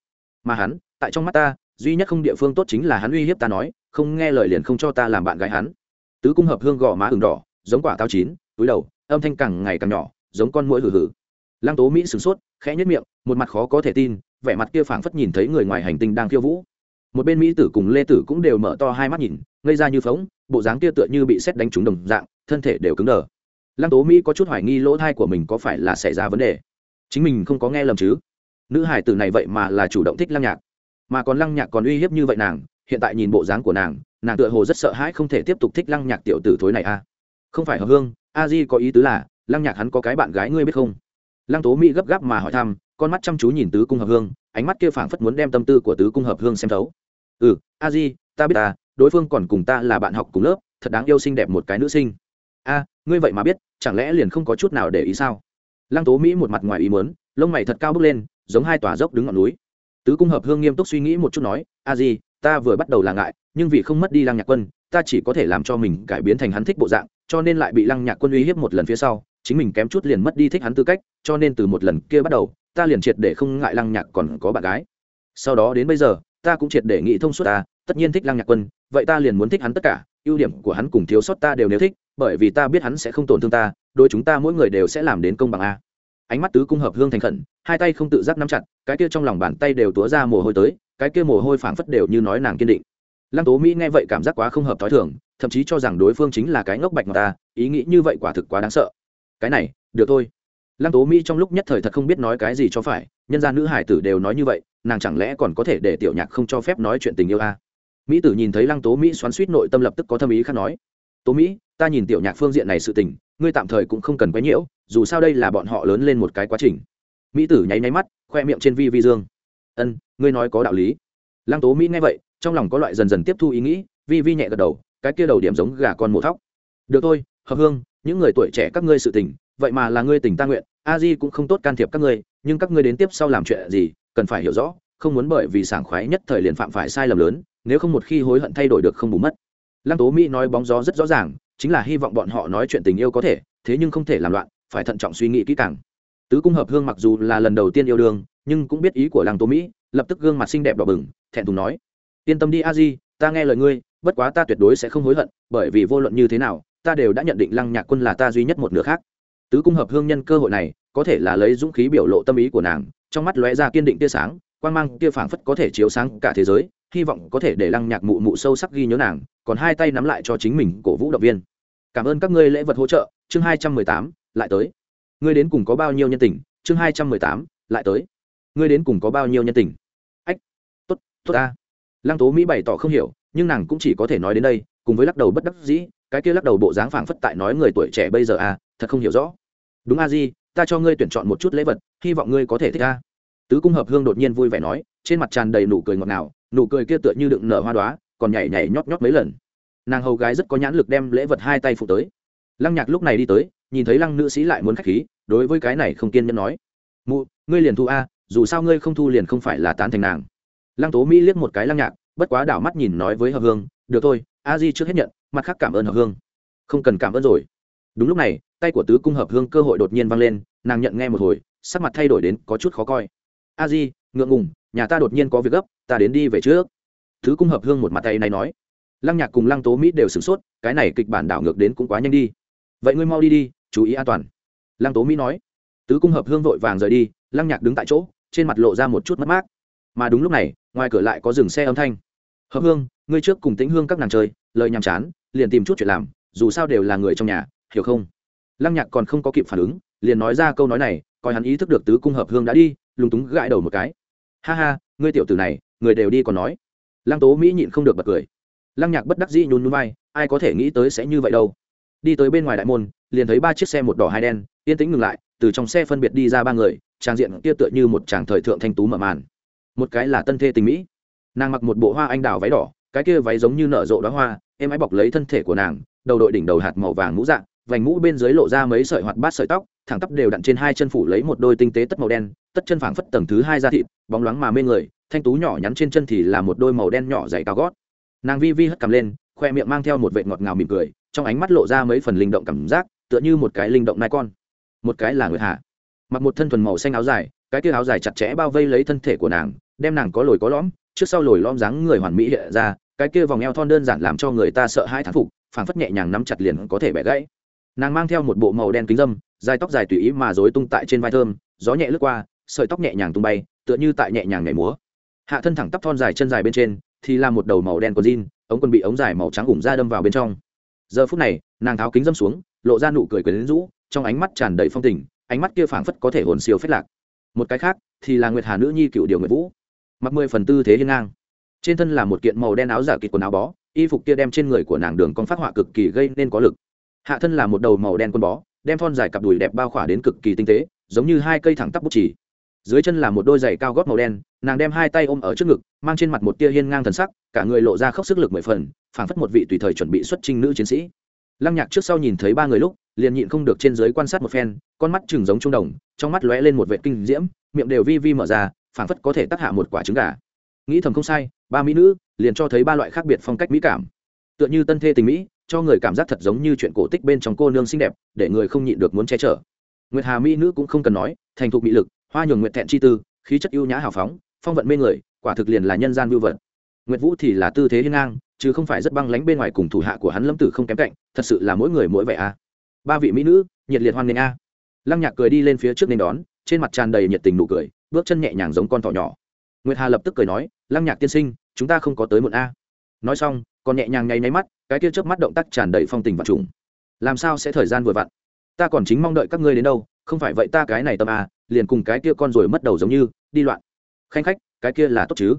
Mà hắn, tại trong mắt ta duy nhất không địa phương tốt chính là hắn uy hiếp ta nói, không nghe lời liền không cho ta làm bạn gái hắn. Tứ cung hợp hương gò má ửng đỏ, giống quả táo chín, túi đầu, âm thanh càng ngày càng nhỏ, giống con mũi hử hử. Lăng tố mỹ sửng sốt, khẽ nhất miệng, một mặt khó có thể tin, vẻ mặt kia phảng phất nhìn thấy người ngoài hành tinh đang khiêu vũ. Một bên mỹ tử cùng lê tử cũng đều mở to hai mắt nhìn, ngây ra như phóng, bộ dáng kia tựa như bị xét đánh trúng đồng dạng, thân thể đều cứng đờ. Lăng tố mỹ có chút hoài nghi lỗ thai của mình có phải là xảy ra vấn đề. Chính mình không có nghe lầm chứ? Nữ hải tử này vậy mà là chủ động thích lăng nhạc mà còn lăng nhạc còn uy hiếp như vậy nàng, hiện tại nhìn bộ dáng của nàng nàng tựa hồ rất sợ hãi không thể tiếp tục thích lăng nhạc tiểu tử thối này a à. không phải hợp hương, a di có ý tứ là, lăng nhạc hắn có cái bạn gái ngươi biết không? Lăng tố mỹ gấp gáp mà hỏi thăm, con mắt chăm chú nhìn tứ cung hợp hương, ánh mắt kia phảng phất muốn đem tâm tư của tứ cung hợp hương xem thấu. Ừ a di, ta biết ta, đối phương còn cùng ta là bạn học cùng lớp, thật đáng yêu xinh đẹp một cái nữ sinh. A, ngươi vậy mà biết, chẳng lẽ liền không có chút nào để ý sao? Lăng tố mỹ một mặt ngoài ý muốn, lông mày thật cao bước lên, giống hai tòa dốc đứng ngọn núi tứ cung hợp hương nghiêm túc suy nghĩ một chút nói, a di, ta vừa bắt đầu là ngại, nhưng vì không mất đi lăng nhạc quân, ta chỉ có thể làm cho mình cải biến thành hắn thích bộ dạng, cho nên lại bị lăng nhạc quân uy hiếp một lần phía sau, chính mình kém chút liền mất đi thích hắn tư cách, cho nên từ một lần kia bắt đầu, ta liền triệt để không ngại lăng nhạc còn có bạn gái. Sau đó đến bây giờ, ta cũng triệt để nghĩ thông suốt ta, tất nhiên thích lăng nhạc quân, vậy ta liền muốn thích hắn tất cả, ưu điểm của hắn cùng thiếu sót ta đều nếu thích, bởi vì ta biết hắn sẽ không tổn thương ta, đôi chúng ta mỗi người đều sẽ làm đến công bằng a ánh mắt tứ cung hợp hương thành khẩn, hai tay không tự giác nắm chặt, cái kia trong lòng bàn tay đều túa ra mồ hôi tới, cái kia mồ hôi phảng phất đều như nói nàng kiên định. Lăng tố mỹ nghe vậy cảm giác quá không hợp t h ó i thường, thậm chí cho rằng đối phương chính là cái ngốc bạch mà ta, ý nghĩ như vậy quả thực quá đáng sợ. Cái này, được thôi. Lăng tố mỹ trong lúc nhất thời thật không biết nói cái gì cho phải, nhân gia nữ hải tử đều nói như vậy, nàng chẳng lẽ còn có thể để tiểu nhạc không cho phép nói chuyện tình yêu a? À? mỹ tử nhìn thấy lăng tố mỹ xoắn suýt nội tâm lập tức có thâm ý khác nói, tố mỹ, ta nhìn tiểu nhạc phương diện này sự tình, ngươi tạm thời cũng không cần quấy nhiễu dù sao đây là bọn họ lớn lên một cái quá trình. Mỹ tử nháy nháy mắt, khoe miệng trên vi vi dương. Ân, ngươi nói có đạo lý. Lăng tố mỹ nghe vậy, trong lòng có loại dần dần tiếp thu ý nghĩ, vi vi nhẹ gật đầu, cái kia đầu điểm giống gà con mổ thóc. Được thôi, hợp hương, những người tuổi trẻ các ngươi sự tình, vậy mà là ngươi tình ta nguyện, a di cũng không tốt can thiệp các ngươi, nhưng các ngươi đến tiếp sau làm chuyện gì, cần phải hiểu rõ, không muốn bởi vì sảng khoái nhất thời liền phạm phải sai lầm lớn, nếu không một khi hối hận thay đổi được không bù mất. Lăng tố mỹ nói bóng gió rất rõ ràng, chính là hy vọng bọn họ nói chuyện tình yêu có thể, thế nhưng không thể làm loạn phải thận trọng suy nghĩ kỹ càng. Tứ cung hợp hương mặc dù là lần đầu tiên yêu đương, nhưng cũng biết ý của lăng Tô mỹ, lập tức gương mặt xinh đẹp đỏ bừng, thẹn thùng nói, yên tâm đi, a di, ta nghe lời ngươi, bất quá ta tuyệt đối sẽ không hối hận, bởi vì vô luận như thế nào, ta đều đã nhận định lăng nhạc quân là ta duy nhất một nửa khác. Tứ cung hợp hương nhân cơ hội này, có thể là lấy dũng khí biểu lộ tâm ý của nàng, trong mắt lóe ra kiên định tia sáng quan mang tia phảng phất có thể chiếu sáng cả thế giới, hy vọng có thể để lăng nhạc mụ mụ sâu sắc ghi nhớ nàng, còn hai tay nắm lại cho chính mình cổ vũ động viên. Cảm ơn các ngươi lễ vật hỗ trợ. Chương hai trăm mười tám lại tới. Ngươi đến cùng có bao nhiêu nhân tình? Chương hai trăm mười tám, lại tới. Ngươi đến cùng có bao nhiêu nhân tình? Ách, tốt tốt ta. Lăng tố mỹ bày tỏ không hiểu, nhưng nàng cũng chỉ có thể nói đến đây, cùng với lắc đầu bất đắc dĩ, cái kia lắc đầu bộ dáng phảng phất tại nói người tuổi trẻ bây giờ à thật không hiểu rõ. Đúng a di, ta cho ngươi tuyển chọn một chút lễ vật, hy vọng ngươi có thể thích ta tứ cung hợp hương đột nhiên vui vẻ nói, trên mặt tràn đầy nụ cười ngọt ngào, nụ cười kia tựa như đựng nở hoa đoá còn nhảy nhảy nhót nhót mấy lần. Nàng hầu gái rất có nhãn lực đem lễ vật hai tay phụ tới. Lăng nhạc lúc này đi tới nhìn thấy lăng nữ sĩ lại muốn k h á c h khí, đối với cái này không kiên nhẫn nói. Mụ, ngươi liền thu a, dù sao ngươi không thu liền không phải là tán thành nàng. Lăng tố mỹ liếc một cái lăng nhạc, bất quá đảo mắt nhìn nói với hợp hương, được thôi, a di trước hết nhận, mặt khác cảm ơn hợp hương. Không cần cảm ơn rồi. Đúng lúc này, tay của tứ cung hợp hương cơ hội đột nhiên vang lên, nàng nhận nghe một hồi, sắc mặt thay đổi đến có chút khó coi. A di, ngượng ngùng, nhà ta đột nhiên có việc gấp, ta đến đi về trước. Thứ cung hợp hương một mặt tay này nói. Lăng nhạc cùng lăng tố mỹ đều sửng sốt, cái này kịch bản đảo ngược đến cũng quá nhanh đi. Vậy ngươi mau đi đi chú ý an toàn. Lăng tố mỹ nói, tứ cung hợp hương vội vàng rời đi, lăng nhạc đứng tại chỗ, trên mặt lộ ra một chút mất mát. Mà đúng lúc này, ngoài cửa lại có dừng xe âm thanh. Hợp hương, ngươi trước cùng tĩnh hương các nàng chơi, lời nhàm chán, liền tìm chút chuyện làm, dù sao đều là người trong nhà, hiểu không? Lăng nhạc còn không có kịp phản ứng, liền nói ra câu nói này, coi hắn ý thức được tứ cung hợp hương đã đi, lúng túng gãi đầu một cái. Ha ha, ngươi tiểu tử này, người đều đi còn nói. Lăng tố mỹ nhịn không được bật cười. Lăng nhạc bất đắc dĩ nhún nhún vai, ai có thể nghĩ tới sẽ như vậy đâu. Đi tới bên ngoài đại môn liền thấy ba chiếc xe một đỏ hai đen, yên tĩnh ngừng lại, từ trong xe phân biệt đi ra ba người, trang diện kia tựa như một chàng thời thượng thanh tú mở màn. Một cái là tân thê tình mỹ, nàng mặc một bộ hoa anh đào váy đỏ, cái kia váy giống như nở rộ đóa hoa em ái bọc lấy thân thể của nàng, đầu đội đỉnh đầu hạt màu vàng mũ dạng vành mũ bên dưới lộ ra mấy sợi hoạt bát sợi tóc, thẳng tắp đều đặn trên hai chân phủ lấy một đôi tinh tế tất màu đen, tất chân phảng phất tầng thứ hai da thịt, bóng loáng mà mê người, thanh tú nhỏ nhắn trên chân thì là một đôi màu đen nhỏ dày cao gót. Nàng vi vi hất cầm lên, khoe miệng mang theo một vệ ngọt ngào mỉm cười, trong ánh mắt lộ ra mấy phần linh động cảm giác tựa như một cái linh động nai con. Một cái là người hạ mặc một thân thuần màu xanh áo dài, cái kia áo dài chặt chẽ bao vây lấy thân thể của nàng, đem nàng có lồi có lõm, trước sau lồi lõm dáng người hoàn mỹ hiện ra, cái kia vòng eo thon đơn giản làm cho người ta sợ hai thán phục, phảng phất nhẹ nhàng nắm chặt liền có thể bẻ gãy. Nàng mang theo một bộ màu đen kính dâm, dài tóc dài tùy ý mà dối tung tại trên vai thơm, gió nhẹ lướt qua, sợi tóc nhẹ nhàng tung bay, tựa như tại nhẹ nhàng nhảy múa. Hạ thân thẳng tắp thon dài chân dài bên trên, thì là một đầu màu đen quần jean, ống quần bị ống dài màu trắng ủng ra đâm vào bên trong. Giờ phút này, nàng tháo kính dâm xuống lộ ra nụ cười quyến rũ, trong ánh mắt tràn đầy phong tình, ánh mắt kia phảng phất có thể hồn siêu phách lạc. Một cái khác thì là nguyệt hà nữ nhi cựu điều nguyệt vũ, mặc mười phần tư thế hiên ngang. Trên thân là một kiện màu đen áo giả kịch quần áo bó, y phục kia đem trên người của nàng đường con phát họa cực kỳ gây nên có lực. Hạ thân là một đầu màu đen quần bó, đem thon dài cặp đùi đẹp bao khỏa đến cực kỳ tinh tế, giống như hai cây thẳng tắp bút chỉ dưới chân là một đôi giày cao gót màu đen, nàng đem hai tay ôm ở trước ngực, mang trên mặt một tia hiên ngang thần sắc, cả người lộ ra khóc sức lực mười phần, phảng phất một vị tùy thời chuẩn bị xuất trinh nữ chiến sĩ lăng nhạc trước sau nhìn thấy ba người lúc, liền nhịn không được trên dưới quan sát một phen, con mắt chừng giống trung đồng, trong mắt lóe lên một vệ kinh diễm, miệng đều vi vi mở ra, phảng phất có thể tác hạ một quả trứng gà. Nghĩ thầm không sai, ba mỹ nữ liền cho thấy ba loại khác biệt phong cách mỹ cảm. Tựa như tân thê tình mỹ, cho người cảm giác thật giống như chuyện cổ tích bên trong cô nương xinh đẹp, để người không nhịn được muốn che chở. Nguyệt hà mỹ nữ cũng không cần nói, thành thục mỹ lực, hoa nhường nguyệt thẹn chi tư, khí chất ưu nhã hào phóng, phong vận mê người, quả thực liền là nhân gian vưu vật nguyệt vũ thì là tư thế hiên ngang, chứ không phải rất băng lánh bên ngoài cùng thủ hạ của hắn lâm tử không kém cạnh, thật sự là mỗi người mỗi vẻ a. Ba vị mỹ nữ, nhiệt liệt hoan nghênh a. Lăng nhạc cười đi lên phía trước nên đón, trên mặt tràn đầy nhiệt tình nụ cười, bước chân nhẹ nhàng giống con thỏ nhỏ. Nguyệt hà lập tức cười nói, lăng nhạc tiên sinh, chúng ta không có tới muộn a. Nói xong, còn nhẹ nhàng nháy nháy mắt, cái kia trước mắt động tác tràn đầy phong tình và trùng. Làm sao sẽ thời gian vừa vặn? Ta còn chính mong đợi các ngươi đến đâu, không phải vậy ta cái này tâm a, liền cùng cái kia con rồi mất đầu giống như, đi loạn. Khanh khách, cái kia là tốt chứ?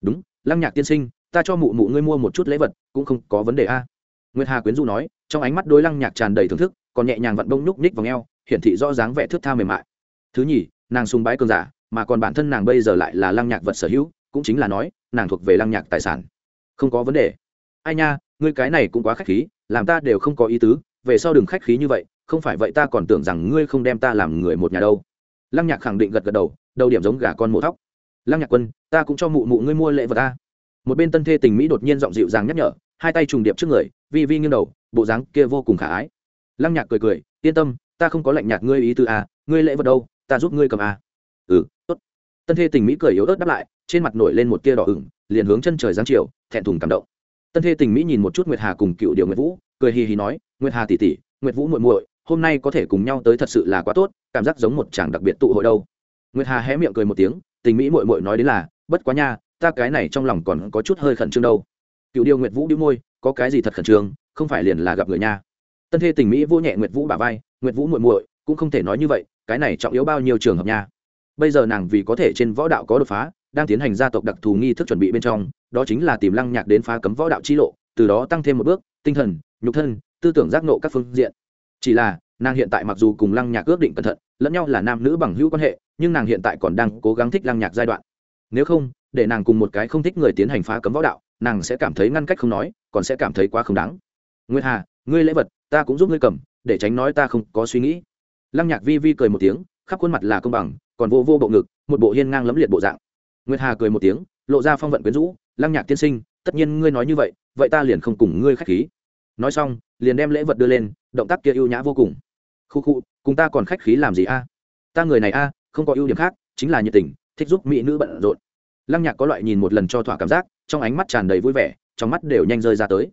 Đúng lăng nhạc tiên sinh, ta cho mụ mụ ngươi mua một chút lễ vật, cũng không có vấn đề a. Nguyệt hà quyến du nói, trong ánh mắt đối lăng nhạc tràn đầy thưởng thức, còn nhẹ nhàng vặn bông nhúc ních vào ngheo hiển thị rõ dáng vẻ thước tha mềm mại. Thứ nhì, nàng sùng bái cường giả, mà còn bản thân nàng bây giờ lại là lăng nhạc vật sở hữu, cũng chính là nói, nàng thuộc về lăng nhạc tài sản. Không có vấn đề. Ai nha, ngươi cái này cũng quá khách khí, làm ta đều không có ý tứ, về sau đừng khách khí như vậy, không phải vậy ta còn tưởng rằng ngươi không đem ta làm người một nhà đâu. Lăng nhạc khẳng định gật gật đầu đầu điểm giống gà con mổ thóc lăng nhạc quân ta cũng cho mụ mụ ngươi mua lễ vật ta. Một bên tân thê tình mỹ đột nhiên giọng dịu dàng nhắc nhở hai tay trùng điệp trước người vi vi nghiêng đầu bộ dáng kia vô cùng khả ái. Lăng nhạc cười cười yên tâm ta không có lạnh nhạt ngươi ý tư à, ngươi lễ vật đâu ta giúp ngươi cầm à. ừ tốt. Tân thê tình mỹ cười yếu ớt đáp lại trên mặt nổi lên một tia đỏ ửng liền hướng chân trời giáng chiều thẹn thùng cảm động. Tân thê tình mỹ nhìn một chút nguyệt hà cùng cựu điều nguyệt vũ cười hì hì nói nguyệt hà tỉ tỉ nguyệt vũ muội muội hôm nay có thể cùng nhau tới thật sự là quá tốt cảm giác giống một chàng đặc biệt tụ hội đâu. Nguyệt hà hé miệng cười một tiếng tình mỹ muội muội nói đến là, bất quá nha, ta cái này trong lòng còn có chút hơi khẩn trương đâu. Cựu điêu nguyệt vũ đĩu môi, có cái gì thật khẩn trương, không phải liền là gặp người nha. Tân thê tình mỹ vô nhẹ nguyệt vũ bả vai, nguyệt vũ muội muội, cũng không thể nói như vậy, cái này trọng yếu bao nhiêu trường hợp nha? Bây giờ nàng vì có thể trên võ đạo có đột phá, đang tiến hành gia tộc đặc thù nghi thức chuẩn bị bên trong, đó chính là tìm lăng nhạc đến phá cấm võ đạo chi lộ, từ đó tăng thêm một bước, tinh thần, nhục thân, tư tưởng giác nộ các phương diện. Chỉ là nàng hiện tại mặc dù cùng lăng nhạc ước định cẩn thận, lẫn nhau là nam nữ bằng hữu quan hệ, nhưng nàng hiện tại còn đang cố gắng thích lăng nhạc giai đoạn. Nếu không, để nàng cùng một cái không thích người tiến hành phá cấm võ đạo, nàng sẽ cảm thấy ngăn cách không nói, còn sẽ cảm thấy quá không đáng. Nguyên hà, ngươi lễ vật, ta cũng giúp ngươi cầm, để tránh nói ta không có suy nghĩ. Lăng nhạc vi vi cười một tiếng, khắp khuôn mặt là công bằng, còn vô vô bộ ngực, một bộ hiên ngang lấm liệt bộ dạng. Nguyệt hà cười một tiếng, lộ ra phong vận quyến rũ, lăng nhạc tiên sinh, tất nhiên ngươi nói như vậy vậy ta liền không cùng ngươi k h á c h khí. Nói xong, liền đem lễ vật đưa lên, động tác kia ưu nhã vô cùng khu khu, cùng ta còn khách khí làm gì a? Ta người này a, không có ưu điểm khác, chính là nhiệt tình, thích giúp mỹ nữ bận rộn. Lăng nhạc có loại nhìn một lần cho thỏa cảm giác, trong ánh mắt tràn đầy vui vẻ, trong mắt đều nhanh rơi ra tới.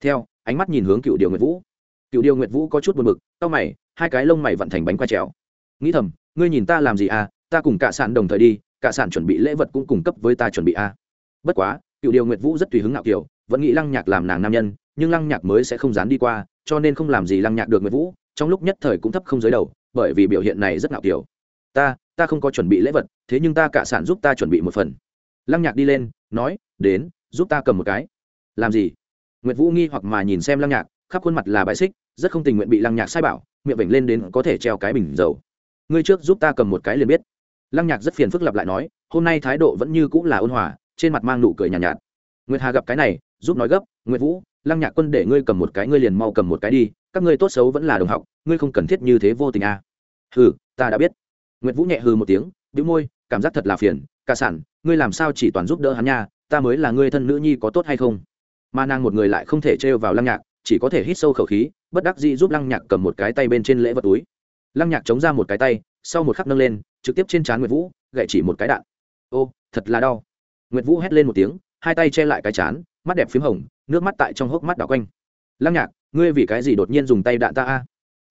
Theo, ánh mắt nhìn hướng cựu điều nguyệt vũ. Cựu điều nguyệt vũ có chút buồn b ự c tao mày, hai cái lông mày vận thành bánh quay trèo. Nghĩ thầm, ngươi nhìn ta làm gì à ta cùng cả sản đồng thời đi, cả sản chuẩn bị lễ vật cũng cung cấp với ta chuẩn bị a. Bất quá, cựu điều nguyệt vũ rất tùy hứng ngạo kiểu, vẫn nghĩ lăng nhạc làm nàng nam nhân, nhưng lăng nhạc mới sẽ không dán đi qua, cho nên không làm gì lăng nhạc được nguyệt vũ trong lúc nhất thời cũng thấp không dưới đầu bởi vì biểu hiện này rất ngạo kiểu. Ta ta không có chuẩn bị lễ vật thế nhưng ta cả sản giúp ta chuẩn bị một phần. Lăng nhạc đi lên nói đến giúp ta cầm một cái. Làm gì? Nguyệt vũ nghi hoặc mà nhìn xem lăng nhạc khắp khuôn mặt là bãi xích rất không tình nguyện bị lăng nhạc sai bảo miệng vểnh lên đến có thể treo cái bình dầu. Ngươi trước giúp ta cầm một cái liền biết. Lăng nhạc rất phiền phức lặp lại nói hôm nay thái độ vẫn như cũng là ôn hòa trên mặt mang nụ cười nhàn nhạt, nhạt. Nguyệt hà gặp cái này giúp nói gấp nguyệt vũ lăng nhạc quân để ngươi cầm một cái ngươi liền mau cầm một cái đi các ngươi tốt xấu vẫn là đồng học, ngươi không cần thiết như thế vô tình à. hừ, ta đã biết. Nguyệt vũ nhẹ hừ một tiếng, bĩu môi, cảm giác thật là phiền ca sản, ngươi làm sao chỉ toàn giúp đỡ hắn nha, ta mới là ngươi thân nữ nhi có tốt hay không? Mà nàng một người lại không thể trêu vào lăng nhạc, chỉ có thể hít sâu khẩu khí, bất đắc dĩ giúp lăng nhạc cầm một cái tay bên trên lễ vật túi. Lăng nhạc chống ra một cái tay, sau một khắc nâng lên, trực tiếp trên trán nguyệt vũ, gậy chỉ một cái đạn. Ô, thật là đau. Nguyệt vũ hét lên một tiếng, hai tay che lại cái chán mắt đẹp p h í m hồng, nước mắt tại trong hốc mắt đảo quanh. Lăng nhạc ngươi vì cái gì đột nhiên dùng tay đạn ta a?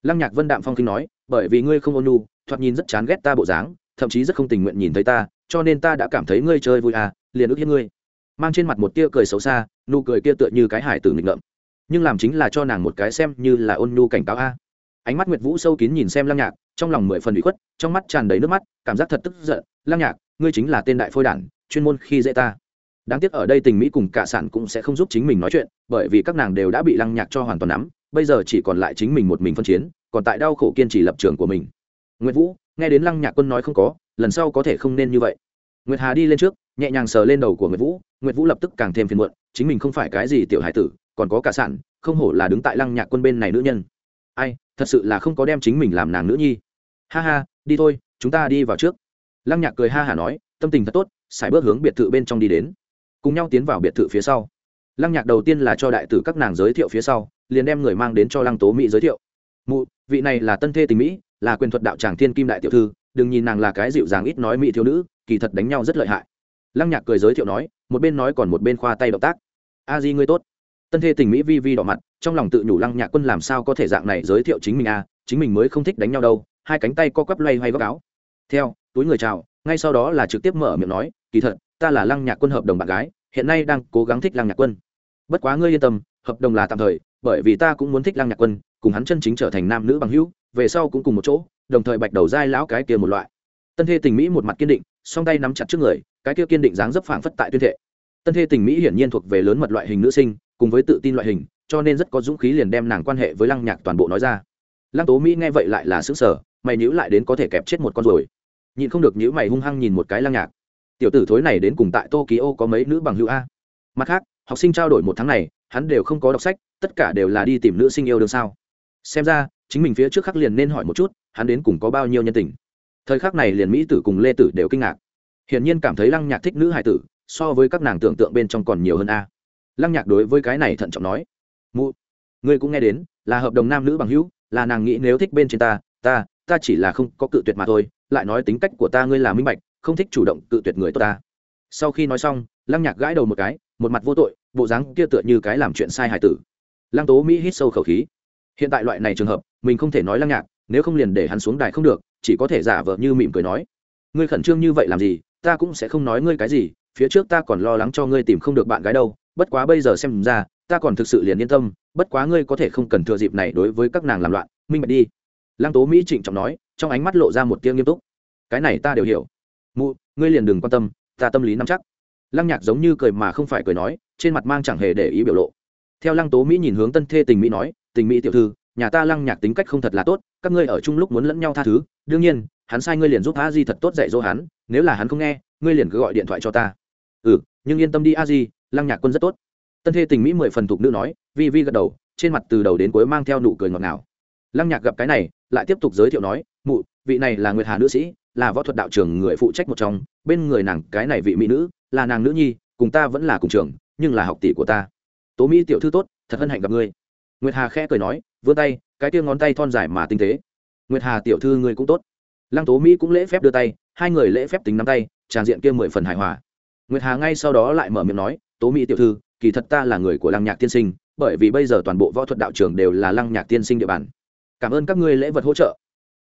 Lăng nhạc vân đạm phong kinh nói, bởi vì ngươi không ôn nhu, thoạt nhìn rất chán ghét ta bộ dáng, thậm chí rất không tình nguyện nhìn thấy ta, cho nên ta đã cảm thấy ngươi chơi vui à liền ức hiếp ngươi. Mang trên mặt một tia cười xấu xa, nụ cười kia tựa như cái hải tử nghịch ngợm. Nhưng làm chính là cho nàng một cái xem như là ôn nhu cảnh cáo a. Ánh mắt nguyệt vũ sâu kín nhìn xem lăng nhạc, trong lòng mười phần bị khuất, trong mắt tràn đầy nước mắt, cảm giác thật tức giận. Lăng nhạc, ngươi chính là tên đại phôi đản, chuyên môn khi dễ ta đáng tiếc ở đây tình mỹ cùng cả sản cũng sẽ không giúp chính mình nói chuyện, bởi vì các nàng đều đã bị lăng nhạc cho hoàn toàn nắm, bây giờ chỉ còn lại chính mình một mình phân chiến, còn tại đau khổ kiên trì lập trường của mình. Nguyệt vũ, nghe đến lăng nhạc quân nói không có, lần sau có thể không nên như vậy. Nguyệt hà đi lên trước, nhẹ nhàng sờ lên đầu của nguyệt vũ nguyệt vũ lập tức càng thêm phiền muộn, chính mình không phải cái gì tiểu hải tử, còn có cả sản, không hổ là đứng tại lăng nhạc quân bên này nữ nhân. Ai, thật sự là không có đem chính mình làm nàng nữ nhi. Ha ha, đi thôi, chúng ta đi vào trước. Lăng nhạc cười ha hả nói, tâm tình thật tốt xài bước hướng biệt thự bên trong đi đến cùng nhau tiến vào biệt thự phía sau. Lăng nhạc đầu tiên là cho đại tử các nàng giới thiệu phía sau, liền đem người mang đến cho lăng tố mỹ giới thiệu. Mụ, vị này là tân thê tình mỹ, là quyền thuật đạo tràng thiên kim đại tiểu thư, đừng nhìn nàng là cái dịu dàng ít nói mỹ thiếu nữ, kỳ thật đánh nhau rất lợi hại. Lăng nhạc cười giới thiệu nói, một bên nói còn một bên khoa tay động tác. A di ngươi tốt. Tân thê tình mỹ vi vi đỏ mặt, trong lòng tự nhủ lăng nhạc quân làm sao có thể dạng này giới thiệu chính mình a chính mình mới không thích đánh nhau đâu, hai cánh tay co quắp loay hoay góc áo. Theo, túi người chào, ngay sau đó là trực tiếp mở miệng nói, kỳ thật ta là lăng nhạc quân hợp đồng bạn gái, hiện nay đang cố gắng thích lăng nhạc quân. Bất quá ngươi yên tâm, hợp đồng là tạm thời, bởi vì ta cũng muốn thích lăng nhạc quân, cùng hắn chân chính trở thành nam nữ bằng hữu, về sau cũng cùng một chỗ, đồng thời bạch đầu dai lão cái kia một loại. Tân thê tình mỹ một mặt kiên định, song tay nắm chặt trước người, cái kia kiên định dáng dấp phảng phất tại tuyên thệ. Tân thê tình mỹ hiển nhiên thuộc về lớn mật loại hình nữ sinh, cùng với tự tin loại hình, cho nên rất có dũng khí liền đem nàng quan hệ với lăng nhạc toàn bộ nói ra. Lăng tố mỹ nghe vậy lại là xứng sở mày nhữ lại đến có thể kẹp chết một con rồi nhịn không được nhữ mày hung hăng nhìn một cái lăng nhạc tiểu tử thối này đến cùng tại tokyo có mấy nữ bằng hữu a? Mặt khác, học sinh trao đổi một tháng này, hắn đều không có đọc sách, tất cả đều là đi tìm nữ sinh yêu đương sao? Xem ra, chính mình phía trước khắc liền nên hỏi một chút, hắn đến cùng có bao nhiêu nhân tình? Thời khắc này liền mỹ tử cùng lê tử đều kinh ngạc. Hiển nhiên cảm thấy lăng nhạc thích nữ hải tử, so với các nàng tưởng tượng bên trong còn nhiều hơn a. Lăng nhạc đối với cái này thận trọng nói. Mụ, ngươi cũng nghe đến, là hợp đồng nam nữ bằng hữu, là nàng nghĩ nếu thích bên trên ta ta ta chỉ là không có cự tuyệt mà thôi, lại nói tính cách của ta ngươi là minh bạch không thích chủ động cự tuyệt người tốt ta. Sau khi nói xong, lăng nhạc gãi đầu một cái, một mặt vô tội, bộ dáng kia tựa như cái làm chuyện sai hài tử. Lăng tố mỹ hít sâu khẩu khí. Hiện tại loại này trường hợp, mình không thể nói lăng nhạc, nếu không liền để hắn xuống đài không được, chỉ có thể giả vờ như mỉm cười nói. Ngươi khẩn trương như vậy làm gì, ta cũng sẽ không nói ngươi cái gì, phía trước ta còn lo lắng cho ngươi tìm không được bạn gái đâu, bất quá bây giờ xem ra, ta còn thực sự liền yên tâm, bất quá ngươi có thể không cần thừa dịp này đối với các nàng làm loạn, minh bạch đi. Lăng tố mỹ trịnh trọng nói, trong ánh mắt lộ ra một tiếng nghiêm túc. Cái này ta đều hiểu mụ, ngươi liền đừng quan tâm, ta tâm lý nắm chắc. Lăng nhạc giống như cười mà không phải cười nói, trên mặt mang chẳng hề để ý biểu lộ. Theo lăng tố mỹ nhìn hướng tân thê tình mỹ nói, tình mỹ tiểu thư, nhà ta lăng nhạc tính cách không thật là tốt, các ngươi ở chung lúc muốn lẫn nhau tha thứ, đương nhiên, hắn sai ngươi liền giúp a di thật tốt dạy dỗ hắn, nếu là hắn không nghe, ngươi liền cứ gọi điện thoại cho ta. Ừ nhưng yên tâm đi a di, lăng nhạc quân rất tốt. Tân thê tình mỹ mười phần thục nữ nói, vi vi gật đầu, trên mặt từ đầu đến cuối mang theo nụ cười ngọt ngào. Lăng nhạc gặp cái này, lại tiếp tục giới thiệu nói, mụ, vị này là nguyệt hà nữ sĩ là võ thuật đạo trường người phụ trách một trong, bên người nàng cái này vị mỹ nữ, là nàng nữ nhi, cùng ta vẫn là cùng trường, nhưng là học tỷ của ta. Tố mỹ tiểu thư tốt, thật hân hạnh gặp ngươi. Nguyệt hà khẽ cười nói, vươn tay, cái tiêu ngón tay thon dài mà tinh tế. Nguyệt hà tiểu thư ngươi cũng tốt. Lăng tố mỹ cũng lễ phép đưa tay, hai người lễ phép tính nắm tay tràng diện kia mười phần hài hòa. Nguyệt hà ngay sau đó lại mở miệng nói, tố mỹ tiểu thư, kỳ thật ta là người của lăng nhạc tiên sinh, bởi vì bây giờ toàn bộ võ thuật đạo trường đều là lăng nhạc tiên sinh địa bàn. Cảm ơn các ngươi lễ vật hỗ trợ.